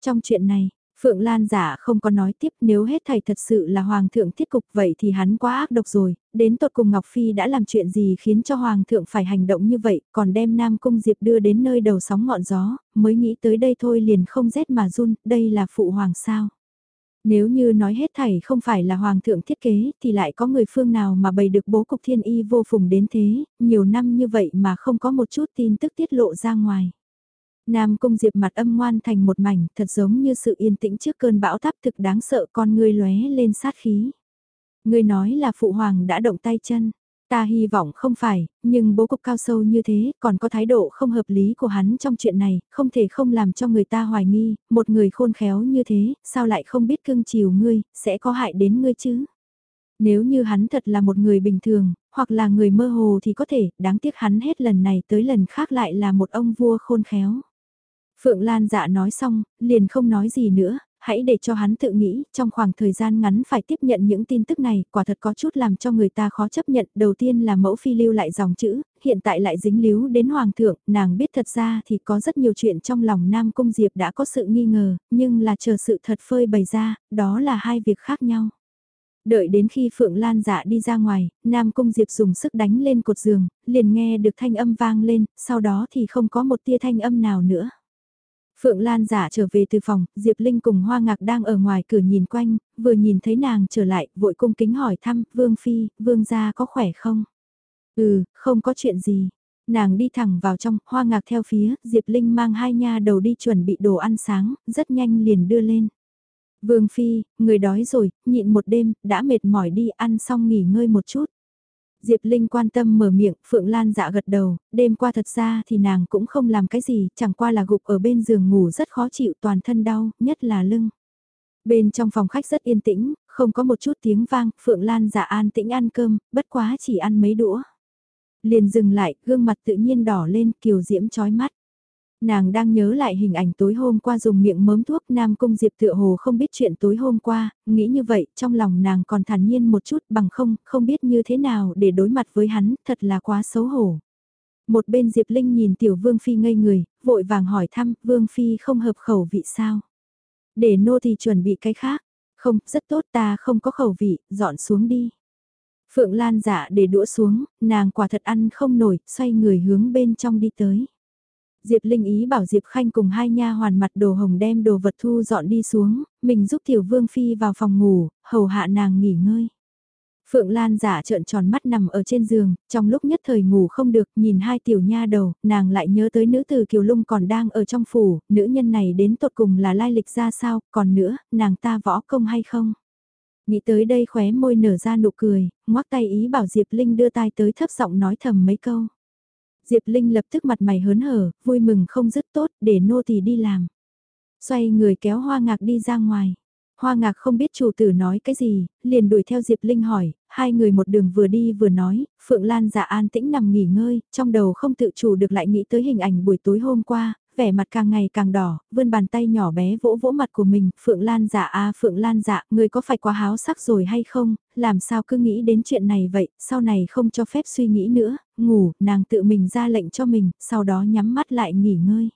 Trong chuyện này, Phượng Lan giả không có nói tiếp nếu hết thầy thật sự là hoàng thượng thiết cục vậy thì hắn quá ác độc rồi, đến tột cùng Ngọc Phi đã làm chuyện gì khiến cho hoàng thượng phải hành động như vậy, còn đem Nam Cung Diệp đưa đến nơi đầu sóng ngọn gió, mới nghĩ tới đây thôi liền không rét mà run, đây là phụ hoàng sao. Nếu như nói hết thảy không phải là hoàng thượng thiết kế thì lại có người phương nào mà bày được bố cục thiên y vô phùng đến thế, nhiều năm như vậy mà không có một chút tin tức tiết lộ ra ngoài. Nam Cung Diệp mặt âm ngoan thành một mảnh, thật giống như sự yên tĩnh trước cơn bão táp thực đáng sợ con ngươi lóe lên sát khí. Ngươi nói là phụ hoàng đã động tay chân. Ta hy vọng không phải, nhưng bố cục cao sâu như thế, còn có thái độ không hợp lý của hắn trong chuyện này, không thể không làm cho người ta hoài nghi, một người khôn khéo như thế, sao lại không biết cưng chiều ngươi, sẽ có hại đến ngươi chứ? Nếu như hắn thật là một người bình thường, hoặc là người mơ hồ thì có thể, đáng tiếc hắn hết lần này tới lần khác lại là một ông vua khôn khéo. Phượng Lan dạ nói xong, liền không nói gì nữa, hãy để cho hắn tự nghĩ, trong khoảng thời gian ngắn phải tiếp nhận những tin tức này, quả thật có chút làm cho người ta khó chấp nhận. Đầu tiên là mẫu phi lưu lại dòng chữ, hiện tại lại dính líu đến hoàng thượng, nàng biết thật ra thì có rất nhiều chuyện trong lòng Nam Cung Diệp đã có sự nghi ngờ, nhưng là chờ sự thật phơi bày ra, đó là hai việc khác nhau. Đợi đến khi Phượng Lan dạ đi ra ngoài, Nam Cung Diệp dùng sức đánh lên cột giường, liền nghe được thanh âm vang lên, sau đó thì không có một tia thanh âm nào nữa. Phượng Lan giả trở về từ phòng, Diệp Linh cùng Hoa Ngạc đang ở ngoài cửa nhìn quanh, vừa nhìn thấy nàng trở lại, vội cung kính hỏi thăm, Vương Phi, Vương gia có khỏe không? Ừ, không có chuyện gì. Nàng đi thẳng vào trong, Hoa Ngạc theo phía, Diệp Linh mang hai nha đầu đi chuẩn bị đồ ăn sáng, rất nhanh liền đưa lên. Vương Phi, người đói rồi, nhịn một đêm, đã mệt mỏi đi ăn xong nghỉ ngơi một chút. Diệp Linh quan tâm mở miệng, Phượng Lan dạ gật đầu, đêm qua thật ra thì nàng cũng không làm cái gì, chẳng qua là gục ở bên giường ngủ rất khó chịu toàn thân đau, nhất là lưng. Bên trong phòng khách rất yên tĩnh, không có một chút tiếng vang, Phượng Lan dạ an tĩnh ăn cơm, bất quá chỉ ăn mấy đũa. Liền dừng lại, gương mặt tự nhiên đỏ lên, kiều diễm chói mắt. Nàng đang nhớ lại hình ảnh tối hôm qua dùng miệng mớm thuốc Nam Cung Diệp tựa hồ không biết chuyện tối hôm qua, nghĩ như vậy, trong lòng nàng còn thản nhiên một chút bằng không, không biết như thế nào để đối mặt với hắn, thật là quá xấu hổ. Một bên Diệp Linh nhìn tiểu Vương Phi ngây người, vội vàng hỏi thăm, Vương Phi không hợp khẩu vị sao? Để nô thì chuẩn bị cái khác. Không, rất tốt ta không có khẩu vị, dọn xuống đi. Phượng Lan dạ để đũa xuống, nàng quả thật ăn không nổi, xoay người hướng bên trong đi tới. Diệp Linh ý bảo Diệp Khanh cùng hai nha hoàn mặt đồ hồng đem đồ vật thu dọn đi xuống, mình giúp Tiểu Vương Phi vào phòng ngủ, hầu hạ nàng nghỉ ngơi. Phượng Lan giả trợn tròn mắt nằm ở trên giường, trong lúc nhất thời ngủ không được, nhìn hai tiểu nha đầu, nàng lại nhớ tới nữ tử Kiều Lung còn đang ở trong phủ, nữ nhân này đến tột cùng là lai lịch ra sao, còn nữa, nàng ta võ công hay không? Nghĩ tới đây khóe môi nở ra nụ cười, ngoắc tay ý bảo Diệp Linh đưa tay tới thấp giọng nói thầm mấy câu. Diệp Linh lập tức mặt mày hớn hở, vui mừng không dứt tốt, để nô tỳ đi làm. Xoay người kéo hoa ngạc đi ra ngoài. Hoa ngạc không biết chủ tử nói cái gì, liền đuổi theo Diệp Linh hỏi, hai người một đường vừa đi vừa nói, Phượng Lan dạ an tĩnh nằm nghỉ ngơi, trong đầu không tự chủ được lại nghĩ tới hình ảnh buổi tối hôm qua, vẻ mặt càng ngày càng đỏ, vươn bàn tay nhỏ bé vỗ vỗ mặt của mình, Phượng Lan dạ a Phượng Lan dạ, người có phải quá háo sắc rồi hay không, làm sao cứ nghĩ đến chuyện này vậy, sau này không cho phép suy nghĩ nữa, ngủ, nàng tự mình ra lệnh cho mình, sau đó nhắm mắt lại nghỉ ngơi.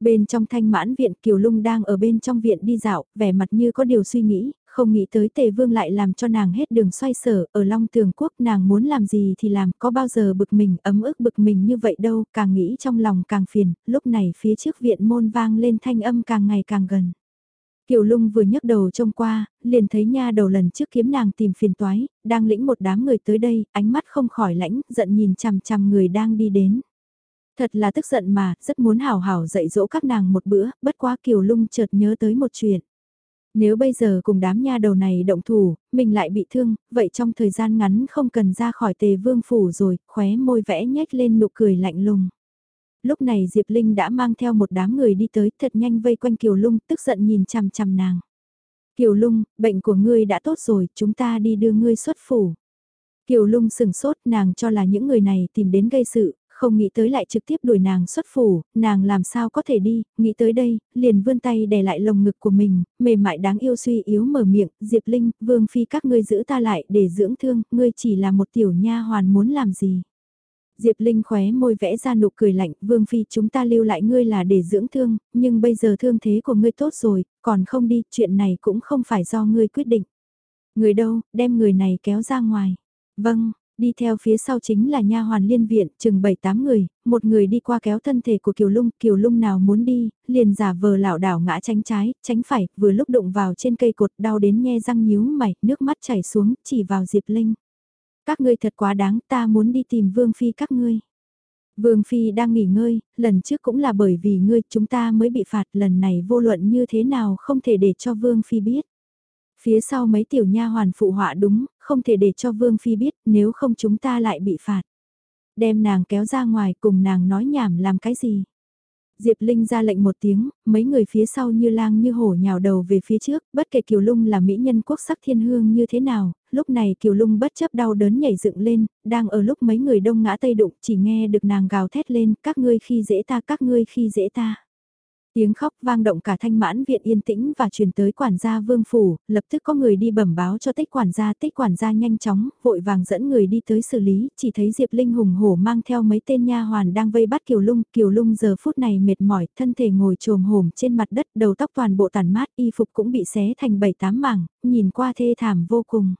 Bên trong thanh mãn viện Kiều Lung đang ở bên trong viện đi dạo, vẻ mặt như có điều suy nghĩ, không nghĩ tới tề vương lại làm cho nàng hết đường xoay sở, ở Long Tường Quốc nàng muốn làm gì thì làm, có bao giờ bực mình, ấm ức bực mình như vậy đâu, càng nghĩ trong lòng càng phiền, lúc này phía trước viện môn vang lên thanh âm càng ngày càng gần. Kiều Lung vừa nhấc đầu trông qua, liền thấy nha đầu lần trước kiếm nàng tìm phiền toái, đang lĩnh một đám người tới đây, ánh mắt không khỏi lãnh, giận nhìn chằm chằm người đang đi đến. Thật là tức giận mà, rất muốn hào hào dạy dỗ các nàng một bữa, bất quá Kiều Lung chợt nhớ tới một chuyện. Nếu bây giờ cùng đám nha đầu này động thủ, mình lại bị thương, vậy trong thời gian ngắn không cần ra khỏi tề vương phủ rồi, khóe môi vẽ nhếch lên nụ cười lạnh lùng. Lúc này Diệp Linh đã mang theo một đám người đi tới thật nhanh vây quanh Kiều Lung tức giận nhìn chằm chằm nàng. Kiều Lung, bệnh của ngươi đã tốt rồi, chúng ta đi đưa ngươi xuất phủ. Kiều Lung sừng sốt nàng cho là những người này tìm đến gây sự, không nghĩ tới lại trực tiếp đuổi nàng xuất phủ, nàng làm sao có thể đi, nghĩ tới đây, liền vươn tay đè lại lồng ngực của mình, mềm mại đáng yêu suy yếu mở miệng, Diệp Linh, Vương Phi các ngươi giữ ta lại để dưỡng thương, ngươi chỉ là một tiểu nha hoàn muốn làm gì. Diệp Linh khóe môi vẽ ra nụ cười lạnh, Vương Phi chúng ta lưu lại ngươi là để dưỡng thương, nhưng bây giờ thương thế của ngươi tốt rồi, còn không đi, chuyện này cũng không phải do ngươi quyết định. Người đâu, đem người này kéo ra ngoài. Vâng, Đi theo phía sau chính là nha hoàn liên viện, chừng 7-8 người, một người đi qua kéo thân thể của Kiều Lung, Kiều Lung nào muốn đi, liền giả vờ lảo đảo ngã tránh trái, tránh phải, vừa lúc đụng vào trên cây cột đau đến nhe răng nhíu mày, nước mắt chảy xuống, chỉ vào Diệp Linh. Các ngươi thật quá đáng, ta muốn đi tìm Vương Phi các ngươi. Vương Phi đang nghỉ ngơi, lần trước cũng là bởi vì ngươi chúng ta mới bị phạt lần này vô luận như thế nào không thể để cho Vương Phi biết. Phía sau mấy tiểu nha hoàn phụ họa đúng, không thể để cho Vương Phi biết nếu không chúng ta lại bị phạt. Đem nàng kéo ra ngoài cùng nàng nói nhảm làm cái gì. Diệp Linh ra lệnh một tiếng, mấy người phía sau như lang như hổ nhào đầu về phía trước, bất kể Kiều Lung là mỹ nhân quốc sắc thiên hương như thế nào, lúc này Kiều Lung bất chấp đau đớn nhảy dựng lên, đang ở lúc mấy người đông ngã tây đụng chỉ nghe được nàng gào thét lên, các ngươi khi dễ ta, các ngươi khi dễ ta. Tiếng khóc vang động cả thanh mãn viện yên tĩnh và truyền tới quản gia vương phủ, lập tức có người đi bẩm báo cho tích quản gia, tích quản gia nhanh chóng, vội vàng dẫn người đi tới xử lý, chỉ thấy Diệp Linh hùng hổ mang theo mấy tên nha hoàn đang vây bắt Kiều Lung, Kiều Lung giờ phút này mệt mỏi, thân thể ngồi trồm hổm trên mặt đất, đầu tóc toàn bộ tàn mát, y phục cũng bị xé thành bảy tám mảng, nhìn qua thê thảm vô cùng.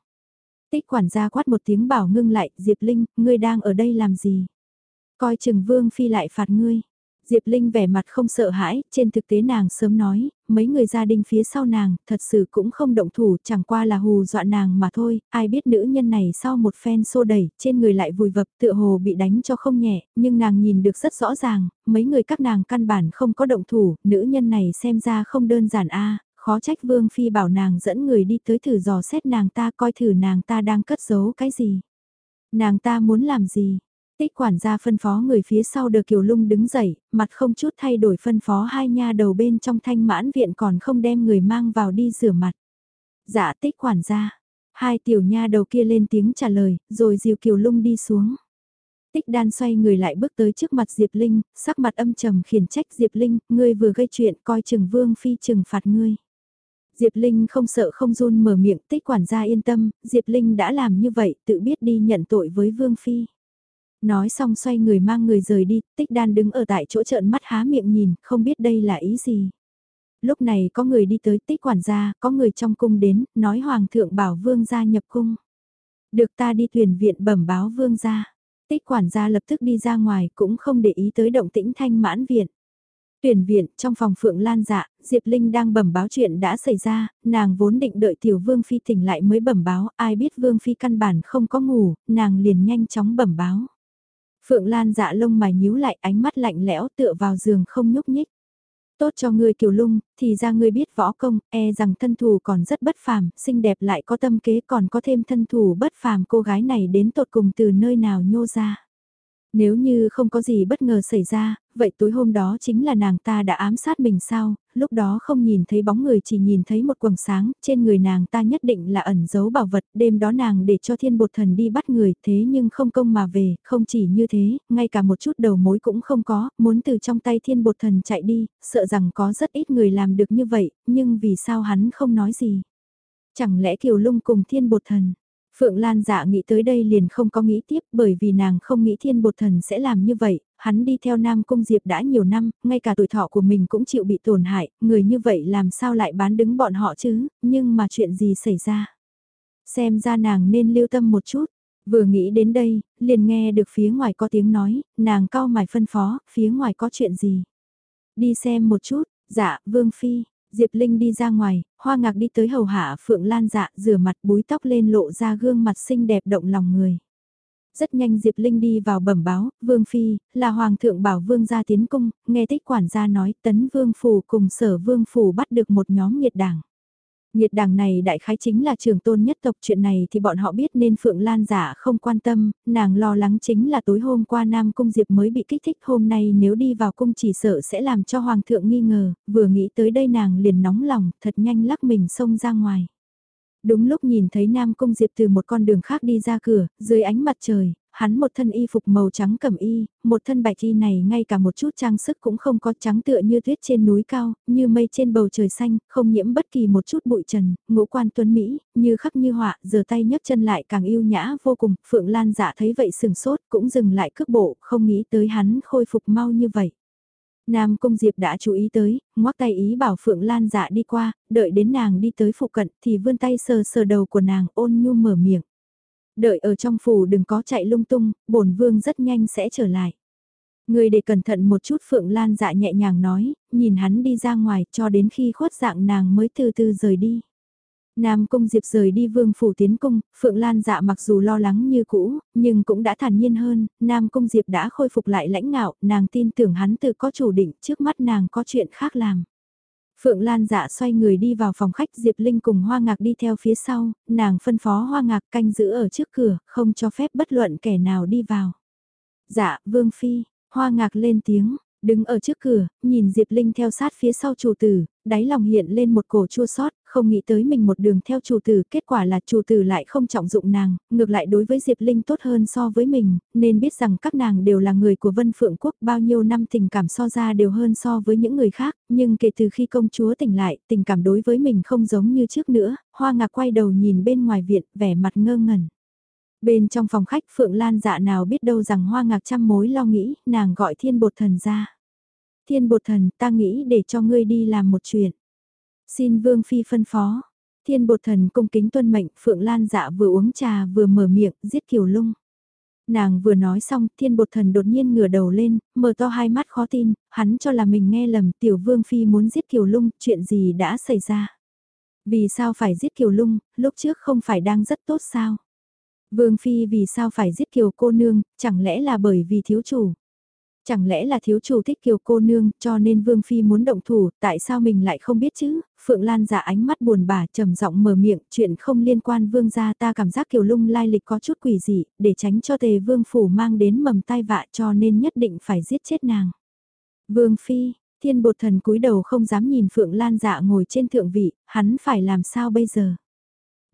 Tích quản gia quát một tiếng bảo ngưng lại, Diệp Linh, ngươi đang ở đây làm gì? Coi chừng vương phi lại phạt ngươi. Diệp Linh vẻ mặt không sợ hãi, trên thực tế nàng sớm nói, mấy người gia đình phía sau nàng, thật sự cũng không động thủ, chẳng qua là hù dọa nàng mà thôi, ai biết nữ nhân này sau một phen xô đẩy, trên người lại vùi vập, tựa hồ bị đánh cho không nhẹ, nhưng nàng nhìn được rất rõ ràng, mấy người các nàng căn bản không có động thủ, nữ nhân này xem ra không đơn giản a khó trách Vương Phi bảo nàng dẫn người đi tới thử dò xét nàng ta coi thử nàng ta đang cất giấu cái gì. Nàng ta muốn làm gì, Tích quản gia phân phó người phía sau đờ kiều lung đứng dậy, mặt không chút thay đổi phân phó hai nha đầu bên trong thanh mãn viện còn không đem người mang vào đi rửa mặt. Dạ tích quản gia. Hai tiểu nha đầu kia lên tiếng trả lời, rồi dìu kiều lung đi xuống. Tích đan xoay người lại bước tới trước mặt Diệp Linh, sắc mặt âm trầm khiển trách Diệp Linh, ngươi vừa gây chuyện coi chừng vương phi trừng phạt ngươi. Diệp Linh không sợ không run mở miệng tích quản gia yên tâm, Diệp Linh đã làm như vậy tự biết đi nhận tội với vương phi. Nói xong xoay người mang người rời đi, tích đan đứng ở tại chỗ trợn mắt há miệng nhìn, không biết đây là ý gì. Lúc này có người đi tới tích quản gia, có người trong cung đến, nói hoàng thượng bảo vương gia nhập cung. Được ta đi thuyền viện bẩm báo vương gia. Tích quản gia lập tức đi ra ngoài cũng không để ý tới động tĩnh thanh mãn viện. Tuyển viện, trong phòng Phượng Lan dạ, Diệp Linh đang bẩm báo chuyện đã xảy ra, nàng vốn định đợi tiểu Vương Phi tỉnh lại mới bẩm báo, ai biết Vương Phi căn bản không có ngủ, nàng liền nhanh chóng bẩm báo. Phượng Lan dạ lông mày nhíu lại ánh mắt lạnh lẽo tựa vào giường không nhúc nhích. Tốt cho ngươi kiều lung, thì ra ngươi biết võ công, e rằng thân thủ còn rất bất phàm, xinh đẹp lại có tâm kế còn có thêm thân thủ bất phàm cô gái này đến tột cùng từ nơi nào nhô ra. Nếu như không có gì bất ngờ xảy ra, vậy tối hôm đó chính là nàng ta đã ám sát mình sao, lúc đó không nhìn thấy bóng người chỉ nhìn thấy một quầng sáng, trên người nàng ta nhất định là ẩn giấu bảo vật, đêm đó nàng để cho thiên bột thần đi bắt người, thế nhưng không công mà về, không chỉ như thế, ngay cả một chút đầu mối cũng không có, muốn từ trong tay thiên bột thần chạy đi, sợ rằng có rất ít người làm được như vậy, nhưng vì sao hắn không nói gì? Chẳng lẽ Kiều Lung cùng thiên bột thần? Phượng Lan dạ nghĩ tới đây liền không có nghĩ tiếp bởi vì nàng không nghĩ thiên bột thần sẽ làm như vậy, hắn đi theo Nam Cung Diệp đã nhiều năm, ngay cả tuổi thọ của mình cũng chịu bị tổn hại, người như vậy làm sao lại bán đứng bọn họ chứ, nhưng mà chuyện gì xảy ra? Xem ra nàng nên lưu tâm một chút, vừa nghĩ đến đây, liền nghe được phía ngoài có tiếng nói, nàng cao mải phân phó, phía ngoài có chuyện gì? Đi xem một chút, dạ, Vương Phi, Diệp Linh đi ra ngoài, hoa ngạc đi tới hầu hạ Phượng Lan dạ rửa mặt búi tóc lên lộ ra gương mặt xinh đẹp động lòng người. Rất nhanh Diệp Linh đi vào bẩm báo, Vương Phi, là Hoàng thượng bảo Vương gia tiến cung, nghe tích quản gia nói tấn Vương Phủ cùng sở Vương Phủ bắt được một nhóm nghiệt đảng. Nhiệt đảng này đại khái chính là trường tôn nhất tộc chuyện này thì bọn họ biết nên Phượng Lan giả không quan tâm, nàng lo lắng chính là tối hôm qua Nam Cung Diệp mới bị kích thích hôm nay nếu đi vào cung chỉ sợ sẽ làm cho Hoàng thượng nghi ngờ, vừa nghĩ tới đây nàng liền nóng lòng, thật nhanh lắc mình xông ra ngoài. Đúng lúc nhìn thấy Nam Cung Diệp từ một con đường khác đi ra cửa, dưới ánh mặt trời, hắn một thân y phục màu trắng cẩm y, một thân bạch y này ngay cả một chút trang sức cũng không có trắng tựa như tuyết trên núi cao, như mây trên bầu trời xanh, không nhiễm bất kỳ một chút bụi trần, ngũ quan tuấn Mỹ, như khắc như họa, giờ tay nhấc chân lại càng yêu nhã vô cùng, Phượng Lan dạ thấy vậy sừng sốt, cũng dừng lại cước bộ, không nghĩ tới hắn khôi phục mau như vậy. Nam Cung Diệp đã chú ý tới, ngoắc tay ý bảo Phượng Lan dạ đi qua, đợi đến nàng đi tới phụ cận thì vươn tay sờ sờ đầu của nàng ôn nhu mở miệng. Đợi ở trong phủ đừng có chạy lung tung, bổn vương rất nhanh sẽ trở lại. Người để cẩn thận một chút Phượng Lan dạ nhẹ nhàng nói, nhìn hắn đi ra ngoài cho đến khi khuất dạng nàng mới từ từ rời đi. Nam Cung Diệp rời đi vương phủ tiến cung, Phượng Lan dạ mặc dù lo lắng như cũ, nhưng cũng đã thản nhiên hơn, Nam Cung Diệp đã khôi phục lại lãnh ngạo, nàng tin tưởng hắn tự có chủ định trước mắt nàng có chuyện khác làm. Phượng Lan dạ xoay người đi vào phòng khách Diệp Linh cùng Hoa Ngạc đi theo phía sau, nàng phân phó Hoa Ngạc canh giữ ở trước cửa, không cho phép bất luận kẻ nào đi vào. Dạ, Vương Phi, Hoa Ngạc lên tiếng, đứng ở trước cửa, nhìn Diệp Linh theo sát phía sau chủ tử, đáy lòng hiện lên một cổ chua sót, không nghĩ tới mình một đường theo chủ tử, kết quả là chủ tử lại không trọng dụng nàng, ngược lại đối với Diệp Linh tốt hơn so với mình, nên biết rằng các nàng đều là người của Vân Phượng Quốc bao nhiêu năm tình cảm so ra đều hơn so với những người khác, nhưng kể từ khi công chúa tỉnh lại, tình cảm đối với mình không giống như trước nữa, hoa ngạc quay đầu nhìn bên ngoài viện, vẻ mặt ngơ ngẩn. Bên trong phòng khách Phượng Lan dạ nào biết đâu rằng hoa ngạc trăm mối lo nghĩ, nàng gọi thiên bột thần ra. Thiên bột thần, ta nghĩ để cho ngươi đi làm một chuyện. Xin Vương Phi phân phó. Thiên bột thần cung kính tuân mệnh, Phượng Lan dạ vừa uống trà vừa mở miệng, giết kiều lung. Nàng vừa nói xong, thiên bột thần đột nhiên ngửa đầu lên, mở to hai mắt khó tin, hắn cho là mình nghe lầm, tiểu vương phi muốn giết kiều lung, chuyện gì đã xảy ra. Vì sao phải giết kiều lung, lúc trước không phải đang rất tốt sao? Vương phi vì sao phải giết kiều cô nương, chẳng lẽ là bởi vì thiếu chủ? Chẳng lẽ là thiếu chủ thích kiều cô nương cho nên Vương Phi muốn động thủ, tại sao mình lại không biết chứ? Phượng Lan giả ánh mắt buồn bã trầm giọng mở miệng, chuyện không liên quan Vương gia ta cảm giác kiều lung lai lịch có chút quỷ dị, để tránh cho tề Vương Phủ mang đến mầm tai vạ cho nên nhất định phải giết chết nàng. Vương Phi, thiên bột thần cúi đầu không dám nhìn Phượng Lan dạ ngồi trên thượng vị, hắn phải làm sao bây giờ?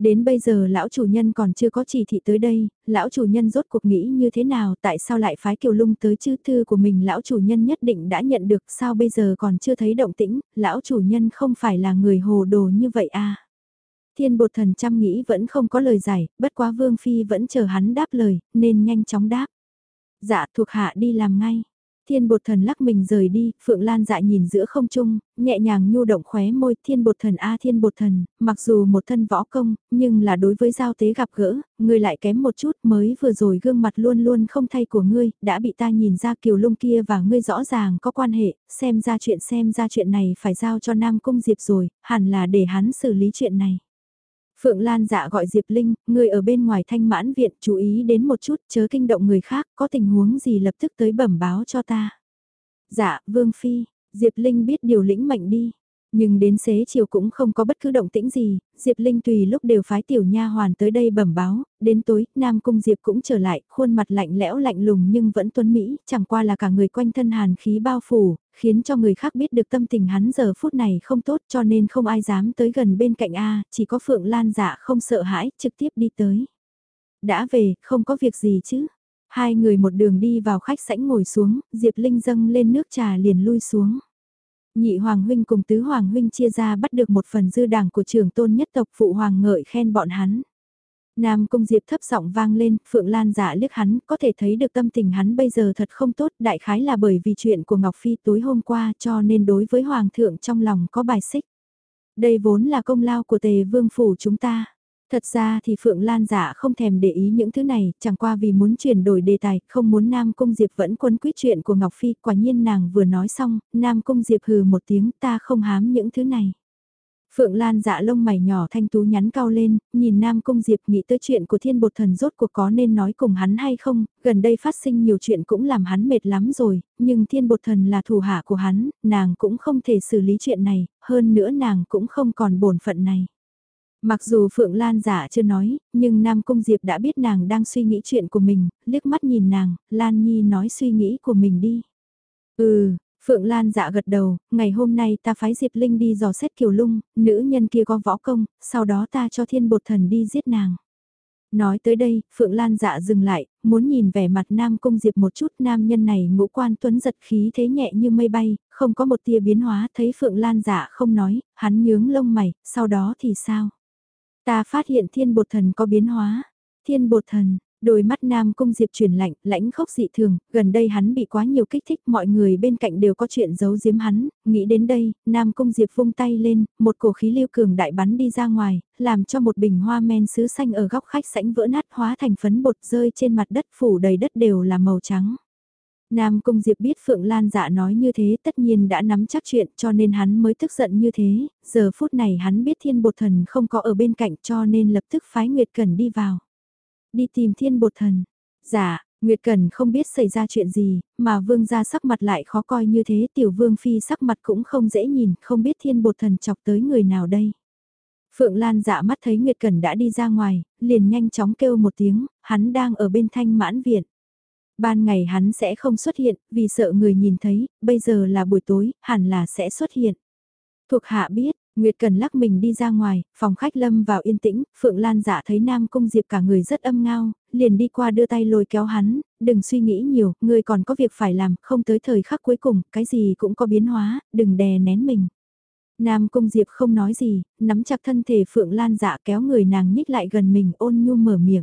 Đến bây giờ lão chủ nhân còn chưa có chỉ thị tới đây, lão chủ nhân rốt cuộc nghĩ như thế nào tại sao lại phái kiều lung tới chư thư của mình lão chủ nhân nhất định đã nhận được sao bây giờ còn chưa thấy động tĩnh, lão chủ nhân không phải là người hồ đồ như vậy à. Thiên bột thần chăm nghĩ vẫn không có lời giải, bất quá vương phi vẫn chờ hắn đáp lời, nên nhanh chóng đáp. Dạ thuộc hạ đi làm ngay. Thiên bột thần lắc mình rời đi, Phượng Lan dại nhìn giữa không trung, nhẹ nhàng nhu động khóe môi, thiên bột thần a thiên bột thần, mặc dù một thân võ công, nhưng là đối với giao tế gặp gỡ, ngươi lại kém một chút mới vừa rồi gương mặt luôn luôn không thay của ngươi, đã bị ta nhìn ra kiều lung kia và ngươi rõ ràng có quan hệ, xem ra chuyện xem ra chuyện này phải giao cho Nam Cung Diệp rồi, hẳn là để hắn xử lý chuyện này. Phượng Lan dạ gọi Diệp Linh, người ở bên ngoài thanh mãn viện chú ý đến một chút chớ kinh động người khác, có tình huống gì lập tức tới bẩm báo cho ta. Dạ, Vương Phi, Diệp Linh biết điều lĩnh mệnh đi. Nhưng đến xế chiều cũng không có bất cứ động tĩnh gì, Diệp Linh tùy lúc đều phái tiểu nha hoàn tới đây bẩm báo, đến tối, Nam Cung Diệp cũng trở lại, khuôn mặt lạnh lẽo lạnh lùng nhưng vẫn tuấn Mỹ, chẳng qua là cả người quanh thân hàn khí bao phủ, khiến cho người khác biết được tâm tình hắn giờ phút này không tốt cho nên không ai dám tới gần bên cạnh A, chỉ có Phượng Lan dạ không sợ hãi, trực tiếp đi tới. Đã về, không có việc gì chứ. Hai người một đường đi vào khách sảnh ngồi xuống, Diệp Linh dâng lên nước trà liền lui xuống. Nhị Hoàng Huynh cùng Tứ Hoàng Huynh chia ra bắt được một phần dư đảng của trưởng tôn nhất tộc Phụ Hoàng ngợi khen bọn hắn. Nam Cung Diệp thấp giọng vang lên, Phượng Lan giả liếc hắn, có thể thấy được tâm tình hắn bây giờ thật không tốt, đại khái là bởi vì chuyện của Ngọc Phi tối hôm qua cho nên đối với Hoàng thượng trong lòng có bài xích. Đây vốn là công lao của tề vương phủ chúng ta. Thật ra thì Phượng Lan giả không thèm để ý những thứ này, chẳng qua vì muốn chuyển đổi đề tài, không muốn Nam Cung Diệp vẫn quấn quyết chuyện của Ngọc Phi, quả nhiên nàng vừa nói xong, Nam Cung Diệp hừ một tiếng ta không hám những thứ này. Phượng Lan dạ lông mày nhỏ thanh tú nhắn cao lên, nhìn Nam Cung Diệp nghĩ tới chuyện của thiên bột thần rốt cuộc có nên nói cùng hắn hay không, gần đây phát sinh nhiều chuyện cũng làm hắn mệt lắm rồi, nhưng thiên bột thần là thủ hạ của hắn, nàng cũng không thể xử lý chuyện này, hơn nữa nàng cũng không còn bổn phận này. Mặc dù Phượng Lan giả chưa nói, nhưng Nam Cung Diệp đã biết nàng đang suy nghĩ chuyện của mình, liếc mắt nhìn nàng, Lan Nhi nói suy nghĩ của mình đi. Ừ, Phượng Lan dạ gật đầu, ngày hôm nay ta phái Diệp Linh đi dò xét kiều lung, nữ nhân kia có võ công, sau đó ta cho thiên bột thần đi giết nàng. Nói tới đây, Phượng Lan dạ dừng lại, muốn nhìn vẻ mặt Nam Cung Diệp một chút nam nhân này ngũ quan tuấn giật khí thế nhẹ như mây bay, không có một tia biến hóa thấy Phượng Lan dạ không nói, hắn nhướng lông mày, sau đó thì sao? Ta phát hiện thiên bột thần có biến hóa. Thiên bột thần, Đôi mắt Nam Cung Diệp chuyển lạnh, lãnh khốc dị thường, gần đây hắn bị quá nhiều kích thích, mọi người bên cạnh đều có chuyện giấu giếm hắn, nghĩ đến đây, Nam Cung Diệp vung tay lên, một cổ khí lưu cường đại bắn đi ra ngoài, làm cho một bình hoa men sứ xanh ở góc khách sảnh vỡ nát hóa thành phấn bột rơi trên mặt đất phủ đầy đất đều là màu trắng. Nam Cung Diệp biết Phượng Lan dạ nói như thế tất nhiên đã nắm chắc chuyện cho nên hắn mới tức giận như thế, giờ phút này hắn biết thiên bột thần không có ở bên cạnh cho nên lập tức phái Nguyệt Cần đi vào. Đi tìm thiên bột thần. Dạ, Nguyệt Cần không biết xảy ra chuyện gì, mà vương gia sắc mặt lại khó coi như thế tiểu vương phi sắc mặt cũng không dễ nhìn, không biết thiên bột thần chọc tới người nào đây. Phượng Lan dạ mắt thấy Nguyệt Cần đã đi ra ngoài, liền nhanh chóng kêu một tiếng, hắn đang ở bên thanh mãn viện. Ban ngày hắn sẽ không xuất hiện, vì sợ người nhìn thấy, bây giờ là buổi tối, hẳn là sẽ xuất hiện. Thuộc hạ biết, Nguyệt Cần lắc mình đi ra ngoài, phòng khách lâm vào yên tĩnh, Phượng Lan dạ thấy Nam Cung Diệp cả người rất âm ngao, liền đi qua đưa tay lôi kéo hắn, đừng suy nghĩ nhiều, người còn có việc phải làm, không tới thời khắc cuối cùng, cái gì cũng có biến hóa, đừng đè nén mình. Nam Cung Diệp không nói gì, nắm chặt thân thể Phượng Lan dạ kéo người nàng nhích lại gần mình ôn nhu mở miệng.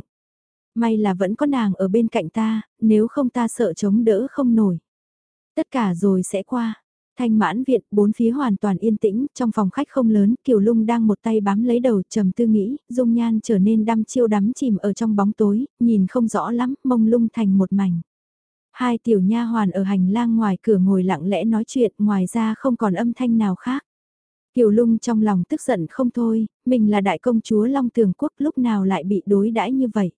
May là vẫn có nàng ở bên cạnh ta, nếu không ta sợ chống đỡ không nổi. Tất cả rồi sẽ qua. Thanh mãn viện, bốn phía hoàn toàn yên tĩnh, trong phòng khách không lớn, Kiều Lung đang một tay bám lấy đầu trầm tư nghĩ, dung nhan trở nên đăm chiêu đắm chìm ở trong bóng tối, nhìn không rõ lắm, mông lung thành một mảnh. Hai tiểu nha hoàn ở hành lang ngoài cửa ngồi lặng lẽ nói chuyện, ngoài ra không còn âm thanh nào khác. Kiều Lung trong lòng tức giận không thôi, mình là đại công chúa Long Tường Quốc lúc nào lại bị đối đãi như vậy.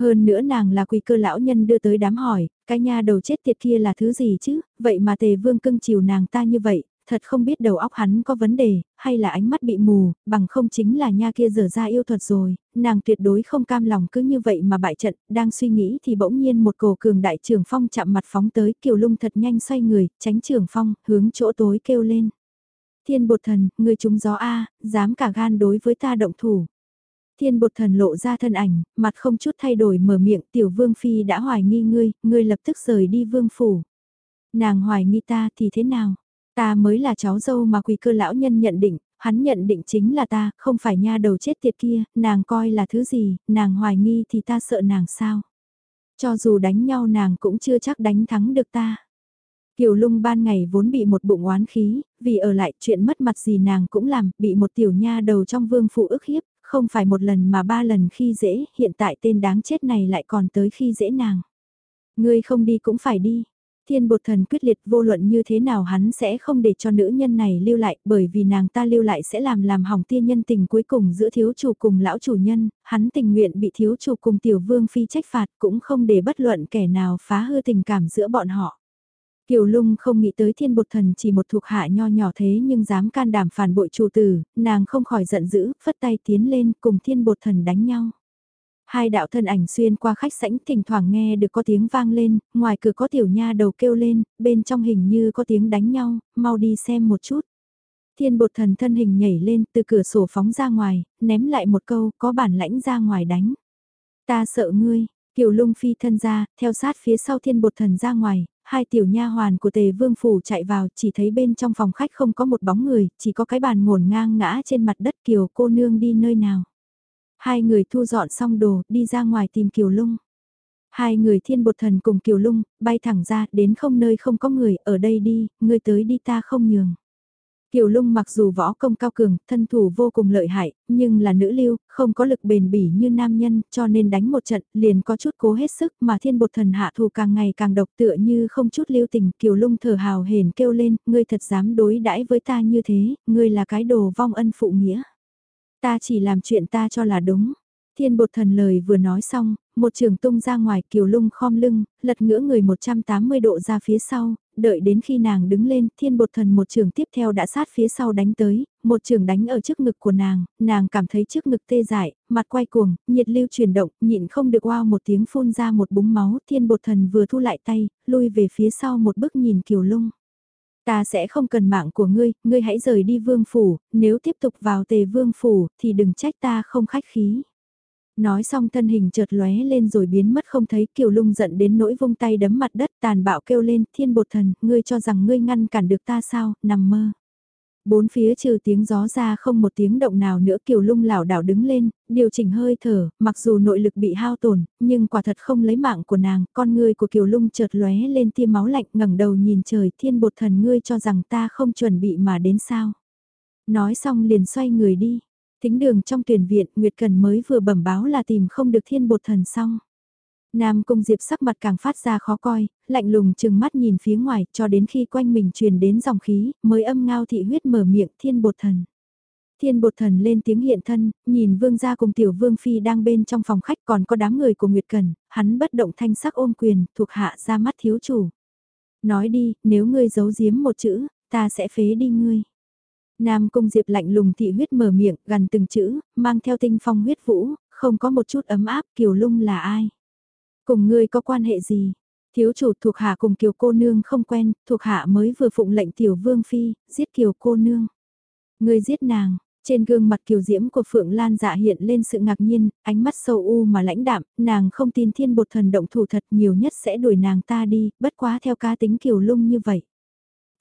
Hơn nữa nàng là quỳ cơ lão nhân đưa tới đám hỏi, cái nha đầu chết tiệt kia là thứ gì chứ, vậy mà tề vương cưng chiều nàng ta như vậy, thật không biết đầu óc hắn có vấn đề, hay là ánh mắt bị mù, bằng không chính là nha kia dở ra yêu thuật rồi, nàng tuyệt đối không cam lòng cứ như vậy mà bại trận, đang suy nghĩ thì bỗng nhiên một cổ cường đại trưởng phong chạm mặt phóng tới, kiều lung thật nhanh xoay người, tránh trưởng phong, hướng chỗ tối kêu lên. Thiên bột thần, người chúng gió A, dám cả gan đối với ta động thủ. Thiên bột thần lộ ra thân ảnh, mặt không chút thay đổi mở miệng tiểu vương phi đã hoài nghi ngươi, ngươi lập tức rời đi vương phủ. Nàng hoài nghi ta thì thế nào? Ta mới là cháu dâu mà quỳ cơ lão nhân nhận định, hắn nhận định chính là ta, không phải nha đầu chết tiệt kia, nàng coi là thứ gì, nàng hoài nghi thì ta sợ nàng sao? Cho dù đánh nhau nàng cũng chưa chắc đánh thắng được ta. Kiều lung ban ngày vốn bị một bụng oán khí, vì ở lại chuyện mất mặt gì nàng cũng làm, bị một tiểu nha đầu trong vương phụ ức hiếp, không phải một lần mà ba lần khi dễ, hiện tại tên đáng chết này lại còn tới khi dễ nàng. Ngươi không đi cũng phải đi. Thiên bột thần quyết liệt vô luận như thế nào hắn sẽ không để cho nữ nhân này lưu lại bởi vì nàng ta lưu lại sẽ làm làm hỏng tiên nhân tình cuối cùng giữa thiếu chủ cùng lão chủ nhân, hắn tình nguyện bị thiếu chủ cùng tiểu vương phi trách phạt cũng không để bất luận kẻ nào phá hư tình cảm giữa bọn họ. Kiều Lung không nghĩ tới thiên bột thần chỉ một thuộc hạ nho nhỏ thế nhưng dám can đảm phản bội chủ tử, nàng không khỏi giận dữ, phất tay tiến lên cùng thiên bột thần đánh nhau. Hai đạo thân ảnh xuyên qua khách sảnh thỉnh thoảng nghe được có tiếng vang lên, ngoài cửa có tiểu nha đầu kêu lên, bên trong hình như có tiếng đánh nhau, mau đi xem một chút. Thiên bột thần thân hình nhảy lên từ cửa sổ phóng ra ngoài, ném lại một câu, có bản lãnh ra ngoài đánh. Ta sợ ngươi, Kiều lung phi thân ra, theo sát phía sau thiên bột thần ra ngoài, hai tiểu nha hoàn của tề vương phủ chạy vào chỉ thấy bên trong phòng khách không có một bóng người, chỉ có cái bàn ngổn ngang ngã trên mặt đất kiều cô nương đi nơi nào. Hai người thu dọn xong đồ, đi ra ngoài tìm kiều lung. Hai người thiên bột thần cùng kiều lung, bay thẳng ra, đến không nơi không có người, ở đây đi, ngươi tới đi ta không nhường. Kiều Lung mặc dù võ công cao cường, thân thủ vô cùng lợi hại, nhưng là nữ lưu, không có lực bền bỉ như nam nhân, cho nên đánh một trận, liền có chút cố hết sức mà thiên bột thần hạ thù càng ngày càng độc tựa như không chút lưu tình. Kiều Lung thở hào hền kêu lên, ngươi thật dám đối đãi với ta như thế, ngươi là cái đồ vong ân phụ nghĩa. Ta chỉ làm chuyện ta cho là đúng. Thiên bột thần lời vừa nói xong, một trường tung ra ngoài kiều lung khom lưng, lật ngửa người 180 độ ra phía sau, đợi đến khi nàng đứng lên, thiên bột thần một trường tiếp theo đã sát phía sau đánh tới, một trường đánh ở trước ngực của nàng, nàng cảm thấy trước ngực tê dại, mặt quay cuồng, nhiệt lưu chuyển động, nhịn không được wow một tiếng phun ra một búng máu, thiên bột thần vừa thu lại tay, lui về phía sau một bước nhìn kiều lung. Ta sẽ không cần mạng của ngươi, ngươi hãy rời đi vương phủ, nếu tiếp tục vào tề vương phủ, thì đừng trách ta không khách khí. Nói xong thân hình chợt lóe lên rồi biến mất không thấy kiều lung giận đến nỗi vung tay đấm mặt đất tàn bạo kêu lên thiên bột thần, ngươi cho rằng ngươi ngăn cản được ta sao, nằm mơ. Bốn phía trừ tiếng gió ra không một tiếng động nào nữa Kiều Lung lảo đảo đứng lên, điều chỉnh hơi thở, mặc dù nội lực bị hao tổn, nhưng quả thật không lấy mạng của nàng, con ngươi của Kiều Lung chợt lóe lên tia máu lạnh ngẩng đầu nhìn trời thiên bột thần ngươi cho rằng ta không chuẩn bị mà đến sao. Nói xong liền xoay người đi, thính đường trong tuyển viện Nguyệt Cần mới vừa bẩm báo là tìm không được thiên bột thần xong. Nam Cung Diệp sắc mặt càng phát ra khó coi, lạnh lùng chừng mắt nhìn phía ngoài cho đến khi quanh mình truyền đến dòng khí, mới âm ngao thị huyết mở miệng thiên bột thần. Thiên bột thần lên tiếng hiện thân, nhìn vương gia cùng tiểu vương phi đang bên trong phòng khách còn có đám người của Nguyệt Cần, hắn bất động thanh sắc ôm quyền, thuộc hạ ra mắt thiếu chủ. Nói đi, nếu ngươi giấu giếm một chữ, ta sẽ phế đi ngươi. Nam Cung Diệp lạnh lùng thị huyết mở miệng, gần từng chữ, mang theo tinh phong huyết vũ, không có một chút ấm áp, kiều lung là ai. Cùng ngươi có quan hệ gì? Thiếu chủ thuộc hạ cùng kiều cô nương không quen, thuộc hạ mới vừa phụng lệnh tiểu vương phi, giết kiều cô nương. Ngươi giết nàng, trên gương mặt kiều diễm của Phượng Lan dạ hiện lên sự ngạc nhiên, ánh mắt sâu u mà lãnh đạm, nàng không tin thiên bột thần động thủ thật nhiều nhất sẽ đuổi nàng ta đi, bất quá theo ca tính kiều lung như vậy.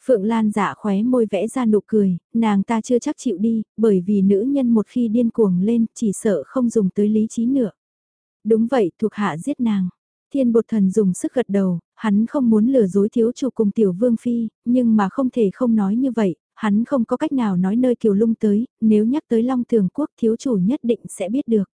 Phượng Lan dạ khóe môi vẽ ra nụ cười, nàng ta chưa chắc chịu đi, bởi vì nữ nhân một khi điên cuồng lên chỉ sợ không dùng tới lý trí nữa. Đúng vậy, thuộc hạ giết nàng. Thiên bột thần dùng sức gật đầu, hắn không muốn lừa dối thiếu chủ cùng tiểu vương phi, nhưng mà không thể không nói như vậy, hắn không có cách nào nói nơi kiều lung tới, nếu nhắc tới long thường quốc thiếu chủ nhất định sẽ biết được.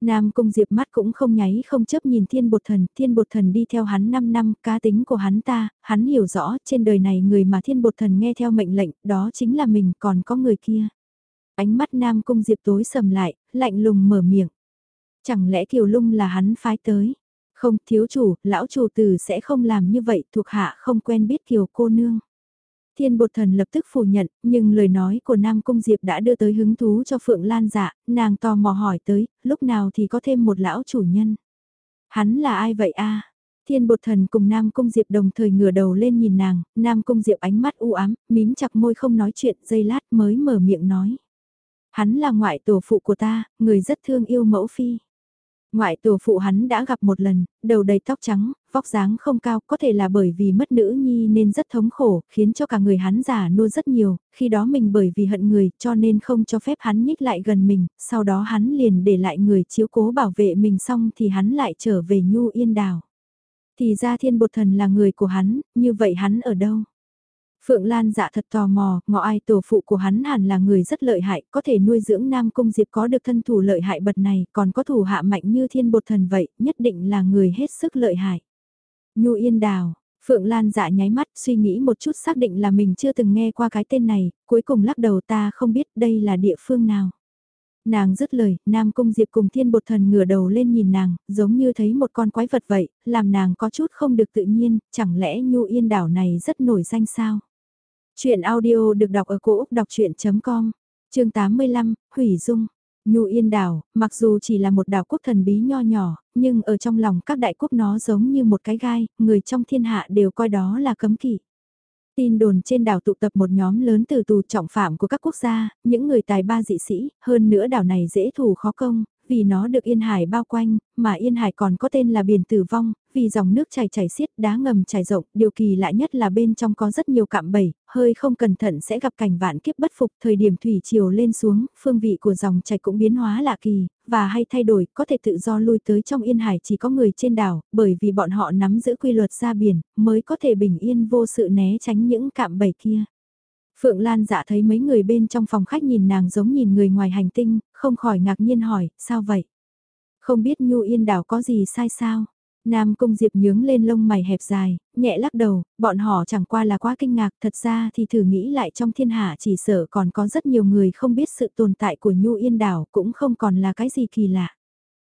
Nam Cung Diệp mắt cũng không nháy không chấp nhìn thiên bột thần, thiên bột thần đi theo hắn 5 năm, cá tính của hắn ta, hắn hiểu rõ trên đời này người mà thiên bột thần nghe theo mệnh lệnh, đó chính là mình còn có người kia. Ánh mắt Nam Cung Diệp tối sầm lại, lạnh lùng mở miệng. Chẳng lẽ Kiều Lung là hắn phái tới? Không, thiếu chủ, lão chủ tử sẽ không làm như vậy, thuộc hạ không quen biết Kiều cô nương. Thiên bột thần lập tức phủ nhận, nhưng lời nói của Nam Cung Diệp đã đưa tới hứng thú cho Phượng Lan dạ, nàng tò mò hỏi tới, lúc nào thì có thêm một lão chủ nhân. Hắn là ai vậy a? Thiên bột thần cùng Nam Cung Diệp đồng thời ngửa đầu lên nhìn nàng, Nam Cung Diệp ánh mắt u ám, mím chặt môi không nói chuyện, giây lát mới mở miệng nói. Hắn là ngoại tổ phụ của ta, người rất thương yêu mẫu phi. Ngoại tổ phụ hắn đã gặp một lần, đầu đầy tóc trắng, vóc dáng không cao, có thể là bởi vì mất nữ nhi nên rất thống khổ, khiến cho cả người hắn già nua rất nhiều, khi đó mình bởi vì hận người cho nên không cho phép hắn nhích lại gần mình, sau đó hắn liền để lại người chiếu cố bảo vệ mình xong thì hắn lại trở về nhu yên đào. Thì ra thiên bột thần là người của hắn, như vậy hắn ở đâu? Phượng Lan dạ thật tò mò, ngọ ai tổ phụ của hắn hẳn là người rất lợi hại, có thể nuôi dưỡng Nam Cung Diệp có được thân thủ lợi hại bật này, còn có thủ hạ mạnh như thiên bột thần vậy, nhất định là người hết sức lợi hại. Nhu Yên Đào, Phượng Lan dạ nháy mắt suy nghĩ một chút xác định là mình chưa từng nghe qua cái tên này, cuối cùng lắc đầu ta không biết đây là địa phương nào. Nàng dứt lời, Nam Cung Diệp cùng thiên bột thần ngửa đầu lên nhìn nàng, giống như thấy một con quái vật vậy, làm nàng có chút không được tự nhiên, chẳng lẽ Nhu Yên đảo này rất nổi danh sao? Chuyện audio được đọc ở cổ Úc đọc chuyện.com, chương 85, Hủy Dung. Nhu Yên đảo, mặc dù chỉ là một đảo quốc thần bí nho nhỏ, nhưng ở trong lòng các đại quốc nó giống như một cái gai, người trong thiên hạ đều coi đó là cấm kỵ. Tin đồn trên đảo tụ tập một nhóm lớn từ tù trọng phạm của các quốc gia, những người tài ba dị sĩ, hơn nữa đảo này dễ thủ khó công, vì nó được Yên Hải bao quanh, mà Yên Hải còn có tên là biển tử vong, vì dòng nước chảy chảy xiết đá ngầm chảy rộng, điều kỳ lạ nhất là bên trong có rất nhiều cạm bẫy, hơi không cẩn thận sẽ gặp cảnh vạn kiếp bất phục, thời điểm thủy chiều lên xuống, phương vị của dòng chảy cũng biến hóa lạ kỳ, và hay thay đổi, có thể tự do lui tới trong Yên Hải chỉ có người trên đảo, bởi vì bọn họ nắm giữ quy luật ra biển, mới có thể bình yên vô sự né tránh những cạm bẫy kia. Phượng Lan dạ thấy mấy người bên trong phòng khách nhìn nàng giống nhìn người ngoài hành tinh, không khỏi ngạc nhiên hỏi, sao vậy? Không biết Nhu Yên đảo có gì sai sao? Nam Cung Diệp nhướng lên lông mày hẹp dài, nhẹ lắc đầu, bọn họ chẳng qua là quá kinh ngạc, thật ra thì thử nghĩ lại trong thiên hạ chỉ sợ còn có rất nhiều người không biết sự tồn tại của Nhu Yên đảo cũng không còn là cái gì kỳ lạ.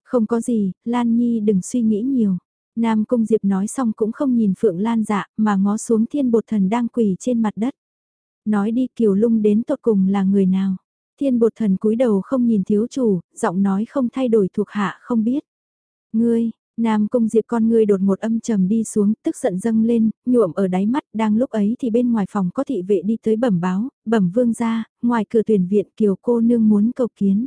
Không có gì, Lan Nhi đừng suy nghĩ nhiều. Nam Cung Diệp nói xong cũng không nhìn Phượng Lan dạ, mà ngó xuống thiên bột thần đang quỳ trên mặt đất. Nói đi Kiều Lung đến tột cùng là người nào? Thiên bột thần cúi đầu không nhìn thiếu chủ, giọng nói không thay đổi thuộc hạ không biết. Ngươi, Nam Cung Diệp con ngươi đột một âm trầm đi xuống, tức giận dâng lên, nhuộm ở đáy mắt, đang lúc ấy thì bên ngoài phòng có thị vệ đi tới bẩm báo, bẩm vương ra, ngoài cửa tuyển viện kiều cô nương muốn cầu kiến.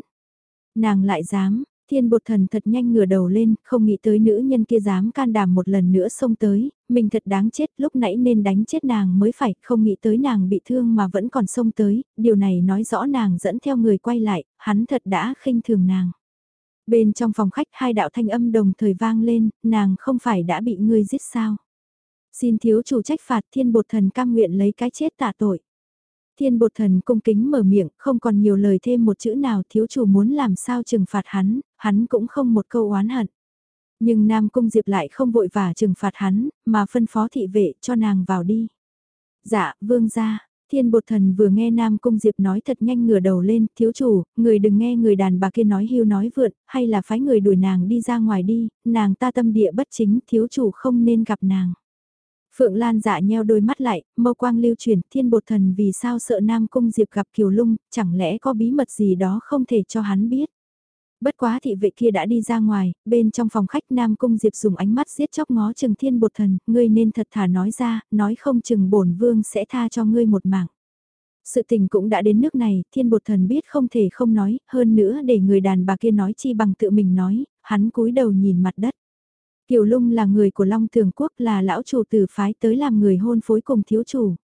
Nàng lại dám, Thiên bột thần thật nhanh ngửa đầu lên, không nghĩ tới nữ nhân kia dám can đảm một lần nữa xông tới, mình thật đáng chết, lúc nãy nên đánh chết nàng mới phải, không nghĩ tới nàng bị thương mà vẫn còn xông tới, điều này nói rõ nàng dẫn theo người quay lại, hắn thật đã khinh thường nàng. Bên trong phòng khách hai đạo thanh âm đồng thời vang lên, nàng không phải đã bị ngươi giết sao. Xin thiếu chủ trách phạt thiên bột thần cam nguyện lấy cái chết tạ tội. Thiên bột thần cung kính mở miệng, không còn nhiều lời thêm một chữ nào thiếu chủ muốn làm sao trừng phạt hắn, hắn cũng không một câu oán hận. Nhưng Nam Cung Diệp lại không vội vả trừng phạt hắn, mà phân phó thị vệ cho nàng vào đi. Dạ, vương gia, thiên bột thần vừa nghe Nam Cung Diệp nói thật nhanh ngửa đầu lên, thiếu chủ, người đừng nghe người đàn bà kia nói hưu nói vượn, hay là phái người đuổi nàng đi ra ngoài đi, nàng ta tâm địa bất chính, thiếu chủ không nên gặp nàng. Phượng Lan dạ nheo đôi mắt lại, mâu quang lưu truyền, thiên bột thần vì sao sợ Nam Cung Diệp gặp Kiều Lung, chẳng lẽ có bí mật gì đó không thể cho hắn biết. Bất quá thị vệ kia đã đi ra ngoài, bên trong phòng khách Nam Cung Diệp dùng ánh mắt giết chóc ngó Trừng thiên bột thần, ngươi nên thật thà nói ra, nói không chừng bổn vương sẽ tha cho ngươi một mạng. Sự tình cũng đã đến nước này, thiên bột thần biết không thể không nói, hơn nữa để người đàn bà kia nói chi bằng tự mình nói, hắn cúi đầu nhìn mặt đất. Kiều Lung là người của Long Thường Quốc là lão chủ tử phái tới làm người hôn phối cùng thiếu chủ.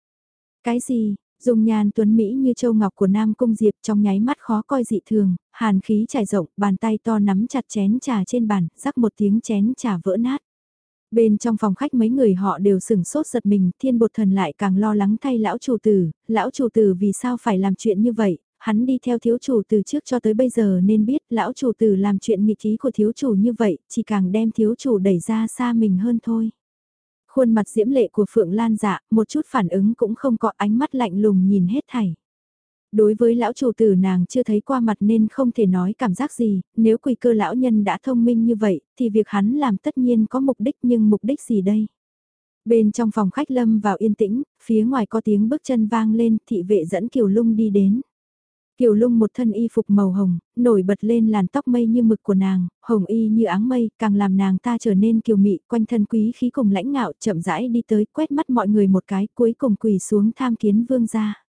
Cái gì, dùng nhàn tuấn Mỹ như châu ngọc của Nam Cung Diệp trong nháy mắt khó coi dị thường, hàn khí trải rộng, bàn tay to nắm chặt chén trà trên bàn, rắc một tiếng chén trà vỡ nát. Bên trong phòng khách mấy người họ đều sửng sốt giật mình, thiên bột thần lại càng lo lắng thay lão chủ tử, lão chủ tử vì sao phải làm chuyện như vậy, hắn đi theo thiếu chủ từ trước cho tới bây giờ nên biết lão chủ tử làm chuyện nghịch ý của thiếu chủ như vậy, chỉ càng đem thiếu chủ đẩy ra xa mình hơn thôi. Khuôn mặt diễm lệ của Phượng Lan dạ, một chút phản ứng cũng không có ánh mắt lạnh lùng nhìn hết thảy. Đối với lão chủ tử nàng chưa thấy qua mặt nên không thể nói cảm giác gì, nếu quỳ cơ lão nhân đã thông minh như vậy, thì việc hắn làm tất nhiên có mục đích nhưng mục đích gì đây? Bên trong phòng khách lâm vào yên tĩnh, phía ngoài có tiếng bước chân vang lên, thị vệ dẫn Kiều Lung đi đến. Kiều Lung một thân y phục màu hồng, nổi bật lên làn tóc mây như mực của nàng, hồng y như áng mây, càng làm nàng ta trở nên kiều mị, quanh thân quý khí cùng lãnh ngạo, chậm rãi đi tới, quét mắt mọi người một cái, cuối cùng quỳ xuống tham kiến vương gia.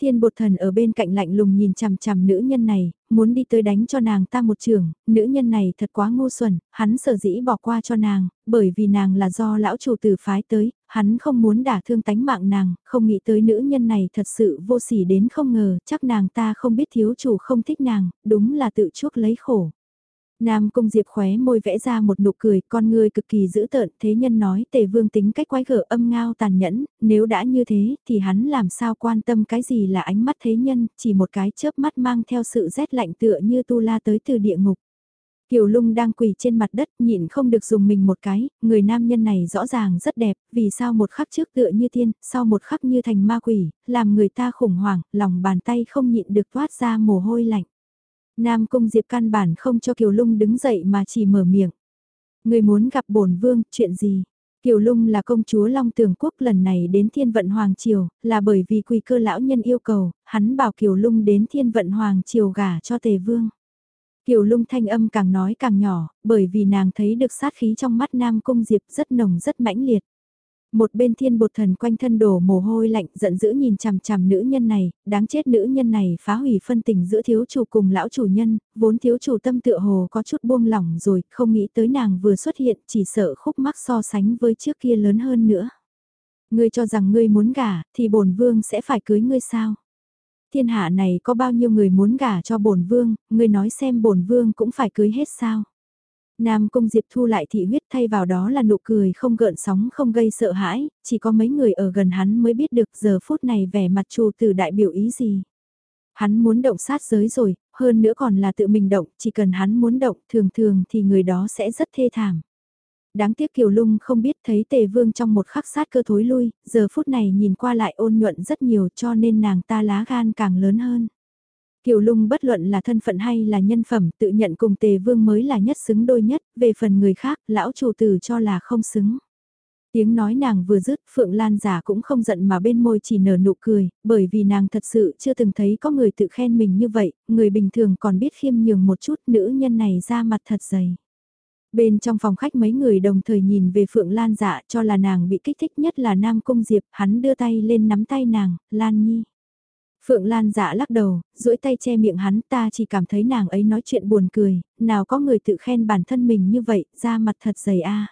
Thiên bột thần ở bên cạnh lạnh lùng nhìn chằm chằm nữ nhân này, muốn đi tới đánh cho nàng ta một trường, nữ nhân này thật quá ngu xuẩn, hắn sở dĩ bỏ qua cho nàng, bởi vì nàng là do lão chủ tử phái tới, hắn không muốn đả thương tánh mạng nàng, không nghĩ tới nữ nhân này thật sự vô sỉ đến không ngờ, chắc nàng ta không biết thiếu chủ không thích nàng, đúng là tự chuốc lấy khổ. Nam Cung Diệp khóe môi vẽ ra một nụ cười, con người cực kỳ dữ tợn, thế nhân nói tề vương tính cách quái gở âm ngao tàn nhẫn, nếu đã như thế, thì hắn làm sao quan tâm cái gì là ánh mắt thế nhân, chỉ một cái chớp mắt mang theo sự rét lạnh tựa như tu la tới từ địa ngục. Kiều Lung đang quỳ trên mặt đất nhịn không được dùng mình một cái, người nam nhân này rõ ràng rất đẹp, vì sao một khắc trước tựa như thiên, sau một khắc như thành ma quỷ, làm người ta khủng hoảng, lòng bàn tay không nhịn được thoát ra mồ hôi lạnh. Nam Cung Diệp căn bản không cho Kiều Lung đứng dậy mà chỉ mở miệng. Người muốn gặp bổn vương, chuyện gì? Kiều Lung là công chúa Long Tường Quốc lần này đến Thiên Vận Hoàng Triều, là bởi vì quỳ cơ lão nhân yêu cầu, hắn bảo Kiều Lung đến Thiên Vận Hoàng Triều gả cho Tề Vương. Kiều Lung thanh âm càng nói càng nhỏ, bởi vì nàng thấy được sát khí trong mắt Nam Cung Diệp rất nồng rất mãnh liệt. Một bên thiên bột thần quanh thân đổ mồ hôi lạnh giận dữ nhìn chằm chằm nữ nhân này, đáng chết nữ nhân này phá hủy phân tình giữa thiếu chủ cùng lão chủ nhân, vốn thiếu chủ tâm tựa hồ có chút buông lỏng rồi, không nghĩ tới nàng vừa xuất hiện chỉ sợ khúc mắc so sánh với trước kia lớn hơn nữa. Ngươi cho rằng ngươi muốn gả, thì bổn vương sẽ phải cưới ngươi sao? Thiên hạ này có bao nhiêu người muốn gả cho bổn vương, ngươi nói xem bổn vương cũng phải cưới hết sao? Nam Cung Diệp thu lại thị huyết thay vào đó là nụ cười không gợn sóng không gây sợ hãi, chỉ có mấy người ở gần hắn mới biết được giờ phút này vẻ mặt chủ từ đại biểu ý gì. Hắn muốn động sát giới rồi, hơn nữa còn là tự mình động, chỉ cần hắn muốn động thường thường thì người đó sẽ rất thê thảm. Đáng tiếc Kiều Lung không biết thấy tề vương trong một khắc sát cơ thối lui, giờ phút này nhìn qua lại ôn nhuận rất nhiều cho nên nàng ta lá gan càng lớn hơn. Kiều Lung bất luận là thân phận hay là nhân phẩm tự nhận cùng tề vương mới là nhất xứng đôi nhất, về phần người khác, lão chủ tử cho là không xứng. Tiếng nói nàng vừa dứt, Phượng Lan giả cũng không giận mà bên môi chỉ nở nụ cười, bởi vì nàng thật sự chưa từng thấy có người tự khen mình như vậy, người bình thường còn biết khiêm nhường một chút nữ nhân này ra mặt thật dày. Bên trong phòng khách mấy người đồng thời nhìn về Phượng Lan dạ cho là nàng bị kích thích nhất là Nam Cung Diệp, hắn đưa tay lên nắm tay nàng, Lan Nhi. Phượng Lan dạ lắc đầu, duỗi tay che miệng hắn ta chỉ cảm thấy nàng ấy nói chuyện buồn cười, nào có người tự khen bản thân mình như vậy, ra mặt thật dày a.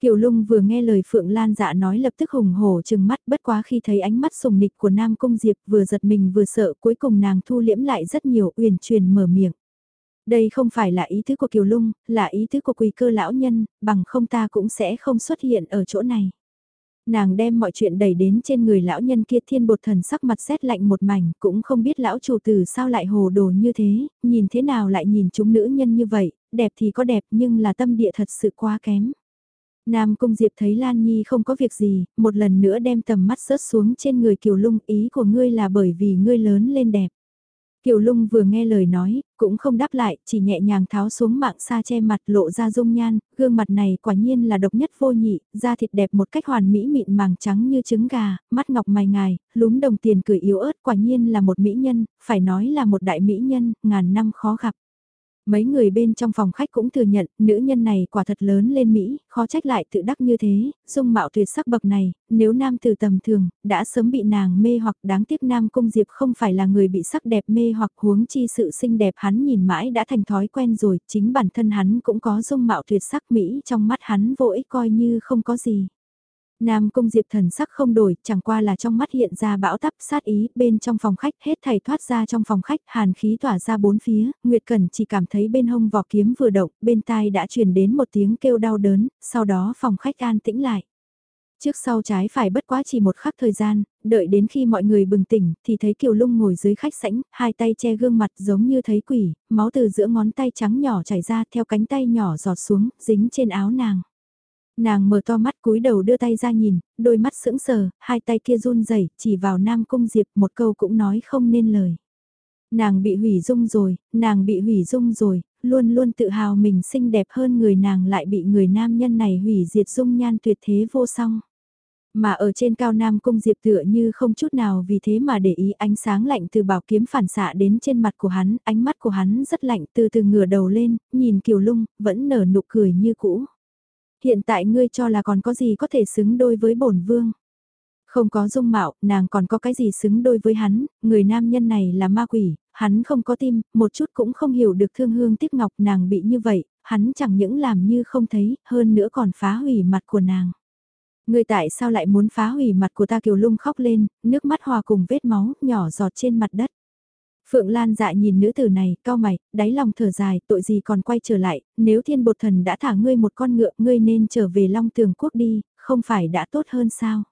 Kiều Lung vừa nghe lời Phượng Lan dạ nói lập tức hùng hổ chừng mắt bất quá khi thấy ánh mắt sùng nịch của Nam Cung Diệp vừa giật mình vừa sợ cuối cùng nàng thu liễm lại rất nhiều uyển truyền mở miệng. Đây không phải là ý tứ của Kiều Lung, là ý tứ của quỳ cơ lão nhân, bằng không ta cũng sẽ không xuất hiện ở chỗ này. Nàng đem mọi chuyện đẩy đến trên người lão nhân kia thiên bột thần sắc mặt xét lạnh một mảnh, cũng không biết lão chủ tử sao lại hồ đồ như thế, nhìn thế nào lại nhìn chúng nữ nhân như vậy, đẹp thì có đẹp nhưng là tâm địa thật sự quá kém. Nam Cung Diệp thấy Lan Nhi không có việc gì, một lần nữa đem tầm mắt rớt xuống trên người Kiều Lung ý của ngươi là bởi vì ngươi lớn lên đẹp. Kiều Lung vừa nghe lời nói, cũng không đáp lại, chỉ nhẹ nhàng tháo xuống mạng xa che mặt lộ ra dung nhan, gương mặt này quả nhiên là độc nhất vô nhị, da thịt đẹp một cách hoàn mỹ mịn màng trắng như trứng gà, mắt ngọc mày ngài, lúm đồng tiền cười yếu ớt quả nhiên là một mỹ nhân, phải nói là một đại mỹ nhân, ngàn năm khó gặp. Mấy người bên trong phòng khách cũng thừa nhận, nữ nhân này quả thật lớn lên Mỹ, khó trách lại tự đắc như thế, dung mạo tuyệt sắc bậc này, nếu nam từ tầm thường, đã sớm bị nàng mê hoặc đáng tiếc nam cung diệp không phải là người bị sắc đẹp mê hoặc huống chi sự xinh đẹp hắn nhìn mãi đã thành thói quen rồi, chính bản thân hắn cũng có dung mạo tuyệt sắc Mỹ trong mắt hắn vô ích coi như không có gì. Nam Cung Diệp thần sắc không đổi, chẳng qua là trong mắt hiện ra bão tắp sát ý, bên trong phòng khách hết thầy thoát ra trong phòng khách, hàn khí tỏa ra bốn phía, Nguyệt Cẩn chỉ cảm thấy bên hông vỏ kiếm vừa động, bên tai đã truyền đến một tiếng kêu đau đớn, sau đó phòng khách an tĩnh lại. Trước sau trái phải bất quá chỉ một khắc thời gian, đợi đến khi mọi người bừng tỉnh, thì thấy Kiều Lung ngồi dưới khách sảnh, hai tay che gương mặt giống như thấy quỷ, máu từ giữa ngón tay trắng nhỏ chảy ra theo cánh tay nhỏ giọt xuống, dính trên áo nàng. Nàng mở to mắt cúi đầu đưa tay ra nhìn, đôi mắt sững sờ, hai tay kia run rẩy chỉ vào Nam Cung Diệp một câu cũng nói không nên lời. Nàng bị hủy dung rồi, nàng bị hủy dung rồi, luôn luôn tự hào mình xinh đẹp hơn người nàng lại bị người nam nhân này hủy diệt dung nhan tuyệt thế vô song. Mà ở trên cao Nam Cung Diệp tựa như không chút nào vì thế mà để ý ánh sáng lạnh từ bảo kiếm phản xạ đến trên mặt của hắn, ánh mắt của hắn rất lạnh từ từ ngửa đầu lên, nhìn Kiều Lung, vẫn nở nụ cười như cũ hiện tại ngươi cho là còn có gì có thể xứng đôi với bổn vương. Không có dung mạo, nàng còn có cái gì xứng đôi với hắn, người nam nhân này là ma quỷ, hắn không có tim, một chút cũng không hiểu được thương hương tiếc ngọc nàng bị như vậy, hắn chẳng những làm như không thấy, hơn nữa còn phá hủy mặt của nàng. Người tại sao lại muốn phá hủy mặt của ta kiều lung khóc lên, nước mắt hòa cùng vết máu, nhỏ giọt trên mặt đất. Phượng Lan dại nhìn nữ tử này, cao mày, đáy lòng thở dài, tội gì còn quay trở lại, nếu thiên bột thần đã thả ngươi một con ngựa, ngươi nên trở về Long Tường Quốc đi, không phải đã tốt hơn sao?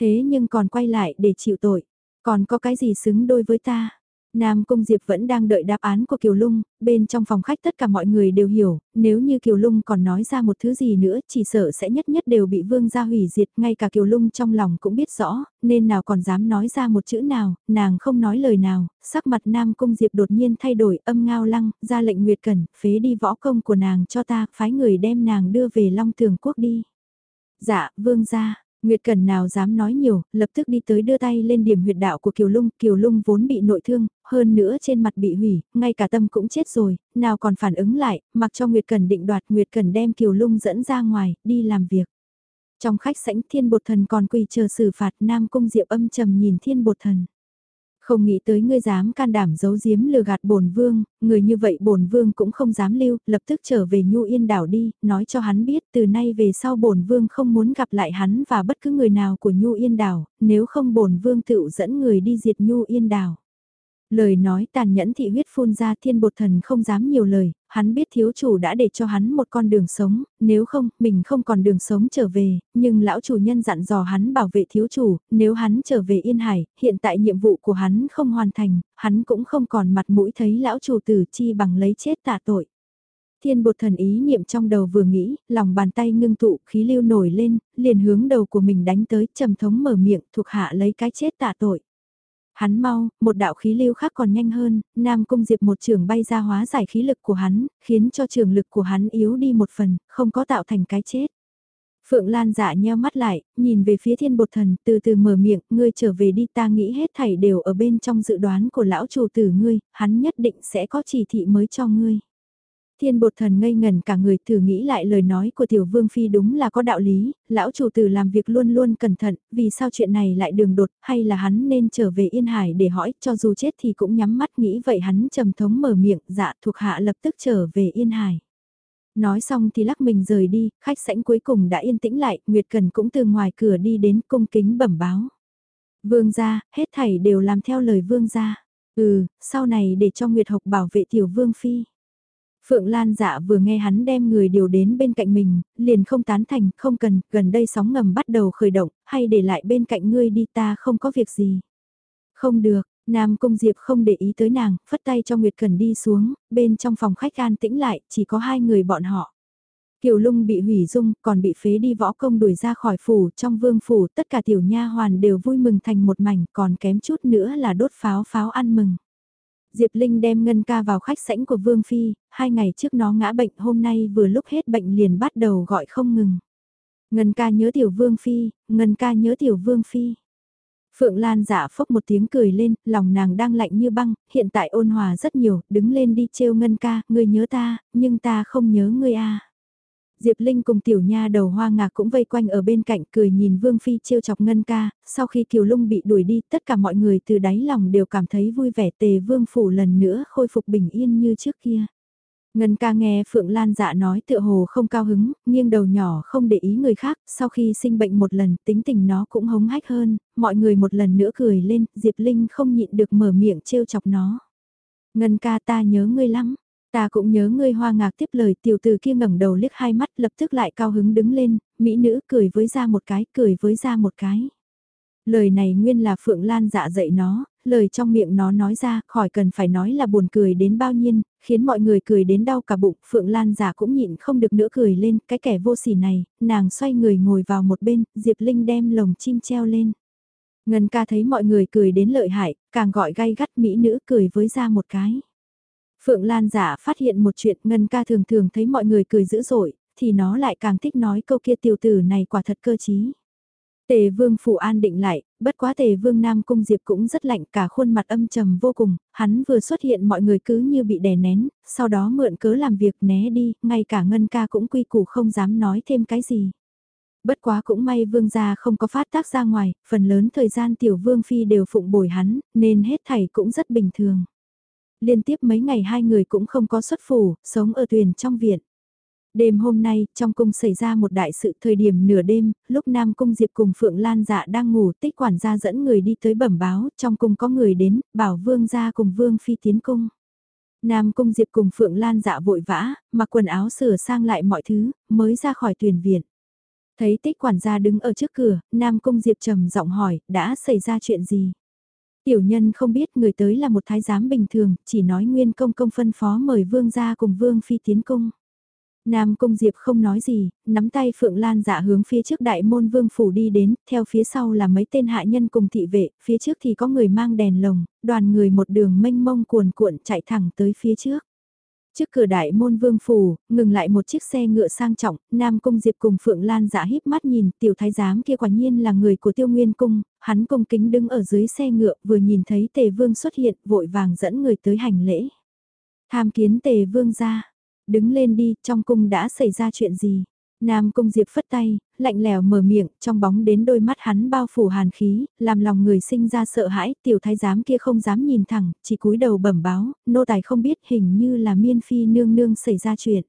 Thế nhưng còn quay lại để chịu tội, còn có cái gì xứng đôi với ta? Nam Cung Diệp vẫn đang đợi đáp án của Kiều Lung, bên trong phòng khách tất cả mọi người đều hiểu, nếu như Kiều Lung còn nói ra một thứ gì nữa chỉ sợ sẽ nhất nhất đều bị vương gia hủy diệt, ngay cả Kiều Lung trong lòng cũng biết rõ, nên nào còn dám nói ra một chữ nào, nàng không nói lời nào, sắc mặt Nam Cung Diệp đột nhiên thay đổi âm ngao lăng, ra lệnh Nguyệt Cẩn, phế đi võ công của nàng cho ta, phái người đem nàng đưa về Long Thường Quốc đi. Dạ, vương gia. Nguyệt Cần nào dám nói nhiều, lập tức đi tới đưa tay lên điểm huyệt đạo của Kiều Lung, Kiều Lung vốn bị nội thương, hơn nữa trên mặt bị hủy, ngay cả tâm cũng chết rồi, nào còn phản ứng lại, mặc cho Nguyệt Cần định đoạt Nguyệt Cần đem Kiều Lung dẫn ra ngoài, đi làm việc. Trong khách sảnh thiên bột thần còn quỳ chờ xử phạt Nam Cung Diệp âm trầm nhìn thiên bột thần. Không nghĩ tới ngươi dám can đảm giấu giếm lừa gạt bổn vương, người như vậy bổn vương cũng không dám lưu, lập tức trở về Nhu Yên đảo đi, nói cho hắn biết từ nay về sau bổn vương không muốn gặp lại hắn và bất cứ người nào của Nhu Yên đảo, nếu không bổn vương tự dẫn người đi diệt Nhu Yên đảo. Lời nói tàn nhẫn thị huyết phun ra thiên bột thần không dám nhiều lời, hắn biết thiếu chủ đã để cho hắn một con đường sống, nếu không, mình không còn đường sống trở về, nhưng lão chủ nhân dặn dò hắn bảo vệ thiếu chủ, nếu hắn trở về Yên Hải, hiện tại nhiệm vụ của hắn không hoàn thành, hắn cũng không còn mặt mũi thấy lão chủ tử chi bằng lấy chết tạ tội. Thiên bột thần ý niệm trong đầu vừa nghĩ, lòng bàn tay ngưng tụ, khí lưu nổi lên, liền hướng đầu của mình đánh tới, trầm thống mở miệng, thuộc hạ lấy cái chết tạ tội. Hắn mau, một đạo khí lưu khác còn nhanh hơn, Nam Cung Diệp một trường bay ra hóa giải khí lực của hắn, khiến cho trường lực của hắn yếu đi một phần, không có tạo thành cái chết. Phượng Lan dạ nheo mắt lại, nhìn về phía thiên bột thần, từ từ mở miệng, ngươi trở về đi ta nghĩ hết thảy đều ở bên trong dự đoán của lão chủ tử ngươi, hắn nhất định sẽ có chỉ thị mới cho ngươi. Thiên bột thần ngây ngần cả người thử nghĩ lại lời nói của tiểu vương phi đúng là có đạo lý, lão chủ tử làm việc luôn luôn cẩn thận, vì sao chuyện này lại đường đột, hay là hắn nên trở về Yên Hải để hỏi, cho dù chết thì cũng nhắm mắt nghĩ vậy hắn trầm thống mở miệng, dạ thuộc hạ lập tức trở về Yên Hải. Nói xong thì lắc mình rời đi, khách sảnh cuối cùng đã yên tĩnh lại, Nguyệt Cần cũng từ ngoài cửa đi đến cung kính bẩm báo. Vương gia, hết thảy đều làm theo lời vương gia. Ừ, sau này để cho Nguyệt Hộc bảo vệ tiểu vương phi. Phượng Lan dạ vừa nghe hắn đem người điều đến bên cạnh mình, liền không tán thành, không cần, gần đây sóng ngầm bắt đầu khởi động, hay để lại bên cạnh ngươi đi ta không có việc gì. Không được, Nam Cung Diệp không để ý tới nàng, phất tay cho Nguyệt Cần đi xuống, bên trong phòng khách an tĩnh lại, chỉ có hai người bọn họ. Kiều Lung bị hủy dung, còn bị phế đi võ công đuổi ra khỏi phủ, trong vương phủ tất cả tiểu nha hoàn đều vui mừng thành một mảnh, còn kém chút nữa là đốt pháo pháo ăn mừng. Diệp Linh đem Ngân ca vào khách sảnh của Vương Phi, hai ngày trước nó ngã bệnh hôm nay vừa lúc hết bệnh liền bắt đầu gọi không ngừng. Ngân ca nhớ tiểu Vương Phi, Ngân ca nhớ tiểu Vương Phi. Phượng Lan giả phốc một tiếng cười lên, lòng nàng đang lạnh như băng, hiện tại ôn hòa rất nhiều, đứng lên đi trêu Ngân ca, ngươi nhớ ta, nhưng ta không nhớ ngươi a. Diệp Linh cùng tiểu nha đầu hoa ngạc cũng vây quanh ở bên cạnh cười nhìn Vương Phi trêu chọc Ngân ca, sau khi Kiều Lung bị đuổi đi tất cả mọi người từ đáy lòng đều cảm thấy vui vẻ tề Vương Phủ lần nữa khôi phục bình yên như trước kia. Ngân ca nghe Phượng Lan dạ nói tựa hồ không cao hứng, nghiêng đầu nhỏ không để ý người khác, sau khi sinh bệnh một lần tính tình nó cũng hống hách hơn, mọi người một lần nữa cười lên, Diệp Linh không nhịn được mở miệng trêu chọc nó. Ngân ca ta nhớ ngươi lắm, Ta cũng nhớ ngươi hoa ngạc tiếp lời tiểu từ kia ngẩng đầu liếc hai mắt lập tức lại cao hứng đứng lên, mỹ nữ cười với ra một cái, cười với ra một cái. Lời này nguyên là Phượng Lan dạ dạy nó, lời trong miệng nó nói ra khỏi cần phải nói là buồn cười đến bao nhiêu, khiến mọi người cười đến đau cả bụng, Phượng Lan giả dạ cũng nhịn không được nữa cười lên, cái kẻ vô sỉ này, nàng xoay người ngồi vào một bên, Diệp Linh đem lồng chim treo lên. Ngân ca thấy mọi người cười đến lợi hại, càng gọi gay gắt mỹ nữ cười với ra một cái. Phượng Lan giả phát hiện một chuyện Ngân ca thường thường thấy mọi người cười dữ dội, thì nó lại càng thích nói câu kia tiểu tử này quả thật cơ trí. Tề vương phủ an định lại, bất quá tề vương nam cung diệp cũng rất lạnh cả khuôn mặt âm trầm vô cùng, hắn vừa xuất hiện mọi người cứ như bị đè nén, sau đó mượn cớ làm việc né đi, ngay cả ngân ca cũng quy củ không dám nói thêm cái gì. Bất quá cũng may vương gia không có phát tác ra ngoài, phần lớn thời gian tiểu vương phi đều phụng bồi hắn, nên hết thảy cũng rất bình thường. Liên tiếp mấy ngày hai người cũng không có xuất phủ, sống ở thuyền trong viện. Đêm hôm nay, trong cung xảy ra một đại sự thời điểm nửa đêm, lúc Nam Cung Diệp cùng Phượng Lan dạ đang ngủ tích quản gia dẫn người đi tới bẩm báo, trong cung có người đến, bảo Vương gia cùng Vương Phi tiến cung. Nam Cung Diệp cùng Phượng Lan dạ vội vã, mặc quần áo sửa sang lại mọi thứ, mới ra khỏi tuyển viện. Thấy tích quản gia đứng ở trước cửa, Nam Cung Diệp trầm giọng hỏi, đã xảy ra chuyện gì? Tiểu nhân không biết người tới là một thái giám bình thường, chỉ nói nguyên công công phân phó mời vương gia cùng vương phi tiến cung. Nam Cung Diệp không nói gì, nắm tay Phượng Lan dạ hướng phía trước đại môn vương phủ đi đến, theo phía sau là mấy tên hạ nhân cùng thị vệ, phía trước thì có người mang đèn lồng, đoàn người một đường mênh mông cuồn cuộn chạy thẳng tới phía trước. Trước cửa đại môn vương phủ, ngừng lại một chiếc xe ngựa sang trọng, Nam Cung Diệp cùng Phượng Lan giả híp mắt nhìn, tiểu thái giám kia quả nhiên là người của tiêu nguyên cung, hắn cung kính đứng ở dưới xe ngựa vừa nhìn thấy tề vương xuất hiện vội vàng dẫn người tới hành lễ. Tham kiến tề vương ra, đứng lên đi, trong cung đã xảy ra chuyện gì? Nam Cung Diệp phất tay, lạnh lèo mở miệng, trong bóng đến đôi mắt hắn bao phủ hàn khí, làm lòng người sinh ra sợ hãi, tiểu thái giám kia không dám nhìn thẳng, chỉ cúi đầu bẩm báo, nô tài không biết hình như là miên phi nương nương xảy ra chuyện.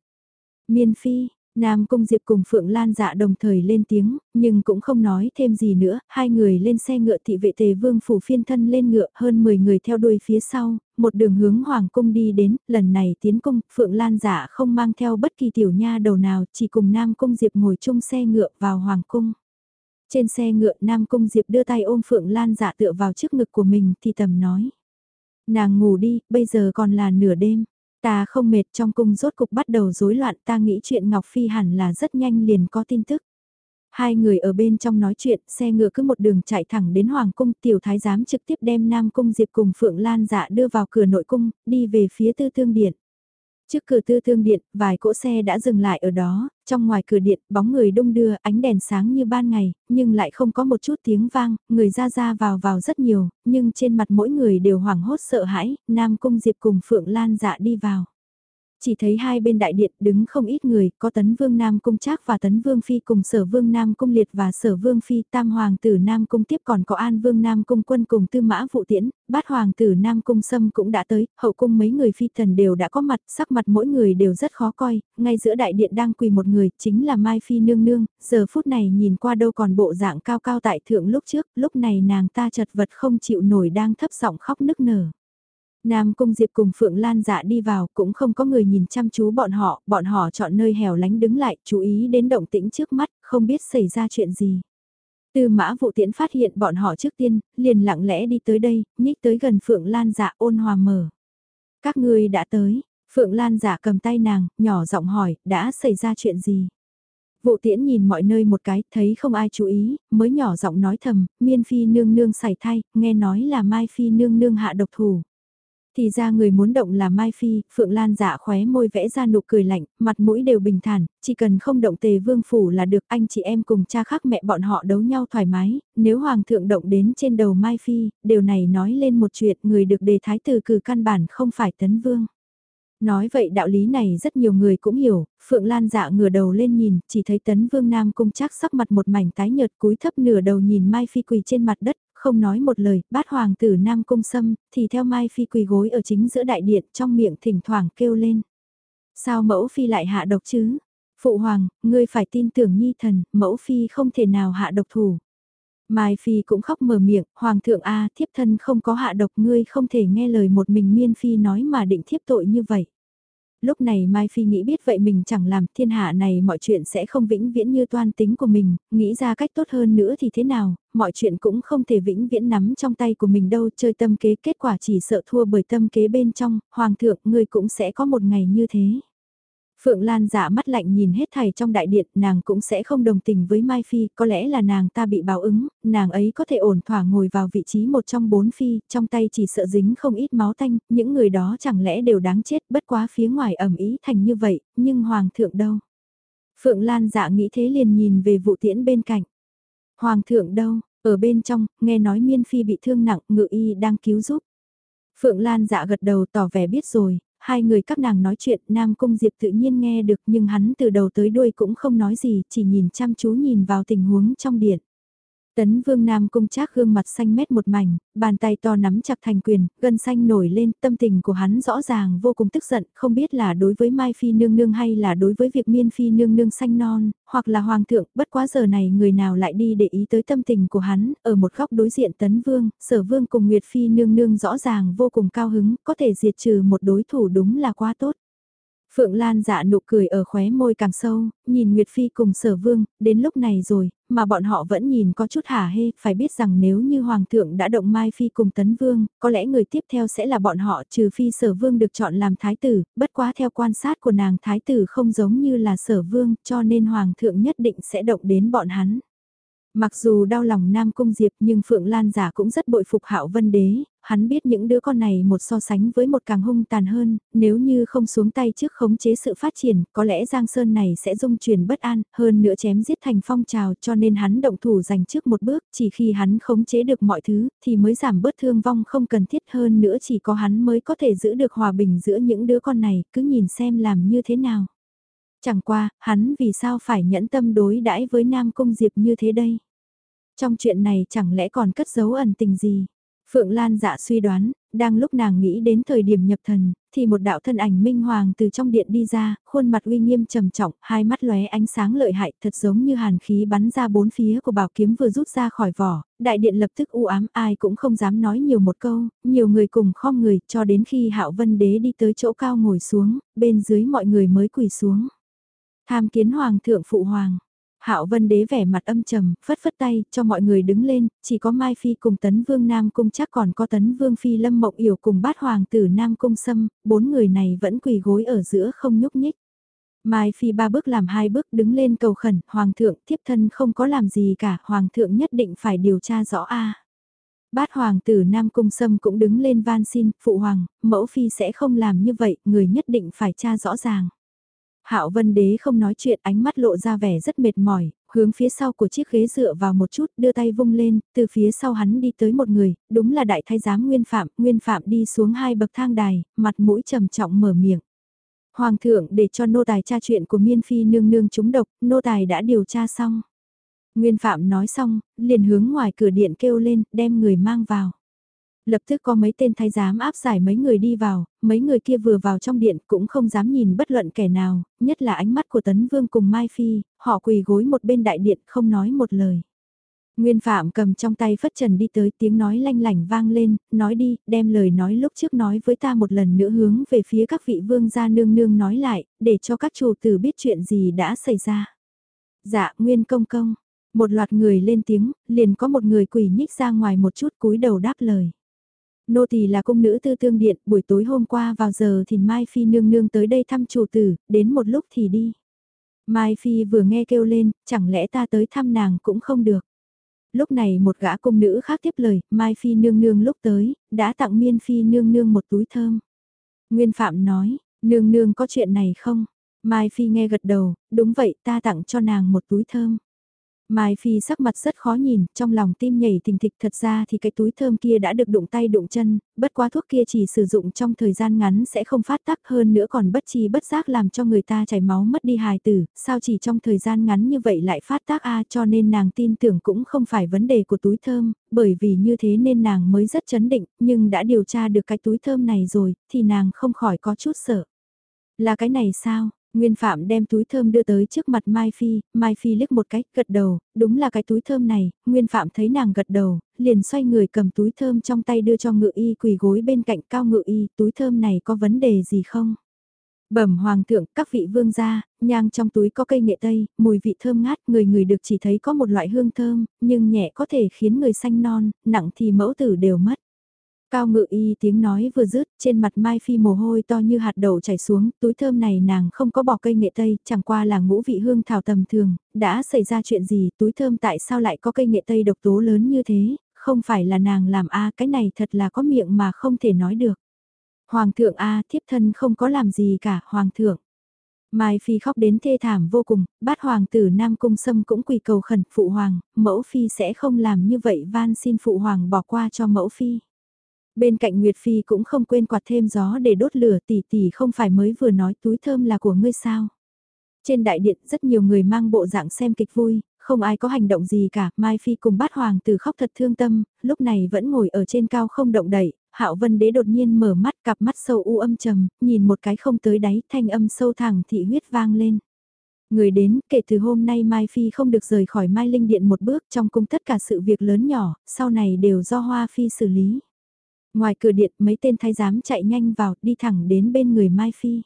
Miên phi, Nam Cung Diệp cùng Phượng Lan dạ đồng thời lên tiếng, nhưng cũng không nói thêm gì nữa, hai người lên xe ngựa thị vệ tề vương phủ phiên thân lên ngựa, hơn 10 người theo đuôi phía sau, một đường hướng Hoàng Cung đi đến, lần này tiến cung, Phượng Lan dạ không mang theo bất kỳ tiểu nha đầu nào, chỉ cùng Nam Cung Diệp ngồi chung xe ngựa vào Hoàng Cung. Trên xe ngựa Nam Cung Diệp đưa tay ôm Phượng Lan dạ tựa vào trước ngực của mình thì tầm nói. Nàng ngủ đi, bây giờ còn là nửa đêm. Ta không mệt trong cung rốt cục bắt đầu rối loạn ta nghĩ chuyện Ngọc Phi hẳn là rất nhanh liền có tin tức. Hai người ở bên trong nói chuyện, xe ngựa cứ một đường chạy thẳng đến Hoàng cung, tiểu thái giám trực tiếp đem Nam cung Diệp cùng Phượng Lan dạ đưa vào cửa nội cung, đi về phía tư thương điện. Trước cửa tư thương điện, vài cỗ xe đã dừng lại ở đó, trong ngoài cửa điện, bóng người đông đưa, ánh đèn sáng như ban ngày, nhưng lại không có một chút tiếng vang, người ra ra vào vào rất nhiều, nhưng trên mặt mỗi người đều hoảng hốt sợ hãi, Nam Cung Diệp cùng Phượng Lan dạ đi vào. Chỉ thấy hai bên đại điện đứng không ít người, có tấn vương Nam Cung Trác và tấn vương Phi cùng sở vương Nam Cung Liệt và sở vương Phi tam hoàng tử Nam Cung tiếp còn có an vương Nam Cung quân cùng tư mã vụ tiễn, bát hoàng tử Nam Cung Sâm cũng đã tới, hậu cung mấy người phi thần đều đã có mặt, sắc mặt mỗi người đều rất khó coi, ngay giữa đại điện đang quỳ một người, chính là Mai Phi nương nương, giờ phút này nhìn qua đâu còn bộ dạng cao cao tại thượng lúc trước, lúc này nàng ta chật vật không chịu nổi đang thấp giọng khóc nức nở. Nam Cung Diệp cùng Phượng Lan dạ đi vào cũng không có người nhìn chăm chú bọn họ, bọn họ chọn nơi hẻo lánh đứng lại, chú ý đến động tĩnh trước mắt, không biết xảy ra chuyện gì. Tư mã vụ tiễn phát hiện bọn họ trước tiên, liền lặng lẽ đi tới đây, nhích tới gần Phượng Lan dạ ôn hòa mở. Các ngươi đã tới, Phượng Lan dạ cầm tay nàng, nhỏ giọng hỏi, đã xảy ra chuyện gì? Vụ tiễn nhìn mọi nơi một cái, thấy không ai chú ý, mới nhỏ giọng nói thầm, miên phi nương nương xảy thay, nghe nói là mai phi nương nương hạ độc thủ. Thì ra người muốn động là Mai Phi, Phượng Lan dạ khóe môi vẽ ra nụ cười lạnh, mặt mũi đều bình thản, chỉ cần không động tề vương phủ là được anh chị em cùng cha khác mẹ bọn họ đấu nhau thoải mái, nếu Hoàng thượng động đến trên đầu Mai Phi, điều này nói lên một chuyện người được đề thái tử cử căn bản không phải tấn vương. Nói vậy đạo lý này rất nhiều người cũng hiểu, Phượng Lan dạ ngửa đầu lên nhìn, chỉ thấy tấn vương nam cung chắc sắc mặt một mảnh tái nhợt cúi thấp nửa đầu nhìn Mai Phi quỳ trên mặt đất, không nói một lời, bát hoàng tử Nam Cung Sâm, thì theo Mai Phi quỳ gối ở chính giữa đại điện trong miệng thỉnh thoảng kêu lên. Sao mẫu Phi lại hạ độc chứ? Phụ hoàng, ngươi phải tin tưởng nhi thần, mẫu Phi không thể nào hạ độc thủ. Mai Phi cũng khóc mở miệng, Hoàng thượng A thiếp thân không có hạ độc ngươi không thể nghe lời một mình Miên Phi nói mà định thiếp tội như vậy. Lúc này Mai Phi nghĩ biết vậy mình chẳng làm thiên hạ này mọi chuyện sẽ không vĩnh viễn như toan tính của mình, nghĩ ra cách tốt hơn nữa thì thế nào, mọi chuyện cũng không thể vĩnh viễn nắm trong tay của mình đâu, chơi tâm kế kết quả chỉ sợ thua bởi tâm kế bên trong, Hoàng thượng ngươi cũng sẽ có một ngày như thế. Phượng Lan dạ mắt lạnh nhìn hết thầy trong đại điện, nàng cũng sẽ không đồng tình với Mai Phi, có lẽ là nàng ta bị báo ứng, nàng ấy có thể ổn thỏa ngồi vào vị trí một trong bốn phi, trong tay chỉ sợ dính không ít máu tanh, những người đó chẳng lẽ đều đáng chết, bất quá phía ngoài ẩm ý thành như vậy, nhưng Hoàng thượng đâu? Phượng Lan dạ nghĩ thế liền nhìn về vụ tiễn bên cạnh. Hoàng thượng đâu? Ở bên trong, nghe nói miên phi bị thương nặng, ngự y đang cứu giúp. Phượng Lan dạ gật đầu tỏ vẻ biết rồi, hai người các nàng nói chuyện, Nam Cung Diệp tự nhiên nghe được nhưng hắn từ đầu tới đuôi cũng không nói gì, chỉ nhìn chăm chú nhìn vào tình huống trong điện. Tấn Vương Nam cung trác gương mặt xanh mét một mảnh, bàn tay to nắm chặt thành quyền, gân xanh nổi lên, tâm tình của hắn rõ ràng vô cùng tức giận, không biết là đối với Mai Phi nương nương hay là đối với việc Miên Phi nương nương xanh non, hoặc là Hoàng thượng, bất quá giờ này người nào lại đi để ý tới tâm tình của hắn, ở một góc đối diện Tấn Vương, Sở Vương cùng Nguyệt Phi nương nương rõ ràng vô cùng cao hứng, có thể diệt trừ một đối thủ đúng là quá tốt. Phượng Lan dạ nụ cười ở khóe môi càng sâu, nhìn Nguyệt Phi cùng sở vương, đến lúc này rồi, mà bọn họ vẫn nhìn có chút hả hê, phải biết rằng nếu như Hoàng thượng đã động Mai Phi cùng Tấn Vương, có lẽ người tiếp theo sẽ là bọn họ trừ phi sở vương được chọn làm thái tử, bất quá theo quan sát của nàng thái tử không giống như là sở vương, cho nên Hoàng thượng nhất định sẽ động đến bọn hắn. Mặc dù đau lòng Nam Cung Diệp nhưng Phượng Lan giả cũng rất bội phục Hạo Vân Đế, hắn biết những đứa con này một so sánh với một càng hung tàn hơn, nếu như không xuống tay trước khống chế sự phát triển, có lẽ Giang Sơn này sẽ dung chuyển bất an, hơn nữa chém giết thành phong trào cho nên hắn động thủ giành trước một bước, chỉ khi hắn khống chế được mọi thứ, thì mới giảm bớt thương vong không cần thiết hơn nữa chỉ có hắn mới có thể giữ được hòa bình giữa những đứa con này, cứ nhìn xem làm như thế nào. Chẳng qua, hắn vì sao phải nhẫn tâm đối đãi với Nam Cung Diệp như thế đây? Trong chuyện này chẳng lẽ còn cất giấu ẩn tình gì? Phượng Lan dạ suy đoán, đang lúc nàng nghĩ đến thời điểm nhập thần, thì một đạo thân ảnh minh hoàng từ trong điện đi ra, khuôn mặt uy nghiêm trầm trọng, hai mắt lóe ánh sáng lợi hại thật giống như hàn khí bắn ra bốn phía của bảo kiếm vừa rút ra khỏi vỏ, đại điện lập tức u ám ai cũng không dám nói nhiều một câu, nhiều người cùng khom người cho đến khi hạo vân đế đi tới chỗ cao ngồi xuống, bên dưới mọi người mới quỳ xuống. Tham kiến hoàng thượng phụ hoàng. Hạo Vân Đế vẻ mặt âm trầm, phất phất tay, cho mọi người đứng lên, chỉ có Mai Phi cùng Tấn Vương Nam Cung chắc còn có Tấn Vương Phi Lâm Mộng Yểu cùng bát hoàng tử Nam Cung Sâm, bốn người này vẫn quỳ gối ở giữa không nhúc nhích. Mai Phi ba bước làm hai bước đứng lên cầu khẩn, Hoàng thượng thiếp thân không có làm gì cả, Hoàng thượng nhất định phải điều tra rõ a. Bát Hoàng tử Nam Cung Sâm cũng đứng lên van xin, Phụ Hoàng, mẫu Phi sẽ không làm như vậy, người nhất định phải tra rõ ràng. Hạo Vân Đế không nói chuyện, ánh mắt lộ ra vẻ rất mệt mỏi, hướng phía sau của chiếc ghế dựa vào một chút, đưa tay vung lên, từ phía sau hắn đi tới một người, đúng là đại thái giám Nguyên Phạm, Nguyên Phạm đi xuống hai bậc thang đài, mặt mũi trầm trọng mở miệng. Hoàng thượng để cho nô tài tra chuyện của miên phi nương nương trúng độc, nô tài đã điều tra xong. Nguyên Phạm nói xong, liền hướng ngoài cửa điện kêu lên, đem người mang vào. Lập tức có mấy tên thái giám áp giải mấy người đi vào, mấy người kia vừa vào trong điện cũng không dám nhìn bất luận kẻ nào, nhất là ánh mắt của Tấn Vương cùng Mai Phi, họ quỳ gối một bên đại điện không nói một lời. Nguyên Phạm cầm trong tay phất trần đi tới tiếng nói lanh lảnh vang lên, nói đi, đem lời nói lúc trước nói với ta một lần nữa hướng về phía các vị vương gia nương nương nói lại, để cho các chủ tử biết chuyện gì đã xảy ra. Dạ, Nguyên Công Công, một loạt người lên tiếng, liền có một người quỳ nhích ra ngoài một chút cúi đầu đáp lời. Nô tỳ là cung nữ tư tương điện, buổi tối hôm qua vào giờ thì Mai Phi nương nương tới đây thăm chủ tử, đến một lúc thì đi. Mai Phi vừa nghe kêu lên, chẳng lẽ ta tới thăm nàng cũng không được. Lúc này một gã cung nữ khác tiếp lời, Mai Phi nương nương lúc tới, đã tặng Miên Phi nương nương một túi thơm. Nguyên Phạm nói, nương nương có chuyện này không? Mai Phi nghe gật đầu, đúng vậy ta tặng cho nàng một túi thơm. Mai Phi sắc mặt rất khó nhìn, trong lòng tim nhảy thình thịch thật ra thì cái túi thơm kia đã được đụng tay đụng chân, bất quá thuốc kia chỉ sử dụng trong thời gian ngắn sẽ không phát tác hơn nữa còn bất chi bất giác làm cho người ta chảy máu mất đi hài tử, sao chỉ trong thời gian ngắn như vậy lại phát tác a cho nên nàng tin tưởng cũng không phải vấn đề của túi thơm, bởi vì như thế nên nàng mới rất chấn định, nhưng đã điều tra được cái túi thơm này rồi, thì nàng không khỏi có chút sợ. Là cái này sao? Nguyên Phạm đem túi thơm đưa tới trước mặt Mai Phi, Mai Phi liếc một cái, gật đầu, đúng là cái túi thơm này, Nguyên Phạm thấy nàng gật đầu, liền xoay người cầm túi thơm trong tay đưa cho ngự y quỳ gối bên cạnh cao ngự y, túi thơm này có vấn đề gì không? Bẩm hoàng thượng, các vị vương gia, nhang trong túi có cây nghệ tây, mùi vị thơm ngát, người người được chỉ thấy có một loại hương thơm, nhưng nhẹ có thể khiến người xanh non, nặng thì mẫu tử đều mất. Cao ngự y tiếng nói vừa dứt, trên mặt Mai Phi mồ hôi to như hạt đậu chảy xuống, túi thơm này nàng không có bỏ cây nghệ tây, chẳng qua là ngũ vị hương thảo tầm thường, đã xảy ra chuyện gì, túi thơm tại sao lại có cây nghệ tây độc tố lớn như thế, không phải là nàng làm a cái này thật là có miệng mà không thể nói được. Hoàng thượng a thiếp thân không có làm gì cả, hoàng thượng. Mai Phi khóc đến thê thảm vô cùng, bát hoàng tử Nam Cung Sâm cũng quỳ cầu khẩn phụ hoàng, mẫu Phi sẽ không làm như vậy van xin phụ hoàng bỏ qua cho mẫu Phi. Bên cạnh Nguyệt Phi cũng không quên quạt thêm gió để đốt lửa tỷ tỷ không phải mới vừa nói túi thơm là của ngươi sao. Trên đại điện rất nhiều người mang bộ dạng xem kịch vui, không ai có hành động gì cả, Mai Phi cùng bát hoàng tử khóc thật thương tâm, lúc này vẫn ngồi ở trên cao không động đậy, Hạo Vân Đế đột nhiên mở mắt, cặp mắt sâu u âm trầm, nhìn một cái không tới đáy, thanh âm sâu thẳng thị huyết vang lên. Người đến, kể từ hôm nay Mai Phi không được rời khỏi Mai Linh Điện một bước trong cung tất cả sự việc lớn nhỏ, sau này đều do Hoa Phi xử lý. Ngoài cửa điện mấy tên thái giám chạy nhanh vào đi thẳng đến bên người Mai Phi.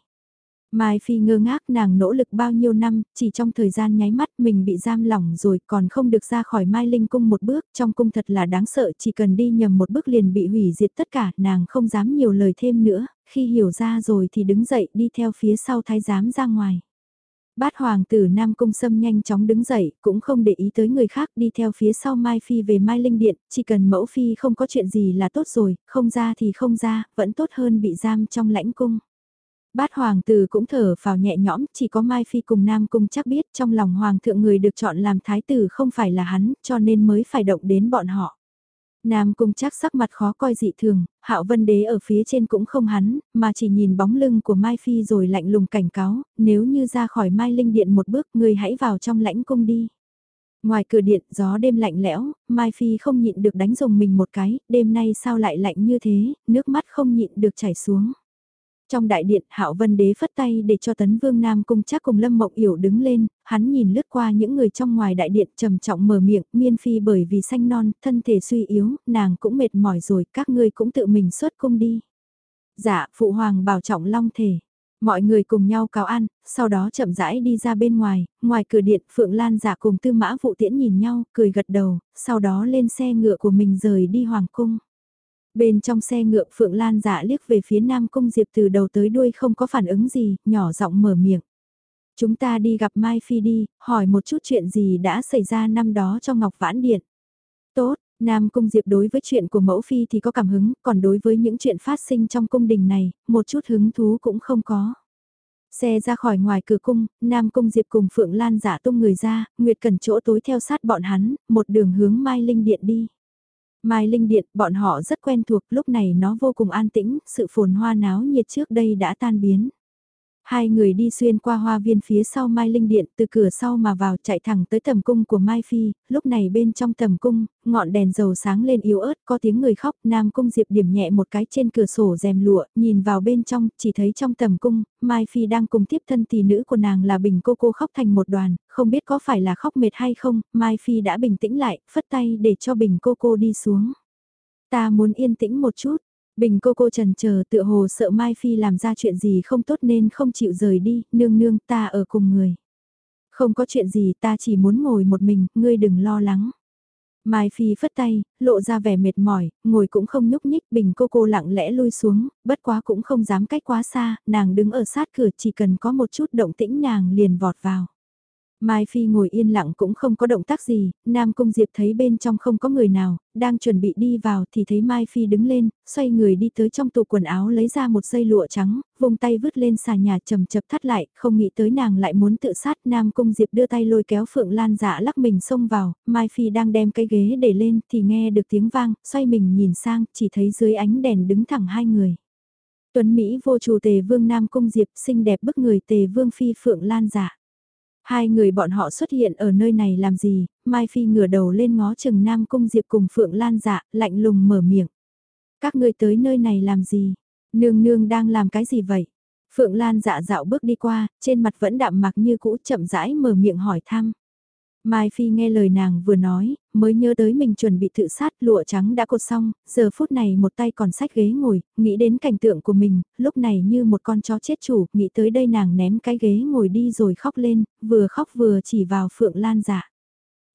Mai Phi ngơ ngác nàng nỗ lực bao nhiêu năm, chỉ trong thời gian nháy mắt mình bị giam lỏng rồi còn không được ra khỏi Mai Linh cung một bước, trong cung thật là đáng sợ chỉ cần đi nhầm một bước liền bị hủy diệt tất cả, nàng không dám nhiều lời thêm nữa, khi hiểu ra rồi thì đứng dậy đi theo phía sau thái giám ra ngoài. Bát hoàng tử Nam Cung Sâm nhanh chóng đứng dậy, cũng không để ý tới người khác đi theo phía sau Mai Phi về Mai Linh Điện, chỉ cần mẫu Phi không có chuyện gì là tốt rồi, không ra thì không ra, vẫn tốt hơn bị giam trong lãnh cung. Bát hoàng tử cũng thở vào nhẹ nhõm, chỉ có Mai Phi cùng Nam Cung chắc biết trong lòng hoàng thượng người được chọn làm thái tử không phải là hắn, cho nên mới phải động đến bọn họ. Nam cung chắc sắc mặt khó coi dị thường, hạo vân đế ở phía trên cũng không hắn, mà chỉ nhìn bóng lưng của Mai Phi rồi lạnh lùng cảnh cáo, nếu như ra khỏi Mai Linh Điện một bước người hãy vào trong lãnh cung đi. Ngoài cửa điện gió đêm lạnh lẽo, Mai Phi không nhịn được đánh rồng mình một cái, đêm nay sao lại lạnh như thế, nước mắt không nhịn được chảy xuống. Trong đại điện, Hạo Vân Đế phất tay để cho Tấn Vương Nam cung chắc cùng Lâm Mộng Yểu đứng lên, hắn nhìn lướt qua những người trong ngoài đại điện trầm trọng mở miệng, miên phi bởi vì xanh non, thân thể suy yếu, nàng cũng mệt mỏi rồi, các ngươi cũng tự mình xuất cung đi. Dạ, Phụ Hoàng bảo trọng long thể. Mọi người cùng nhau cáo ăn, sau đó chậm rãi đi ra bên ngoài, ngoài cửa điện Phượng Lan giả cùng tư mã vụ tiễn nhìn nhau, cười gật đầu, sau đó lên xe ngựa của mình rời đi Hoàng cung. Bên trong xe ngựa Phượng Lan dạ liếc về phía Nam Cung Diệp từ đầu tới đuôi không có phản ứng gì, nhỏ giọng mở miệng. Chúng ta đi gặp Mai Phi đi, hỏi một chút chuyện gì đã xảy ra năm đó trong Ngọc Vãn Điện. Tốt, Nam Cung Diệp đối với chuyện của mẫu Phi thì có cảm hứng, còn đối với những chuyện phát sinh trong cung đình này, một chút hứng thú cũng không có. Xe ra khỏi ngoài cửa cung, Nam Cung Diệp cùng Phượng Lan giả tung người ra, Nguyệt Cần chỗ tối theo sát bọn hắn, một đường hướng Mai Linh Điện đi. Mai Linh Điện, bọn họ rất quen thuộc, lúc này nó vô cùng an tĩnh, sự phồn hoa náo nhiệt trước đây đã tan biến. Hai người đi xuyên qua hoa viên phía sau Mai Linh Điện từ cửa sau mà vào chạy thẳng tới tầm cung của Mai Phi, lúc này bên trong tầm cung, ngọn đèn dầu sáng lên yếu ớt có tiếng người khóc, Nam Cung Diệp điểm nhẹ một cái trên cửa sổ rèm lụa, nhìn vào bên trong, chỉ thấy trong tầm cung, Mai Phi đang cùng tiếp thân tỷ nữ của nàng là Bình Cô Cô khóc thành một đoàn, không biết có phải là khóc mệt hay không, Mai Phi đã bình tĩnh lại, phất tay để cho Bình Cô Cô đi xuống. Ta muốn yên tĩnh một chút, Bình cô cô trần chờ tựa hồ sợ Mai Phi làm ra chuyện gì không tốt nên không chịu rời đi, nương nương ta ở cùng người. Không có chuyện gì ta chỉ muốn ngồi một mình, ngươi đừng lo lắng. Mai Phi phất tay, lộ ra vẻ mệt mỏi, ngồi cũng không nhúc nhích, bình cô cô lặng lẽ lui xuống, bất quá cũng không dám cách quá xa, nàng đứng ở sát cửa chỉ cần có một chút động tĩnh nàng liền vọt vào. Mai Phi ngồi yên lặng cũng không có động tác gì, Nam Cung Diệp thấy bên trong không có người nào, đang chuẩn bị đi vào thì thấy Mai Phi đứng lên, xoay người đi tới trong tủ quần áo lấy ra một dây lụa trắng, vùng tay vứt lên xà nhà chầm chập thắt lại, không nghĩ tới nàng lại muốn tự sát. Nam Cung Diệp đưa tay lôi kéo Phượng Lan dạ lắc mình xông vào, Mai Phi đang đem cái ghế để lên thì nghe được tiếng vang, xoay mình nhìn sang, chỉ thấy dưới ánh đèn đứng thẳng hai người. Tuấn Mỹ vô chủ tề vương Nam Cung Diệp xinh đẹp bức người tề vương Phi Phượng Lan dạ. Hai người bọn họ xuất hiện ở nơi này làm gì, Mai Phi ngửa đầu lên ngó chừng Nam Cung Diệp cùng Phượng Lan dạ, lạnh lùng mở miệng. Các ngươi tới nơi này làm gì? Nương nương đang làm cái gì vậy? Phượng Lan dạ dạo bước đi qua, trên mặt vẫn đạm mặc như cũ chậm rãi mở miệng hỏi thăm. Mai Phi nghe lời nàng vừa nói, mới nhớ tới mình chuẩn bị tự sát lụa trắng đã cột xong, giờ phút này một tay còn sách ghế ngồi, nghĩ đến cảnh tượng của mình, lúc này như một con chó chết chủ, nghĩ tới đây nàng ném cái ghế ngồi đi rồi khóc lên, vừa khóc vừa chỉ vào Phượng Lan dạ.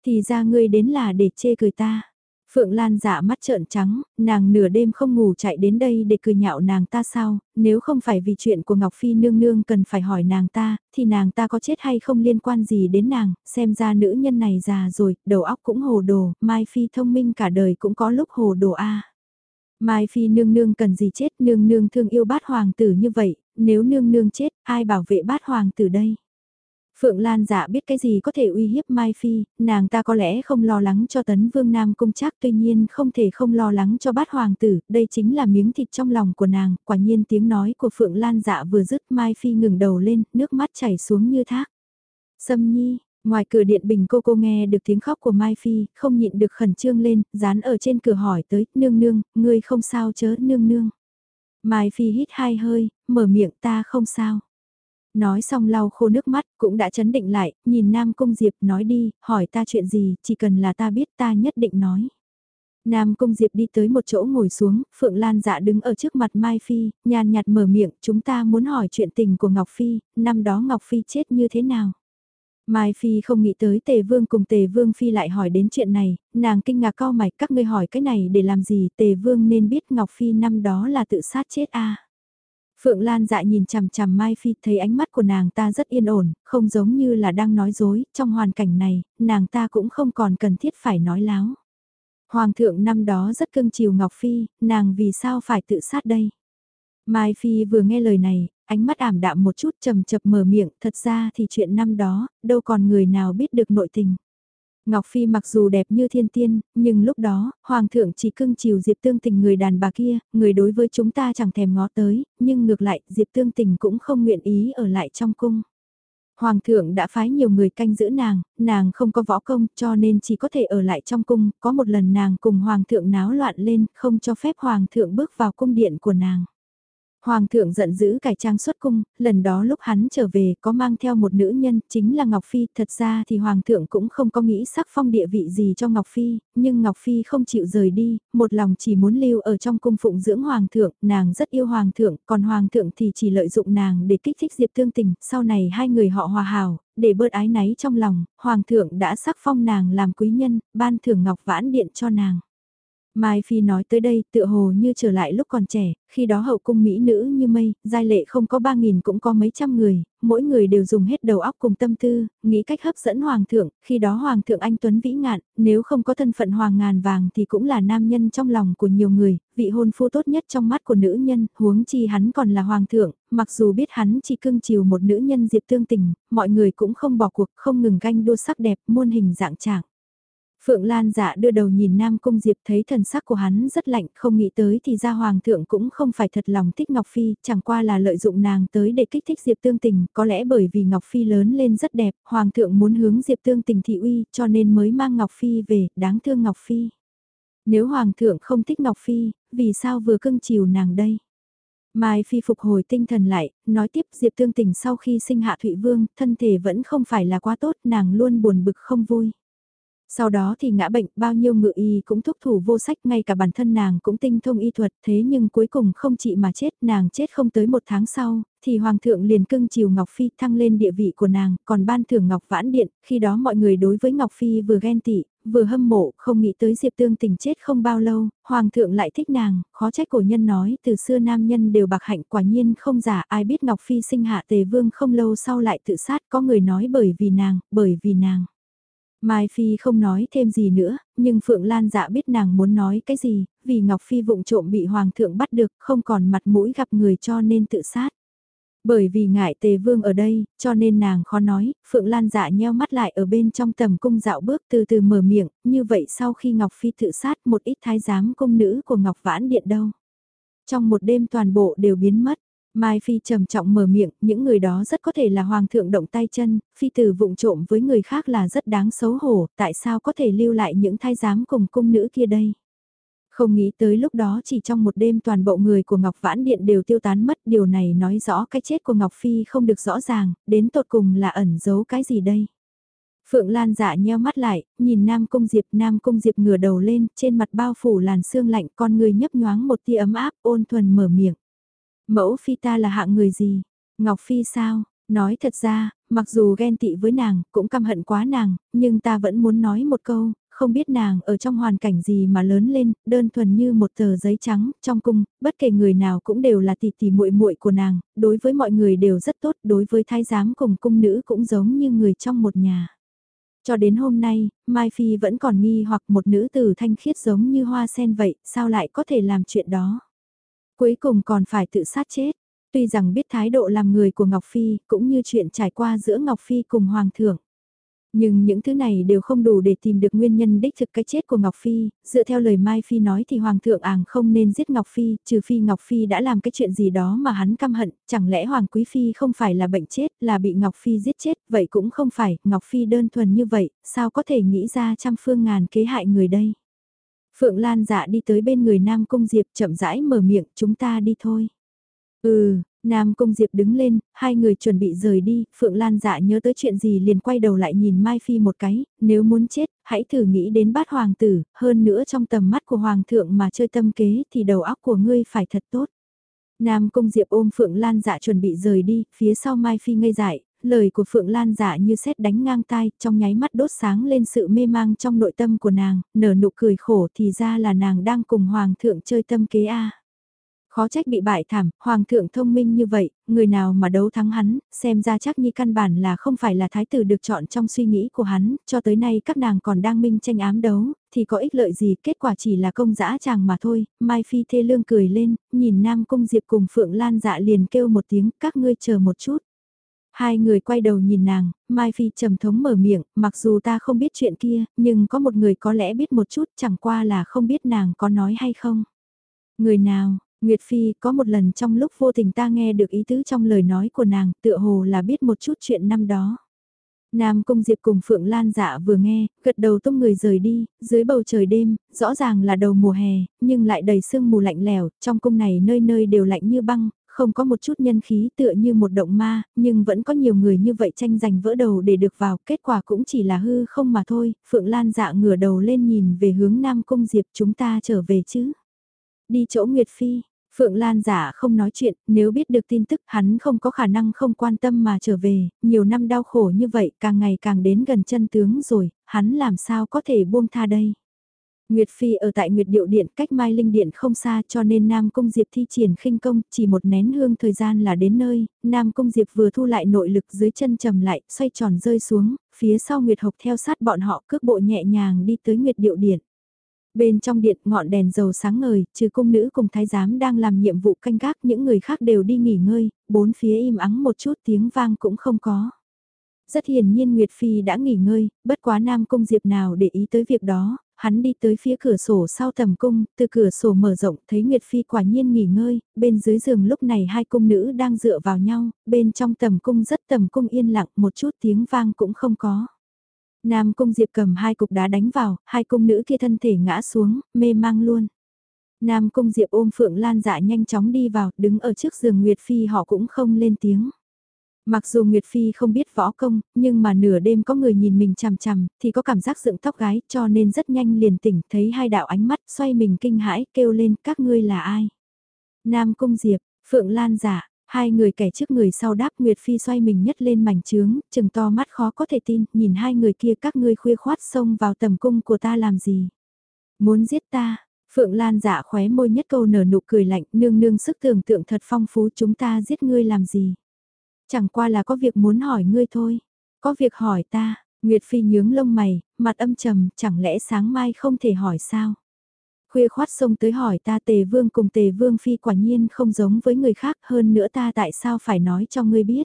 Thì ra ngươi đến là để chê cười ta. Phượng Lan dạ mắt trợn trắng, nàng nửa đêm không ngủ chạy đến đây để cười nhạo nàng ta sao, nếu không phải vì chuyện của Ngọc Phi nương nương cần phải hỏi nàng ta, thì nàng ta có chết hay không liên quan gì đến nàng, xem ra nữ nhân này già rồi, đầu óc cũng hồ đồ, Mai Phi thông minh cả đời cũng có lúc hồ đồ a. Mai Phi nương nương cần gì chết, nương nương thương yêu bát hoàng tử như vậy, nếu nương nương chết, ai bảo vệ bát hoàng tử đây? Phượng Lan dạ biết cái gì có thể uy hiếp Mai Phi, nàng ta có lẽ không lo lắng cho tấn vương nam cung chắc tuy nhiên không thể không lo lắng cho bát hoàng tử, đây chính là miếng thịt trong lòng của nàng, quả nhiên tiếng nói của Phượng Lan dạ vừa dứt Mai Phi ngừng đầu lên, nước mắt chảy xuống như thác. Sâm nhi, ngoài cửa điện bình cô cô nghe được tiếng khóc của Mai Phi, không nhịn được khẩn trương lên, dán ở trên cửa hỏi tới, nương nương, ngươi không sao chớ nương nương. Mai Phi hít hai hơi, mở miệng ta không sao. Nói xong lau khô nước mắt, cũng đã chấn định lại, nhìn Nam Cung Diệp nói đi, hỏi ta chuyện gì, chỉ cần là ta biết ta nhất định nói. Nam Cung Diệp đi tới một chỗ ngồi xuống, Phượng Lan dạ đứng ở trước mặt Mai Phi, nhàn nhạt mở miệng, chúng ta muốn hỏi chuyện tình của Ngọc Phi, năm đó Ngọc Phi chết như thế nào. Mai Phi không nghĩ tới Tề Vương cùng Tề Vương Phi lại hỏi đến chuyện này, nàng kinh ngạc cao mạch các ngươi hỏi cái này để làm gì Tề Vương nên biết Ngọc Phi năm đó là tự sát chết a Phượng Lan dại nhìn chằm chằm Mai Phi thấy ánh mắt của nàng ta rất yên ổn, không giống như là đang nói dối, trong hoàn cảnh này, nàng ta cũng không còn cần thiết phải nói láo. Hoàng thượng năm đó rất cưng chiều Ngọc Phi, nàng vì sao phải tự sát đây? Mai Phi vừa nghe lời này, ánh mắt ảm đạm một chút trầm chập mở miệng, thật ra thì chuyện năm đó, đâu còn người nào biết được nội tình. Ngọc Phi mặc dù đẹp như thiên tiên, nhưng lúc đó, Hoàng thượng chỉ cưng chiều Diệp Tương Tình người đàn bà kia, người đối với chúng ta chẳng thèm ngó tới, nhưng ngược lại, Diệp Tương Tình cũng không nguyện ý ở lại trong cung. Hoàng thượng đã phái nhiều người canh giữ nàng, nàng không có võ công cho nên chỉ có thể ở lại trong cung, có một lần nàng cùng Hoàng thượng náo loạn lên, không cho phép Hoàng thượng bước vào cung điện của nàng. Hoàng thượng giận dữ cải trang xuất cung, lần đó lúc hắn trở về có mang theo một nữ nhân, chính là Ngọc Phi, thật ra thì Hoàng thượng cũng không có nghĩ sắc phong địa vị gì cho Ngọc Phi, nhưng Ngọc Phi không chịu rời đi, một lòng chỉ muốn lưu ở trong cung phụng dưỡng Hoàng thượng, nàng rất yêu Hoàng thượng, còn Hoàng thượng thì chỉ lợi dụng nàng để kích thích Diệp Thương Tình, sau này hai người họ hòa hảo, để bớt ái náy trong lòng, Hoàng thượng đã sắc phong nàng làm quý nhân, ban thưởng Ngọc Vãn Điện cho nàng. Mai Phi nói tới đây tựa hồ như trở lại lúc còn trẻ, khi đó hậu cung mỹ nữ như mây, giai lệ không có ba nghìn cũng có mấy trăm người, mỗi người đều dùng hết đầu óc cùng tâm tư, nghĩ cách hấp dẫn hoàng thượng, khi đó hoàng thượng anh Tuấn vĩ ngạn, nếu không có thân phận hoàng ngàn vàng thì cũng là nam nhân trong lòng của nhiều người, vị hôn phu tốt nhất trong mắt của nữ nhân, huống chi hắn còn là hoàng thượng, mặc dù biết hắn chỉ cưng chiều một nữ nhân diệp tương tình, mọi người cũng không bỏ cuộc, không ngừng ganh đua sắc đẹp, muôn hình dạng trạng. Phượng Lan dạ đưa đầu nhìn Nam Cung Diệp thấy thần sắc của hắn rất lạnh, không nghĩ tới thì ra Hoàng thượng cũng không phải thật lòng thích Ngọc Phi, chẳng qua là lợi dụng nàng tới để kích thích Diệp Tương Tình, có lẽ bởi vì Ngọc Phi lớn lên rất đẹp, Hoàng thượng muốn hướng Diệp Tương Tình thị uy, cho nên mới mang Ngọc Phi về, đáng thương Ngọc Phi. Nếu Hoàng thượng không thích Ngọc Phi, vì sao vừa cưng chiều nàng đây? Mai Phi phục hồi tinh thần lại, nói tiếp Diệp Tương Tình sau khi sinh hạ Thụy Vương, thân thể vẫn không phải là quá tốt, nàng luôn buồn bực không vui. Sau đó thì ngã bệnh, bao nhiêu ngự y cũng thúc thủ vô sách, ngay cả bản thân nàng cũng tinh thông y thuật, thế nhưng cuối cùng không trị mà chết, nàng chết không tới một tháng sau, thì Hoàng thượng liền cưng chiều Ngọc Phi thăng lên địa vị của nàng, còn ban thưởng Ngọc Vãn Điện, khi đó mọi người đối với Ngọc Phi vừa ghen tị, vừa hâm mộ, không nghĩ tới Diệp Tương tình chết không bao lâu, Hoàng thượng lại thích nàng, khó trách cổ nhân nói từ xưa nam nhân đều bạc hạnh quả nhiên không giả ai biết Ngọc Phi sinh hạ tề vương không lâu sau lại tự sát có người nói bởi vì nàng, bởi vì nàng. Mai Phi không nói thêm gì nữa, nhưng Phượng Lan dạ biết nàng muốn nói cái gì, vì Ngọc Phi vụng trộm bị Hoàng thượng bắt được, không còn mặt mũi gặp người cho nên tự sát. Bởi vì ngại tề vương ở đây, cho nên nàng khó nói, Phượng Lan dạ nheo mắt lại ở bên trong tầm cung dạo bước từ từ mở miệng, như vậy sau khi Ngọc Phi tự sát một ít thái giám cung nữ của Ngọc Vãn Điện đâu. Trong một đêm toàn bộ đều biến mất, Mai Phi trầm trọng mở miệng, những người đó rất có thể là hoàng thượng động tay chân, phi tử vụng trộm với người khác là rất đáng xấu hổ, tại sao có thể lưu lại những thai giám cùng cung nữ kia đây? Không nghĩ tới lúc đó chỉ trong một đêm toàn bộ người của Ngọc Vãn Điện đều tiêu tán mất, điều này nói rõ cái chết của Ngọc Phi không được rõ ràng, đến tột cùng là ẩn giấu cái gì đây? Phượng Lan dạ nheo mắt lại, nhìn Nam Cung Diệp, Nam Cung Diệp ngửa đầu lên, trên mặt bao phủ làn sương lạnh, con người nhấp nhoáng một tia ấm áp, ôn thuần mở miệng. Mẫu phi ta là hạng người gì? Ngọc Phi sao? Nói thật ra, mặc dù ghen tị với nàng, cũng căm hận quá nàng, nhưng ta vẫn muốn nói một câu, không biết nàng ở trong hoàn cảnh gì mà lớn lên, đơn thuần như một tờ giấy trắng, trong cung, bất kể người nào cũng đều là tỷ tỷ muội muội của nàng, đối với mọi người đều rất tốt, đối với thái giám cùng cung nữ cũng giống như người trong một nhà. Cho đến hôm nay, Mai Phi vẫn còn nghi hoặc một nữ tử thanh khiết giống như hoa sen vậy, sao lại có thể làm chuyện đó? Cuối cùng còn phải tự sát chết. Tuy rằng biết thái độ làm người của Ngọc Phi, cũng như chuyện trải qua giữa Ngọc Phi cùng Hoàng thượng. Nhưng những thứ này đều không đủ để tìm được nguyên nhân đích thực cái chết của Ngọc Phi, dựa theo lời Mai Phi nói thì Hoàng thượng àng không nên giết Ngọc Phi, trừ phi Ngọc Phi đã làm cái chuyện gì đó mà hắn căm hận, chẳng lẽ Hoàng Quý Phi không phải là bệnh chết, là bị Ngọc Phi giết chết, vậy cũng không phải, Ngọc Phi đơn thuần như vậy, sao có thể nghĩ ra trăm phương ngàn kế hại người đây. Phượng Lan dạ đi tới bên người Nam Cung Diệp chậm rãi mở miệng, chúng ta đi thôi. Ừ, Nam Cung Diệp đứng lên, hai người chuẩn bị rời đi, Phượng Lan dạ nhớ tới chuyện gì liền quay đầu lại nhìn Mai Phi một cái, nếu muốn chết, hãy thử nghĩ đến bát hoàng tử, hơn nữa trong tầm mắt của hoàng thượng mà chơi tâm kế thì đầu óc của ngươi phải thật tốt. Nam Cung Diệp ôm Phượng Lan dạ chuẩn bị rời đi, phía sau Mai Phi ngây dại, lời của Phượng Lan dạ như xét đánh ngang tai, trong nháy mắt đốt sáng lên sự mê mang trong nội tâm của nàng, nở nụ cười khổ thì ra là nàng đang cùng Hoàng thượng chơi tâm kế A. Khó trách bị bại thảm, Hoàng thượng thông minh như vậy, người nào mà đấu thắng hắn, xem ra chắc như căn bản là không phải là thái tử được chọn trong suy nghĩ của hắn, cho tới nay các nàng còn đang minh tranh ám đấu, thì có ích lợi gì, kết quả chỉ là công dã chàng mà thôi, Mai Phi thê lương cười lên, nhìn Nam Cung Diệp cùng Phượng Lan dạ liền kêu một tiếng, các ngươi chờ một chút. Hai người quay đầu nhìn nàng, Mai Phi trầm thống mở miệng, mặc dù ta không biết chuyện kia, nhưng có một người có lẽ biết một chút chẳng qua là không biết nàng có nói hay không. Người nào, Nguyệt Phi có một lần trong lúc vô tình ta nghe được ý tứ trong lời nói của nàng tựa hồ là biết một chút chuyện năm đó. Nam Cung Diệp cùng Phượng Lan dạ vừa nghe, gật đầu tung người rời đi, dưới bầu trời đêm, rõ ràng là đầu mùa hè, nhưng lại đầy sương mù lạnh lẽo, trong cung này nơi nơi đều lạnh như băng, không có một chút nhân khí tựa như một động ma, nhưng vẫn có nhiều người như vậy tranh giành vỡ đầu để được vào, kết quả cũng chỉ là hư không mà thôi, Phượng Lan dạ ngửa đầu lên nhìn về hướng Nam Cung Diệp chúng ta trở về chứ. Đi chỗ Nguyệt Phi, Phượng Lan giả không nói chuyện, nếu biết được tin tức hắn không có khả năng không quan tâm mà trở về, nhiều năm đau khổ như vậy càng ngày càng đến gần chân tướng rồi, hắn làm sao có thể buông tha đây. Nguyệt Phi ở tại Nguyệt Điệu Điện cách Mai Linh Điện không xa cho nên Nam Cung Diệp thi triển khinh công, chỉ một nén hương thời gian là đến nơi, Nam Cung Diệp vừa thu lại nội lực dưới chân trầm lại, xoay tròn rơi xuống, phía sau Nguyệt Hộc theo sát bọn họ cước bộ nhẹ nhàng đi tới Nguyệt Điệu Điện. Bên trong điện ngọn đèn dầu sáng ngời, trừ cung nữ cùng thái giám đang làm nhiệm vụ canh gác những người khác đều đi nghỉ ngơi, bốn phía im ắng một chút tiếng vang cũng không có. Rất hiển nhiên Nguyệt Phi đã nghỉ ngơi, bất quá Nam Cung Diệp nào để ý tới việc đó, hắn đi tới phía cửa sổ sau tầm cung, từ cửa sổ mở rộng thấy Nguyệt Phi quả nhiên nghỉ ngơi, bên dưới giường lúc này hai cung nữ đang dựa vào nhau, bên trong tầm cung rất tầm cung yên lặng một chút tiếng vang cũng không có. Nam Cung Diệp cầm hai cục đá đánh vào, hai cung nữ kia thân thể ngã xuống, mê mang luôn. Nam Cung Diệp ôm Phượng Lan dạ nhanh chóng đi vào, đứng ở trước giường Nguyệt Phi họ cũng không lên tiếng. Mặc dù Nguyệt Phi không biết võ công, nhưng mà nửa đêm có người nhìn mình chằm chằm, thì có cảm giác dựng tóc gái cho nên rất nhanh liền tỉnh thấy hai đạo ánh mắt xoay mình kinh hãi kêu lên các ngươi là ai. Nam Cung Diệp, Phượng Lan giả, hai người kẻ trước người sau đáp Nguyệt Phi xoay mình nhất lên mảnh trướng, chừng to mắt khó có thể tin, nhìn hai người kia các ngươi khuya khoát xông vào tầm cung của ta làm gì. Muốn giết ta, Phượng Lan giả khóe môi nhất câu nở nụ cười lạnh, nương nương sức tưởng tượng thật phong phú chúng ta giết ngươi làm gì. Chẳng qua là có việc muốn hỏi ngươi thôi. Có việc hỏi ta, Nguyệt Phi nhướng lông mày, mặt âm trầm, chẳng lẽ sáng mai không thể hỏi sao? Khuya khoát xông tới hỏi ta tề vương cùng tề vương phi quả nhiên không giống với người khác hơn nữa ta tại sao phải nói cho ngươi biết.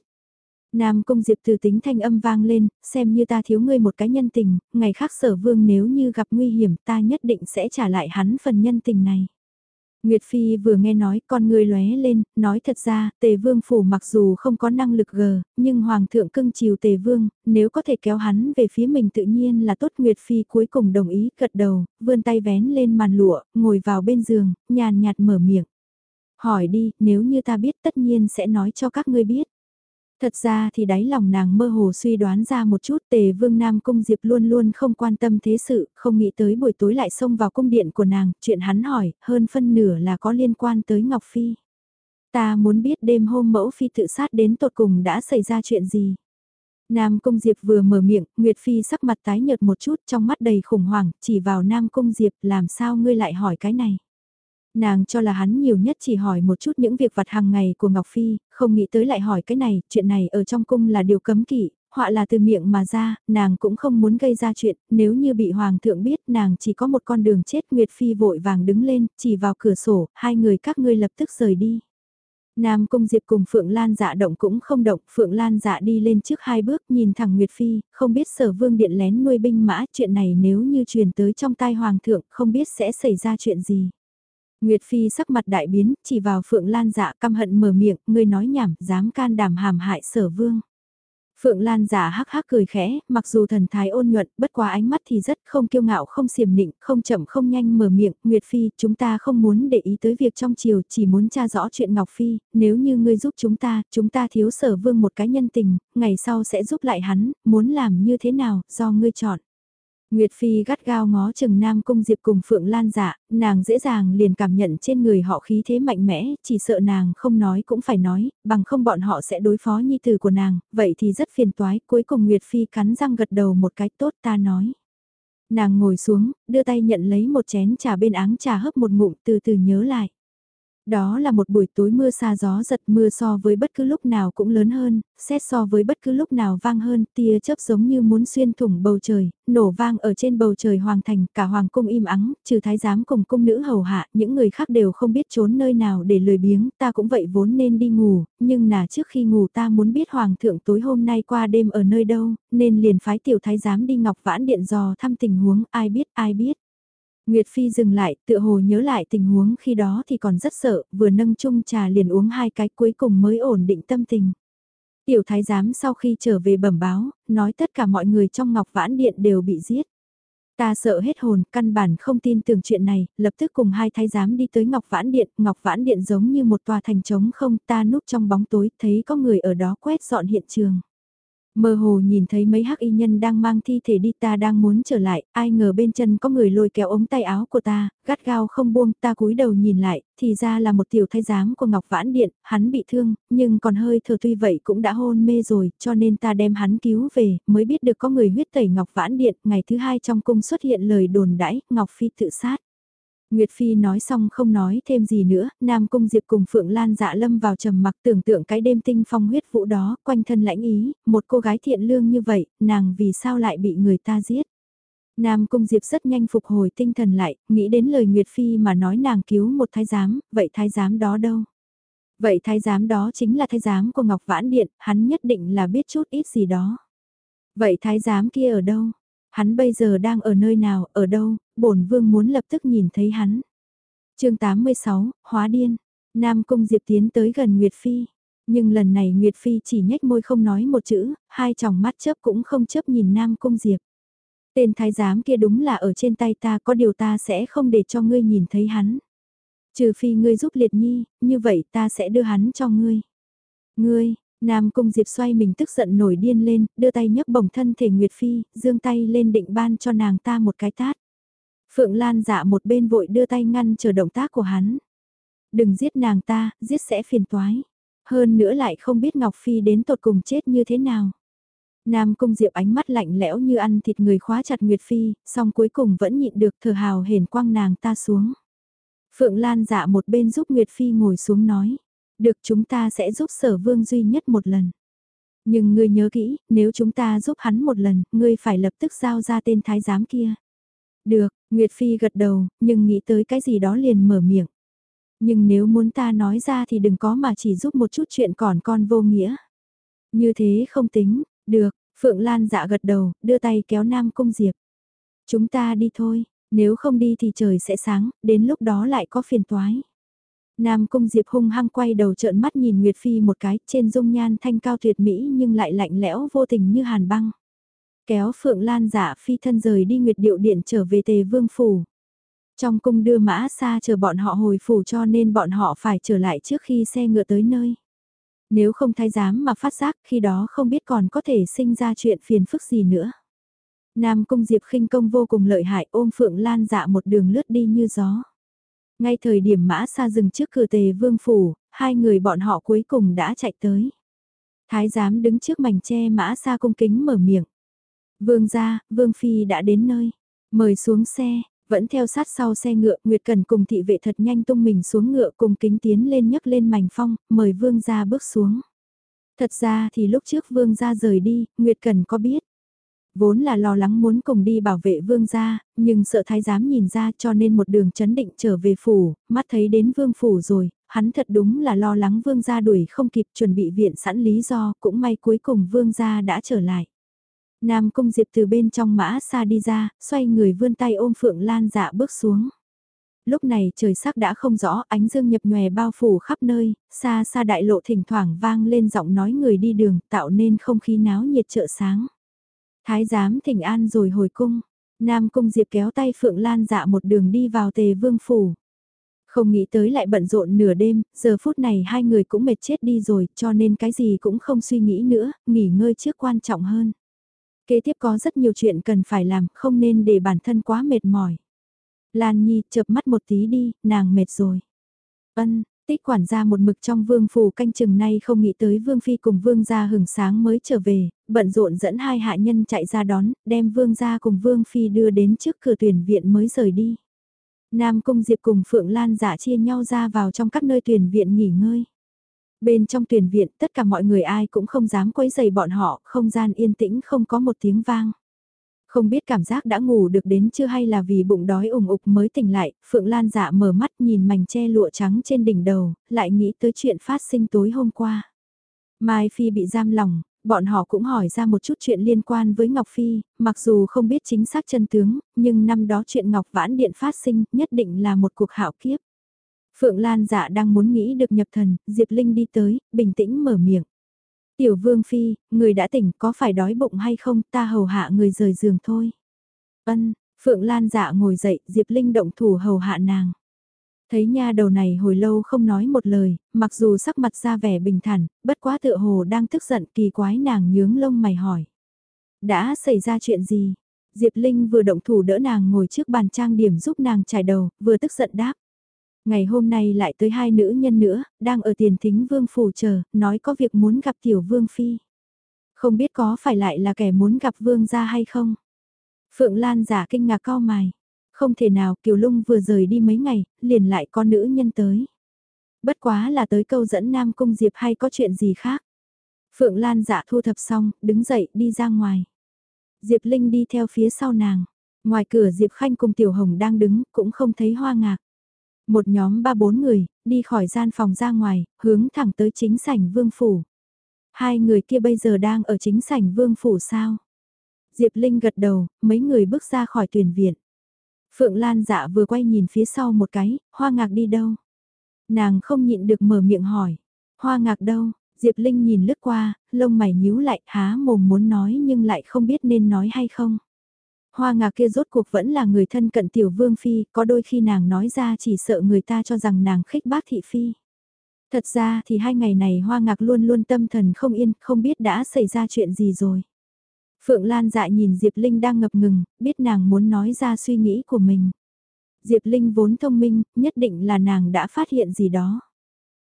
Nam Cung Diệp từ tính thanh âm vang lên, xem như ta thiếu ngươi một cái nhân tình, ngày khác sở vương nếu như gặp nguy hiểm ta nhất định sẽ trả lại hắn phần nhân tình này. Nguyệt Phi vừa nghe nói con người lóe lên, nói thật ra, tề vương phủ mặc dù không có năng lực gờ, nhưng hoàng thượng cưng chiều tề vương, nếu có thể kéo hắn về phía mình tự nhiên là tốt Nguyệt Phi cuối cùng đồng ý gật đầu, vươn tay vén lên màn lụa, ngồi vào bên giường, nhàn nhạt mở miệng. Hỏi đi, nếu như ta biết tất nhiên sẽ nói cho các ngươi biết. Thật ra thì đáy lòng nàng mơ hồ suy đoán ra một chút tề vương Nam Cung Diệp luôn luôn không quan tâm thế sự, không nghĩ tới buổi tối lại xông vào cung điện của nàng, chuyện hắn hỏi, hơn phân nửa là có liên quan tới Ngọc Phi. Ta muốn biết đêm hôm mẫu Phi tự sát đến tột cùng đã xảy ra chuyện gì. Nam Cung Diệp vừa mở miệng, Nguyệt Phi sắc mặt tái nhợt một chút trong mắt đầy khủng hoảng, chỉ vào Nam Cung Diệp làm sao ngươi lại hỏi cái này. Nàng cho là hắn nhiều nhất chỉ hỏi một chút những việc vặt hàng ngày của Ngọc Phi, không nghĩ tới lại hỏi cái này, chuyện này ở trong cung là điều cấm kỵ, họa là từ miệng mà ra, nàng cũng không muốn gây ra chuyện, nếu như bị Hoàng thượng biết nàng chỉ có một con đường chết Nguyệt Phi vội vàng đứng lên, chỉ vào cửa sổ, hai người các ngươi lập tức rời đi. Nam Cung Diệp cùng Phượng Lan dạ động cũng không động, Phượng Lan dạ đi lên trước hai bước nhìn thẳng Nguyệt Phi, không biết sở vương điện lén nuôi binh mã, chuyện này nếu như truyền tới trong tai Hoàng thượng, không biết sẽ xảy ra chuyện gì. Nguyệt Phi sắc mặt đại biến, chỉ vào Phượng Lan dạ căm hận mở miệng, ngươi nói nhảm, dám can đảm hàm hại sở vương. Phượng Lan giả dạ hắc hắc cười khẽ, mặc dù thần thái ôn nhuận, bất quá ánh mắt thì rất không kiêu ngạo không xiềm nịnh, không chậm không nhanh mở miệng, Nguyệt Phi, chúng ta không muốn để ý tới việc trong chiều, chỉ muốn tra rõ chuyện Ngọc Phi, nếu như ngươi giúp chúng ta, chúng ta thiếu sở vương một cái nhân tình, ngày sau sẽ giúp lại hắn, muốn làm như thế nào, do ngươi chọn. Nguyệt Phi gắt gao ngó chừng Nam Cung Diệp cùng Phượng Lan dạ, nàng dễ dàng liền cảm nhận trên người họ khí thế mạnh mẽ, chỉ sợ nàng không nói cũng phải nói, bằng không bọn họ sẽ đối phó nhi tử của nàng, vậy thì rất phiền toái, cuối cùng Nguyệt Phi cắn răng gật đầu một cái tốt ta nói. Nàng ngồi xuống, đưa tay nhận lấy một chén trà bên áng trà hấp một ngụm từ từ nhớ lại. Đó là một buổi tối mưa xa gió giật mưa so với bất cứ lúc nào cũng lớn hơn, xét so với bất cứ lúc nào vang hơn, tia chớp giống như muốn xuyên thủng bầu trời, nổ vang ở trên bầu trời hoàng thành, cả hoàng cung im ắng, trừ thái giám cùng cung nữ hầu hạ, những người khác đều không biết trốn nơi nào để lười biếng, ta cũng vậy vốn nên đi ngủ, nhưng là trước khi ngủ ta muốn biết hoàng thượng tối hôm nay qua đêm ở nơi đâu, nên liền phái tiểu thái giám đi ngọc vãn điện dò thăm tình huống, ai biết ai biết. Nguyệt Phi dừng lại, tựa hồ nhớ lại tình huống khi đó thì còn rất sợ, vừa nâng chung trà liền uống hai cái cuối cùng mới ổn định tâm tình. Tiểu thái giám sau khi trở về bẩm báo, nói tất cả mọi người trong Ngọc Vãn Điện đều bị giết. Ta sợ hết hồn, căn bản không tin tưởng chuyện này, lập tức cùng hai thái giám đi tới Ngọc Vãn Điện, Ngọc Vãn Điện giống như một tòa thành trống không, ta núp trong bóng tối, thấy có người ở đó quét dọn hiện trường. Mơ hồ nhìn thấy mấy hắc y nhân đang mang thi thể đi ta đang muốn trở lại, ai ngờ bên chân có người lôi kéo ống tay áo của ta, gắt gao không buông, ta cúi đầu nhìn lại, thì ra là một tiểu thái giám của Ngọc Vãn Điện, hắn bị thương, nhưng còn hơi thở tuy vậy cũng đã hôn mê rồi, cho nên ta đem hắn cứu về, mới biết được có người huyết tẩy Ngọc Vãn Điện, ngày thứ hai trong cung xuất hiện lời đồn đãi, Ngọc Phi tự sát. Nguyệt Phi nói xong không nói thêm gì nữa, Nam Cung Diệp cùng Phượng Lan dạ lâm vào trầm mặc tưởng tượng cái đêm tinh phong huyết vũ đó, quanh thân lãnh ý, một cô gái thiện lương như vậy, nàng vì sao lại bị người ta giết. Nam Cung Diệp rất nhanh phục hồi tinh thần lại, nghĩ đến lời Nguyệt Phi mà nói nàng cứu một thái giám, vậy thái giám đó đâu? Vậy thái giám đó chính là thái giám của Ngọc Vãn Điện, hắn nhất định là biết chút ít gì đó. Vậy thái giám kia ở đâu? Hắn bây giờ đang ở nơi nào, ở đâu, bổn vương muốn lập tức nhìn thấy hắn. chương 86, Hóa Điên. Nam Cung Diệp tiến tới gần Nguyệt Phi. Nhưng lần này Nguyệt Phi chỉ nhếch môi không nói một chữ, hai tròng mắt chớp cũng không chớp nhìn Nam Cung Diệp. Tên thái giám kia đúng là ở trên tay ta có điều ta sẽ không để cho ngươi nhìn thấy hắn. Trừ phi ngươi giúp liệt nhi, như vậy ta sẽ đưa hắn cho ngươi. Ngươi, Nam Cung Diệp xoay mình tức giận nổi điên lên, đưa tay nhấc bổng thân thể Nguyệt Phi, dương tay lên định ban cho nàng ta một cái tát. Phượng Lan dạ một bên vội đưa tay ngăn chờ động tác của hắn. Đừng giết nàng ta, giết sẽ phiền toái. Hơn nữa lại không biết Ngọc Phi đến tột cùng chết như thế nào. Nam Cung Diệp ánh mắt lạnh lẽo như ăn thịt người khóa chặt Nguyệt Phi, song cuối cùng vẫn nhịn được thở hào hển quăng nàng ta xuống. Phượng Lan dạ một bên giúp Nguyệt Phi ngồi xuống nói. Được chúng ta sẽ giúp sở vương duy nhất một lần. Nhưng ngươi nhớ kỹ, nếu chúng ta giúp hắn một lần, ngươi phải lập tức giao ra tên thái giám kia. Được, Nguyệt Phi gật đầu, nhưng nghĩ tới cái gì đó liền mở miệng. Nhưng nếu muốn ta nói ra thì đừng có mà chỉ giúp một chút chuyện còn con vô nghĩa. Như thế không tính, được, Phượng Lan dạ gật đầu, đưa tay kéo Nam Cung Diệp. Chúng ta đi thôi, nếu không đi thì trời sẽ sáng, đến lúc đó lại có phiền toái. Nam Cung Diệp hung hăng quay đầu trợn mắt nhìn Nguyệt Phi một cái, trên dung nhan thanh cao tuyệt mỹ nhưng lại lạnh lẽo vô tình như hàn băng. Kéo Phượng Lan dạ phi thân rời đi Nguyệt Điệu Điện trở về Tề Vương Phủ. Trong cung đưa mã xa chờ bọn họ hồi phủ cho nên bọn họ phải trở lại trước khi xe ngựa tới nơi. Nếu không thái giám mà phát giác khi đó không biết còn có thể sinh ra chuyện phiền phức gì nữa. Nam Cung Diệp khinh công vô cùng lợi hại ôm Phượng Lan dạ một đường lướt đi như gió. Ngay thời điểm mã xa dừng trước cửa tề vương phủ, hai người bọn họ cuối cùng đã chạy tới. Thái giám đứng trước mảnh tre mã xa cung kính mở miệng. Vương gia, vương phi đã đến nơi. Mời xuống xe, vẫn theo sát sau xe ngựa, Nguyệt Cần cùng thị vệ thật nhanh tung mình xuống ngựa cùng kính tiến lên nhấc lên mảnh phong, mời vương gia bước xuống. Thật ra thì lúc trước vương gia rời đi, Nguyệt Cần có biết vốn là lo lắng muốn cùng đi bảo vệ vương gia, nhưng sợ thái giám nhìn ra cho nên một đường chấn định trở về phủ, mắt thấy đến vương phủ rồi, hắn thật đúng là lo lắng vương gia đuổi không kịp chuẩn bị viện sẵn lý do, cũng may cuối cùng vương gia đã trở lại. Nam Cung Diệp từ bên trong mã xa đi ra, xoay người vươn tay ôm Phượng Lan dạ bước xuống. Lúc này trời sắc đã không rõ, ánh dương nhập nhòe bao phủ khắp nơi, xa xa đại lộ thỉnh thoảng vang lên giọng nói người đi đường, tạo nên không khí náo nhiệt chợ sáng. Thái giám thỉnh an rồi hồi cung, Nam Cung Diệp kéo tay Phượng Lan dạ một đường đi vào tề vương phủ. Không nghĩ tới lại bận rộn nửa đêm, giờ phút này hai người cũng mệt chết đi rồi, cho nên cái gì cũng không suy nghĩ nữa, nghỉ ngơi trước quan trọng hơn. Kế tiếp có rất nhiều chuyện cần phải làm, không nên để bản thân quá mệt mỏi. Lan Nhi chợp mắt một tí đi, nàng mệt rồi. Ân, tích quản gia một mực trong vương phủ canh chừng nay không nghĩ tới vương phi cùng vương gia hừng sáng mới trở về, bận rộn dẫn hai hạ nhân chạy ra đón, đem vương gia cùng vương phi đưa đến trước cửa tuyển viện mới rời đi. Nam Cung Diệp cùng Phượng Lan giả chia nhau ra vào trong các nơi tuyển viện nghỉ ngơi. Bên trong tuyển viện tất cả mọi người ai cũng không dám quấy giày bọn họ, không gian yên tĩnh không có một tiếng vang. Không biết cảm giác đã ngủ được đến chưa hay là vì bụng đói ủng ục mới tỉnh lại, Phượng Lan dạ mở mắt nhìn mảnh che lụa trắng trên đỉnh đầu, lại nghĩ tới chuyện phát sinh tối hôm qua. Mai Phi bị giam lòng, bọn họ cũng hỏi ra một chút chuyện liên quan với Ngọc Phi, mặc dù không biết chính xác chân tướng, nhưng năm đó chuyện Ngọc Vãn Điện phát sinh nhất định là một cuộc hạo kiếp. Phượng Lan dạ đang muốn nghĩ được nhập thần, Diệp Linh đi tới, bình tĩnh mở miệng. Tiểu Vương Phi, người đã tỉnh có phải đói bụng hay không, ta hầu hạ người rời giường thôi. Ân, Phượng Lan dạ ngồi dậy, Diệp Linh động thủ hầu hạ nàng. Thấy nha đầu này hồi lâu không nói một lời, mặc dù sắc mặt ra vẻ bình thản, bất quá tựa hồ đang tức giận kỳ quái nàng nhướng lông mày hỏi. Đã xảy ra chuyện gì? Diệp Linh vừa động thủ đỡ nàng ngồi trước bàn trang điểm giúp nàng trải đầu, vừa tức giận đáp. Ngày hôm nay lại tới hai nữ nhân nữa, đang ở tiền thính vương phủ chờ, nói có việc muốn gặp tiểu vương phi. Không biết có phải lại là kẻ muốn gặp vương gia hay không? Phượng Lan giả kinh ngạc cao mày. Không thể nào Kiều Lung vừa rời đi mấy ngày, liền lại có nữ nhân tới. Bất quá là tới câu dẫn Nam Cung Diệp hay có chuyện gì khác. Phượng Lan dạ thu thập xong, đứng dậy đi ra ngoài. Diệp Linh đi theo phía sau nàng. Ngoài cửa Diệp Khanh cùng Tiểu Hồng đang đứng, cũng không thấy hoa ngạc. Một nhóm ba bốn người, đi khỏi gian phòng ra ngoài, hướng thẳng tới chính sảnh vương phủ. Hai người kia bây giờ đang ở chính sảnh vương phủ sao? Diệp Linh gật đầu, mấy người bước ra khỏi tuyển viện. Phượng Lan dạ vừa quay nhìn phía sau một cái, hoa ngạc đi đâu? Nàng không nhịn được mở miệng hỏi. Hoa ngạc đâu? Diệp Linh nhìn lướt qua, lông mày nhíu lại, há mồm muốn nói nhưng lại không biết nên nói hay không. Hoa ngạc kia rốt cuộc vẫn là người thân cận tiểu vương phi, có đôi khi nàng nói ra chỉ sợ người ta cho rằng nàng khích bác thị phi. Thật ra thì hai ngày này hoa ngạc luôn luôn tâm thần không yên, không biết đã xảy ra chuyện gì rồi. Phượng Lan dại nhìn Diệp Linh đang ngập ngừng, biết nàng muốn nói ra suy nghĩ của mình. Diệp Linh vốn thông minh, nhất định là nàng đã phát hiện gì đó.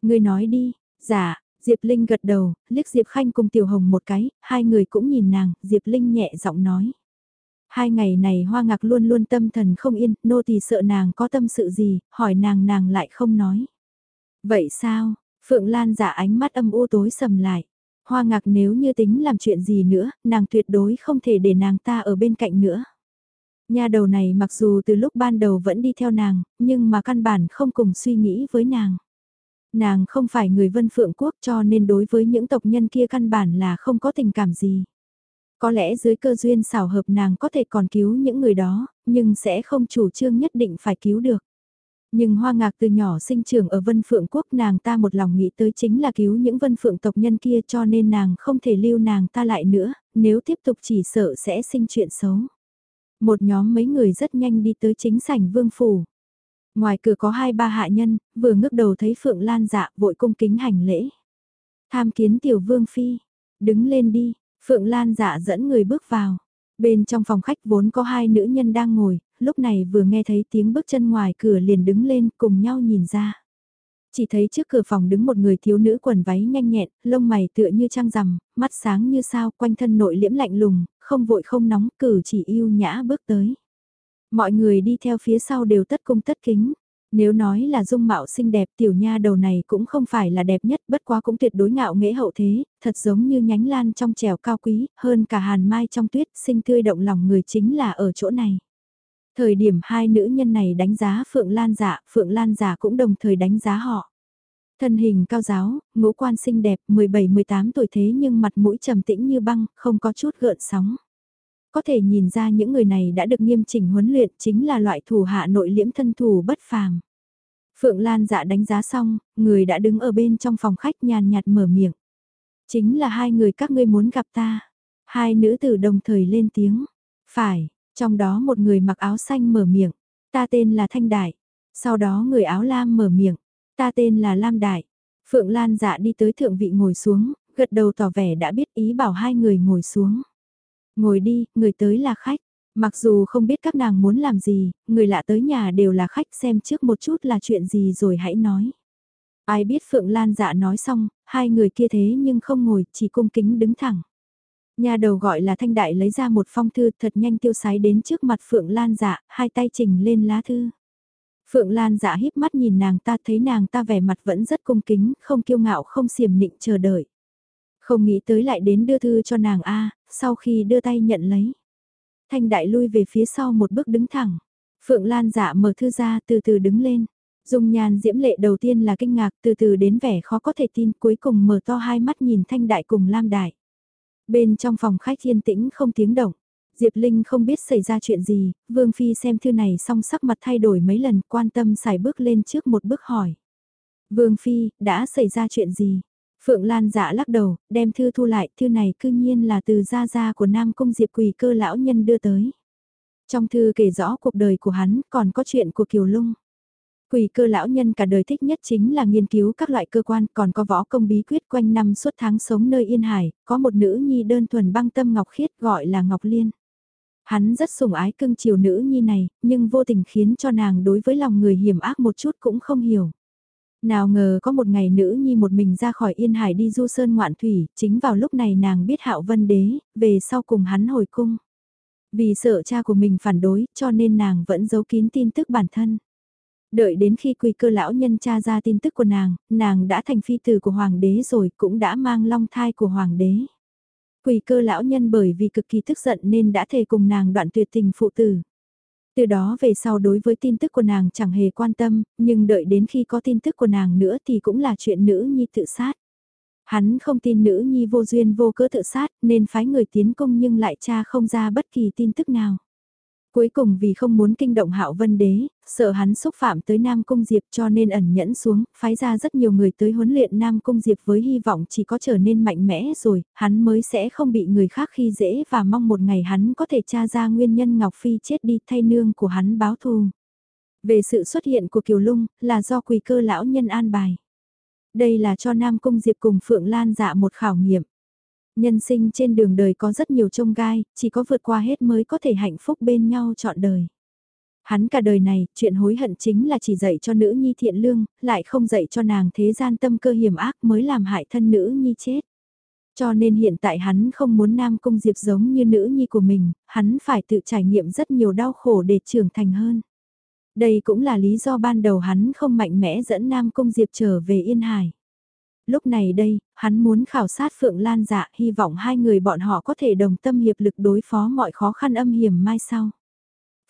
Ngươi nói đi, dạ, Diệp Linh gật đầu, liếc Diệp Khanh cùng Tiểu Hồng một cái, hai người cũng nhìn nàng, Diệp Linh nhẹ giọng nói. Hai ngày này hoa ngạc luôn luôn tâm thần không yên, nô tỳ sợ nàng có tâm sự gì, hỏi nàng nàng lại không nói. Vậy sao, Phượng Lan giả ánh mắt âm u tối sầm lại. Hoa ngạc nếu như tính làm chuyện gì nữa, nàng tuyệt đối không thể để nàng ta ở bên cạnh nữa. Nhà đầu này mặc dù từ lúc ban đầu vẫn đi theo nàng, nhưng mà căn bản không cùng suy nghĩ với nàng. Nàng không phải người vân phượng quốc cho nên đối với những tộc nhân kia căn bản là không có tình cảm gì. Có lẽ dưới cơ duyên xảo hợp nàng có thể còn cứu những người đó, nhưng sẽ không chủ trương nhất định phải cứu được. Nhưng hoa ngạc từ nhỏ sinh trưởng ở Vân Phượng Quốc nàng ta một lòng nghĩ tới chính là cứu những Vân Phượng tộc nhân kia cho nên nàng không thể lưu nàng ta lại nữa, nếu tiếp tục chỉ sợ sẽ sinh chuyện xấu. Một nhóm mấy người rất nhanh đi tới chính sảnh vương phủ. Ngoài cửa có hai ba hạ nhân, vừa ngước đầu thấy Phượng Lan dạ vội cung kính hành lễ. Tham kiến tiểu vương phi, đứng lên đi, Phượng Lan dạ dẫn người bước vào. Bên trong phòng khách vốn có hai nữ nhân đang ngồi, lúc này vừa nghe thấy tiếng bước chân ngoài cửa liền đứng lên cùng nhau nhìn ra. Chỉ thấy trước cửa phòng đứng một người thiếu nữ quần váy nhanh nhẹn, lông mày tựa như trăng rằm, mắt sáng như sao, quanh thân nội liễm lạnh lùng, không vội không nóng, cử chỉ yêu nhã bước tới. Mọi người đi theo phía sau đều tất cung tất kính. Nếu nói là dung mạo xinh đẹp tiểu nha đầu này cũng không phải là đẹp nhất bất quá cũng tuyệt đối ngạo nghễ hậu thế, thật giống như nhánh lan trong trèo cao quý, hơn cả hàn mai trong tuyết xinh tươi động lòng người chính là ở chỗ này. Thời điểm hai nữ nhân này đánh giá Phượng Lan giả, Phượng Lan giả cũng đồng thời đánh giá họ. Thân hình cao giáo, ngũ quan xinh đẹp, 17-18 tuổi thế nhưng mặt mũi trầm tĩnh như băng, không có chút gợn sóng. Có thể nhìn ra những người này đã được nghiêm chỉnh huấn luyện chính là loại thủ hạ nội liễm thân thủ bất phàm. Phượng Lan dạ đánh giá xong, người đã đứng ở bên trong phòng khách nhàn nhạt mở miệng. Chính là hai người các ngươi muốn gặp ta. Hai nữ tử đồng thời lên tiếng. Phải, trong đó một người mặc áo xanh mở miệng. Ta tên là Thanh Đại. Sau đó người áo lam mở miệng. Ta tên là Lam Đại. Phượng Lan dạ đi tới thượng vị ngồi xuống, gật đầu tỏ vẻ đã biết ý bảo hai người ngồi xuống. Ngồi đi, người tới là khách. Mặc dù không biết các nàng muốn làm gì, người lạ tới nhà đều là khách xem trước một chút là chuyện gì rồi hãy nói. Ai biết Phượng Lan dạ nói xong, hai người kia thế nhưng không ngồi, chỉ cung kính đứng thẳng. Nhà đầu gọi là Thanh Đại lấy ra một phong thư thật nhanh tiêu sái đến trước mặt Phượng Lan dạ, hai tay trình lên lá thư. Phượng Lan dạ híp mắt nhìn nàng ta thấy nàng ta vẻ mặt vẫn rất cung kính, không kiêu ngạo không xiểm nịnh chờ đợi. Không nghĩ tới lại đến đưa thư cho nàng A, sau khi đưa tay nhận lấy. Thanh đại lui về phía sau một bước đứng thẳng. Phượng Lan dạ mở thư ra từ từ đứng lên. Dung nhan diễm lệ đầu tiên là kinh ngạc từ từ đến vẻ khó có thể tin cuối cùng mở to hai mắt nhìn Thanh đại cùng Lam đại. Bên trong phòng khách yên tĩnh không tiếng động. Diệp Linh không biết xảy ra chuyện gì, Vương Phi xem thư này xong sắc mặt thay đổi mấy lần quan tâm xài bước lên trước một bước hỏi. Vương Phi, đã xảy ra chuyện gì? Phượng Lan dạ lắc đầu, đem thư thu lại, thư này cư nhiên là từ gia gia của Nam Cung Diệp Quỳ cơ lão nhân đưa tới. Trong thư kể rõ cuộc đời của hắn, còn có chuyện của Kiều Lung. Quỳ cơ lão nhân cả đời thích nhất chính là nghiên cứu các loại cơ quan, còn có võ công bí quyết quanh năm suốt tháng sống nơi yên hải, có một nữ nhi đơn thuần băng tâm ngọc khiết gọi là Ngọc Liên. Hắn rất sủng ái cưng chiều nữ nhi này, nhưng vô tình khiến cho nàng đối với lòng người hiểm ác một chút cũng không hiểu. Nào ngờ có một ngày nữ nhi một mình ra khỏi Yên Hải đi du sơn ngoạn thủy, chính vào lúc này nàng biết hạo vân đế, về sau cùng hắn hồi cung. Vì sợ cha của mình phản đối, cho nên nàng vẫn giấu kín tin tức bản thân. Đợi đến khi quỳ cơ lão nhân cha ra tin tức của nàng, nàng đã thành phi tử của hoàng đế rồi cũng đã mang long thai của hoàng đế. Quỳ cơ lão nhân bởi vì cực kỳ tức giận nên đã thề cùng nàng đoạn tuyệt tình phụ tử. Từ đó về sau đối với tin tức của nàng chẳng hề quan tâm, nhưng đợi đến khi có tin tức của nàng nữa thì cũng là chuyện nữ nhi tự sát. Hắn không tin nữ nhi vô duyên vô cớ tự sát nên phái người tiến công nhưng lại cha không ra bất kỳ tin tức nào. Cuối cùng vì không muốn kinh động hạo vân đế, sợ hắn xúc phạm tới Nam Cung Diệp cho nên ẩn nhẫn xuống, phái ra rất nhiều người tới huấn luyện Nam Cung Diệp với hy vọng chỉ có trở nên mạnh mẽ rồi, hắn mới sẽ không bị người khác khi dễ và mong một ngày hắn có thể tra ra nguyên nhân Ngọc Phi chết đi thay nương của hắn báo thù. Về sự xuất hiện của Kiều Lung là do quỳ cơ lão nhân an bài. Đây là cho Nam Cung Diệp cùng Phượng Lan dạ một khảo nghiệm. Nhân sinh trên đường đời có rất nhiều trông gai, chỉ có vượt qua hết mới có thể hạnh phúc bên nhau trọn đời. Hắn cả đời này, chuyện hối hận chính là chỉ dạy cho nữ nhi thiện lương, lại không dạy cho nàng thế gian tâm cơ hiểm ác mới làm hại thân nữ nhi chết. Cho nên hiện tại hắn không muốn Nam Cung Diệp giống như nữ nhi của mình, hắn phải tự trải nghiệm rất nhiều đau khổ để trưởng thành hơn. Đây cũng là lý do ban đầu hắn không mạnh mẽ dẫn Nam Cung Diệp trở về Yên Hải. Lúc này đây, hắn muốn khảo sát Phượng Lan dạ hy vọng hai người bọn họ có thể đồng tâm hiệp lực đối phó mọi khó khăn âm hiểm mai sau.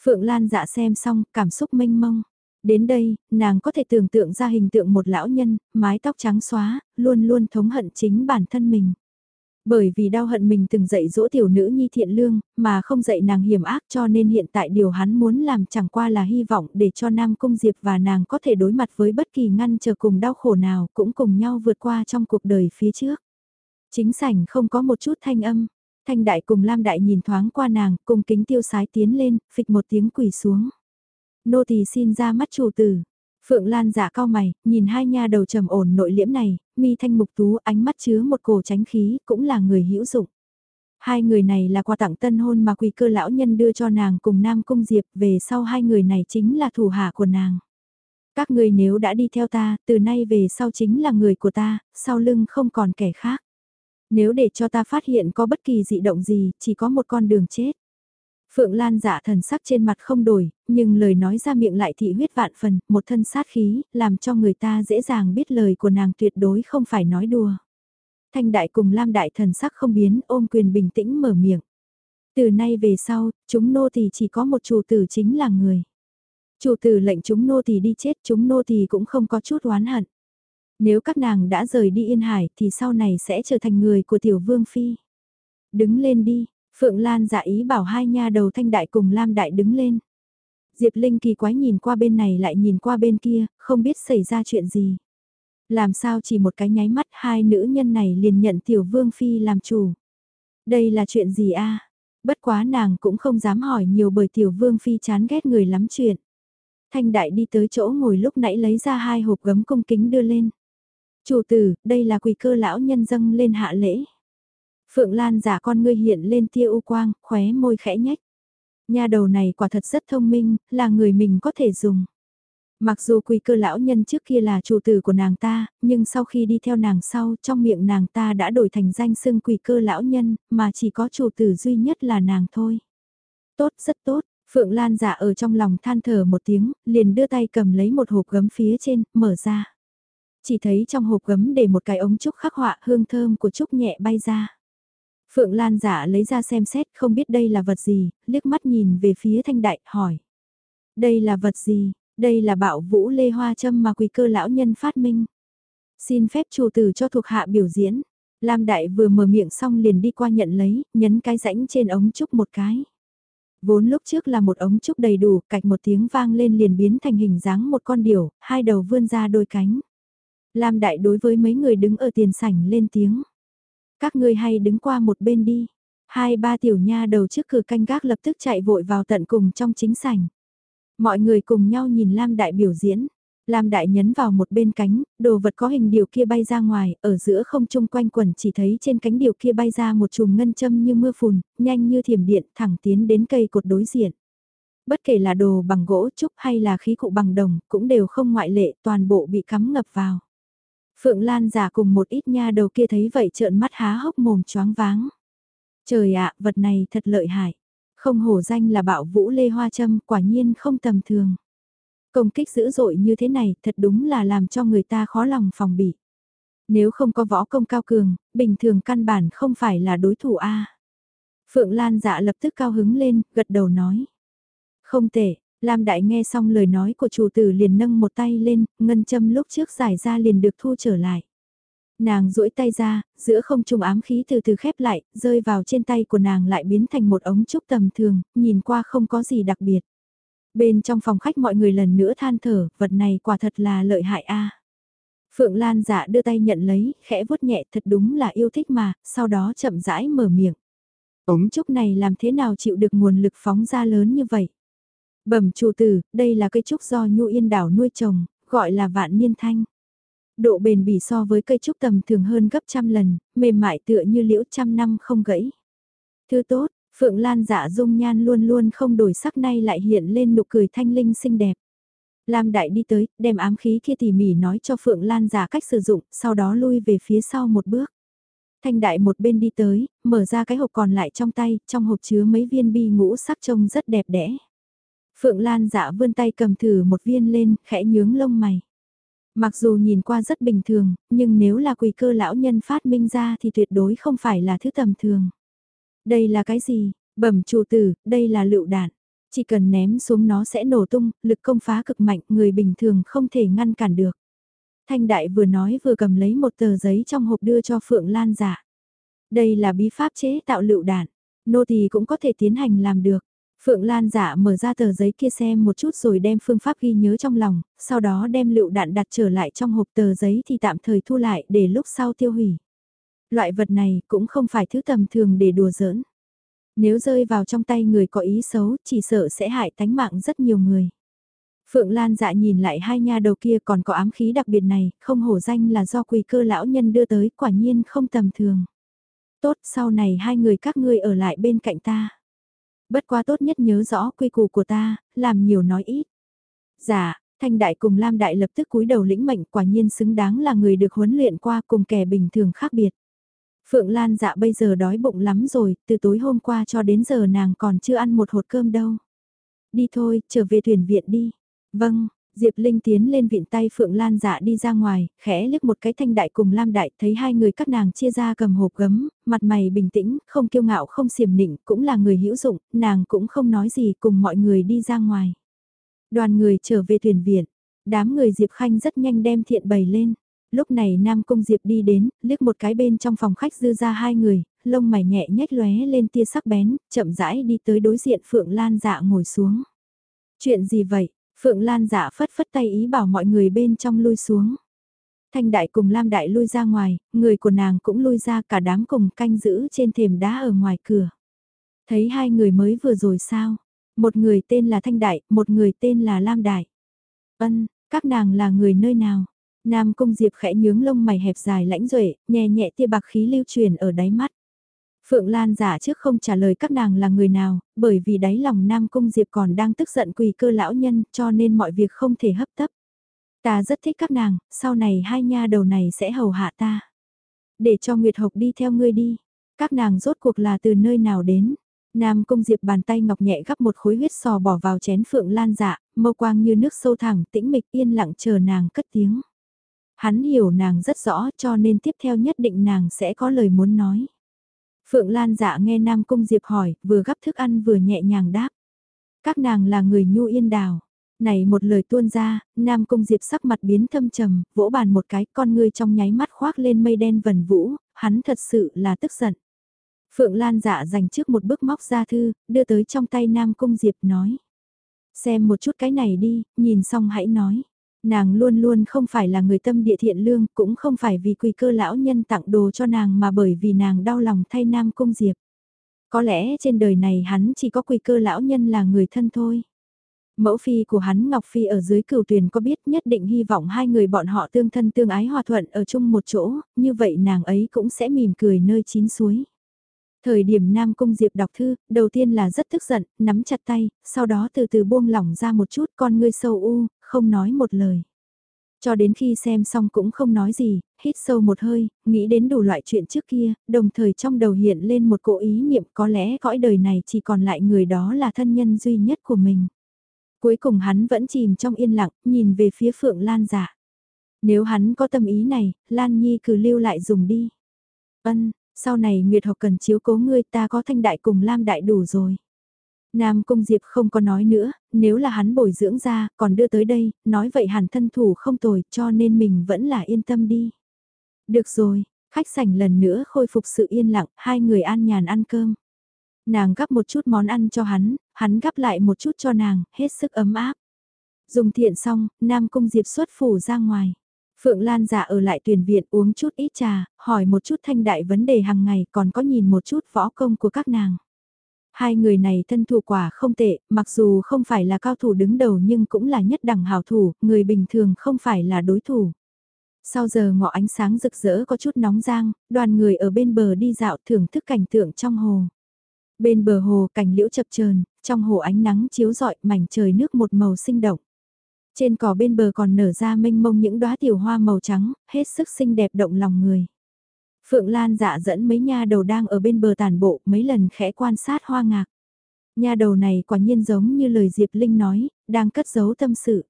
Phượng Lan dạ xem xong, cảm xúc mênh mông. Đến đây, nàng có thể tưởng tượng ra hình tượng một lão nhân, mái tóc trắng xóa, luôn luôn thống hận chính bản thân mình. Bởi vì đau hận mình từng dạy dỗ tiểu nữ nhi thiện lương, mà không dạy nàng hiểm ác cho nên hiện tại điều hắn muốn làm chẳng qua là hy vọng để cho Nam Cung Diệp và nàng có thể đối mặt với bất kỳ ngăn trở cùng đau khổ nào cũng cùng nhau vượt qua trong cuộc đời phía trước. Chính sảnh không có một chút thanh âm, thanh đại cùng Lam đại nhìn thoáng qua nàng, cùng kính tiêu sái tiến lên, phịch một tiếng quỳ xuống. Nô tỳ xin ra mắt chủ tử, Phượng Lan giả cao mày, nhìn hai nha đầu trầm ổn nội liễm này, mi thanh mục tú ánh mắt chứa một cổ tránh khí, cũng là người hữu dụng. Hai người này là quà tặng tân hôn mà quỳ cơ lão nhân đưa cho nàng cùng Nam Cung Diệp, về sau hai người này chính là thủ hạ của nàng. Các người nếu đã đi theo ta, từ nay về sau chính là người của ta, sau lưng không còn kẻ khác. Nếu để cho ta phát hiện có bất kỳ dị động gì, chỉ có một con đường chết. Phượng Lan giả thần sắc trên mặt không đổi, nhưng lời nói ra miệng lại thị huyết vạn phần, một thân sát khí, làm cho người ta dễ dàng biết lời của nàng tuyệt đối không phải nói đùa. Thanh đại cùng Lam đại thần sắc không biến, ôm quyền bình tĩnh mở miệng. Từ nay về sau, chúng nô thì chỉ có một chủ tử chính là người. Chủ tử lệnh chúng nô thì đi chết, chúng nô thì cũng không có chút oán hận. Nếu các nàng đã rời đi Yên Hải thì sau này sẽ trở thành người của tiểu vương phi. Đứng lên đi, Phượng Lan giả ý bảo hai nha đầu thanh đại cùng Lam đại đứng lên. Diệp Linh kỳ quái nhìn qua bên này lại nhìn qua bên kia, không biết xảy ra chuyện gì. Làm sao chỉ một cái nháy mắt hai nữ nhân này liền nhận tiểu vương phi làm chủ. Đây là chuyện gì a? Bất quá nàng cũng không dám hỏi nhiều bởi tiểu vương phi chán ghét người lắm chuyện. Thanh đại đi tới chỗ ngồi lúc nãy lấy ra hai hộp gấm cung kính đưa lên. Chủ tử, đây là quỳ cơ lão nhân dâng lên hạ lễ. Phượng Lan giả con ngươi hiện lên tia u quang, khóe môi khẽ nhách. Nhà đầu này quả thật rất thông minh, là người mình có thể dùng. Mặc dù quỳ cơ lão nhân trước kia là chủ tử của nàng ta, nhưng sau khi đi theo nàng sau, trong miệng nàng ta đã đổi thành danh xưng quỳ cơ lão nhân, mà chỉ có chủ tử duy nhất là nàng thôi. Tốt, rất tốt, Phượng Lan giả ở trong lòng than thở một tiếng, liền đưa tay cầm lấy một hộp gấm phía trên, mở ra. Chỉ thấy trong hộp gấm để một cái ống trúc khắc họa hương thơm của trúc nhẹ bay ra. Phượng Lan giả lấy ra xem xét không biết đây là vật gì, liếc mắt nhìn về phía thanh đại, hỏi. Đây là vật gì, đây là bạo vũ lê hoa châm mà quỳ cơ lão nhân phát minh. Xin phép chủ tử cho thuộc hạ biểu diễn. Lam đại vừa mở miệng xong liền đi qua nhận lấy, nhấn cái rãnh trên ống trúc một cái. Vốn lúc trước là một ống trúc đầy đủ, cạch một tiếng vang lên liền biến thành hình dáng một con điểu, hai đầu vươn ra đôi cánh. Lam đại đối với mấy người đứng ở tiền sảnh lên tiếng. Các ngươi hay đứng qua một bên đi. Hai ba tiểu nha đầu trước cửa canh gác lập tức chạy vội vào tận cùng trong chính sảnh. Mọi người cùng nhau nhìn Lam Đại biểu diễn. Lam Đại nhấn vào một bên cánh, đồ vật có hình điều kia bay ra ngoài, ở giữa không trung quanh quần chỉ thấy trên cánh điều kia bay ra một chùm ngân châm như mưa phùn, nhanh như thiểm điện thẳng tiến đến cây cột đối diện. Bất kể là đồ bằng gỗ trúc hay là khí cụ bằng đồng, cũng đều không ngoại lệ, toàn bộ bị cắm ngập vào. Phượng Lan giả cùng một ít nha đầu kia thấy vậy trợn mắt há hốc mồm choáng váng. Trời ạ, vật này thật lợi hại. Không hổ danh là bạo vũ lê hoa châm, quả nhiên không tầm thường. Công kích dữ dội như thế này thật đúng là làm cho người ta khó lòng phòng bị. Nếu không có võ công cao cường, bình thường căn bản không phải là đối thủ A. Phượng Lan dạ lập tức cao hứng lên, gật đầu nói. Không tệ, Lam Đại nghe xong lời nói của chủ tử liền nâng một tay lên, ngân châm lúc trước giải ra liền được thu trở lại. Nàng duỗi tay ra, giữa không trung ám khí từ từ khép lại, rơi vào trên tay của nàng lại biến thành một ống trúc tầm thường, nhìn qua không có gì đặc biệt. Bên trong phòng khách mọi người lần nữa than thở, vật này quả thật là lợi hại a. Phượng Lan dạ đưa tay nhận lấy, khẽ vuốt nhẹ thật đúng là yêu thích mà, sau đó chậm rãi mở miệng. Ống trúc này làm thế nào chịu được nguồn lực phóng ra lớn như vậy? Bẩm chủ tử, đây là cây trúc do Nhu Yên đảo nuôi trồng, gọi là vạn niên thanh. Độ bền bỉ so với cây trúc tầm thường hơn gấp trăm lần, mềm mại tựa như liễu trăm năm không gãy. Thứ tốt, Phượng Lan dạ dung nhan luôn luôn không đổi sắc nay lại hiện lên nụ cười thanh linh xinh đẹp. Lam Đại đi tới, đem ám khí kia tỉ mỉ nói cho Phượng Lan giả cách sử dụng, sau đó lui về phía sau một bước. Thanh Đại một bên đi tới, mở ra cái hộp còn lại trong tay, trong hộp chứa mấy viên bi ngũ sắc trông rất đẹp đẽ. Phượng Lan dạ vươn tay cầm thử một viên lên, khẽ nhướng lông mày. Mặc dù nhìn qua rất bình thường, nhưng nếu là Quỳ cơ lão nhân phát minh ra thì tuyệt đối không phải là thứ tầm thường. Đây là cái gì? Bẩm chủ tử, đây là lựu đạn. Chỉ cần ném xuống nó sẽ nổ tung, lực công phá cực mạnh, người bình thường không thể ngăn cản được. Thanh đại vừa nói vừa cầm lấy một tờ giấy trong hộp đưa cho Phượng Lan giả. Đây là bí pháp chế tạo lựu đạn, nô tỳ cũng có thể tiến hành làm được. Phượng Lan giả mở ra tờ giấy kia xem một chút rồi đem phương pháp ghi nhớ trong lòng, sau đó đem lựu đạn đặt trở lại trong hộp tờ giấy thì tạm thời thu lại để lúc sau tiêu hủy. Loại vật này cũng không phải thứ tầm thường để đùa giỡn. Nếu rơi vào trong tay người có ý xấu, chỉ sợ sẽ hại tánh mạng rất nhiều người. Phượng Lan dạ nhìn lại hai nha đầu kia còn có ám khí đặc biệt này, không hổ danh là do quỳ cơ lão nhân đưa tới, quả nhiên không tầm thường. Tốt, sau này hai người các ngươi ở lại bên cạnh ta. Bất quá tốt nhất nhớ rõ quy củ của ta, làm nhiều nói ít. Dạ, Thanh Đại cùng Lam Đại lập tức cúi đầu lĩnh mệnh quả nhiên xứng đáng là người được huấn luyện qua cùng kẻ bình thường khác biệt. Phượng Lan dạ bây giờ đói bụng lắm rồi, từ tối hôm qua cho đến giờ nàng còn chưa ăn một hột cơm đâu. Đi thôi, trở về thuyền viện đi. Vâng, Diệp Linh tiến lên viện tay Phượng Lan dạ đi ra ngoài, khẽ liếc một cái thanh đại cùng Lam đại, thấy hai người các nàng chia ra cầm hộp gấm, mặt mày bình tĩnh, không kiêu ngạo không xiểm nịnh, cũng là người hữu dụng, nàng cũng không nói gì cùng mọi người đi ra ngoài. Đoàn người trở về thuyền viện, đám người Diệp Khanh rất nhanh đem thiện bày lên. Lúc này Nam Cung Diệp đi đến, liếc một cái bên trong phòng khách dư ra hai người, lông mày nhẹ nhếch lóe lên tia sắc bén, chậm rãi đi tới đối diện Phượng Lan dạ ngồi xuống. Chuyện gì vậy? Phượng Lan giả phất phất tay ý bảo mọi người bên trong lui xuống. Thanh đại cùng Lam đại lui ra ngoài, người của nàng cũng lui ra cả đám cùng canh giữ trên thềm đá ở ngoài cửa. Thấy hai người mới vừa rồi sao? Một người tên là Thanh đại, một người tên là Lam đại. Ân, các nàng là người nơi nào? Nam Cung Diệp khẽ nhướng lông mày hẹp dài lãnh duệ, nhẹ nhẹ tia bạc khí lưu truyền ở đáy mắt. Phượng Lan giả trước không trả lời các nàng là người nào, bởi vì đáy lòng Nam Cung Diệp còn đang tức giận quỳ cơ lão nhân cho nên mọi việc không thể hấp tấp. Ta rất thích các nàng, sau này hai nha đầu này sẽ hầu hạ ta. Để cho Nguyệt Hộc đi theo ngươi đi. Các nàng rốt cuộc là từ nơi nào đến. Nam Cung Diệp bàn tay ngọc nhẹ gắp một khối huyết sò bỏ vào chén Phượng Lan dạ, mâu quang như nước sâu thẳng tĩnh mịch yên lặng chờ nàng cất tiếng. Hắn hiểu nàng rất rõ cho nên tiếp theo nhất định nàng sẽ có lời muốn nói. Phượng Lan dạ nghe Nam Cung Diệp hỏi, vừa gắp thức ăn vừa nhẹ nhàng đáp. Các nàng là người nhu yên đào. Này một lời tuôn ra, Nam Cung Diệp sắc mặt biến thâm trầm, vỗ bàn một cái, con ngươi trong nháy mắt khoác lên mây đen vần vũ, hắn thật sự là tức giận. Phượng Lan dạ dành trước một bước móc ra thư, đưa tới trong tay Nam Cung Diệp nói. Xem một chút cái này đi, nhìn xong hãy nói. Nàng luôn luôn không phải là người tâm địa thiện lương, cũng không phải vì quỳ cơ lão nhân tặng đồ cho nàng mà bởi vì nàng đau lòng thay Nam Cung Diệp. Có lẽ trên đời này hắn chỉ có quỳ cơ lão nhân là người thân thôi. Mẫu phi của hắn Ngọc Phi ở dưới cửu tuyển có biết nhất định hy vọng hai người bọn họ tương thân tương ái hòa thuận ở chung một chỗ, như vậy nàng ấy cũng sẽ mỉm cười nơi chín suối. Thời điểm Nam Cung Diệp đọc thư, đầu tiên là rất tức giận, nắm chặt tay, sau đó từ từ buông lỏng ra một chút con ngươi sâu u, không nói một lời. Cho đến khi xem xong cũng không nói gì, hít sâu một hơi, nghĩ đến đủ loại chuyện trước kia, đồng thời trong đầu hiện lên một cỗ ý niệm có lẽ cõi đời này chỉ còn lại người đó là thân nhân duy nhất của mình. Cuối cùng hắn vẫn chìm trong yên lặng, nhìn về phía Phượng Lan giả. Nếu hắn có tâm ý này, Lan Nhi cứ lưu lại dùng đi. Ân, sau này Nguyệt học cần chiếu cố ngươi ta có thanh đại cùng Lam đại đủ rồi. Nam Cung Diệp không có nói nữa, nếu là hắn bồi dưỡng ra, còn đưa tới đây, nói vậy hẳn thân thủ không tồi, cho nên mình vẫn là yên tâm đi. Được rồi, khách sảnh lần nữa khôi phục sự yên lặng, hai người an nhàn ăn cơm. Nàng gắp một chút món ăn cho hắn, hắn gắp lại một chút cho nàng, hết sức ấm áp. Dùng thiện xong, Nam Cung Diệp xuất phủ ra ngoài. Phượng Lan giả ở lại tuyển viện uống chút ít trà, hỏi một chút thanh đại vấn đề hàng ngày còn có nhìn một chút võ công của các nàng. Hai người này thân thủ quả không tệ, mặc dù không phải là cao thủ đứng đầu nhưng cũng là nhất đẳng hảo thủ, người bình thường không phải là đối thủ. Sau giờ ngọ ánh sáng rực rỡ có chút nóng giang, đoàn người ở bên bờ đi dạo thưởng thức cảnh tượng trong hồ. Bên bờ hồ cảnh liễu chập chờn, trong hồ ánh nắng chiếu rọi mảnh trời nước một màu sinh động. Trên cỏ bên bờ còn nở ra mênh mông những đóa tiểu hoa màu trắng, hết sức xinh đẹp động lòng người. Phượng Lan dạ dẫn mấy nha đầu đang ở bên bờ tàn bộ mấy lần khẽ quan sát hoa ngạc. Nha đầu này quả nhiên giống như lời Diệp Linh nói, đang cất giấu tâm sự.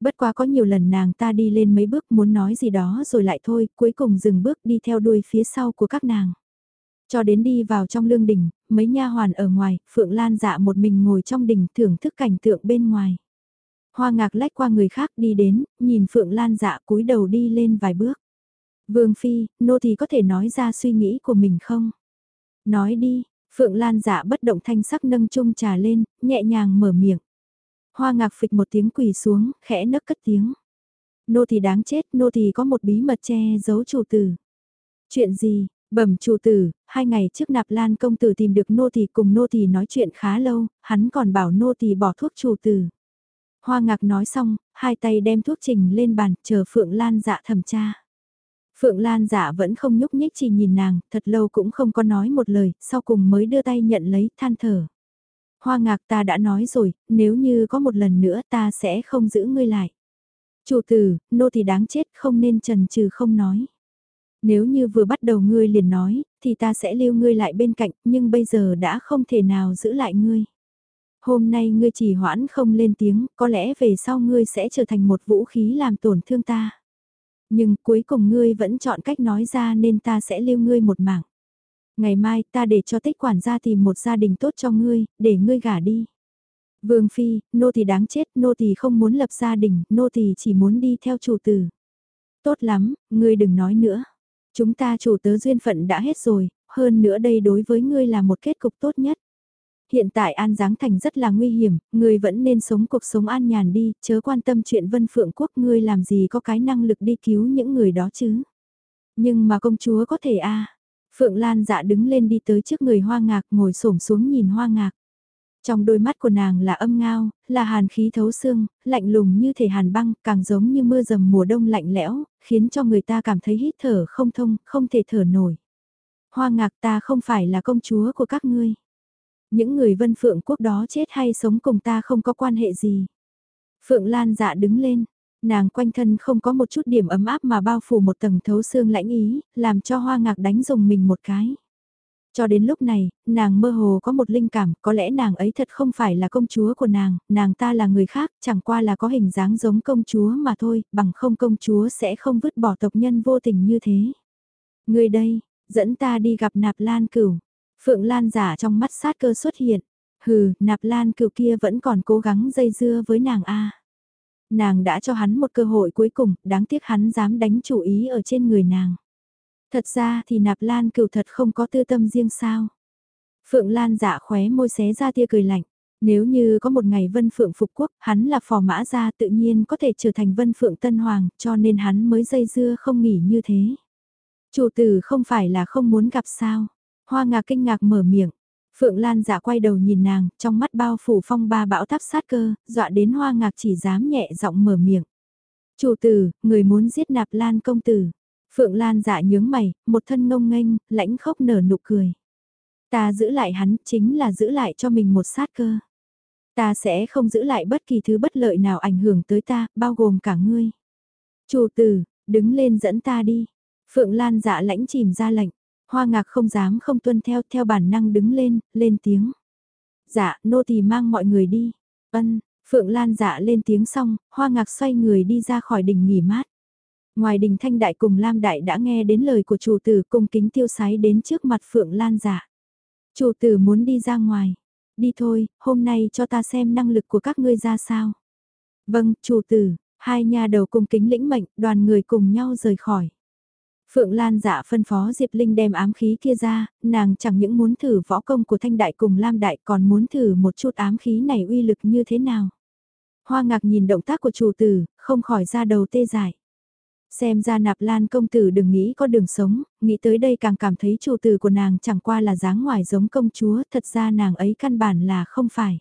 Bất quá có nhiều lần nàng ta đi lên mấy bước muốn nói gì đó rồi lại thôi, cuối cùng dừng bước đi theo đuôi phía sau của các nàng. Cho đến đi vào trong lương đình, mấy nha hoàn ở ngoài, Phượng Lan dạ một mình ngồi trong đình thưởng thức cảnh tượng bên ngoài. Hoa ngạc lách qua người khác đi đến, nhìn Phượng Lan dạ cúi đầu đi lên vài bước. Vương Phi, nô thì có thể nói ra suy nghĩ của mình không? Nói đi, Phượng Lan dạ bất động thanh sắc nâng chung trà lên, nhẹ nhàng mở miệng. Hoa ngạc phịch một tiếng quỳ xuống, khẽ nấc cất tiếng. Nô thì đáng chết, nô thì có một bí mật che giấu chủ tử. Chuyện gì, bẩm chủ tử, hai ngày trước nạp lan công tử tìm được nô thì cùng nô thì nói chuyện khá lâu, hắn còn bảo nô thì bỏ thuốc chủ tử. Hoa ngạc nói xong, hai tay đem thuốc trình lên bàn, chờ Phượng Lan dạ thẩm tra. Phượng Lan giả vẫn không nhúc nhích chỉ nhìn nàng, thật lâu cũng không có nói một lời, sau cùng mới đưa tay nhận lấy, than thở. Hoa ngạc ta đã nói rồi, nếu như có một lần nữa ta sẽ không giữ ngươi lại. Chủ tử, nô thì đáng chết không nên trần trừ không nói. Nếu như vừa bắt đầu ngươi liền nói, thì ta sẽ lưu ngươi lại bên cạnh, nhưng bây giờ đã không thể nào giữ lại ngươi. Hôm nay ngươi chỉ hoãn không lên tiếng, có lẽ về sau ngươi sẽ trở thành một vũ khí làm tổn thương ta. Nhưng cuối cùng ngươi vẫn chọn cách nói ra nên ta sẽ lưu ngươi một mạng. Ngày mai ta để cho tích quản gia tìm một gia đình tốt cho ngươi, để ngươi gả đi. Vương Phi, nô thì đáng chết, nô thì không muốn lập gia đình, nô thì chỉ muốn đi theo chủ tử. Tốt lắm, ngươi đừng nói nữa. Chúng ta chủ tớ duyên phận đã hết rồi, hơn nữa đây đối với ngươi là một kết cục tốt nhất. Hiện tại An Giáng Thành rất là nguy hiểm, ngươi vẫn nên sống cuộc sống an nhàn đi, chớ quan tâm chuyện Vân Phượng Quốc ngươi làm gì có cái năng lực đi cứu những người đó chứ. Nhưng mà công chúa có thể a Phượng Lan dạ đứng lên đi tới trước người hoa ngạc ngồi xổm xuống nhìn hoa ngạc. Trong đôi mắt của nàng là âm ngao, là hàn khí thấu xương, lạnh lùng như thể hàn băng, càng giống như mưa dầm mùa đông lạnh lẽo, khiến cho người ta cảm thấy hít thở không thông, không thể thở nổi. Hoa ngạc ta không phải là công chúa của các ngươi. Những người vân phượng quốc đó chết hay sống cùng ta không có quan hệ gì. Phượng Lan dạ đứng lên, nàng quanh thân không có một chút điểm ấm áp mà bao phủ một tầng thấu xương lãnh ý, làm cho hoa ngạc đánh dùng mình một cái. Cho đến lúc này, nàng mơ hồ có một linh cảm, có lẽ nàng ấy thật không phải là công chúa của nàng, nàng ta là người khác, chẳng qua là có hình dáng giống công chúa mà thôi, bằng không công chúa sẽ không vứt bỏ tộc nhân vô tình như thế. Người đây, dẫn ta đi gặp nạp lan cửu. Phượng Lan giả trong mắt sát cơ xuất hiện. Hừ, nạp lan cựu kia vẫn còn cố gắng dây dưa với nàng A. Nàng đã cho hắn một cơ hội cuối cùng, đáng tiếc hắn dám đánh chủ ý ở trên người nàng. Thật ra thì nạp lan cựu thật không có tư tâm riêng sao. Phượng Lan giả khóe môi xé ra tia cười lạnh. Nếu như có một ngày Vân Phượng phục quốc, hắn là phò mã gia tự nhiên có thể trở thành Vân Phượng Tân Hoàng, cho nên hắn mới dây dưa không nghỉ như thế. Chủ tử không phải là không muốn gặp sao. Hoa ngạc kinh ngạc mở miệng. Phượng Lan dạ quay đầu nhìn nàng, trong mắt bao phủ phong ba bão táp sát cơ, dọa đến hoa ngạc chỉ dám nhẹ giọng mở miệng. Chủ tử, người muốn giết nạp Lan công tử. Phượng Lan dạ nhướng mày, một thân ngông nghênh, lãnh khốc nở nụ cười. Ta giữ lại hắn chính là giữ lại cho mình một sát cơ. Ta sẽ không giữ lại bất kỳ thứ bất lợi nào ảnh hưởng tới ta, bao gồm cả ngươi. Chủ tử, đứng lên dẫn ta đi. Phượng Lan dạ lãnh chìm ra lệnh. Hoa ngạc không dám không tuân theo, theo bản năng đứng lên, lên tiếng. Dạ, nô tỳ mang mọi người đi. Ân, Phượng Lan dạ lên tiếng xong, hoa ngạc xoay người đi ra khỏi đỉnh nghỉ mát. Ngoài đình thanh đại cùng Lam đại đã nghe đến lời của chủ tử cung kính tiêu sái đến trước mặt Phượng Lan dạ. Chủ tử muốn đi ra ngoài. Đi thôi, hôm nay cho ta xem năng lực của các ngươi ra sao. Vâng, chủ tử, hai nhà đầu cung kính lĩnh mệnh, đoàn người cùng nhau rời khỏi. Phượng Lan dạ phân phó Diệp Linh đem ám khí kia ra, nàng chẳng những muốn thử võ công của Thanh Đại cùng Lam Đại còn muốn thử một chút ám khí này uy lực như thế nào. Hoa ngạc nhìn động tác của chủ tử, không khỏi ra đầu tê dại. Xem ra nạp lan công tử đừng nghĩ có đường sống, nghĩ tới đây càng cảm thấy chủ tử của nàng chẳng qua là dáng ngoài giống công chúa, thật ra nàng ấy căn bản là không phải.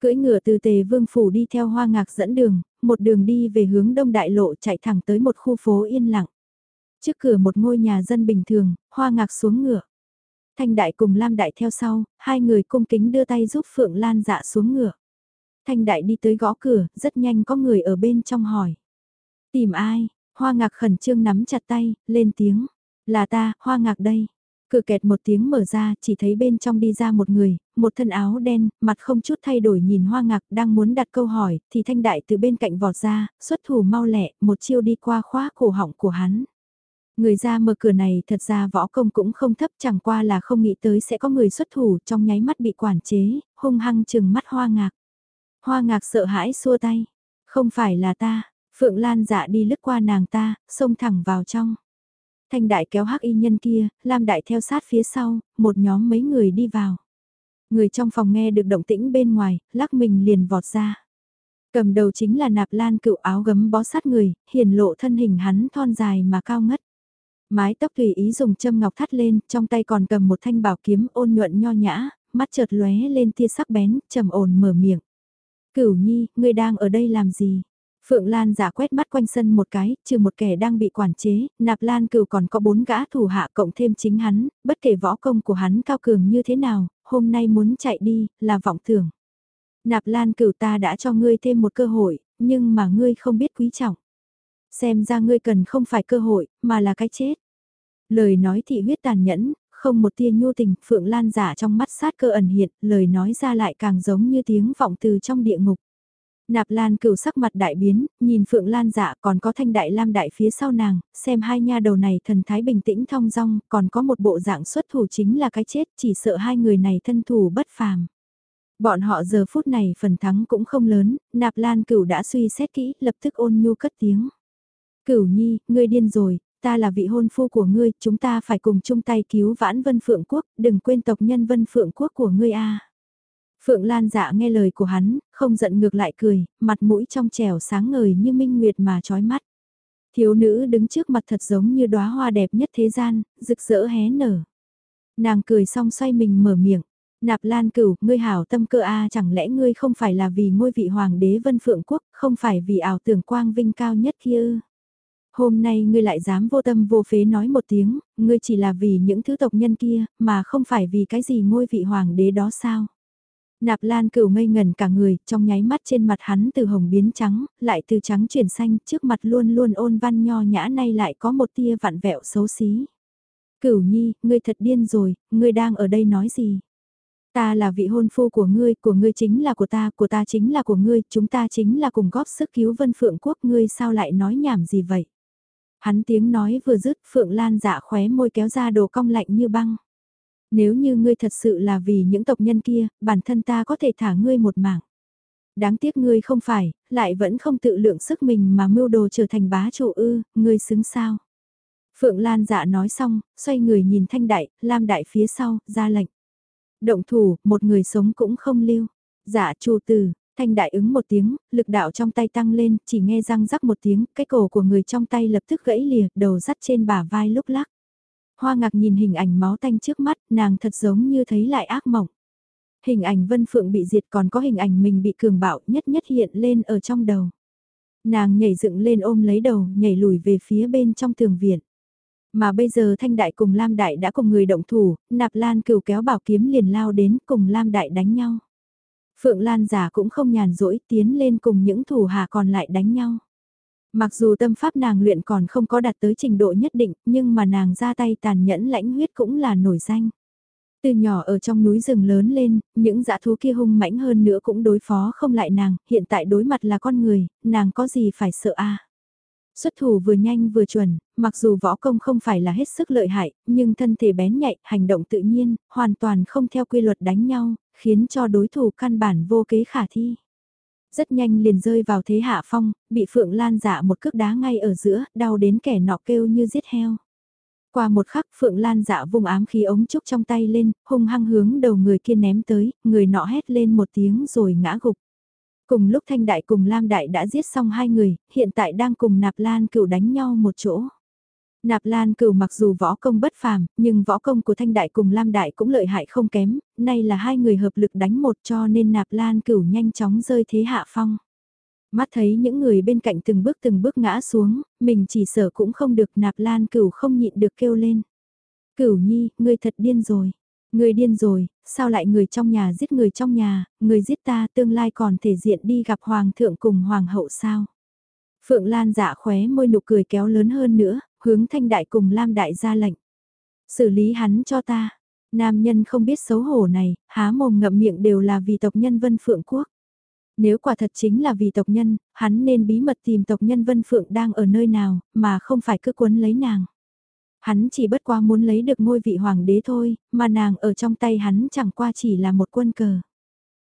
Cưỡi ngựa từ tề vương phủ đi theo hoa ngạc dẫn đường, một đường đi về hướng đông đại lộ chạy thẳng tới một khu phố yên lặng. Trước cửa một ngôi nhà dân bình thường, hoa ngạc xuống ngựa. Thanh đại cùng Lam đại theo sau, hai người cung kính đưa tay giúp Phượng Lan dạ xuống ngựa. Thanh đại đi tới gõ cửa, rất nhanh có người ở bên trong hỏi. Tìm ai? Hoa ngạc khẩn trương nắm chặt tay, lên tiếng. Là ta, hoa ngạc đây. Cửa kẹt một tiếng mở ra, chỉ thấy bên trong đi ra một người, một thân áo đen, mặt không chút thay đổi nhìn hoa ngạc đang muốn đặt câu hỏi, thì thanh đại từ bên cạnh vọt ra, xuất thủ mau lẹ, một chiêu đi qua khóa cổ họng của hắn. Người ra mở cửa này thật ra võ công cũng không thấp chẳng qua là không nghĩ tới sẽ có người xuất thủ trong nháy mắt bị quản chế, hung hăng chừng mắt hoa ngạc. Hoa ngạc sợ hãi xua tay. Không phải là ta, Phượng Lan dạ đi lướt qua nàng ta, xông thẳng vào trong. Thanh đại kéo hắc y nhân kia, Lam đại theo sát phía sau, một nhóm mấy người đi vào. Người trong phòng nghe được động tĩnh bên ngoài, lắc mình liền vọt ra. Cầm đầu chính là nạp lan cựu áo gấm bó sát người, hiển lộ thân hình hắn thon dài mà cao ngất. Mái tóc tùy ý dùng châm ngọc thắt lên, trong tay còn cầm một thanh bảo kiếm ôn nhuận nho nhã, mắt chợt lóe lên tia sắc bén, trầm ổn mở miệng. Cửu nhi, ngươi đang ở đây làm gì? Phượng Lan giả quét mắt quanh sân một cái, trừ một kẻ đang bị quản chế, nạp Lan cửu còn có bốn gã thủ hạ cộng thêm chính hắn, bất kể võ công của hắn cao cường như thế nào, hôm nay muốn chạy đi, là vọng tưởng. Nạp Lan cửu ta đã cho ngươi thêm một cơ hội, nhưng mà ngươi không biết quý trọng. Xem ra ngươi cần không phải cơ hội, mà là cái chết. Lời nói thị huyết tàn nhẫn, không một tia nhu tình, Phượng Lan giả trong mắt sát cơ ẩn hiện, lời nói ra lại càng giống như tiếng vọng từ trong địa ngục. Nạp Lan cửu sắc mặt đại biến, nhìn Phượng Lan dạ còn có thanh đại lam đại phía sau nàng, xem hai nha đầu này thần thái bình tĩnh thong dong, còn có một bộ dạng xuất thủ chính là cái chết, chỉ sợ hai người này thân thủ bất phàm. Bọn họ giờ phút này phần thắng cũng không lớn, Nạp Lan cửu đã suy xét kỹ, lập tức ôn nhu cất tiếng. Cửu nhi, ngươi điên rồi, ta là vị hôn phu của ngươi, chúng ta phải cùng chung tay cứu vãn Vân Phượng Quốc, đừng quên tộc nhân Vân Phượng Quốc của ngươi a. Phượng Lan dạ nghe lời của hắn, không giận ngược lại cười, mặt mũi trong trẻo sáng ngời như minh nguyệt mà trói mắt. Thiếu nữ đứng trước mặt thật giống như đóa hoa đẹp nhất thế gian, rực rỡ hé nở. Nàng cười xong xoay mình mở miệng. Nạp Lan cửu, ngươi hảo tâm cơ a chẳng lẽ ngươi không phải là vì ngôi vị hoàng đế vân phượng quốc, không phải vì ảo tưởng quang vinh cao nhất kia ư? Hôm nay ngươi lại dám vô tâm vô phế nói một tiếng, ngươi chỉ là vì những thứ tộc nhân kia, mà không phải vì cái gì ngôi vị hoàng đế đó sao? Nạp Lan cửu ngây ngần cả người, trong nháy mắt trên mặt hắn từ hồng biến trắng, lại từ trắng chuyển xanh, trước mặt luôn luôn ôn văn nho nhã nay lại có một tia vặn vẹo xấu xí. Cửu nhi, ngươi thật điên rồi, ngươi đang ở đây nói gì? Ta là vị hôn phu của ngươi, của ngươi chính là của ta, của ta chính là của ngươi, chúng ta chính là cùng góp sức cứu vân phượng quốc, ngươi sao lại nói nhảm gì vậy? Hắn tiếng nói vừa dứt, Phượng Lan dạ khóe môi kéo ra đồ cong lạnh như băng. Nếu như ngươi thật sự là vì những tộc nhân kia, bản thân ta có thể thả ngươi một mạng. Đáng tiếc ngươi không phải, lại vẫn không tự lượng sức mình mà mưu đồ trở thành bá chủ ư, ngươi xứng sao. Phượng Lan dạ nói xong, xoay người nhìn thanh đại, lam đại phía sau, ra lệnh. Động thủ, một người sống cũng không lưu. Dạ chủ tử, thanh đại ứng một tiếng, lực đạo trong tay tăng lên, chỉ nghe răng rắc một tiếng, cái cổ của người trong tay lập tức gãy lìa, đầu dắt trên bả vai lúc lắc. Hoa ngạc nhìn hình ảnh máu tanh trước mắt, nàng thật giống như thấy lại ác mộng. Hình ảnh Vân Phượng bị diệt còn có hình ảnh mình bị cường bạo nhất nhất hiện lên ở trong đầu. Nàng nhảy dựng lên ôm lấy đầu, nhảy lùi về phía bên trong tường viện. Mà bây giờ Thanh Đại cùng Lam Đại đã cùng người động thủ, Nạp Lan cửu kéo bảo kiếm liền lao đến cùng Lam Đại đánh nhau. Phượng Lan giả cũng không nhàn rỗi tiến lên cùng những thủ hạ còn lại đánh nhau. Mặc dù tâm pháp nàng luyện còn không có đạt tới trình độ nhất định, nhưng mà nàng ra tay tàn nhẫn lãnh huyết cũng là nổi danh. Từ nhỏ ở trong núi rừng lớn lên, những dã thú kia hung mãnh hơn nữa cũng đối phó không lại nàng, hiện tại đối mặt là con người, nàng có gì phải sợ a? Xuất thủ vừa nhanh vừa chuẩn, mặc dù võ công không phải là hết sức lợi hại, nhưng thân thể bén nhạy, hành động tự nhiên, hoàn toàn không theo quy luật đánh nhau, khiến cho đối thủ căn bản vô kế khả thi rất nhanh liền rơi vào thế hạ phong, bị Phượng Lan dạ một cước đá ngay ở giữa, đau đến kẻ nọ kêu như giết heo. Qua một khắc Phượng Lan dạ vùng ám khí ống trúc trong tay lên, hung hăng hướng đầu người kia ném tới, người nọ hét lên một tiếng rồi ngã gục. Cùng lúc Thanh Đại cùng Lam Đại đã giết xong hai người, hiện tại đang cùng Nạp Lan cựu đánh nhau một chỗ. Nạp Lan cửu mặc dù võ công bất phàm, nhưng võ công của Thanh Đại cùng Lam Đại cũng lợi hại không kém, nay là hai người hợp lực đánh một cho nên Nạp Lan cửu nhanh chóng rơi thế hạ phong. Mắt thấy những người bên cạnh từng bước từng bước ngã xuống, mình chỉ sợ cũng không được Nạp Lan cửu không nhịn được kêu lên. Cửu nhi, ngươi thật điên rồi người điên rồi, sao lại người trong nhà giết người trong nhà, người giết ta tương lai còn thể diện đi gặp hoàng thượng cùng hoàng hậu sao? Phượng Lan dạ khóe môi nụ cười kéo lớn hơn nữa, hướng thanh đại cùng Lam đại ra lệnh. Xử lý hắn cho ta. Nam nhân không biết xấu hổ này, há mồm ngậm miệng đều là vì tộc nhân Vân Phượng Quốc. Nếu quả thật chính là vì tộc nhân, hắn nên bí mật tìm tộc nhân Vân Phượng đang ở nơi nào, mà không phải cứ cuốn lấy nàng. Hắn chỉ bất quá muốn lấy được ngôi vị hoàng đế thôi, mà nàng ở trong tay hắn chẳng qua chỉ là một quân cờ.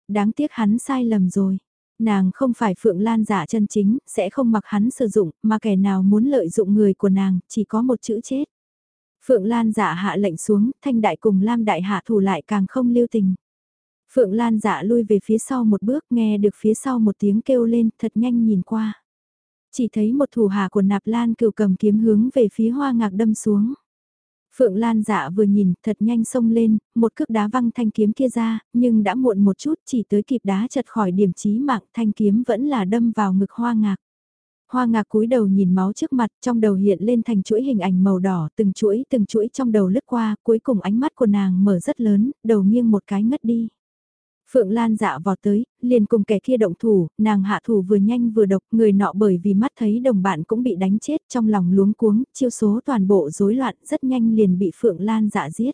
Đáng tiếc hắn sai lầm rồi. Nàng không phải Phượng Lan giả chân chính, sẽ không mặc hắn sử dụng, mà kẻ nào muốn lợi dụng người của nàng, chỉ có một chữ chết. Phượng Lan giả hạ lệnh xuống, thanh đại cùng Lam đại hạ thủ lại càng không lưu tình. Phượng Lan dạ lui về phía sau một bước nghe được phía sau một tiếng kêu lên thật nhanh nhìn qua. Chỉ thấy một thủ hạ của nạp lan cựu cầm kiếm hướng về phía hoa ngạc đâm xuống. Phượng Lan dạ vừa nhìn thật nhanh xông lên, một cước đá văng thanh kiếm kia ra, nhưng đã muộn một chút chỉ tới kịp đá chật khỏi điểm chí mạng thanh kiếm vẫn là đâm vào ngực hoa ngạc. Hoa ngạc cúi đầu nhìn máu trước mặt, trong đầu hiện lên thành chuỗi hình ảnh màu đỏ, từng chuỗi từng chuỗi trong đầu lướt qua, cuối cùng ánh mắt của nàng mở rất lớn, đầu nghiêng một cái ngất đi. Phượng Lan dạ vọt tới, liền cùng kẻ kia động thủ, nàng hạ thủ vừa nhanh vừa độc, người nọ bởi vì mắt thấy đồng bạn cũng bị đánh chết trong lòng luống cuống, chiêu số toàn bộ rối loạn rất nhanh liền bị Phượng Lan dạ giết.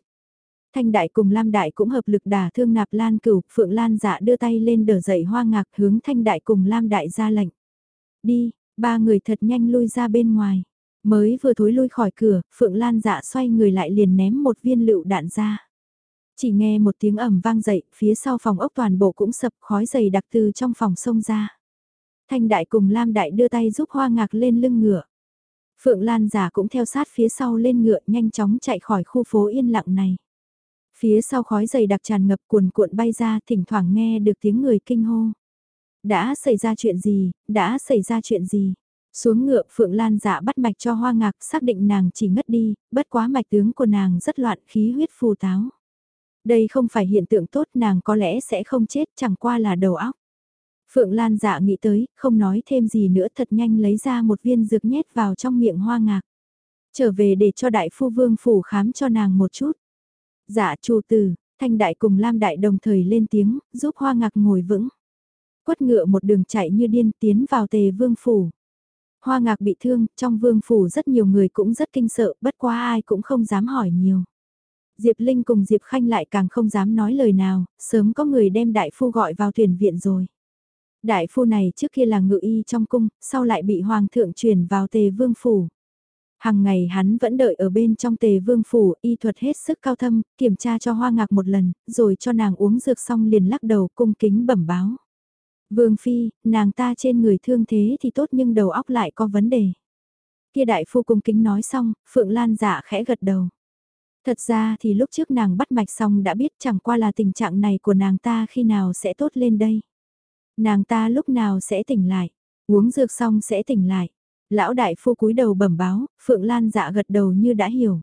Thanh đại cùng Lam đại cũng hợp lực đả thương nạp Lan cửu, Phượng Lan dạ đưa tay lên đỡ dậy hoa ngạc hướng Thanh đại cùng Lam đại ra lệnh. Đi, ba người thật nhanh lui ra bên ngoài. Mới vừa thối lui khỏi cửa, Phượng Lan dạ xoay người lại liền ném một viên lựu đạn ra. Chỉ nghe một tiếng ầm vang dậy, phía sau phòng ốc toàn bộ cũng sập khói dày đặc từ trong phòng sông ra. Thanh đại cùng Lam đại đưa tay giúp hoa ngạc lên lưng ngựa. Phượng Lan giả cũng theo sát phía sau lên ngựa nhanh chóng chạy khỏi khu phố yên lặng này. Phía sau khói dày đặc tràn ngập cuồn cuộn bay ra thỉnh thoảng nghe được tiếng người kinh hô. Đã xảy ra chuyện gì, đã xảy ra chuyện gì. Xuống ngựa Phượng Lan dạ bắt mạch cho hoa ngạc xác định nàng chỉ ngất đi, bất quá mạch tướng của nàng rất loạn khí huyết phù táo. Đây không phải hiện tượng tốt nàng có lẽ sẽ không chết chẳng qua là đầu óc. Phượng Lan dạ nghĩ tới, không nói thêm gì nữa thật nhanh lấy ra một viên dược nhét vào trong miệng hoa ngạc. Trở về để cho đại phu vương phủ khám cho nàng một chút. Dạ chủ tử, thanh đại cùng Lam đại đồng thời lên tiếng, giúp hoa ngạc ngồi vững. Quất ngựa một đường chạy như điên tiến vào tề vương phủ. Hoa ngạc bị thương, trong vương phủ rất nhiều người cũng rất kinh sợ, bất quá ai cũng không dám hỏi nhiều. Diệp Linh cùng Diệp Khanh lại càng không dám nói lời nào, sớm có người đem đại phu gọi vào tuyển viện rồi. Đại phu này trước kia là ngự y trong cung, sau lại bị hoàng thượng chuyển vào tề vương phủ. Hằng ngày hắn vẫn đợi ở bên trong tề vương phủ, y thuật hết sức cao thâm, kiểm tra cho hoa ngạc một lần, rồi cho nàng uống dược xong liền lắc đầu cung kính bẩm báo. Vương phi, nàng ta trên người thương thế thì tốt nhưng đầu óc lại có vấn đề. Kia đại phu cung kính nói xong, Phượng Lan giả khẽ gật đầu. Thật ra thì lúc trước nàng bắt mạch xong đã biết chẳng qua là tình trạng này của nàng ta khi nào sẽ tốt lên đây. Nàng ta lúc nào sẽ tỉnh lại, uống dược xong sẽ tỉnh lại. Lão đại phu cúi đầu bẩm báo, Phượng Lan dạ gật đầu như đã hiểu.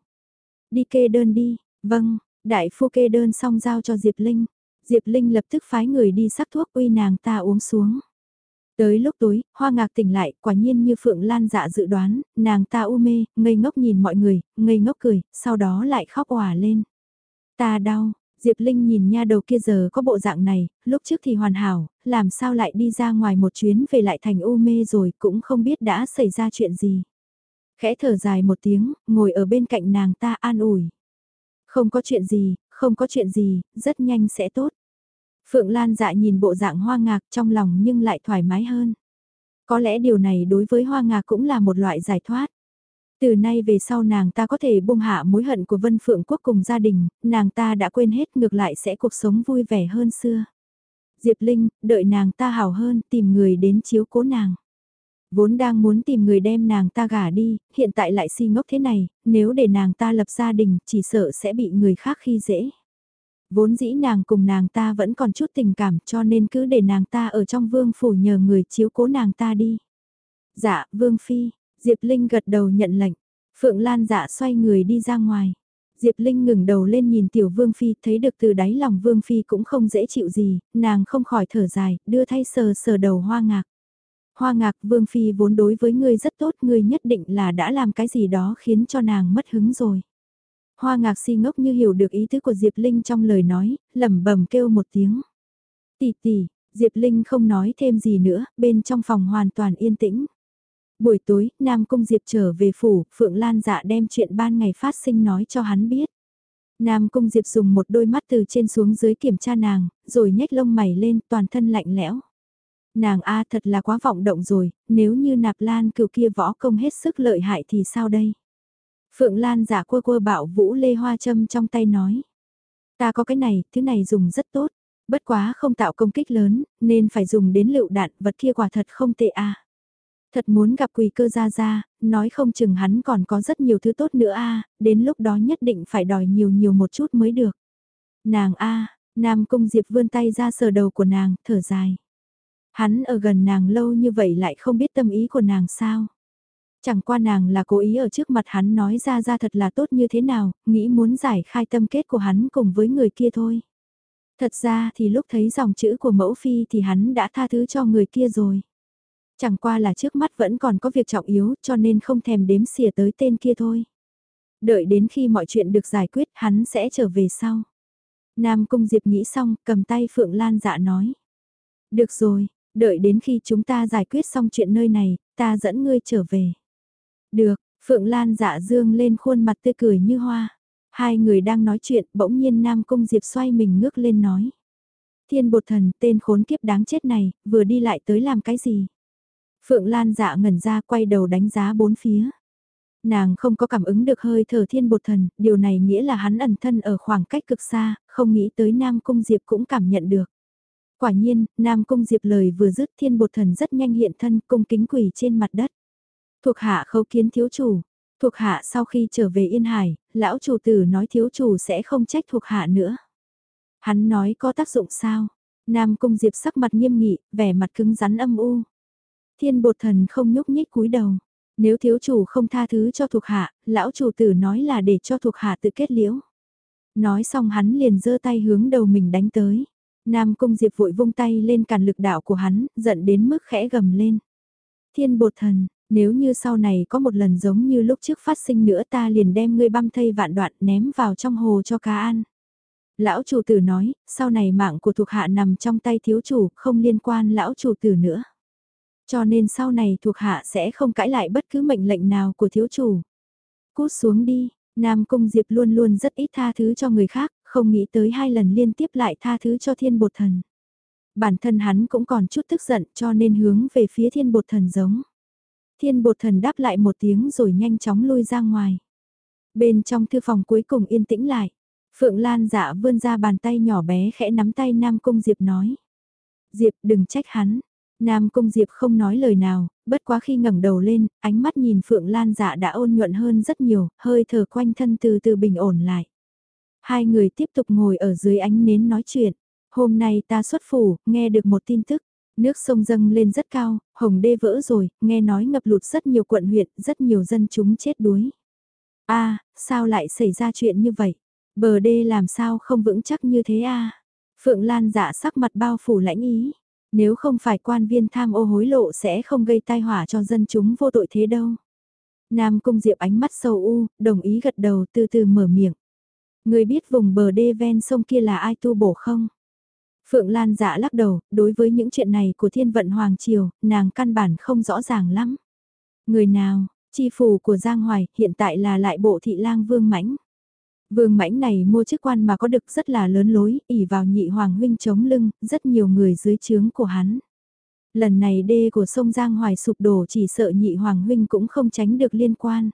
Đi kê đơn đi, vâng, đại phu kê đơn xong giao cho Diệp Linh. Diệp Linh lập tức phái người đi sắc thuốc uy nàng ta uống xuống. Tới lúc tối, hoa ngạc tỉnh lại, quả nhiên như Phượng Lan dạ dự đoán, nàng ta u mê, ngây ngốc nhìn mọi người, ngây ngốc cười, sau đó lại khóc òa lên. Ta đau, Diệp Linh nhìn nha đầu kia giờ có bộ dạng này, lúc trước thì hoàn hảo, làm sao lại đi ra ngoài một chuyến về lại thành u mê rồi cũng không biết đã xảy ra chuyện gì. Khẽ thở dài một tiếng, ngồi ở bên cạnh nàng ta an ủi. Không có chuyện gì, không có chuyện gì, rất nhanh sẽ tốt. Phượng Lan dạ nhìn bộ dạng hoa ngạc trong lòng nhưng lại thoải mái hơn. Có lẽ điều này đối với hoa ngạc cũng là một loại giải thoát. Từ nay về sau nàng ta có thể buông hạ mối hận của Vân Phượng Quốc cùng gia đình, nàng ta đã quên hết ngược lại sẽ cuộc sống vui vẻ hơn xưa. Diệp Linh, đợi nàng ta hảo hơn tìm người đến chiếu cố nàng. Vốn đang muốn tìm người đem nàng ta gả đi, hiện tại lại si ngốc thế này, nếu để nàng ta lập gia đình chỉ sợ sẽ bị người khác khi dễ. Vốn dĩ nàng cùng nàng ta vẫn còn chút tình cảm cho nên cứ để nàng ta ở trong vương phủ nhờ người chiếu cố nàng ta đi. Dạ, vương phi, Diệp Linh gật đầu nhận lệnh. Phượng Lan dạ xoay người đi ra ngoài. Diệp Linh ngừng đầu lên nhìn tiểu vương phi thấy được từ đáy lòng vương phi cũng không dễ chịu gì, nàng không khỏi thở dài, đưa thay sờ sờ đầu hoa ngạc. Hoa ngạc vương phi vốn đối với ngươi rất tốt, ngươi nhất định là đã làm cái gì đó khiến cho nàng mất hứng rồi. Hoa ngạc si ngốc như hiểu được ý tứ của Diệp Linh trong lời nói, lẩm bẩm kêu một tiếng. Tỷ tỷ, Diệp Linh không nói thêm gì nữa, bên trong phòng hoàn toàn yên tĩnh. Buổi tối, Nam Cung Diệp trở về phủ, Phượng Lan dạ đem chuyện ban ngày phát sinh nói cho hắn biết. Nam Cung Diệp dùng một đôi mắt từ trên xuống dưới kiểm tra nàng, rồi nhếch lông mày lên toàn thân lạnh lẽo. Nàng A thật là quá vọng động rồi, nếu như nạp lan cựu kia võ công hết sức lợi hại thì sao đây? Phượng Lan giả quơ quơ bảo vũ lê hoa châm trong tay nói. Ta có cái này, thứ này dùng rất tốt, bất quá không tạo công kích lớn, nên phải dùng đến lựu đạn, vật kia quả thật không tệ a. Thật muốn gặp quỳ cơ ra ra, nói không chừng hắn còn có rất nhiều thứ tốt nữa a, đến lúc đó nhất định phải đòi nhiều nhiều một chút mới được. Nàng a, Nam Cung Diệp vươn tay ra sờ đầu của nàng, thở dài. Hắn ở gần nàng lâu như vậy lại không biết tâm ý của nàng sao. Chẳng qua nàng là cố ý ở trước mặt hắn nói ra ra thật là tốt như thế nào, nghĩ muốn giải khai tâm kết của hắn cùng với người kia thôi. Thật ra thì lúc thấy dòng chữ của mẫu phi thì hắn đã tha thứ cho người kia rồi. Chẳng qua là trước mắt vẫn còn có việc trọng yếu cho nên không thèm đếm xỉa tới tên kia thôi. Đợi đến khi mọi chuyện được giải quyết hắn sẽ trở về sau. Nam Cung Diệp nghĩ xong cầm tay Phượng Lan dạ nói. Được rồi, đợi đến khi chúng ta giải quyết xong chuyện nơi này, ta dẫn ngươi trở về. Được, Phượng Lan dạ dương lên khuôn mặt tươi cười như hoa. Hai người đang nói chuyện, bỗng nhiên Nam Cung Diệp xoay mình ngước lên nói. Thiên bột thần, tên khốn kiếp đáng chết này, vừa đi lại tới làm cái gì? Phượng Lan dạ ngẩn ra quay đầu đánh giá bốn phía. Nàng không có cảm ứng được hơi thở thiên bột thần, điều này nghĩa là hắn ẩn thân ở khoảng cách cực xa, không nghĩ tới Nam Cung Diệp cũng cảm nhận được. Quả nhiên, Nam Cung Diệp lời vừa dứt thiên bột thần rất nhanh hiện thân cung kính quỳ trên mặt đất. Thuộc hạ khấu kiến thiếu chủ. Thuộc hạ sau khi trở về Yên Hải, lão chủ tử nói thiếu chủ sẽ không trách thuộc hạ nữa. Hắn nói có tác dụng sao? Nam Cung Diệp sắc mặt nghiêm nghị, vẻ mặt cứng rắn âm u. Thiên bột thần không nhúc nhích cúi đầu. Nếu thiếu chủ không tha thứ cho thuộc hạ, lão chủ tử nói là để cho thuộc hạ tự kết liễu. Nói xong hắn liền giơ tay hướng đầu mình đánh tới. Nam Cung Diệp vội vung tay lên cản lực đạo của hắn, giận đến mức khẽ gầm lên. Thiên bột thần, nếu như sau này có một lần giống như lúc trước phát sinh nữa ta liền đem ngươi băm thây vạn đoạn ném vào trong hồ cho cá ăn. Lão chủ tử nói, sau này mạng của thuộc hạ nằm trong tay thiếu chủ, không liên quan lão chủ tử nữa. Cho nên sau này thuộc hạ sẽ không cãi lại bất cứ mệnh lệnh nào của thiếu chủ. Cút xuống đi, Nam Cung Diệp luôn luôn rất ít tha thứ cho người khác, không nghĩ tới hai lần liên tiếp lại tha thứ cho thiên bột thần. Bản thân hắn cũng còn chút tức giận cho nên hướng về phía thiên bột thần giống. Thiên bột thần đáp lại một tiếng rồi nhanh chóng lui ra ngoài. Bên trong thư phòng cuối cùng yên tĩnh lại. Phượng Lan dạ vươn ra bàn tay nhỏ bé khẽ nắm tay Nam Cung Diệp nói. Diệp đừng trách hắn. Nam Cung Diệp không nói lời nào, bất quá khi ngẩng đầu lên, ánh mắt nhìn Phượng Lan dạ đã ôn nhuận hơn rất nhiều, hơi thở quanh thân từ từ bình ổn lại. Hai người tiếp tục ngồi ở dưới ánh nến nói chuyện. Hôm nay ta xuất phủ, nghe được một tin tức. Nước sông dâng lên rất cao, hồng đê vỡ rồi, nghe nói ngập lụt rất nhiều quận huyện, rất nhiều dân chúng chết đuối. a sao lại xảy ra chuyện như vậy? Bờ đê làm sao không vững chắc như thế a Phượng Lan dạ sắc mặt bao phủ lãnh ý. Nếu không phải quan viên tham ô hối lộ sẽ không gây tai họa cho dân chúng vô tội thế đâu. Nam Cung Diệp ánh mắt sâu u, đồng ý gật đầu từ từ mở miệng. Người biết vùng bờ đê ven sông kia là ai tu bổ không? Phượng Lan dạ lắc đầu, đối với những chuyện này của thiên vận Hoàng Triều, nàng căn bản không rõ ràng lắm. Người nào, chi phủ của Giang Hoài, hiện tại là lại bộ thị lang Vương Mãnh. Vương Mãnh này mua chức quan mà có được rất là lớn lối, ỉ vào nhị hoàng huynh chống lưng, rất nhiều người dưới trướng của hắn. Lần này đê của sông Giang Hoài sụp đổ chỉ sợ nhị hoàng huynh cũng không tránh được liên quan.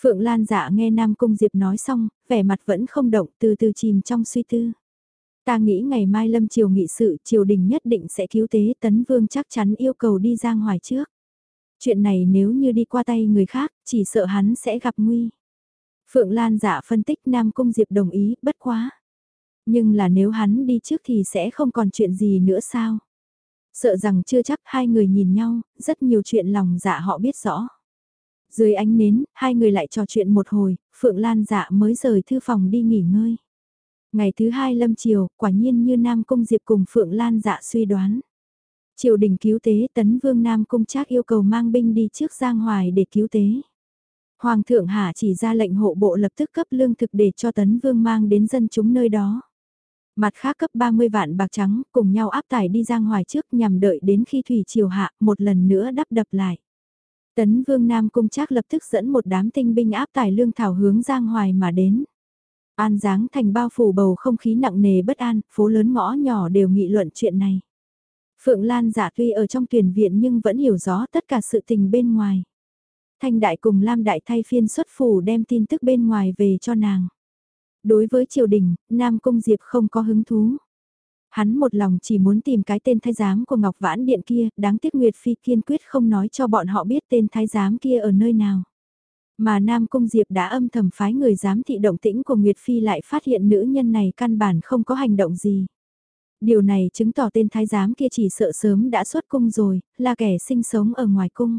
Phượng Lan dạ nghe Nam Cung Diệp nói xong, vẻ mặt vẫn không động từ từ chìm trong suy tư. Ta nghĩ ngày mai lâm triều nghị sự triều đình nhất định sẽ cứu tế tấn vương chắc chắn yêu cầu đi Giang Hoài trước. Chuyện này nếu như đi qua tay người khác, chỉ sợ hắn sẽ gặp nguy. Phượng Lan giả phân tích Nam Cung Diệp đồng ý, bất quá. Nhưng là nếu hắn đi trước thì sẽ không còn chuyện gì nữa sao? Sợ rằng chưa chắc hai người nhìn nhau, rất nhiều chuyện lòng dạ họ biết rõ. Dưới ánh nến, hai người lại trò chuyện một hồi, Phượng Lan dạ mới rời thư phòng đi nghỉ ngơi. Ngày thứ hai lâm chiều, quả nhiên như Nam Cung Diệp cùng Phượng Lan dạ suy đoán. Triều đình cứu tế tấn vương Nam Cung Trác yêu cầu mang binh đi trước Giang Hoài để cứu tế. Hoàng thượng hạ chỉ ra lệnh hộ bộ lập tức cấp lương thực để cho tấn vương mang đến dân chúng nơi đó. Mặt khác cấp 30 vạn bạc trắng cùng nhau áp tải đi Giang Hoài trước nhằm đợi đến khi thủy triều hạ một lần nữa đắp đập lại. Tấn vương Nam Cung Trác lập tức dẫn một đám tinh binh áp tải lương thảo hướng Giang Hoài mà đến. An Giáng thành bao phủ bầu không khí nặng nề bất an, phố lớn ngõ nhỏ đều nghị luận chuyện này. Phượng Lan giả tuy ở trong tuyển viện nhưng vẫn hiểu rõ tất cả sự tình bên ngoài. Thanh đại cùng Lam đại thay phiên xuất phủ đem tin tức bên ngoài về cho nàng. Đối với triều đình, Nam Cung Diệp không có hứng thú. Hắn một lòng chỉ muốn tìm cái tên thái giám của Ngọc Vãn Điện kia, đáng tiếc Nguyệt Phi kiên quyết không nói cho bọn họ biết tên thái giám kia ở nơi nào. Mà Nam Cung Diệp đã âm thầm phái người giám thị động tĩnh của Nguyệt Phi lại phát hiện nữ nhân này căn bản không có hành động gì. Điều này chứng tỏ tên thái giám kia chỉ sợ sớm đã xuất cung rồi, là kẻ sinh sống ở ngoài cung.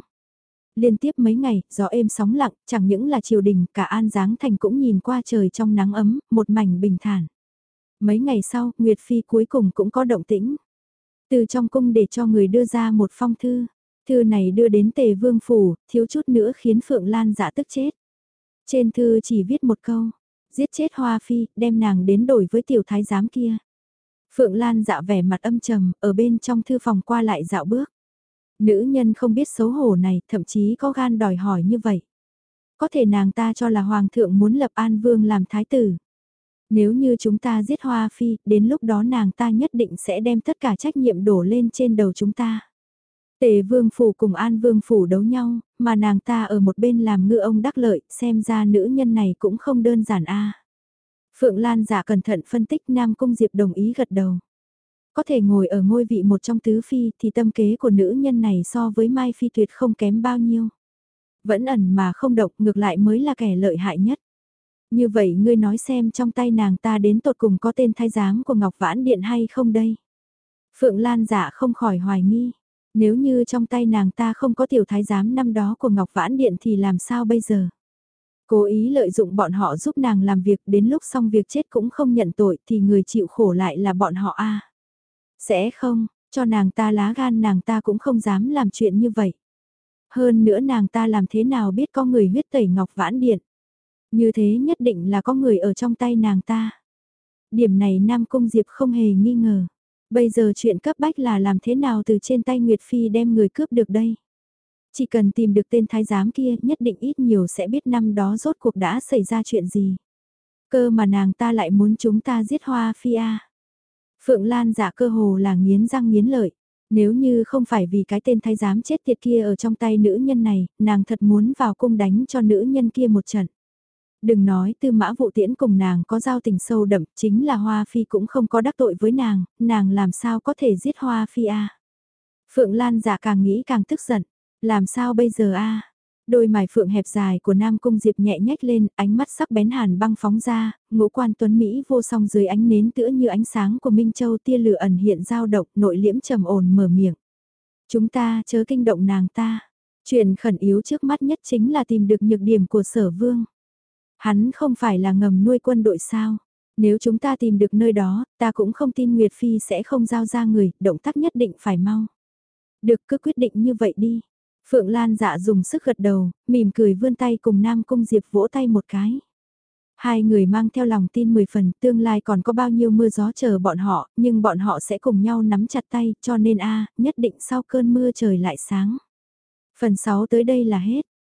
Liên tiếp mấy ngày, gió êm sóng lặng, chẳng những là triều đình, cả An Giáng Thành cũng nhìn qua trời trong nắng ấm, một mảnh bình thản. Mấy ngày sau, Nguyệt Phi cuối cùng cũng có động tĩnh. Từ trong cung để cho người đưa ra một phong thư. Thư này đưa đến tề vương phủ, thiếu chút nữa khiến Phượng Lan dạ tức chết. Trên thư chỉ viết một câu, giết chết Hoa Phi, đem nàng đến đổi với tiểu thái giám kia. Phượng Lan dạ vẻ mặt âm trầm, ở bên trong thư phòng qua lại dạo bước. Nữ nhân không biết xấu hổ này, thậm chí có gan đòi hỏi như vậy. Có thể nàng ta cho là Hoàng thượng muốn lập An Vương làm thái tử. Nếu như chúng ta giết Hoa Phi, đến lúc đó nàng ta nhất định sẽ đem tất cả trách nhiệm đổ lên trên đầu chúng ta. Tề vương phủ cùng an vương phủ đấu nhau, mà nàng ta ở một bên làm ngư ông đắc lợi, xem ra nữ nhân này cũng không đơn giản a. Phượng Lan giả cẩn thận phân tích Nam Cung Diệp đồng ý gật đầu. Có thể ngồi ở ngôi vị một trong tứ phi thì tâm kế của nữ nhân này so với Mai Phi tuyệt không kém bao nhiêu. Vẫn ẩn mà không độc ngược lại mới là kẻ lợi hại nhất. Như vậy ngươi nói xem trong tay nàng ta đến tột cùng có tên thái giám của Ngọc Vãn Điện hay không đây? Phượng Lan giả không khỏi hoài nghi. Nếu như trong tay nàng ta không có tiểu thái giám năm đó của Ngọc Vãn Điện thì làm sao bây giờ? Cố ý lợi dụng bọn họ giúp nàng làm việc đến lúc xong việc chết cũng không nhận tội thì người chịu khổ lại là bọn họ a Sẽ không, cho nàng ta lá gan nàng ta cũng không dám làm chuyện như vậy. Hơn nữa nàng ta làm thế nào biết có người huyết tẩy Ngọc Vãn Điện. Như thế nhất định là có người ở trong tay nàng ta. Điểm này Nam Cung Diệp không hề nghi ngờ. Bây giờ chuyện cấp bách là làm thế nào từ trên tay Nguyệt Phi đem người cướp được đây. Chỉ cần tìm được tên thái giám kia nhất định ít nhiều sẽ biết năm đó rốt cuộc đã xảy ra chuyện gì. Cơ mà nàng ta lại muốn chúng ta giết Hoa Phi A. Phượng Lan giả cơ hồ là nghiến răng nghiến lợi. Nếu như không phải vì cái tên thái giám chết tiệt kia ở trong tay nữ nhân này, nàng thật muốn vào cung đánh cho nữ nhân kia một trận. Đừng nói tư mã vụ tiễn cùng nàng có giao tình sâu đậm, chính là Hoa Phi cũng không có đắc tội với nàng, nàng làm sao có thể giết Hoa Phi a Phượng Lan giả càng nghĩ càng tức giận, làm sao bây giờ a Đôi mày phượng hẹp dài của Nam Cung Diệp nhẹ nhách lên, ánh mắt sắc bén hàn băng phóng ra, ngũ quan tuấn Mỹ vô song dưới ánh nến tựa như ánh sáng của Minh Châu tia lửa ẩn hiện dao động nội liễm trầm ổn mở miệng. Chúng ta chớ kinh động nàng ta. Chuyện khẩn yếu trước mắt nhất chính là tìm được nhược điểm của sở vương. Hắn không phải là ngầm nuôi quân đội sao? Nếu chúng ta tìm được nơi đó, ta cũng không tin Nguyệt Phi sẽ không giao ra người, động tác nhất định phải mau. Được cứ quyết định như vậy đi. Phượng Lan dạ dùng sức gật đầu, mỉm cười vươn tay cùng Nam Cung Diệp vỗ tay một cái. Hai người mang theo lòng tin mười phần, tương lai còn có bao nhiêu mưa gió chờ bọn họ, nhưng bọn họ sẽ cùng nhau nắm chặt tay, cho nên a nhất định sau cơn mưa trời lại sáng. Phần 6 tới đây là hết.